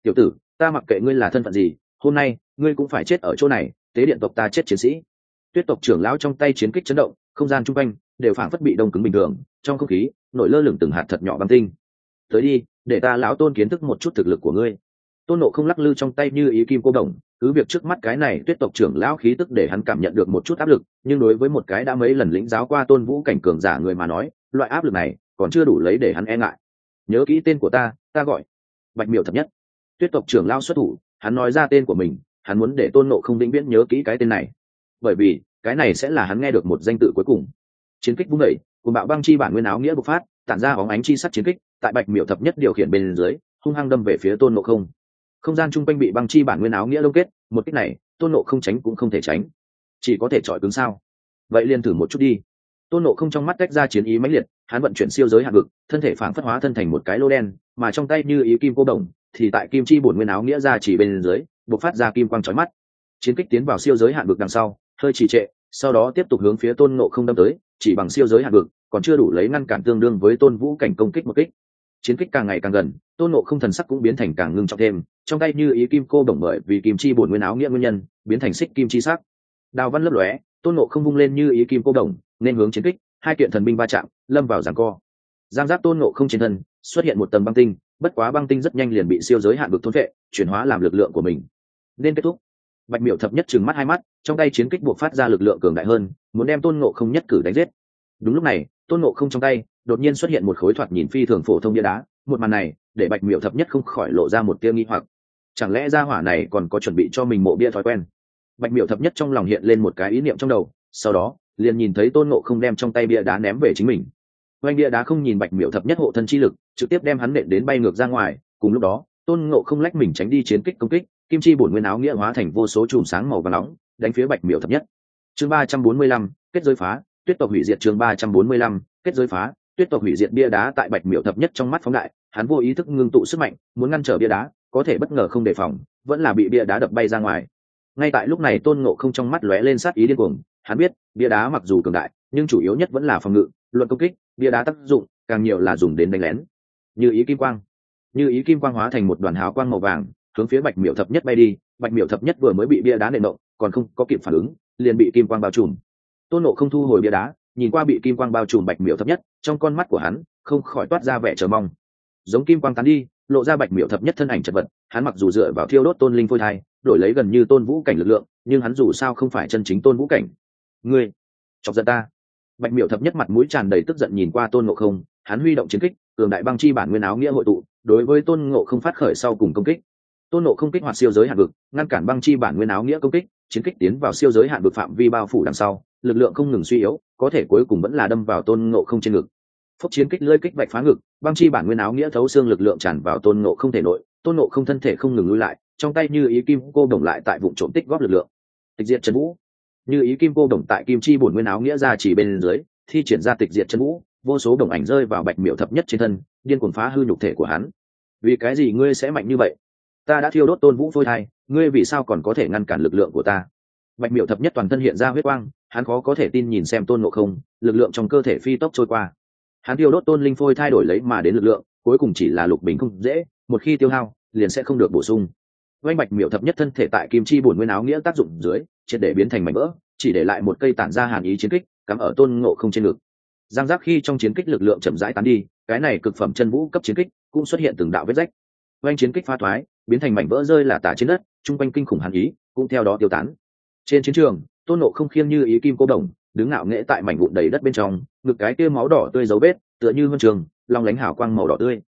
Tiểu tử ta mặc kệ ngươi là thân phận gì, hôm nay, ngươi cũng phải chết ở chỗ này, tế điện tộc ta chết chiến sĩ. Tuyết tộc trưởng lão trong tay chiến kích chấn động, không gian chung quanh đều phảng phất bị đông cứng bình thường, trong không khí, nổi lơ lửng từng hạt thật nhỏ băng tinh. Tới đi, để ta lão tôn kiến thức một chút thực lực của ngươi. Tôn nộ không lắc lư trong tay như ý kim cô đồng, cứ việc trước mắt cái này tuyết tộc trưởng lão khí tức để hắn cảm nhận được một chút áp lực, nhưng đối với một cái đã mấy lần lĩnh giáo qua tôn vũ cảnh cường giả người mà nói, loại áp lực này còn chưa đủ lấy để hắn e ngại. Nhớ kỹ tên của ta ta gọi bạch miểu thập nhất tuyết tộc trưởng lao xuất thủ, hắn nói ra tên của mình, hắn muốn để tôn nộ không vĩnh viễn nhớ kỹ cái tên này. Bởi vì, cái này sẽ là hắn nghe được một danh tự cuối cùng. Chiến kích vung đẩy cùng bạo băng chi bản nguyên áo nghĩa bộc phát, tản ra bóng ánh chi sắt chiến kích, tại bạch miểu thập nhất điều khiển bên dưới, hung hăng đâm về phía tôn nộ không. Không gian chung quanh bị băng chi bản nguyên áo nghĩa lông kết, một cách này, tôn nộ không tránh cũng không thể tránh. Chỉ có thể chọi cứng sao? Vậy liền thử một chút đi. Tôn nộ không trong mắt tách ra chiến ý mãnh liệt, hắn vận chuyển siêu giới hạng vực thân thể phản phất hóa thân thành một cái lô đen, mà trong tay như ý kim cô đồng thì tại kim chi bổn nguyên áo nghĩa ra chỉ bên dưới, bộc phát ra kim quang trói mắt. Chiến kích tiến vào siêu giới hạn vực đằng sau, hơi trì trệ, sau đó tiếp tục hướng phía tôn nộ không đâm tới, chỉ bằng siêu giới hạn vực, còn chưa đủ lấy ngăn cản tương đương với tôn vũ cảnh công kích một kích. Chiến kích càng ngày càng gần, tôn nộ không thần sắc cũng biến thành càng ngưng trọng thêm, trong tay như ý kim cô đồng bởi vì kim chi bổn nguyên áo nghĩa nguyên nhân, biến thành xích kim chi sắc. Đào văn lấp lóe, tôn nộ không vung lên như ý kim cô đồng, nên hướng chiến kích, hai kiện thần binh va chạm, lâm vào giảng co. Giang giáp tôn nộ không trên thân, xuất hiện một tầng băng tinh bất quá băng tinh rất nhanh liền bị siêu giới hạn vực thôn vệ, chuyển hóa làm lực lượng của mình. Nên kết thúc. Bạch miểu thập nhất chừng mắt hai mắt, trong tay chiến kích buộc phát ra lực lượng cường đại hơn, muốn đem tôn ngộ không nhất cử đánh giết. Đúng lúc này, tôn ngộ không trong tay, đột nhiên xuất hiện một khối thoạt nhìn phi thường phổ thông bia đá, một màn này, để bạch miểu thập nhất không khỏi lộ ra một tia nghi hoặc. Chẳng lẽ gia hỏa này còn có chuẩn bị cho mình mộ bia thói quen? Bạch miểu thập nhất trong lòng hiện lên một cái ý niệm trong đầu, sau đó, liền nhìn thấy tôn ngộ không đem trong tay bia đá ném về chính mình oanh bia đá không nhìn bạch miểu thập nhất hộ thân chi lực, trực tiếp đem hắn nện đến bay ngược ra ngoài, cùng lúc đó, tôn ngộ không lách mình tránh đi chiến kích công kích, kim chi bổn nguyên áo nghĩa hóa thành vô số chùm sáng màu và nóng, đánh phía bạch miểu thập nhất. Chương ba trăm bốn mươi lăm, kết giới phá, tuyết tộc hủy diệt chương ba trăm bốn mươi lăm, kết giới phá, tuyết tộc hủy diệt bia đá tại bạch miểu thập nhất trong mắt phóng đại, hắn vô ý thức ngưng tụ sức mạnh, muốn ngăn trở bia đá, có thể bất ngờ không đề phòng, vẫn là bị bia đá đập bay ra ngoài. Ngay tại lúc này tôn ngộ không trong mắt lóe lên sát ý điên cuồng, hắn biết, bia đá mặc dù cường đại, nhưng chủ yếu nhất vẫn là phòng ngự, luận công kích bia đá tác dụng, càng nhiều là dùng đến đánh lén. Như ý kim quang. Như ý kim quang hóa thành một đoàn hào quang màu vàng, hướng phía bạch miểu thập nhất bay đi. Bạch miểu thập nhất vừa mới bị bia đá nện động, còn không có kịp phản ứng, liền bị kim quang bao trùm. Tôn nộ không thu hồi bia đá, nhìn qua bị kim quang bao trùm bạch miểu thập nhất, trong con mắt của hắn, không khỏi toát ra vẻ chờ mong. Giống kim quang tán đi, lộ ra bạch miểu thập nhất thân ảnh chật vật, hắn mặc dù dựa vào thiêu đốt tôn linh phôi thai, đổi lấy gần như tôn vũ cảnh lực lượng, nhưng hắn dù sao không phải chân chính tôn vũ cảnh. Ngươi, chọc giận ta bạch miểu thập nhất mặt mũi tràn đầy tức giận nhìn qua tôn ngộ không, hắn huy động chiến kích, cường đại băng chi bản nguyên áo nghĩa hội tụ, đối với tôn ngộ không phát khởi sau cùng công kích. Tôn ngộ không kích hoạt siêu giới hạn vực, ngăn cản băng chi bản nguyên áo nghĩa công kích, chiến kích tiến vào siêu giới hạn vực phạm vi bao phủ đằng sau, lực lượng không ngừng suy yếu, có thể cuối cùng vẫn là đâm vào tôn ngộ không trên ngực. Phốc chiến kích lơi kích vạch phá ngực, băng chi bản nguyên áo nghĩa thấu xương lực lượng tràn vào tôn ngộ không thể nội, tôn ngộ không thân thể không ngừng lui lại, trong tay như ý kim cô đồng lại tại vụ trộm tích góp lực lượng. Tịch diệt trần vũ như ý kim cô đồng tại kim chi bổn nguyên áo nghĩa ra chỉ bên dưới, thi triển ra tịch diệt chân vũ, vô số đồng ảnh rơi vào bạch miểu thập nhất trên thân, điên cuồng phá hư nhục thể của hắn. Vì cái gì ngươi sẽ mạnh như vậy? Ta đã thiêu đốt tôn vũ phôi thai, ngươi vì sao còn có thể ngăn cản lực lượng của ta? Bạch miểu thập nhất toàn thân hiện ra huyết quang, hắn khó có thể tin nhìn xem tôn ngộ không, lực lượng trong cơ thể phi tốc trôi qua. Hắn thiêu đốt tôn linh phôi thay đổi lấy mà đến lực lượng, cuối cùng chỉ là lục bình không dễ, một khi tiêu hao, liền sẽ không được bổ sung oanh bạch miểu thập nhất thân thể tại kim chi bổn nguyên áo nghĩa tác dụng dưới, triệt để biến thành mảnh vỡ, chỉ để lại một cây tản ra hàn ý chiến kích, cắm ở tôn ngộ không trên ngực. Giang giác khi trong chiến kích lực lượng chậm rãi tán đi, cái này cực phẩm chân vũ cấp chiến kích cũng xuất hiện từng đạo vết rách. Oanh chiến kích pha thoái, biến thành mảnh vỡ rơi là tả trên đất, chung quanh kinh khủng hàn ý cũng theo đó tiêu tán. Trên chiến trường, tôn nộ không khiêng như ý kim cô đồng, đứng ngạo nghễ tại mảnh vụn đầy đất bên trong, ngực cái kia máu đỏ tươi dấu vết, tựa như huân trường, long lánh hào quang màu đỏ tươi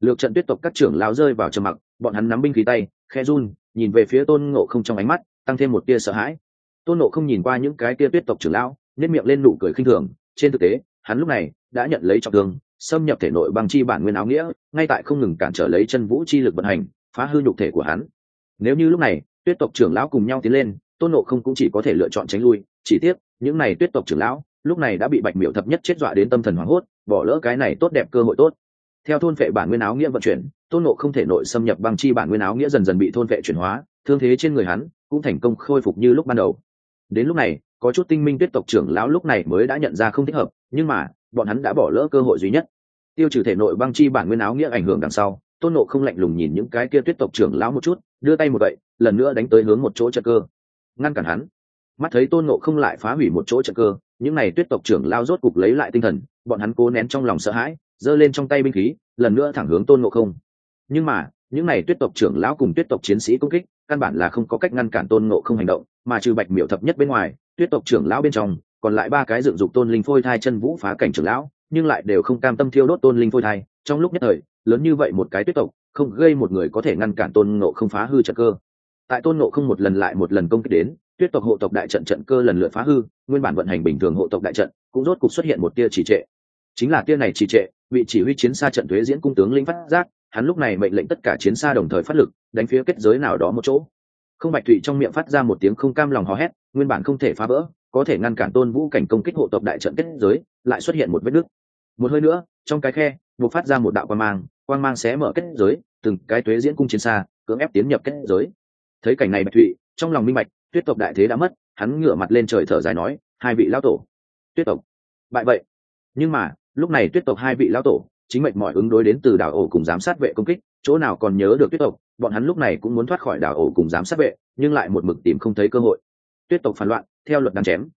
lược trận tuyết tộc các trưởng lão rơi vào trầm mặc, bọn hắn nắm binh khí tay, khe run, nhìn về phía tôn ngộ không trong ánh mắt, tăng thêm một tia sợ hãi. Tôn ngộ không nhìn qua những cái tia tuyết tộc trưởng lão nếp miệng lên nụ cười khinh thường. Trên thực tế, hắn lúc này đã nhận lấy trọng thương, xâm nhập thể nội bằng chi bản nguyên áo nghĩa, ngay tại không ngừng cản trở lấy chân vũ chi lực vận hành, phá hư nhục thể của hắn. Nếu như lúc này, tuyết tộc trưởng lão cùng nhau tiến lên, tôn nộ không cũng chỉ có thể lựa chọn tránh lui. Chỉ tiếc, những này tuyết tộc trưởng lão, lúc này đã bị bạch miểu thập nhất chết dọa đến tâm thần hoảng hốt, bỏ lỡ cái này tốt đẹp cơ hội tốt theo thôn vệ bản nguyên áo nghĩa vận chuyển, tôn nộ không thể nội xâm nhập băng chi bản nguyên áo nghĩa dần dần bị thôn vệ chuyển hóa, thương thế trên người hắn cũng thành công khôi phục như lúc ban đầu. Đến lúc này, có chút tinh minh tuyết tộc trưởng lão lúc này mới đã nhận ra không thích hợp, nhưng mà, bọn hắn đã bỏ lỡ cơ hội duy nhất. Tiêu trừ thể nội băng chi bản nguyên áo nghĩa ảnh hưởng đằng sau, tôn nộ không lạnh lùng nhìn những cái kia tuyết tộc trưởng lão một chút, đưa tay một vậy lần nữa đánh tới hướng một chỗ trận cơ. Ngăn cản hắn. Mắt thấy tôn nộ không lại phá hủy một chỗ trận cơ, những n à y tuyết tộc trưởng lao rốt cục lấy lại tinh thần, bọn hắn cố nén trong lòng sợ hãi giơ lên trong tay binh khí, lần nữa thẳng hướng tôn ngộ không. Nhưng mà, những n à y tuyết tộc trưởng lão cùng tuyết tộc chiến sĩ công kích, căn bản là không có cách ngăn cản tôn ngộ không hành động, mà trừ bạch miểu thập nhất bên ngoài, tuyết tộc trưởng lão bên trong, còn lại ba cái dựng dục tôn linh phôi thai chân vũ phá cảnh trưởng lão, nhưng lại đều không cam tâm thiêu đốt tôn linh phôi thai. Trong lúc nhất thời, lớn như vậy một cái tuyết tộc, không gây một người có thể ngăn cản tôn ngộ không phá hư trận cơ. Tại tôn ngộ không một lần lại một lần công kích đến, tuyết tộc hộ tộc đại trận trận cơ lần lượt phá hư, nguyên bản vận hành bình thường hộ tộc đại trận, cũng rốt cục xuất hiện một tia trì trệ. Chính là tia này trì trệ vị chỉ huy chiến xa trận thuế diễn cung tướng linh phát giác, hắn lúc này mệnh lệnh tất cả chiến xa đồng thời phát lực, đánh phía kết giới nào đó một chỗ. Không bạch thụy trong miệng phát ra một tiếng không cam lòng hò hét, nguyên bản không thể phá vỡ, có thể ngăn cản tôn vũ cảnh công kích hộ tộc đại trận kết giới, lại xuất hiện một vết nứt. Một hơi nữa, trong cái khe, buộc phát ra một đạo quan mang, quang mang xé mở kết giới, từng cái thuế diễn cung chiến xa, cưỡng ép tiến nhập kết giới. Thấy cảnh này bạch thụy, trong lòng minh bạch, tuyết tộc đại thế đã mất, hắn ngửa mặt lên trời thở dài nói, hai vị lão tổ, tuyết tộc, bại vậy. Nhưng mà lúc này tuyết tộc hai vị lão tổ, chính mệnh mọi ứng đối đến từ đảo ổ cùng giám sát vệ công kích, chỗ nào còn nhớ được tuyết tộc, bọn hắn lúc này cũng muốn thoát khỏi đảo ổ cùng giám sát vệ, nhưng lại một mực tìm không thấy cơ hội. Tuyết tộc phản loạn, theo luật đàn chém.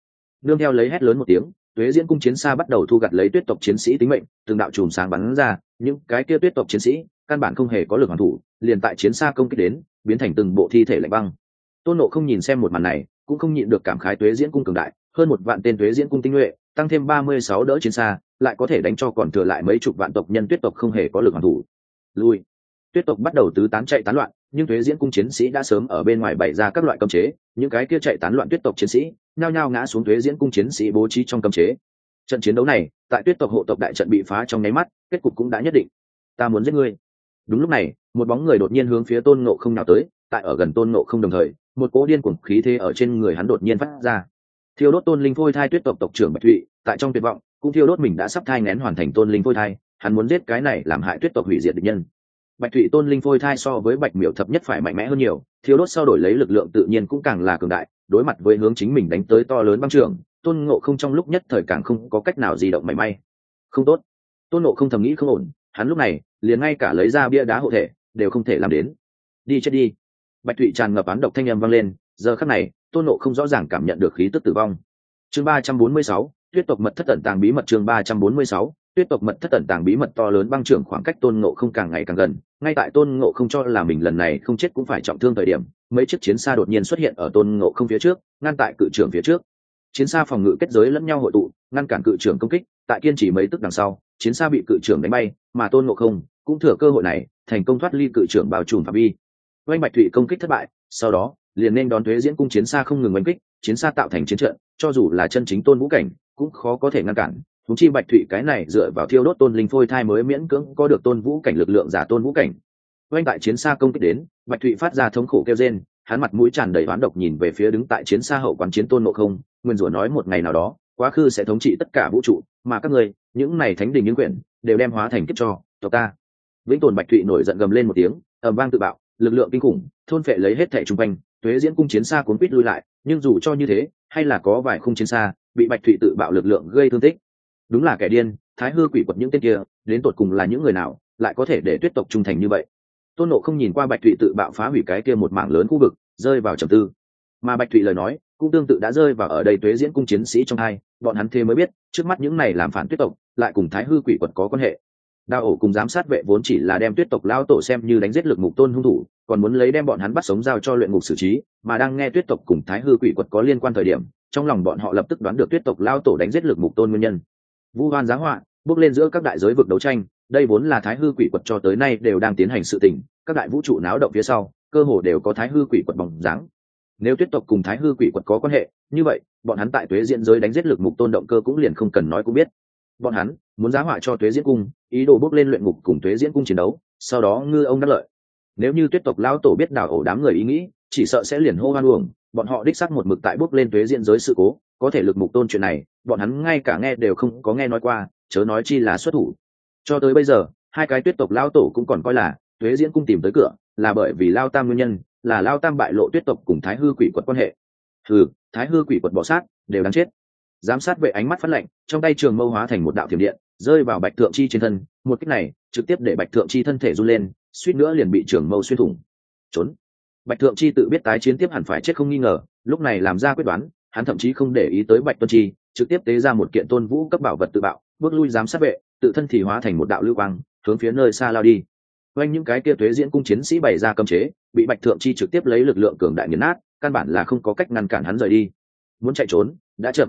Nương theo lấy hét lớn một tiếng, tuế diễn cung chiến xa bắt đầu thu gặt lấy tuyết tộc chiến sĩ tính mệnh, từng đạo chùm sáng bắn ra, những cái kia tuyết tộc chiến sĩ, căn bản không hề có lực hoàn thủ, liền tại chiến xa công kích đến, biến thành từng bộ thi thể lạnh băng. Tôn nộ không nhìn xem một màn này, cũng không nhịn được cảm khái tuế diễn cung cường đại, hơn một vạn tên tuế diễn cung tinh nhuệ, tăng thêm ba mươi sáu đỡ chiến xa lại có thể đánh cho còn thừa lại mấy chục vạn tộc nhân tuyết tộc không hề có lực hoàn thủ. Lui. Tuyết tộc bắt đầu tứ tán chạy tán loạn, nhưng thuế diễn cung chiến sĩ đã sớm ở bên ngoài bày ra các loại cấm chế, những cái kia chạy tán loạn tuyết tộc chiến sĩ nhao nhao ngã xuống thuế diễn cung chiến sĩ bố trí trong cấm chế. Trận chiến đấu này, tại tuyết tộc hộ tộc đại trận bị phá trong nháy mắt, kết cục cũng đã nhất định. Ta muốn giết ngươi. Đúng lúc này, một bóng người đột nhiên hướng phía tôn ngộ không nào tới, tại ở gần tôn ngộ không đồng thời, một cỗ điên cuồng khí thế ở trên người hắn đột nhiên phát ra. Thiêu đốt tôn linh phôi thai tuyết tộc tộc trưởng bạch thụy, tại trong tuyệt vọng cũng thiêu đốt mình đã sắp thai ngén hoàn thành tôn linh phôi thai, hắn muốn giết cái này làm hại tuyết tộc hủy diệt địch nhân. Bạch thụy tôn linh phôi thai so với bạch miểu thập nhất phải mạnh mẽ hơn nhiều, thiêu đốt sau đổi lấy lực lượng tự nhiên cũng càng là cường đại, đối mặt với hướng chính mình đánh tới to lớn băng trường tôn ngộ không trong lúc nhất thời càng không có cách nào di động mảy may. Không tốt. Tôn Ngộ không thầm nghĩ không ổn, hắn lúc này liền ngay cả lấy ra bia đá hộ thể đều không thể làm đến. Đi chết đi. Bạch thụy tràn ngập án độc thanh â m vang lên, giờ khắc này, tôn nộ không rõ ràng cảm nhận được khí tức tử vong. Chương ba trăm bốn mươi sáu tuyết tộc mật thất tận tàng bí mật chương ba trăm bốn mươi sáu, tuyết tộc mật thất tận tàng bí mật to lớn băng trưởng khoảng cách tôn ngộ không càng ngày càng gần. Ngay tại tôn ngộ không cho là mình lần này không chết cũng phải trọng thương thời điểm, mấy chiếc chiến xa đột nhiên xuất hiện ở tôn ngộ không phía trước, ngăn tại cự trưởng phía trước. Chiến xa phòng ngự kết giới lẫn nhau hội tụ, ngăn cản cự trưởng công kích, tại kiên chỉ mấy tức đằng sau, chiến xa bị cự trưởng đánh bay, mà tôn ngộ không cũng thừa cơ hội này, thành công thoát ly cự trưởng bao trùm phạm vi. Oanh bạch thụy công kích thất bại, sau đó, liền nên đón thuế diễn cung chiến xa không ngừng oanh kích, chiến xa tạo thành chiến trận, cho dù là chân chính tôn vũ cảnh cũng khó có thể ngăn cản. Thú chi bạch thụy cái này dựa vào thiêu đốt tôn linh phôi thai mới miễn cưỡng có được tôn vũ cảnh lực lượng giả tôn vũ cảnh. Oanh tại chiến xa công kích đến, bạch thụy phát ra thống khổ kêu trên hắn mặt mũi tràn đầy oán độc nhìn về phía đứng tại chiến xa hậu quán chiến tôn nộ không, nguyên rủa nói một ngày nào đó, quá khứ sẽ thống trị tất cả vũ trụ, mà các người những này thánh đình những quyển, đều đem hóa thành kiếp cho tộc ta. Vĩnh tồn bạch thụy nổi giận gầm lên một tiếng, ầm vang tự bạo, lực lượng kinh khủng, thôn phệ lấy hết thẻ chung quanh thuế diễn cung chiến xa cuốn quýt lui lại, nhưng dù cho như thế, hay là có vài khung chiến xa bị bạch thụy tự bạo lực lượng gây thương tích. Đúng là kẻ điên, thái hư quỷ quật những tên kia, đến tột cùng là những người nào, lại có thể để tuyết tộc trung thành như vậy? Tôn nộ không nhìn qua bạch thụy tự bạo phá hủy cái kia một mảng lớn khu vực, rơi vào trầm tư. Mà bạch thụy lời nói, cũng tương tự đã rơi vào ở đây tuế diễn cung chiến sĩ trong hai, bọn hắn thế mới biết, trước mắt những này làm phản tuyết tộc, lại cùng thái hư quỷ quật có quan hệ. Đao ổ cùng giám sát vệ vốn chỉ là đem tuyết tộc lao tổ xem như đánh giết lực mục tôn hung thủ, còn muốn lấy đem bọn hắn bắt sống giao cho luyện ngục xử trí, mà đang nghe tuyết tộc cùng thái hư quỷ quật có liên quan thời điểm trong lòng bọn họ lập tức đoán được tuyết tộc lao tổ đánh giết lực mục tôn nguyên nhân. Vu hoan giá họa, bước lên giữa các đại giới vực đấu tranh, đây vốn là thái hư quỷ quật cho tới nay đều đang tiến hành sự tình, các đại vũ trụ náo động phía sau, cơ hồ đều có thái hư quỷ quật bóng dáng. Nếu tuyết tộc cùng thái hư quỷ quật có quan hệ, như vậy, bọn hắn tại tuế diễn giới đánh giết lực mục tôn động cơ cũng liền không cần nói cũng biết. Bọn hắn muốn giá họa cho tuế diễn cung, ý đồ bước lên luyện ngục cùng tuế diễn cung chiến đấu, sau đó ngư ông đắc lợi. Nếu như tuyết tộc lao tổ biết đảo ổ đám người ý nghĩ, chỉ sợ sẽ liền hô hoan uổng bọn họ đích xác một mực tại bước lên thuế diễn giới sự cố, có thể lực mục tôn chuyện này, bọn hắn ngay cả nghe đều không có nghe nói qua, chớ nói chi là xuất thủ. Cho tới bây giờ, hai cái tuyết tộc lao tổ cũng còn coi là thuế diễn cung tìm tới cửa, là bởi vì lao tam nguyên nhân, là lao tam bại lộ tuyết tộc cùng thái hư quỷ quật quan hệ. Hừ, thái hư quỷ quật bỏ sát, đều đáng chết. Giám sát vệ ánh mắt phát lệnh trong tay trường mâu hóa thành một đạo thiểm điện, rơi vào bạch thượng chi trên thân, một cách này, trực tiếp để bạch thượng chi thân thể run lên, suýt nữa liền bị trường mâu xuyên thủng. Trốn bạch thượng chi tự biết tái chiến tiếp hẳn phải chết không nghi ngờ, lúc này làm ra quyết đoán, hắn thậm chí không để ý tới bạch tuân chi, trực tiếp tế ra một kiện tôn vũ cấp bảo vật tự bạo, bước lui giám sát vệ, tự thân thì hóa thành một đạo lưu quang, hướng phía nơi xa lao đi. Quanh những cái kia thuế diễn cung chiến sĩ bày ra cấm chế, bị bạch thượng chi trực tiếp lấy lực lượng cường đại nghiền nát, căn bản là không có cách ngăn cản hắn rời đi. Muốn chạy trốn, đã chậm.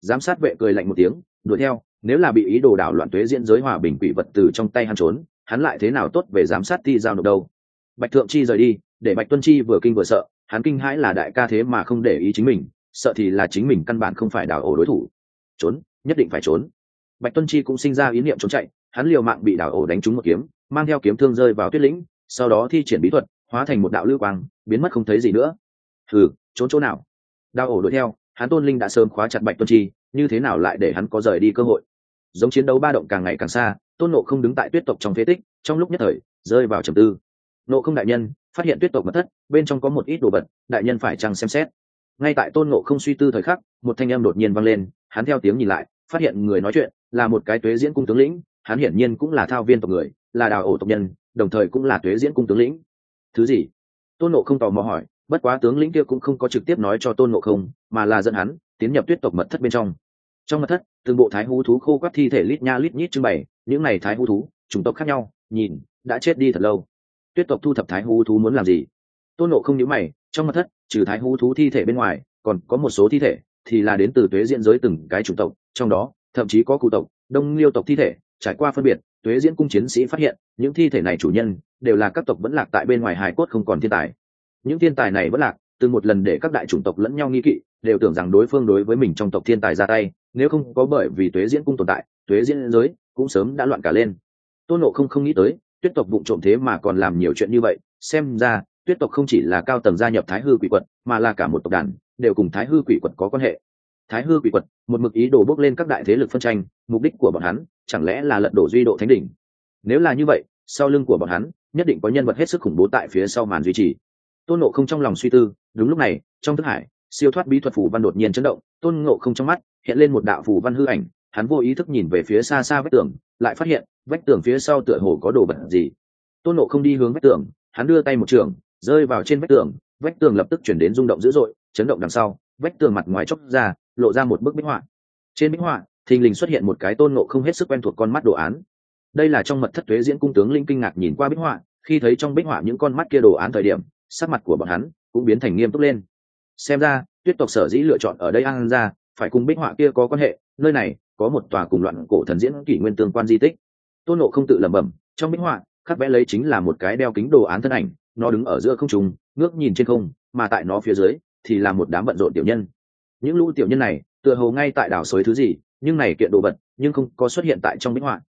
Giám sát vệ cười lạnh một tiếng, đuổi theo, nếu là bị ý đồ đảo loạn thuế diễn giới hòa bình quỷ vật từ trong tay hắn trốn, hắn lại thế nào tốt về giám sát ti giao nộp đâu? Bạch thượng chi rời đi để bạch tuân chi vừa kinh vừa sợ, hắn kinh hãi là đại ca thế mà không để ý chính mình, sợ thì là chính mình căn bản không phải đảo ổ đối thủ. Trốn, nhất định phải trốn. Bạch tuân chi cũng sinh ra ý niệm trốn chạy, hắn liều mạng bị đảo ổ đánh trúng một kiếm, mang theo kiếm thương rơi vào tuyết lĩnh, sau đó thi triển bí thuật, hóa thành một đạo lưu quang, biến mất không thấy gì nữa. Thử trốn chỗ nào? Đảo ổ đuổi theo, hắn tôn linh đã sớm khóa chặt bạch tuân chi, như thế nào lại để hắn có rời đi cơ hội? Giống chiến đấu ba động càng ngày càng xa, tôn nộ không đứng tại tuyết tộc trong phế tích, trong lúc nhất thời, rơi vào trầm tư. Nộ không đại nhân phát hiện tuyết tộc mật thất, bên trong có một ít đồ vật, đại nhân phải chăng xem xét. Ngay tại tôn ngộ không suy tư thời khắc, một thanh em đột nhiên vang lên, hắn theo tiếng nhìn lại, phát hiện người nói chuyện là một cái tuế diễn cung tướng lĩnh, hắn hiển nhiên cũng là thao viên tộc người, là đào ổ tộc nhân, đồng thời cũng là tuế diễn cung tướng lĩnh. Thứ gì? Tôn nộ không tò mò hỏi, bất quá tướng lĩnh kia cũng không có trực tiếp nói cho tôn nộ không, mà là dẫn hắn tiến nhập tuyết tộc mật thất bên trong. Trong mật thất, từng bộ thái hú thú khô quắt thi thể lít nha lít nhít trưng bày, những này thái hú thú, chủng tộc khác nhau, nhìn, đã chết đi thật lâu tuyết tộc thu thập thái hú thú muốn làm gì? Tôn nộ không nhớ mày, trong mật thất, trừ thái hú thú thi thể bên ngoài, còn có một số thi thể, thì là đến từ tuế diễn giới từng cái chủng tộc, trong đó, thậm chí có cụ tộc, đông liêu tộc thi thể, trải qua phân biệt, tuế diễn cung chiến sĩ phát hiện, những thi thể này chủ nhân, đều là các tộc vẫn lạc tại bên ngoài hải cốt không còn thiên tài. Những thiên tài này vẫn lạc, từ một lần để các đại chủng tộc lẫn nhau nghi kỵ, đều tưởng rằng đối phương đối với mình trong tộc thiên tài ra tay, nếu không có bởi vì tuế diễn cung tồn tại, tuế diễn giới cũng sớm đã loạn cả lên. Tôn nộ không không nghĩ tới tuyết tộc bụng trộm thế mà còn làm nhiều chuyện như vậy, xem ra, tuyết tộc không chỉ là cao tầng gia nhập thái hư quỷ quật, mà là cả một tộc đàn, đều cùng thái hư quỷ quật có quan hệ. Thái hư quỷ quật, một mực ý đồ bước lên các đại thế lực phân tranh, mục đích của bọn hắn, chẳng lẽ là lật đổ duy độ thánh đỉnh? Nếu là như vậy, sau lưng của bọn hắn, nhất định có nhân vật hết sức khủng bố tại phía sau màn duy trì. Tôn nộ không trong lòng suy tư, đúng lúc này, trong thức hải, siêu thoát bí thuật phủ văn đột nhiên chấn động, tôn ngộ không trong mắt, hiện lên một đạo phủ văn hư ảnh hắn vô ý thức nhìn về phía xa xa vách tường, lại phát hiện, vách tường phía sau tựa hồ có đồ vật gì. Tôn nộ không đi hướng vách tường, hắn đưa tay một trường, rơi vào trên vách tường vách tường lập tức chuyển đến rung động dữ dội, chấn động đằng sau, vách tường mặt ngoài chóc ra, lộ ra một bức bích họa. Trên bích họa, thình lình xuất hiện một cái tôn nộ không hết sức quen thuộc con mắt đồ án. Đây là trong mật thất thuế diễn cung tướng linh kinh ngạc nhìn qua bích họa, khi thấy trong bích họa những con mắt kia đồ án thời điểm, sắc mặt của bọn hắn cũng biến thành nghiêm túc lên. Xem ra, tuyết tộc sở dĩ lựa chọn ở đây an ra, phải cùng bích họa kia có quan hệ, nơi này có một tòa cùng loạn cổ thần diễn kỷ nguyên tương quan di tích. Tôn nộ không tự lẩm bẩm, trong minh họa, khắc vẽ lấy chính là một cái đeo kính đồ án thân ảnh, nó đứng ở giữa không trùng ngước nhìn trên không, mà tại nó phía dưới thì là một đám bận rộn tiểu nhân. Những lũ tiểu nhân này, tựa hồ ngay tại đảo xới thứ gì, nhưng này kiện đồ vật, nhưng không có xuất hiện tại trong minh họa.